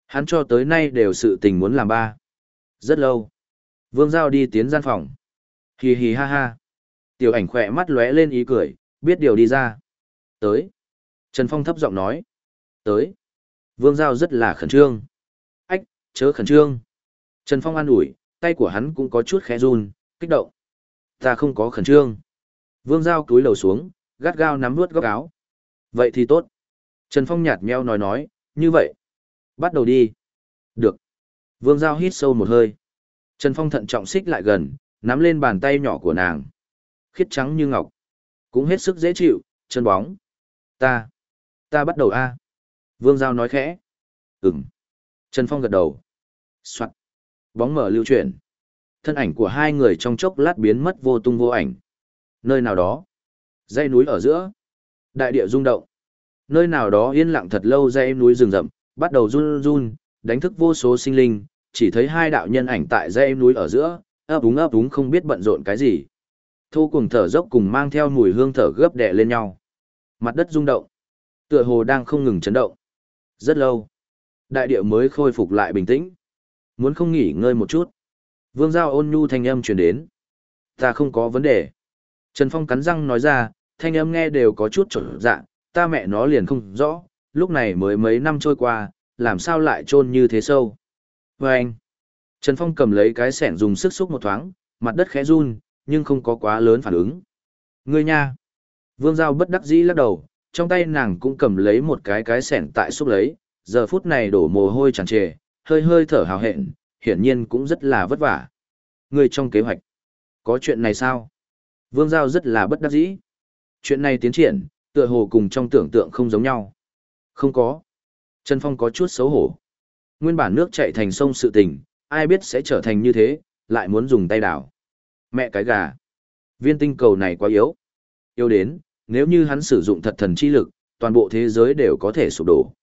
Hắn cho tới nay đều sự tình muốn làm ba. Rất lâu. Vương Giao đi tiến gian phòng. Hì hì ha ha. Tiểu ảnh khỏe mắt lóe lên ý cười, biết điều đi ra. Tới. Trần Phong thấp giọng nói. Tới. Vương Giao rất là khẩn trương. Ách, chớ khẩn trương. Trần Phong an ủi, tay của hắn cũng có chút khẽ run, kích động. Ta không có khẩn trương. Vương Giao cúi đầu xuống, gắt gao nắm nuốt góc áo. Vậy thì tốt. Trần Phong nhạt meo nói nói, như vậy. Bắt đầu đi. Được. Vương Giao hít sâu một hơi. Trần Phong thận trọng xích lại gần, nắm lên bàn tay nhỏ của nàng. Khiết trắng như ngọc. Cũng hết sức dễ chịu, chân bóng. Ta. Ta bắt đầu a Vương Giao nói khẽ. Ừm. Trần Phong gật đầu. Xoạn. Bóng mở lưu chuyển. Thân ảnh của hai người trong chốc lát biến mất vô tung vô ảnh. Nơi nào đó. Dãy núi ở giữa. Đại địa rung động. Nơi nào đó yên lặng thật lâu dãy núi rừng rậm, bắt đầu run run, đánh thức vô số sinh linh, chỉ thấy hai đạo nhân ảnh tại dãy núi ở giữa, ấp úng ấp úng không biết bận rộn cái gì. Thu cùng thở dốc cùng mang theo mùi hương thở gấp đè lên nhau. Mặt đất rung động. Tựa hồ đang không ngừng chấn động. Rất lâu. Đại địa mới khôi phục lại bình tĩnh. Muốn không nghỉ ngơi một chút. Vương Giao ôn nhu thanh âm truyền đến. Ta không có vấn đề. Trần Phong cắn răng nói ra, thanh âm nghe đều có chút trở dạ, ta mẹ nó liền không rõ, lúc này mới mấy năm trôi qua, làm sao lại trôn như thế sâu. Và anh, Trần Phong cầm lấy cái sẻn dùng sức xúc một thoáng, mặt đất khẽ run, nhưng không có quá lớn phản ứng. Ngươi nha. Vương Giao bất đắc dĩ lắc đầu, trong tay nàng cũng cầm lấy một cái cái sẻn tại xúc lấy, giờ phút này đổ mồ hôi tràn trề, hơi hơi thở hào hẹn, hiển nhiên cũng rất là vất vả. Người trong kế hoạch, có chuyện này sao? Vương Giao rất là bất đắc dĩ. Chuyện này tiến triển, tựa hồ cùng trong tưởng tượng không giống nhau. Không có. Trần Phong có chút xấu hổ. Nguyên bản nước chạy thành sông sự tình, ai biết sẽ trở thành như thế, lại muốn dùng tay đảo. Mẹ cái gà. Viên tinh cầu này quá yếu. Yếu đến, nếu như hắn sử dụng thật thần chi lực, toàn bộ thế giới đều có thể sụp đổ.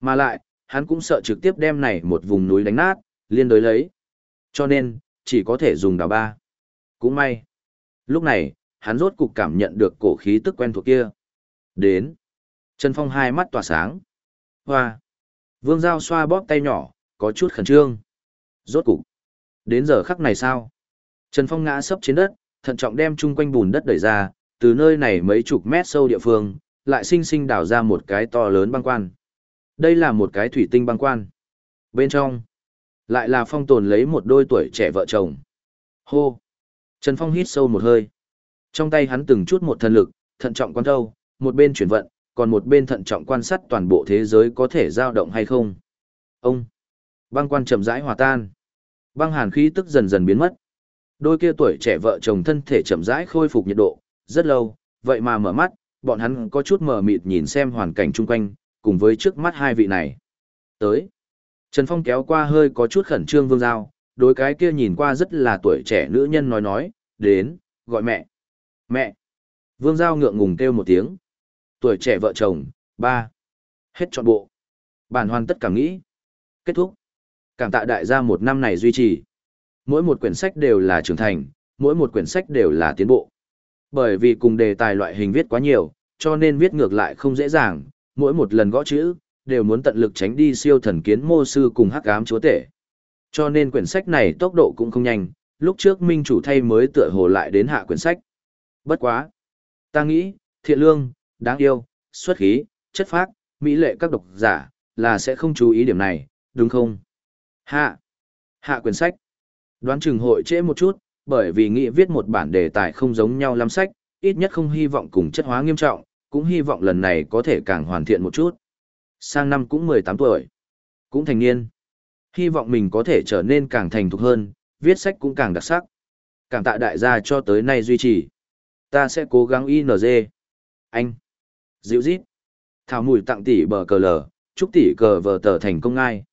Mà lại, hắn cũng sợ trực tiếp đem này một vùng núi đánh nát, liên đối lấy. Cho nên, chỉ có thể dùng đào ba. Cũng may. Lúc này, hắn rốt cục cảm nhận được cổ khí tức quen thuộc kia. Đến. Trần Phong hai mắt tỏa sáng. Hoa. Vương Giao xoa bóp tay nhỏ, có chút khẩn trương. Rốt cục. Đến giờ khắc này sao? Trần Phong ngã sấp trên đất, thận trọng đem chung quanh bùn đất đẩy ra, từ nơi này mấy chục mét sâu địa phương, lại sinh sinh đào ra một cái to lớn băng quan. Đây là một cái thủy tinh băng quan. Bên trong, lại là phong tồn lấy một đôi tuổi trẻ vợ chồng. Hô! Trần Phong hít sâu một hơi. Trong tay hắn từng chút một thần lực, thận trọng quan thâu, một bên chuyển vận, còn một bên thận trọng quan sát toàn bộ thế giới có thể dao động hay không. Ông! Băng quan chậm rãi hòa tan. Băng hàn khí tức dần dần biến mất. Đôi kia tuổi trẻ vợ chồng thân thể chậm rãi khôi phục nhiệt độ, rất lâu, vậy mà mở mắt, bọn hắn có chút mờ mịt nhìn xem hoàn cảnh chung quanh, cùng với trước mắt hai vị này. Tới. Trần Phong kéo qua hơi có chút khẩn trương Vương Giao, đối cái kia nhìn qua rất là tuổi trẻ nữ nhân nói nói, đến, gọi mẹ. Mẹ. Vương Giao ngượng ngùng kêu một tiếng. Tuổi trẻ vợ chồng, ba. Hết trọn bộ. Bản hoàn tất cả nghĩ. Kết thúc. Cảm tạ đại gia một năm này duy trì. Mỗi một quyển sách đều là trưởng thành, mỗi một quyển sách đều là tiến bộ. Bởi vì cùng đề tài loại hình viết quá nhiều, cho nên viết ngược lại không dễ dàng, mỗi một lần gõ chữ, đều muốn tận lực tránh đi siêu thần kiến mô sư cùng hắc ám chúa tể. Cho nên quyển sách này tốc độ cũng không nhanh, lúc trước minh chủ thay mới tựa hồ lại đến hạ quyển sách. Bất quá. Ta nghĩ, thiện lương, đáng yêu, xuất khí, chất phác, mỹ lệ các độc giả, là sẽ không chú ý điểm này, đúng không? Hạ. Hạ quyển sách. Đoán chừng hội trễ một chút, bởi vì nghĩ viết một bản đề tài không giống nhau lắm sách, ít nhất không hy vọng cùng chất hóa nghiêm trọng, cũng hy vọng lần này có thể càng hoàn thiện một chút. Sang năm cũng 18 tuổi, cũng thành niên. Hy vọng mình có thể trở nên càng thành thục hơn, viết sách cũng càng đặc sắc. Cảm tạ đại gia cho tới nay duy trì. Ta sẽ cố gắng ING. Anh. Dịu dít. Thảo mùi tặng tỷ bờ cờ lờ, chúc tỷ cờ vờ tờ thành công ngay.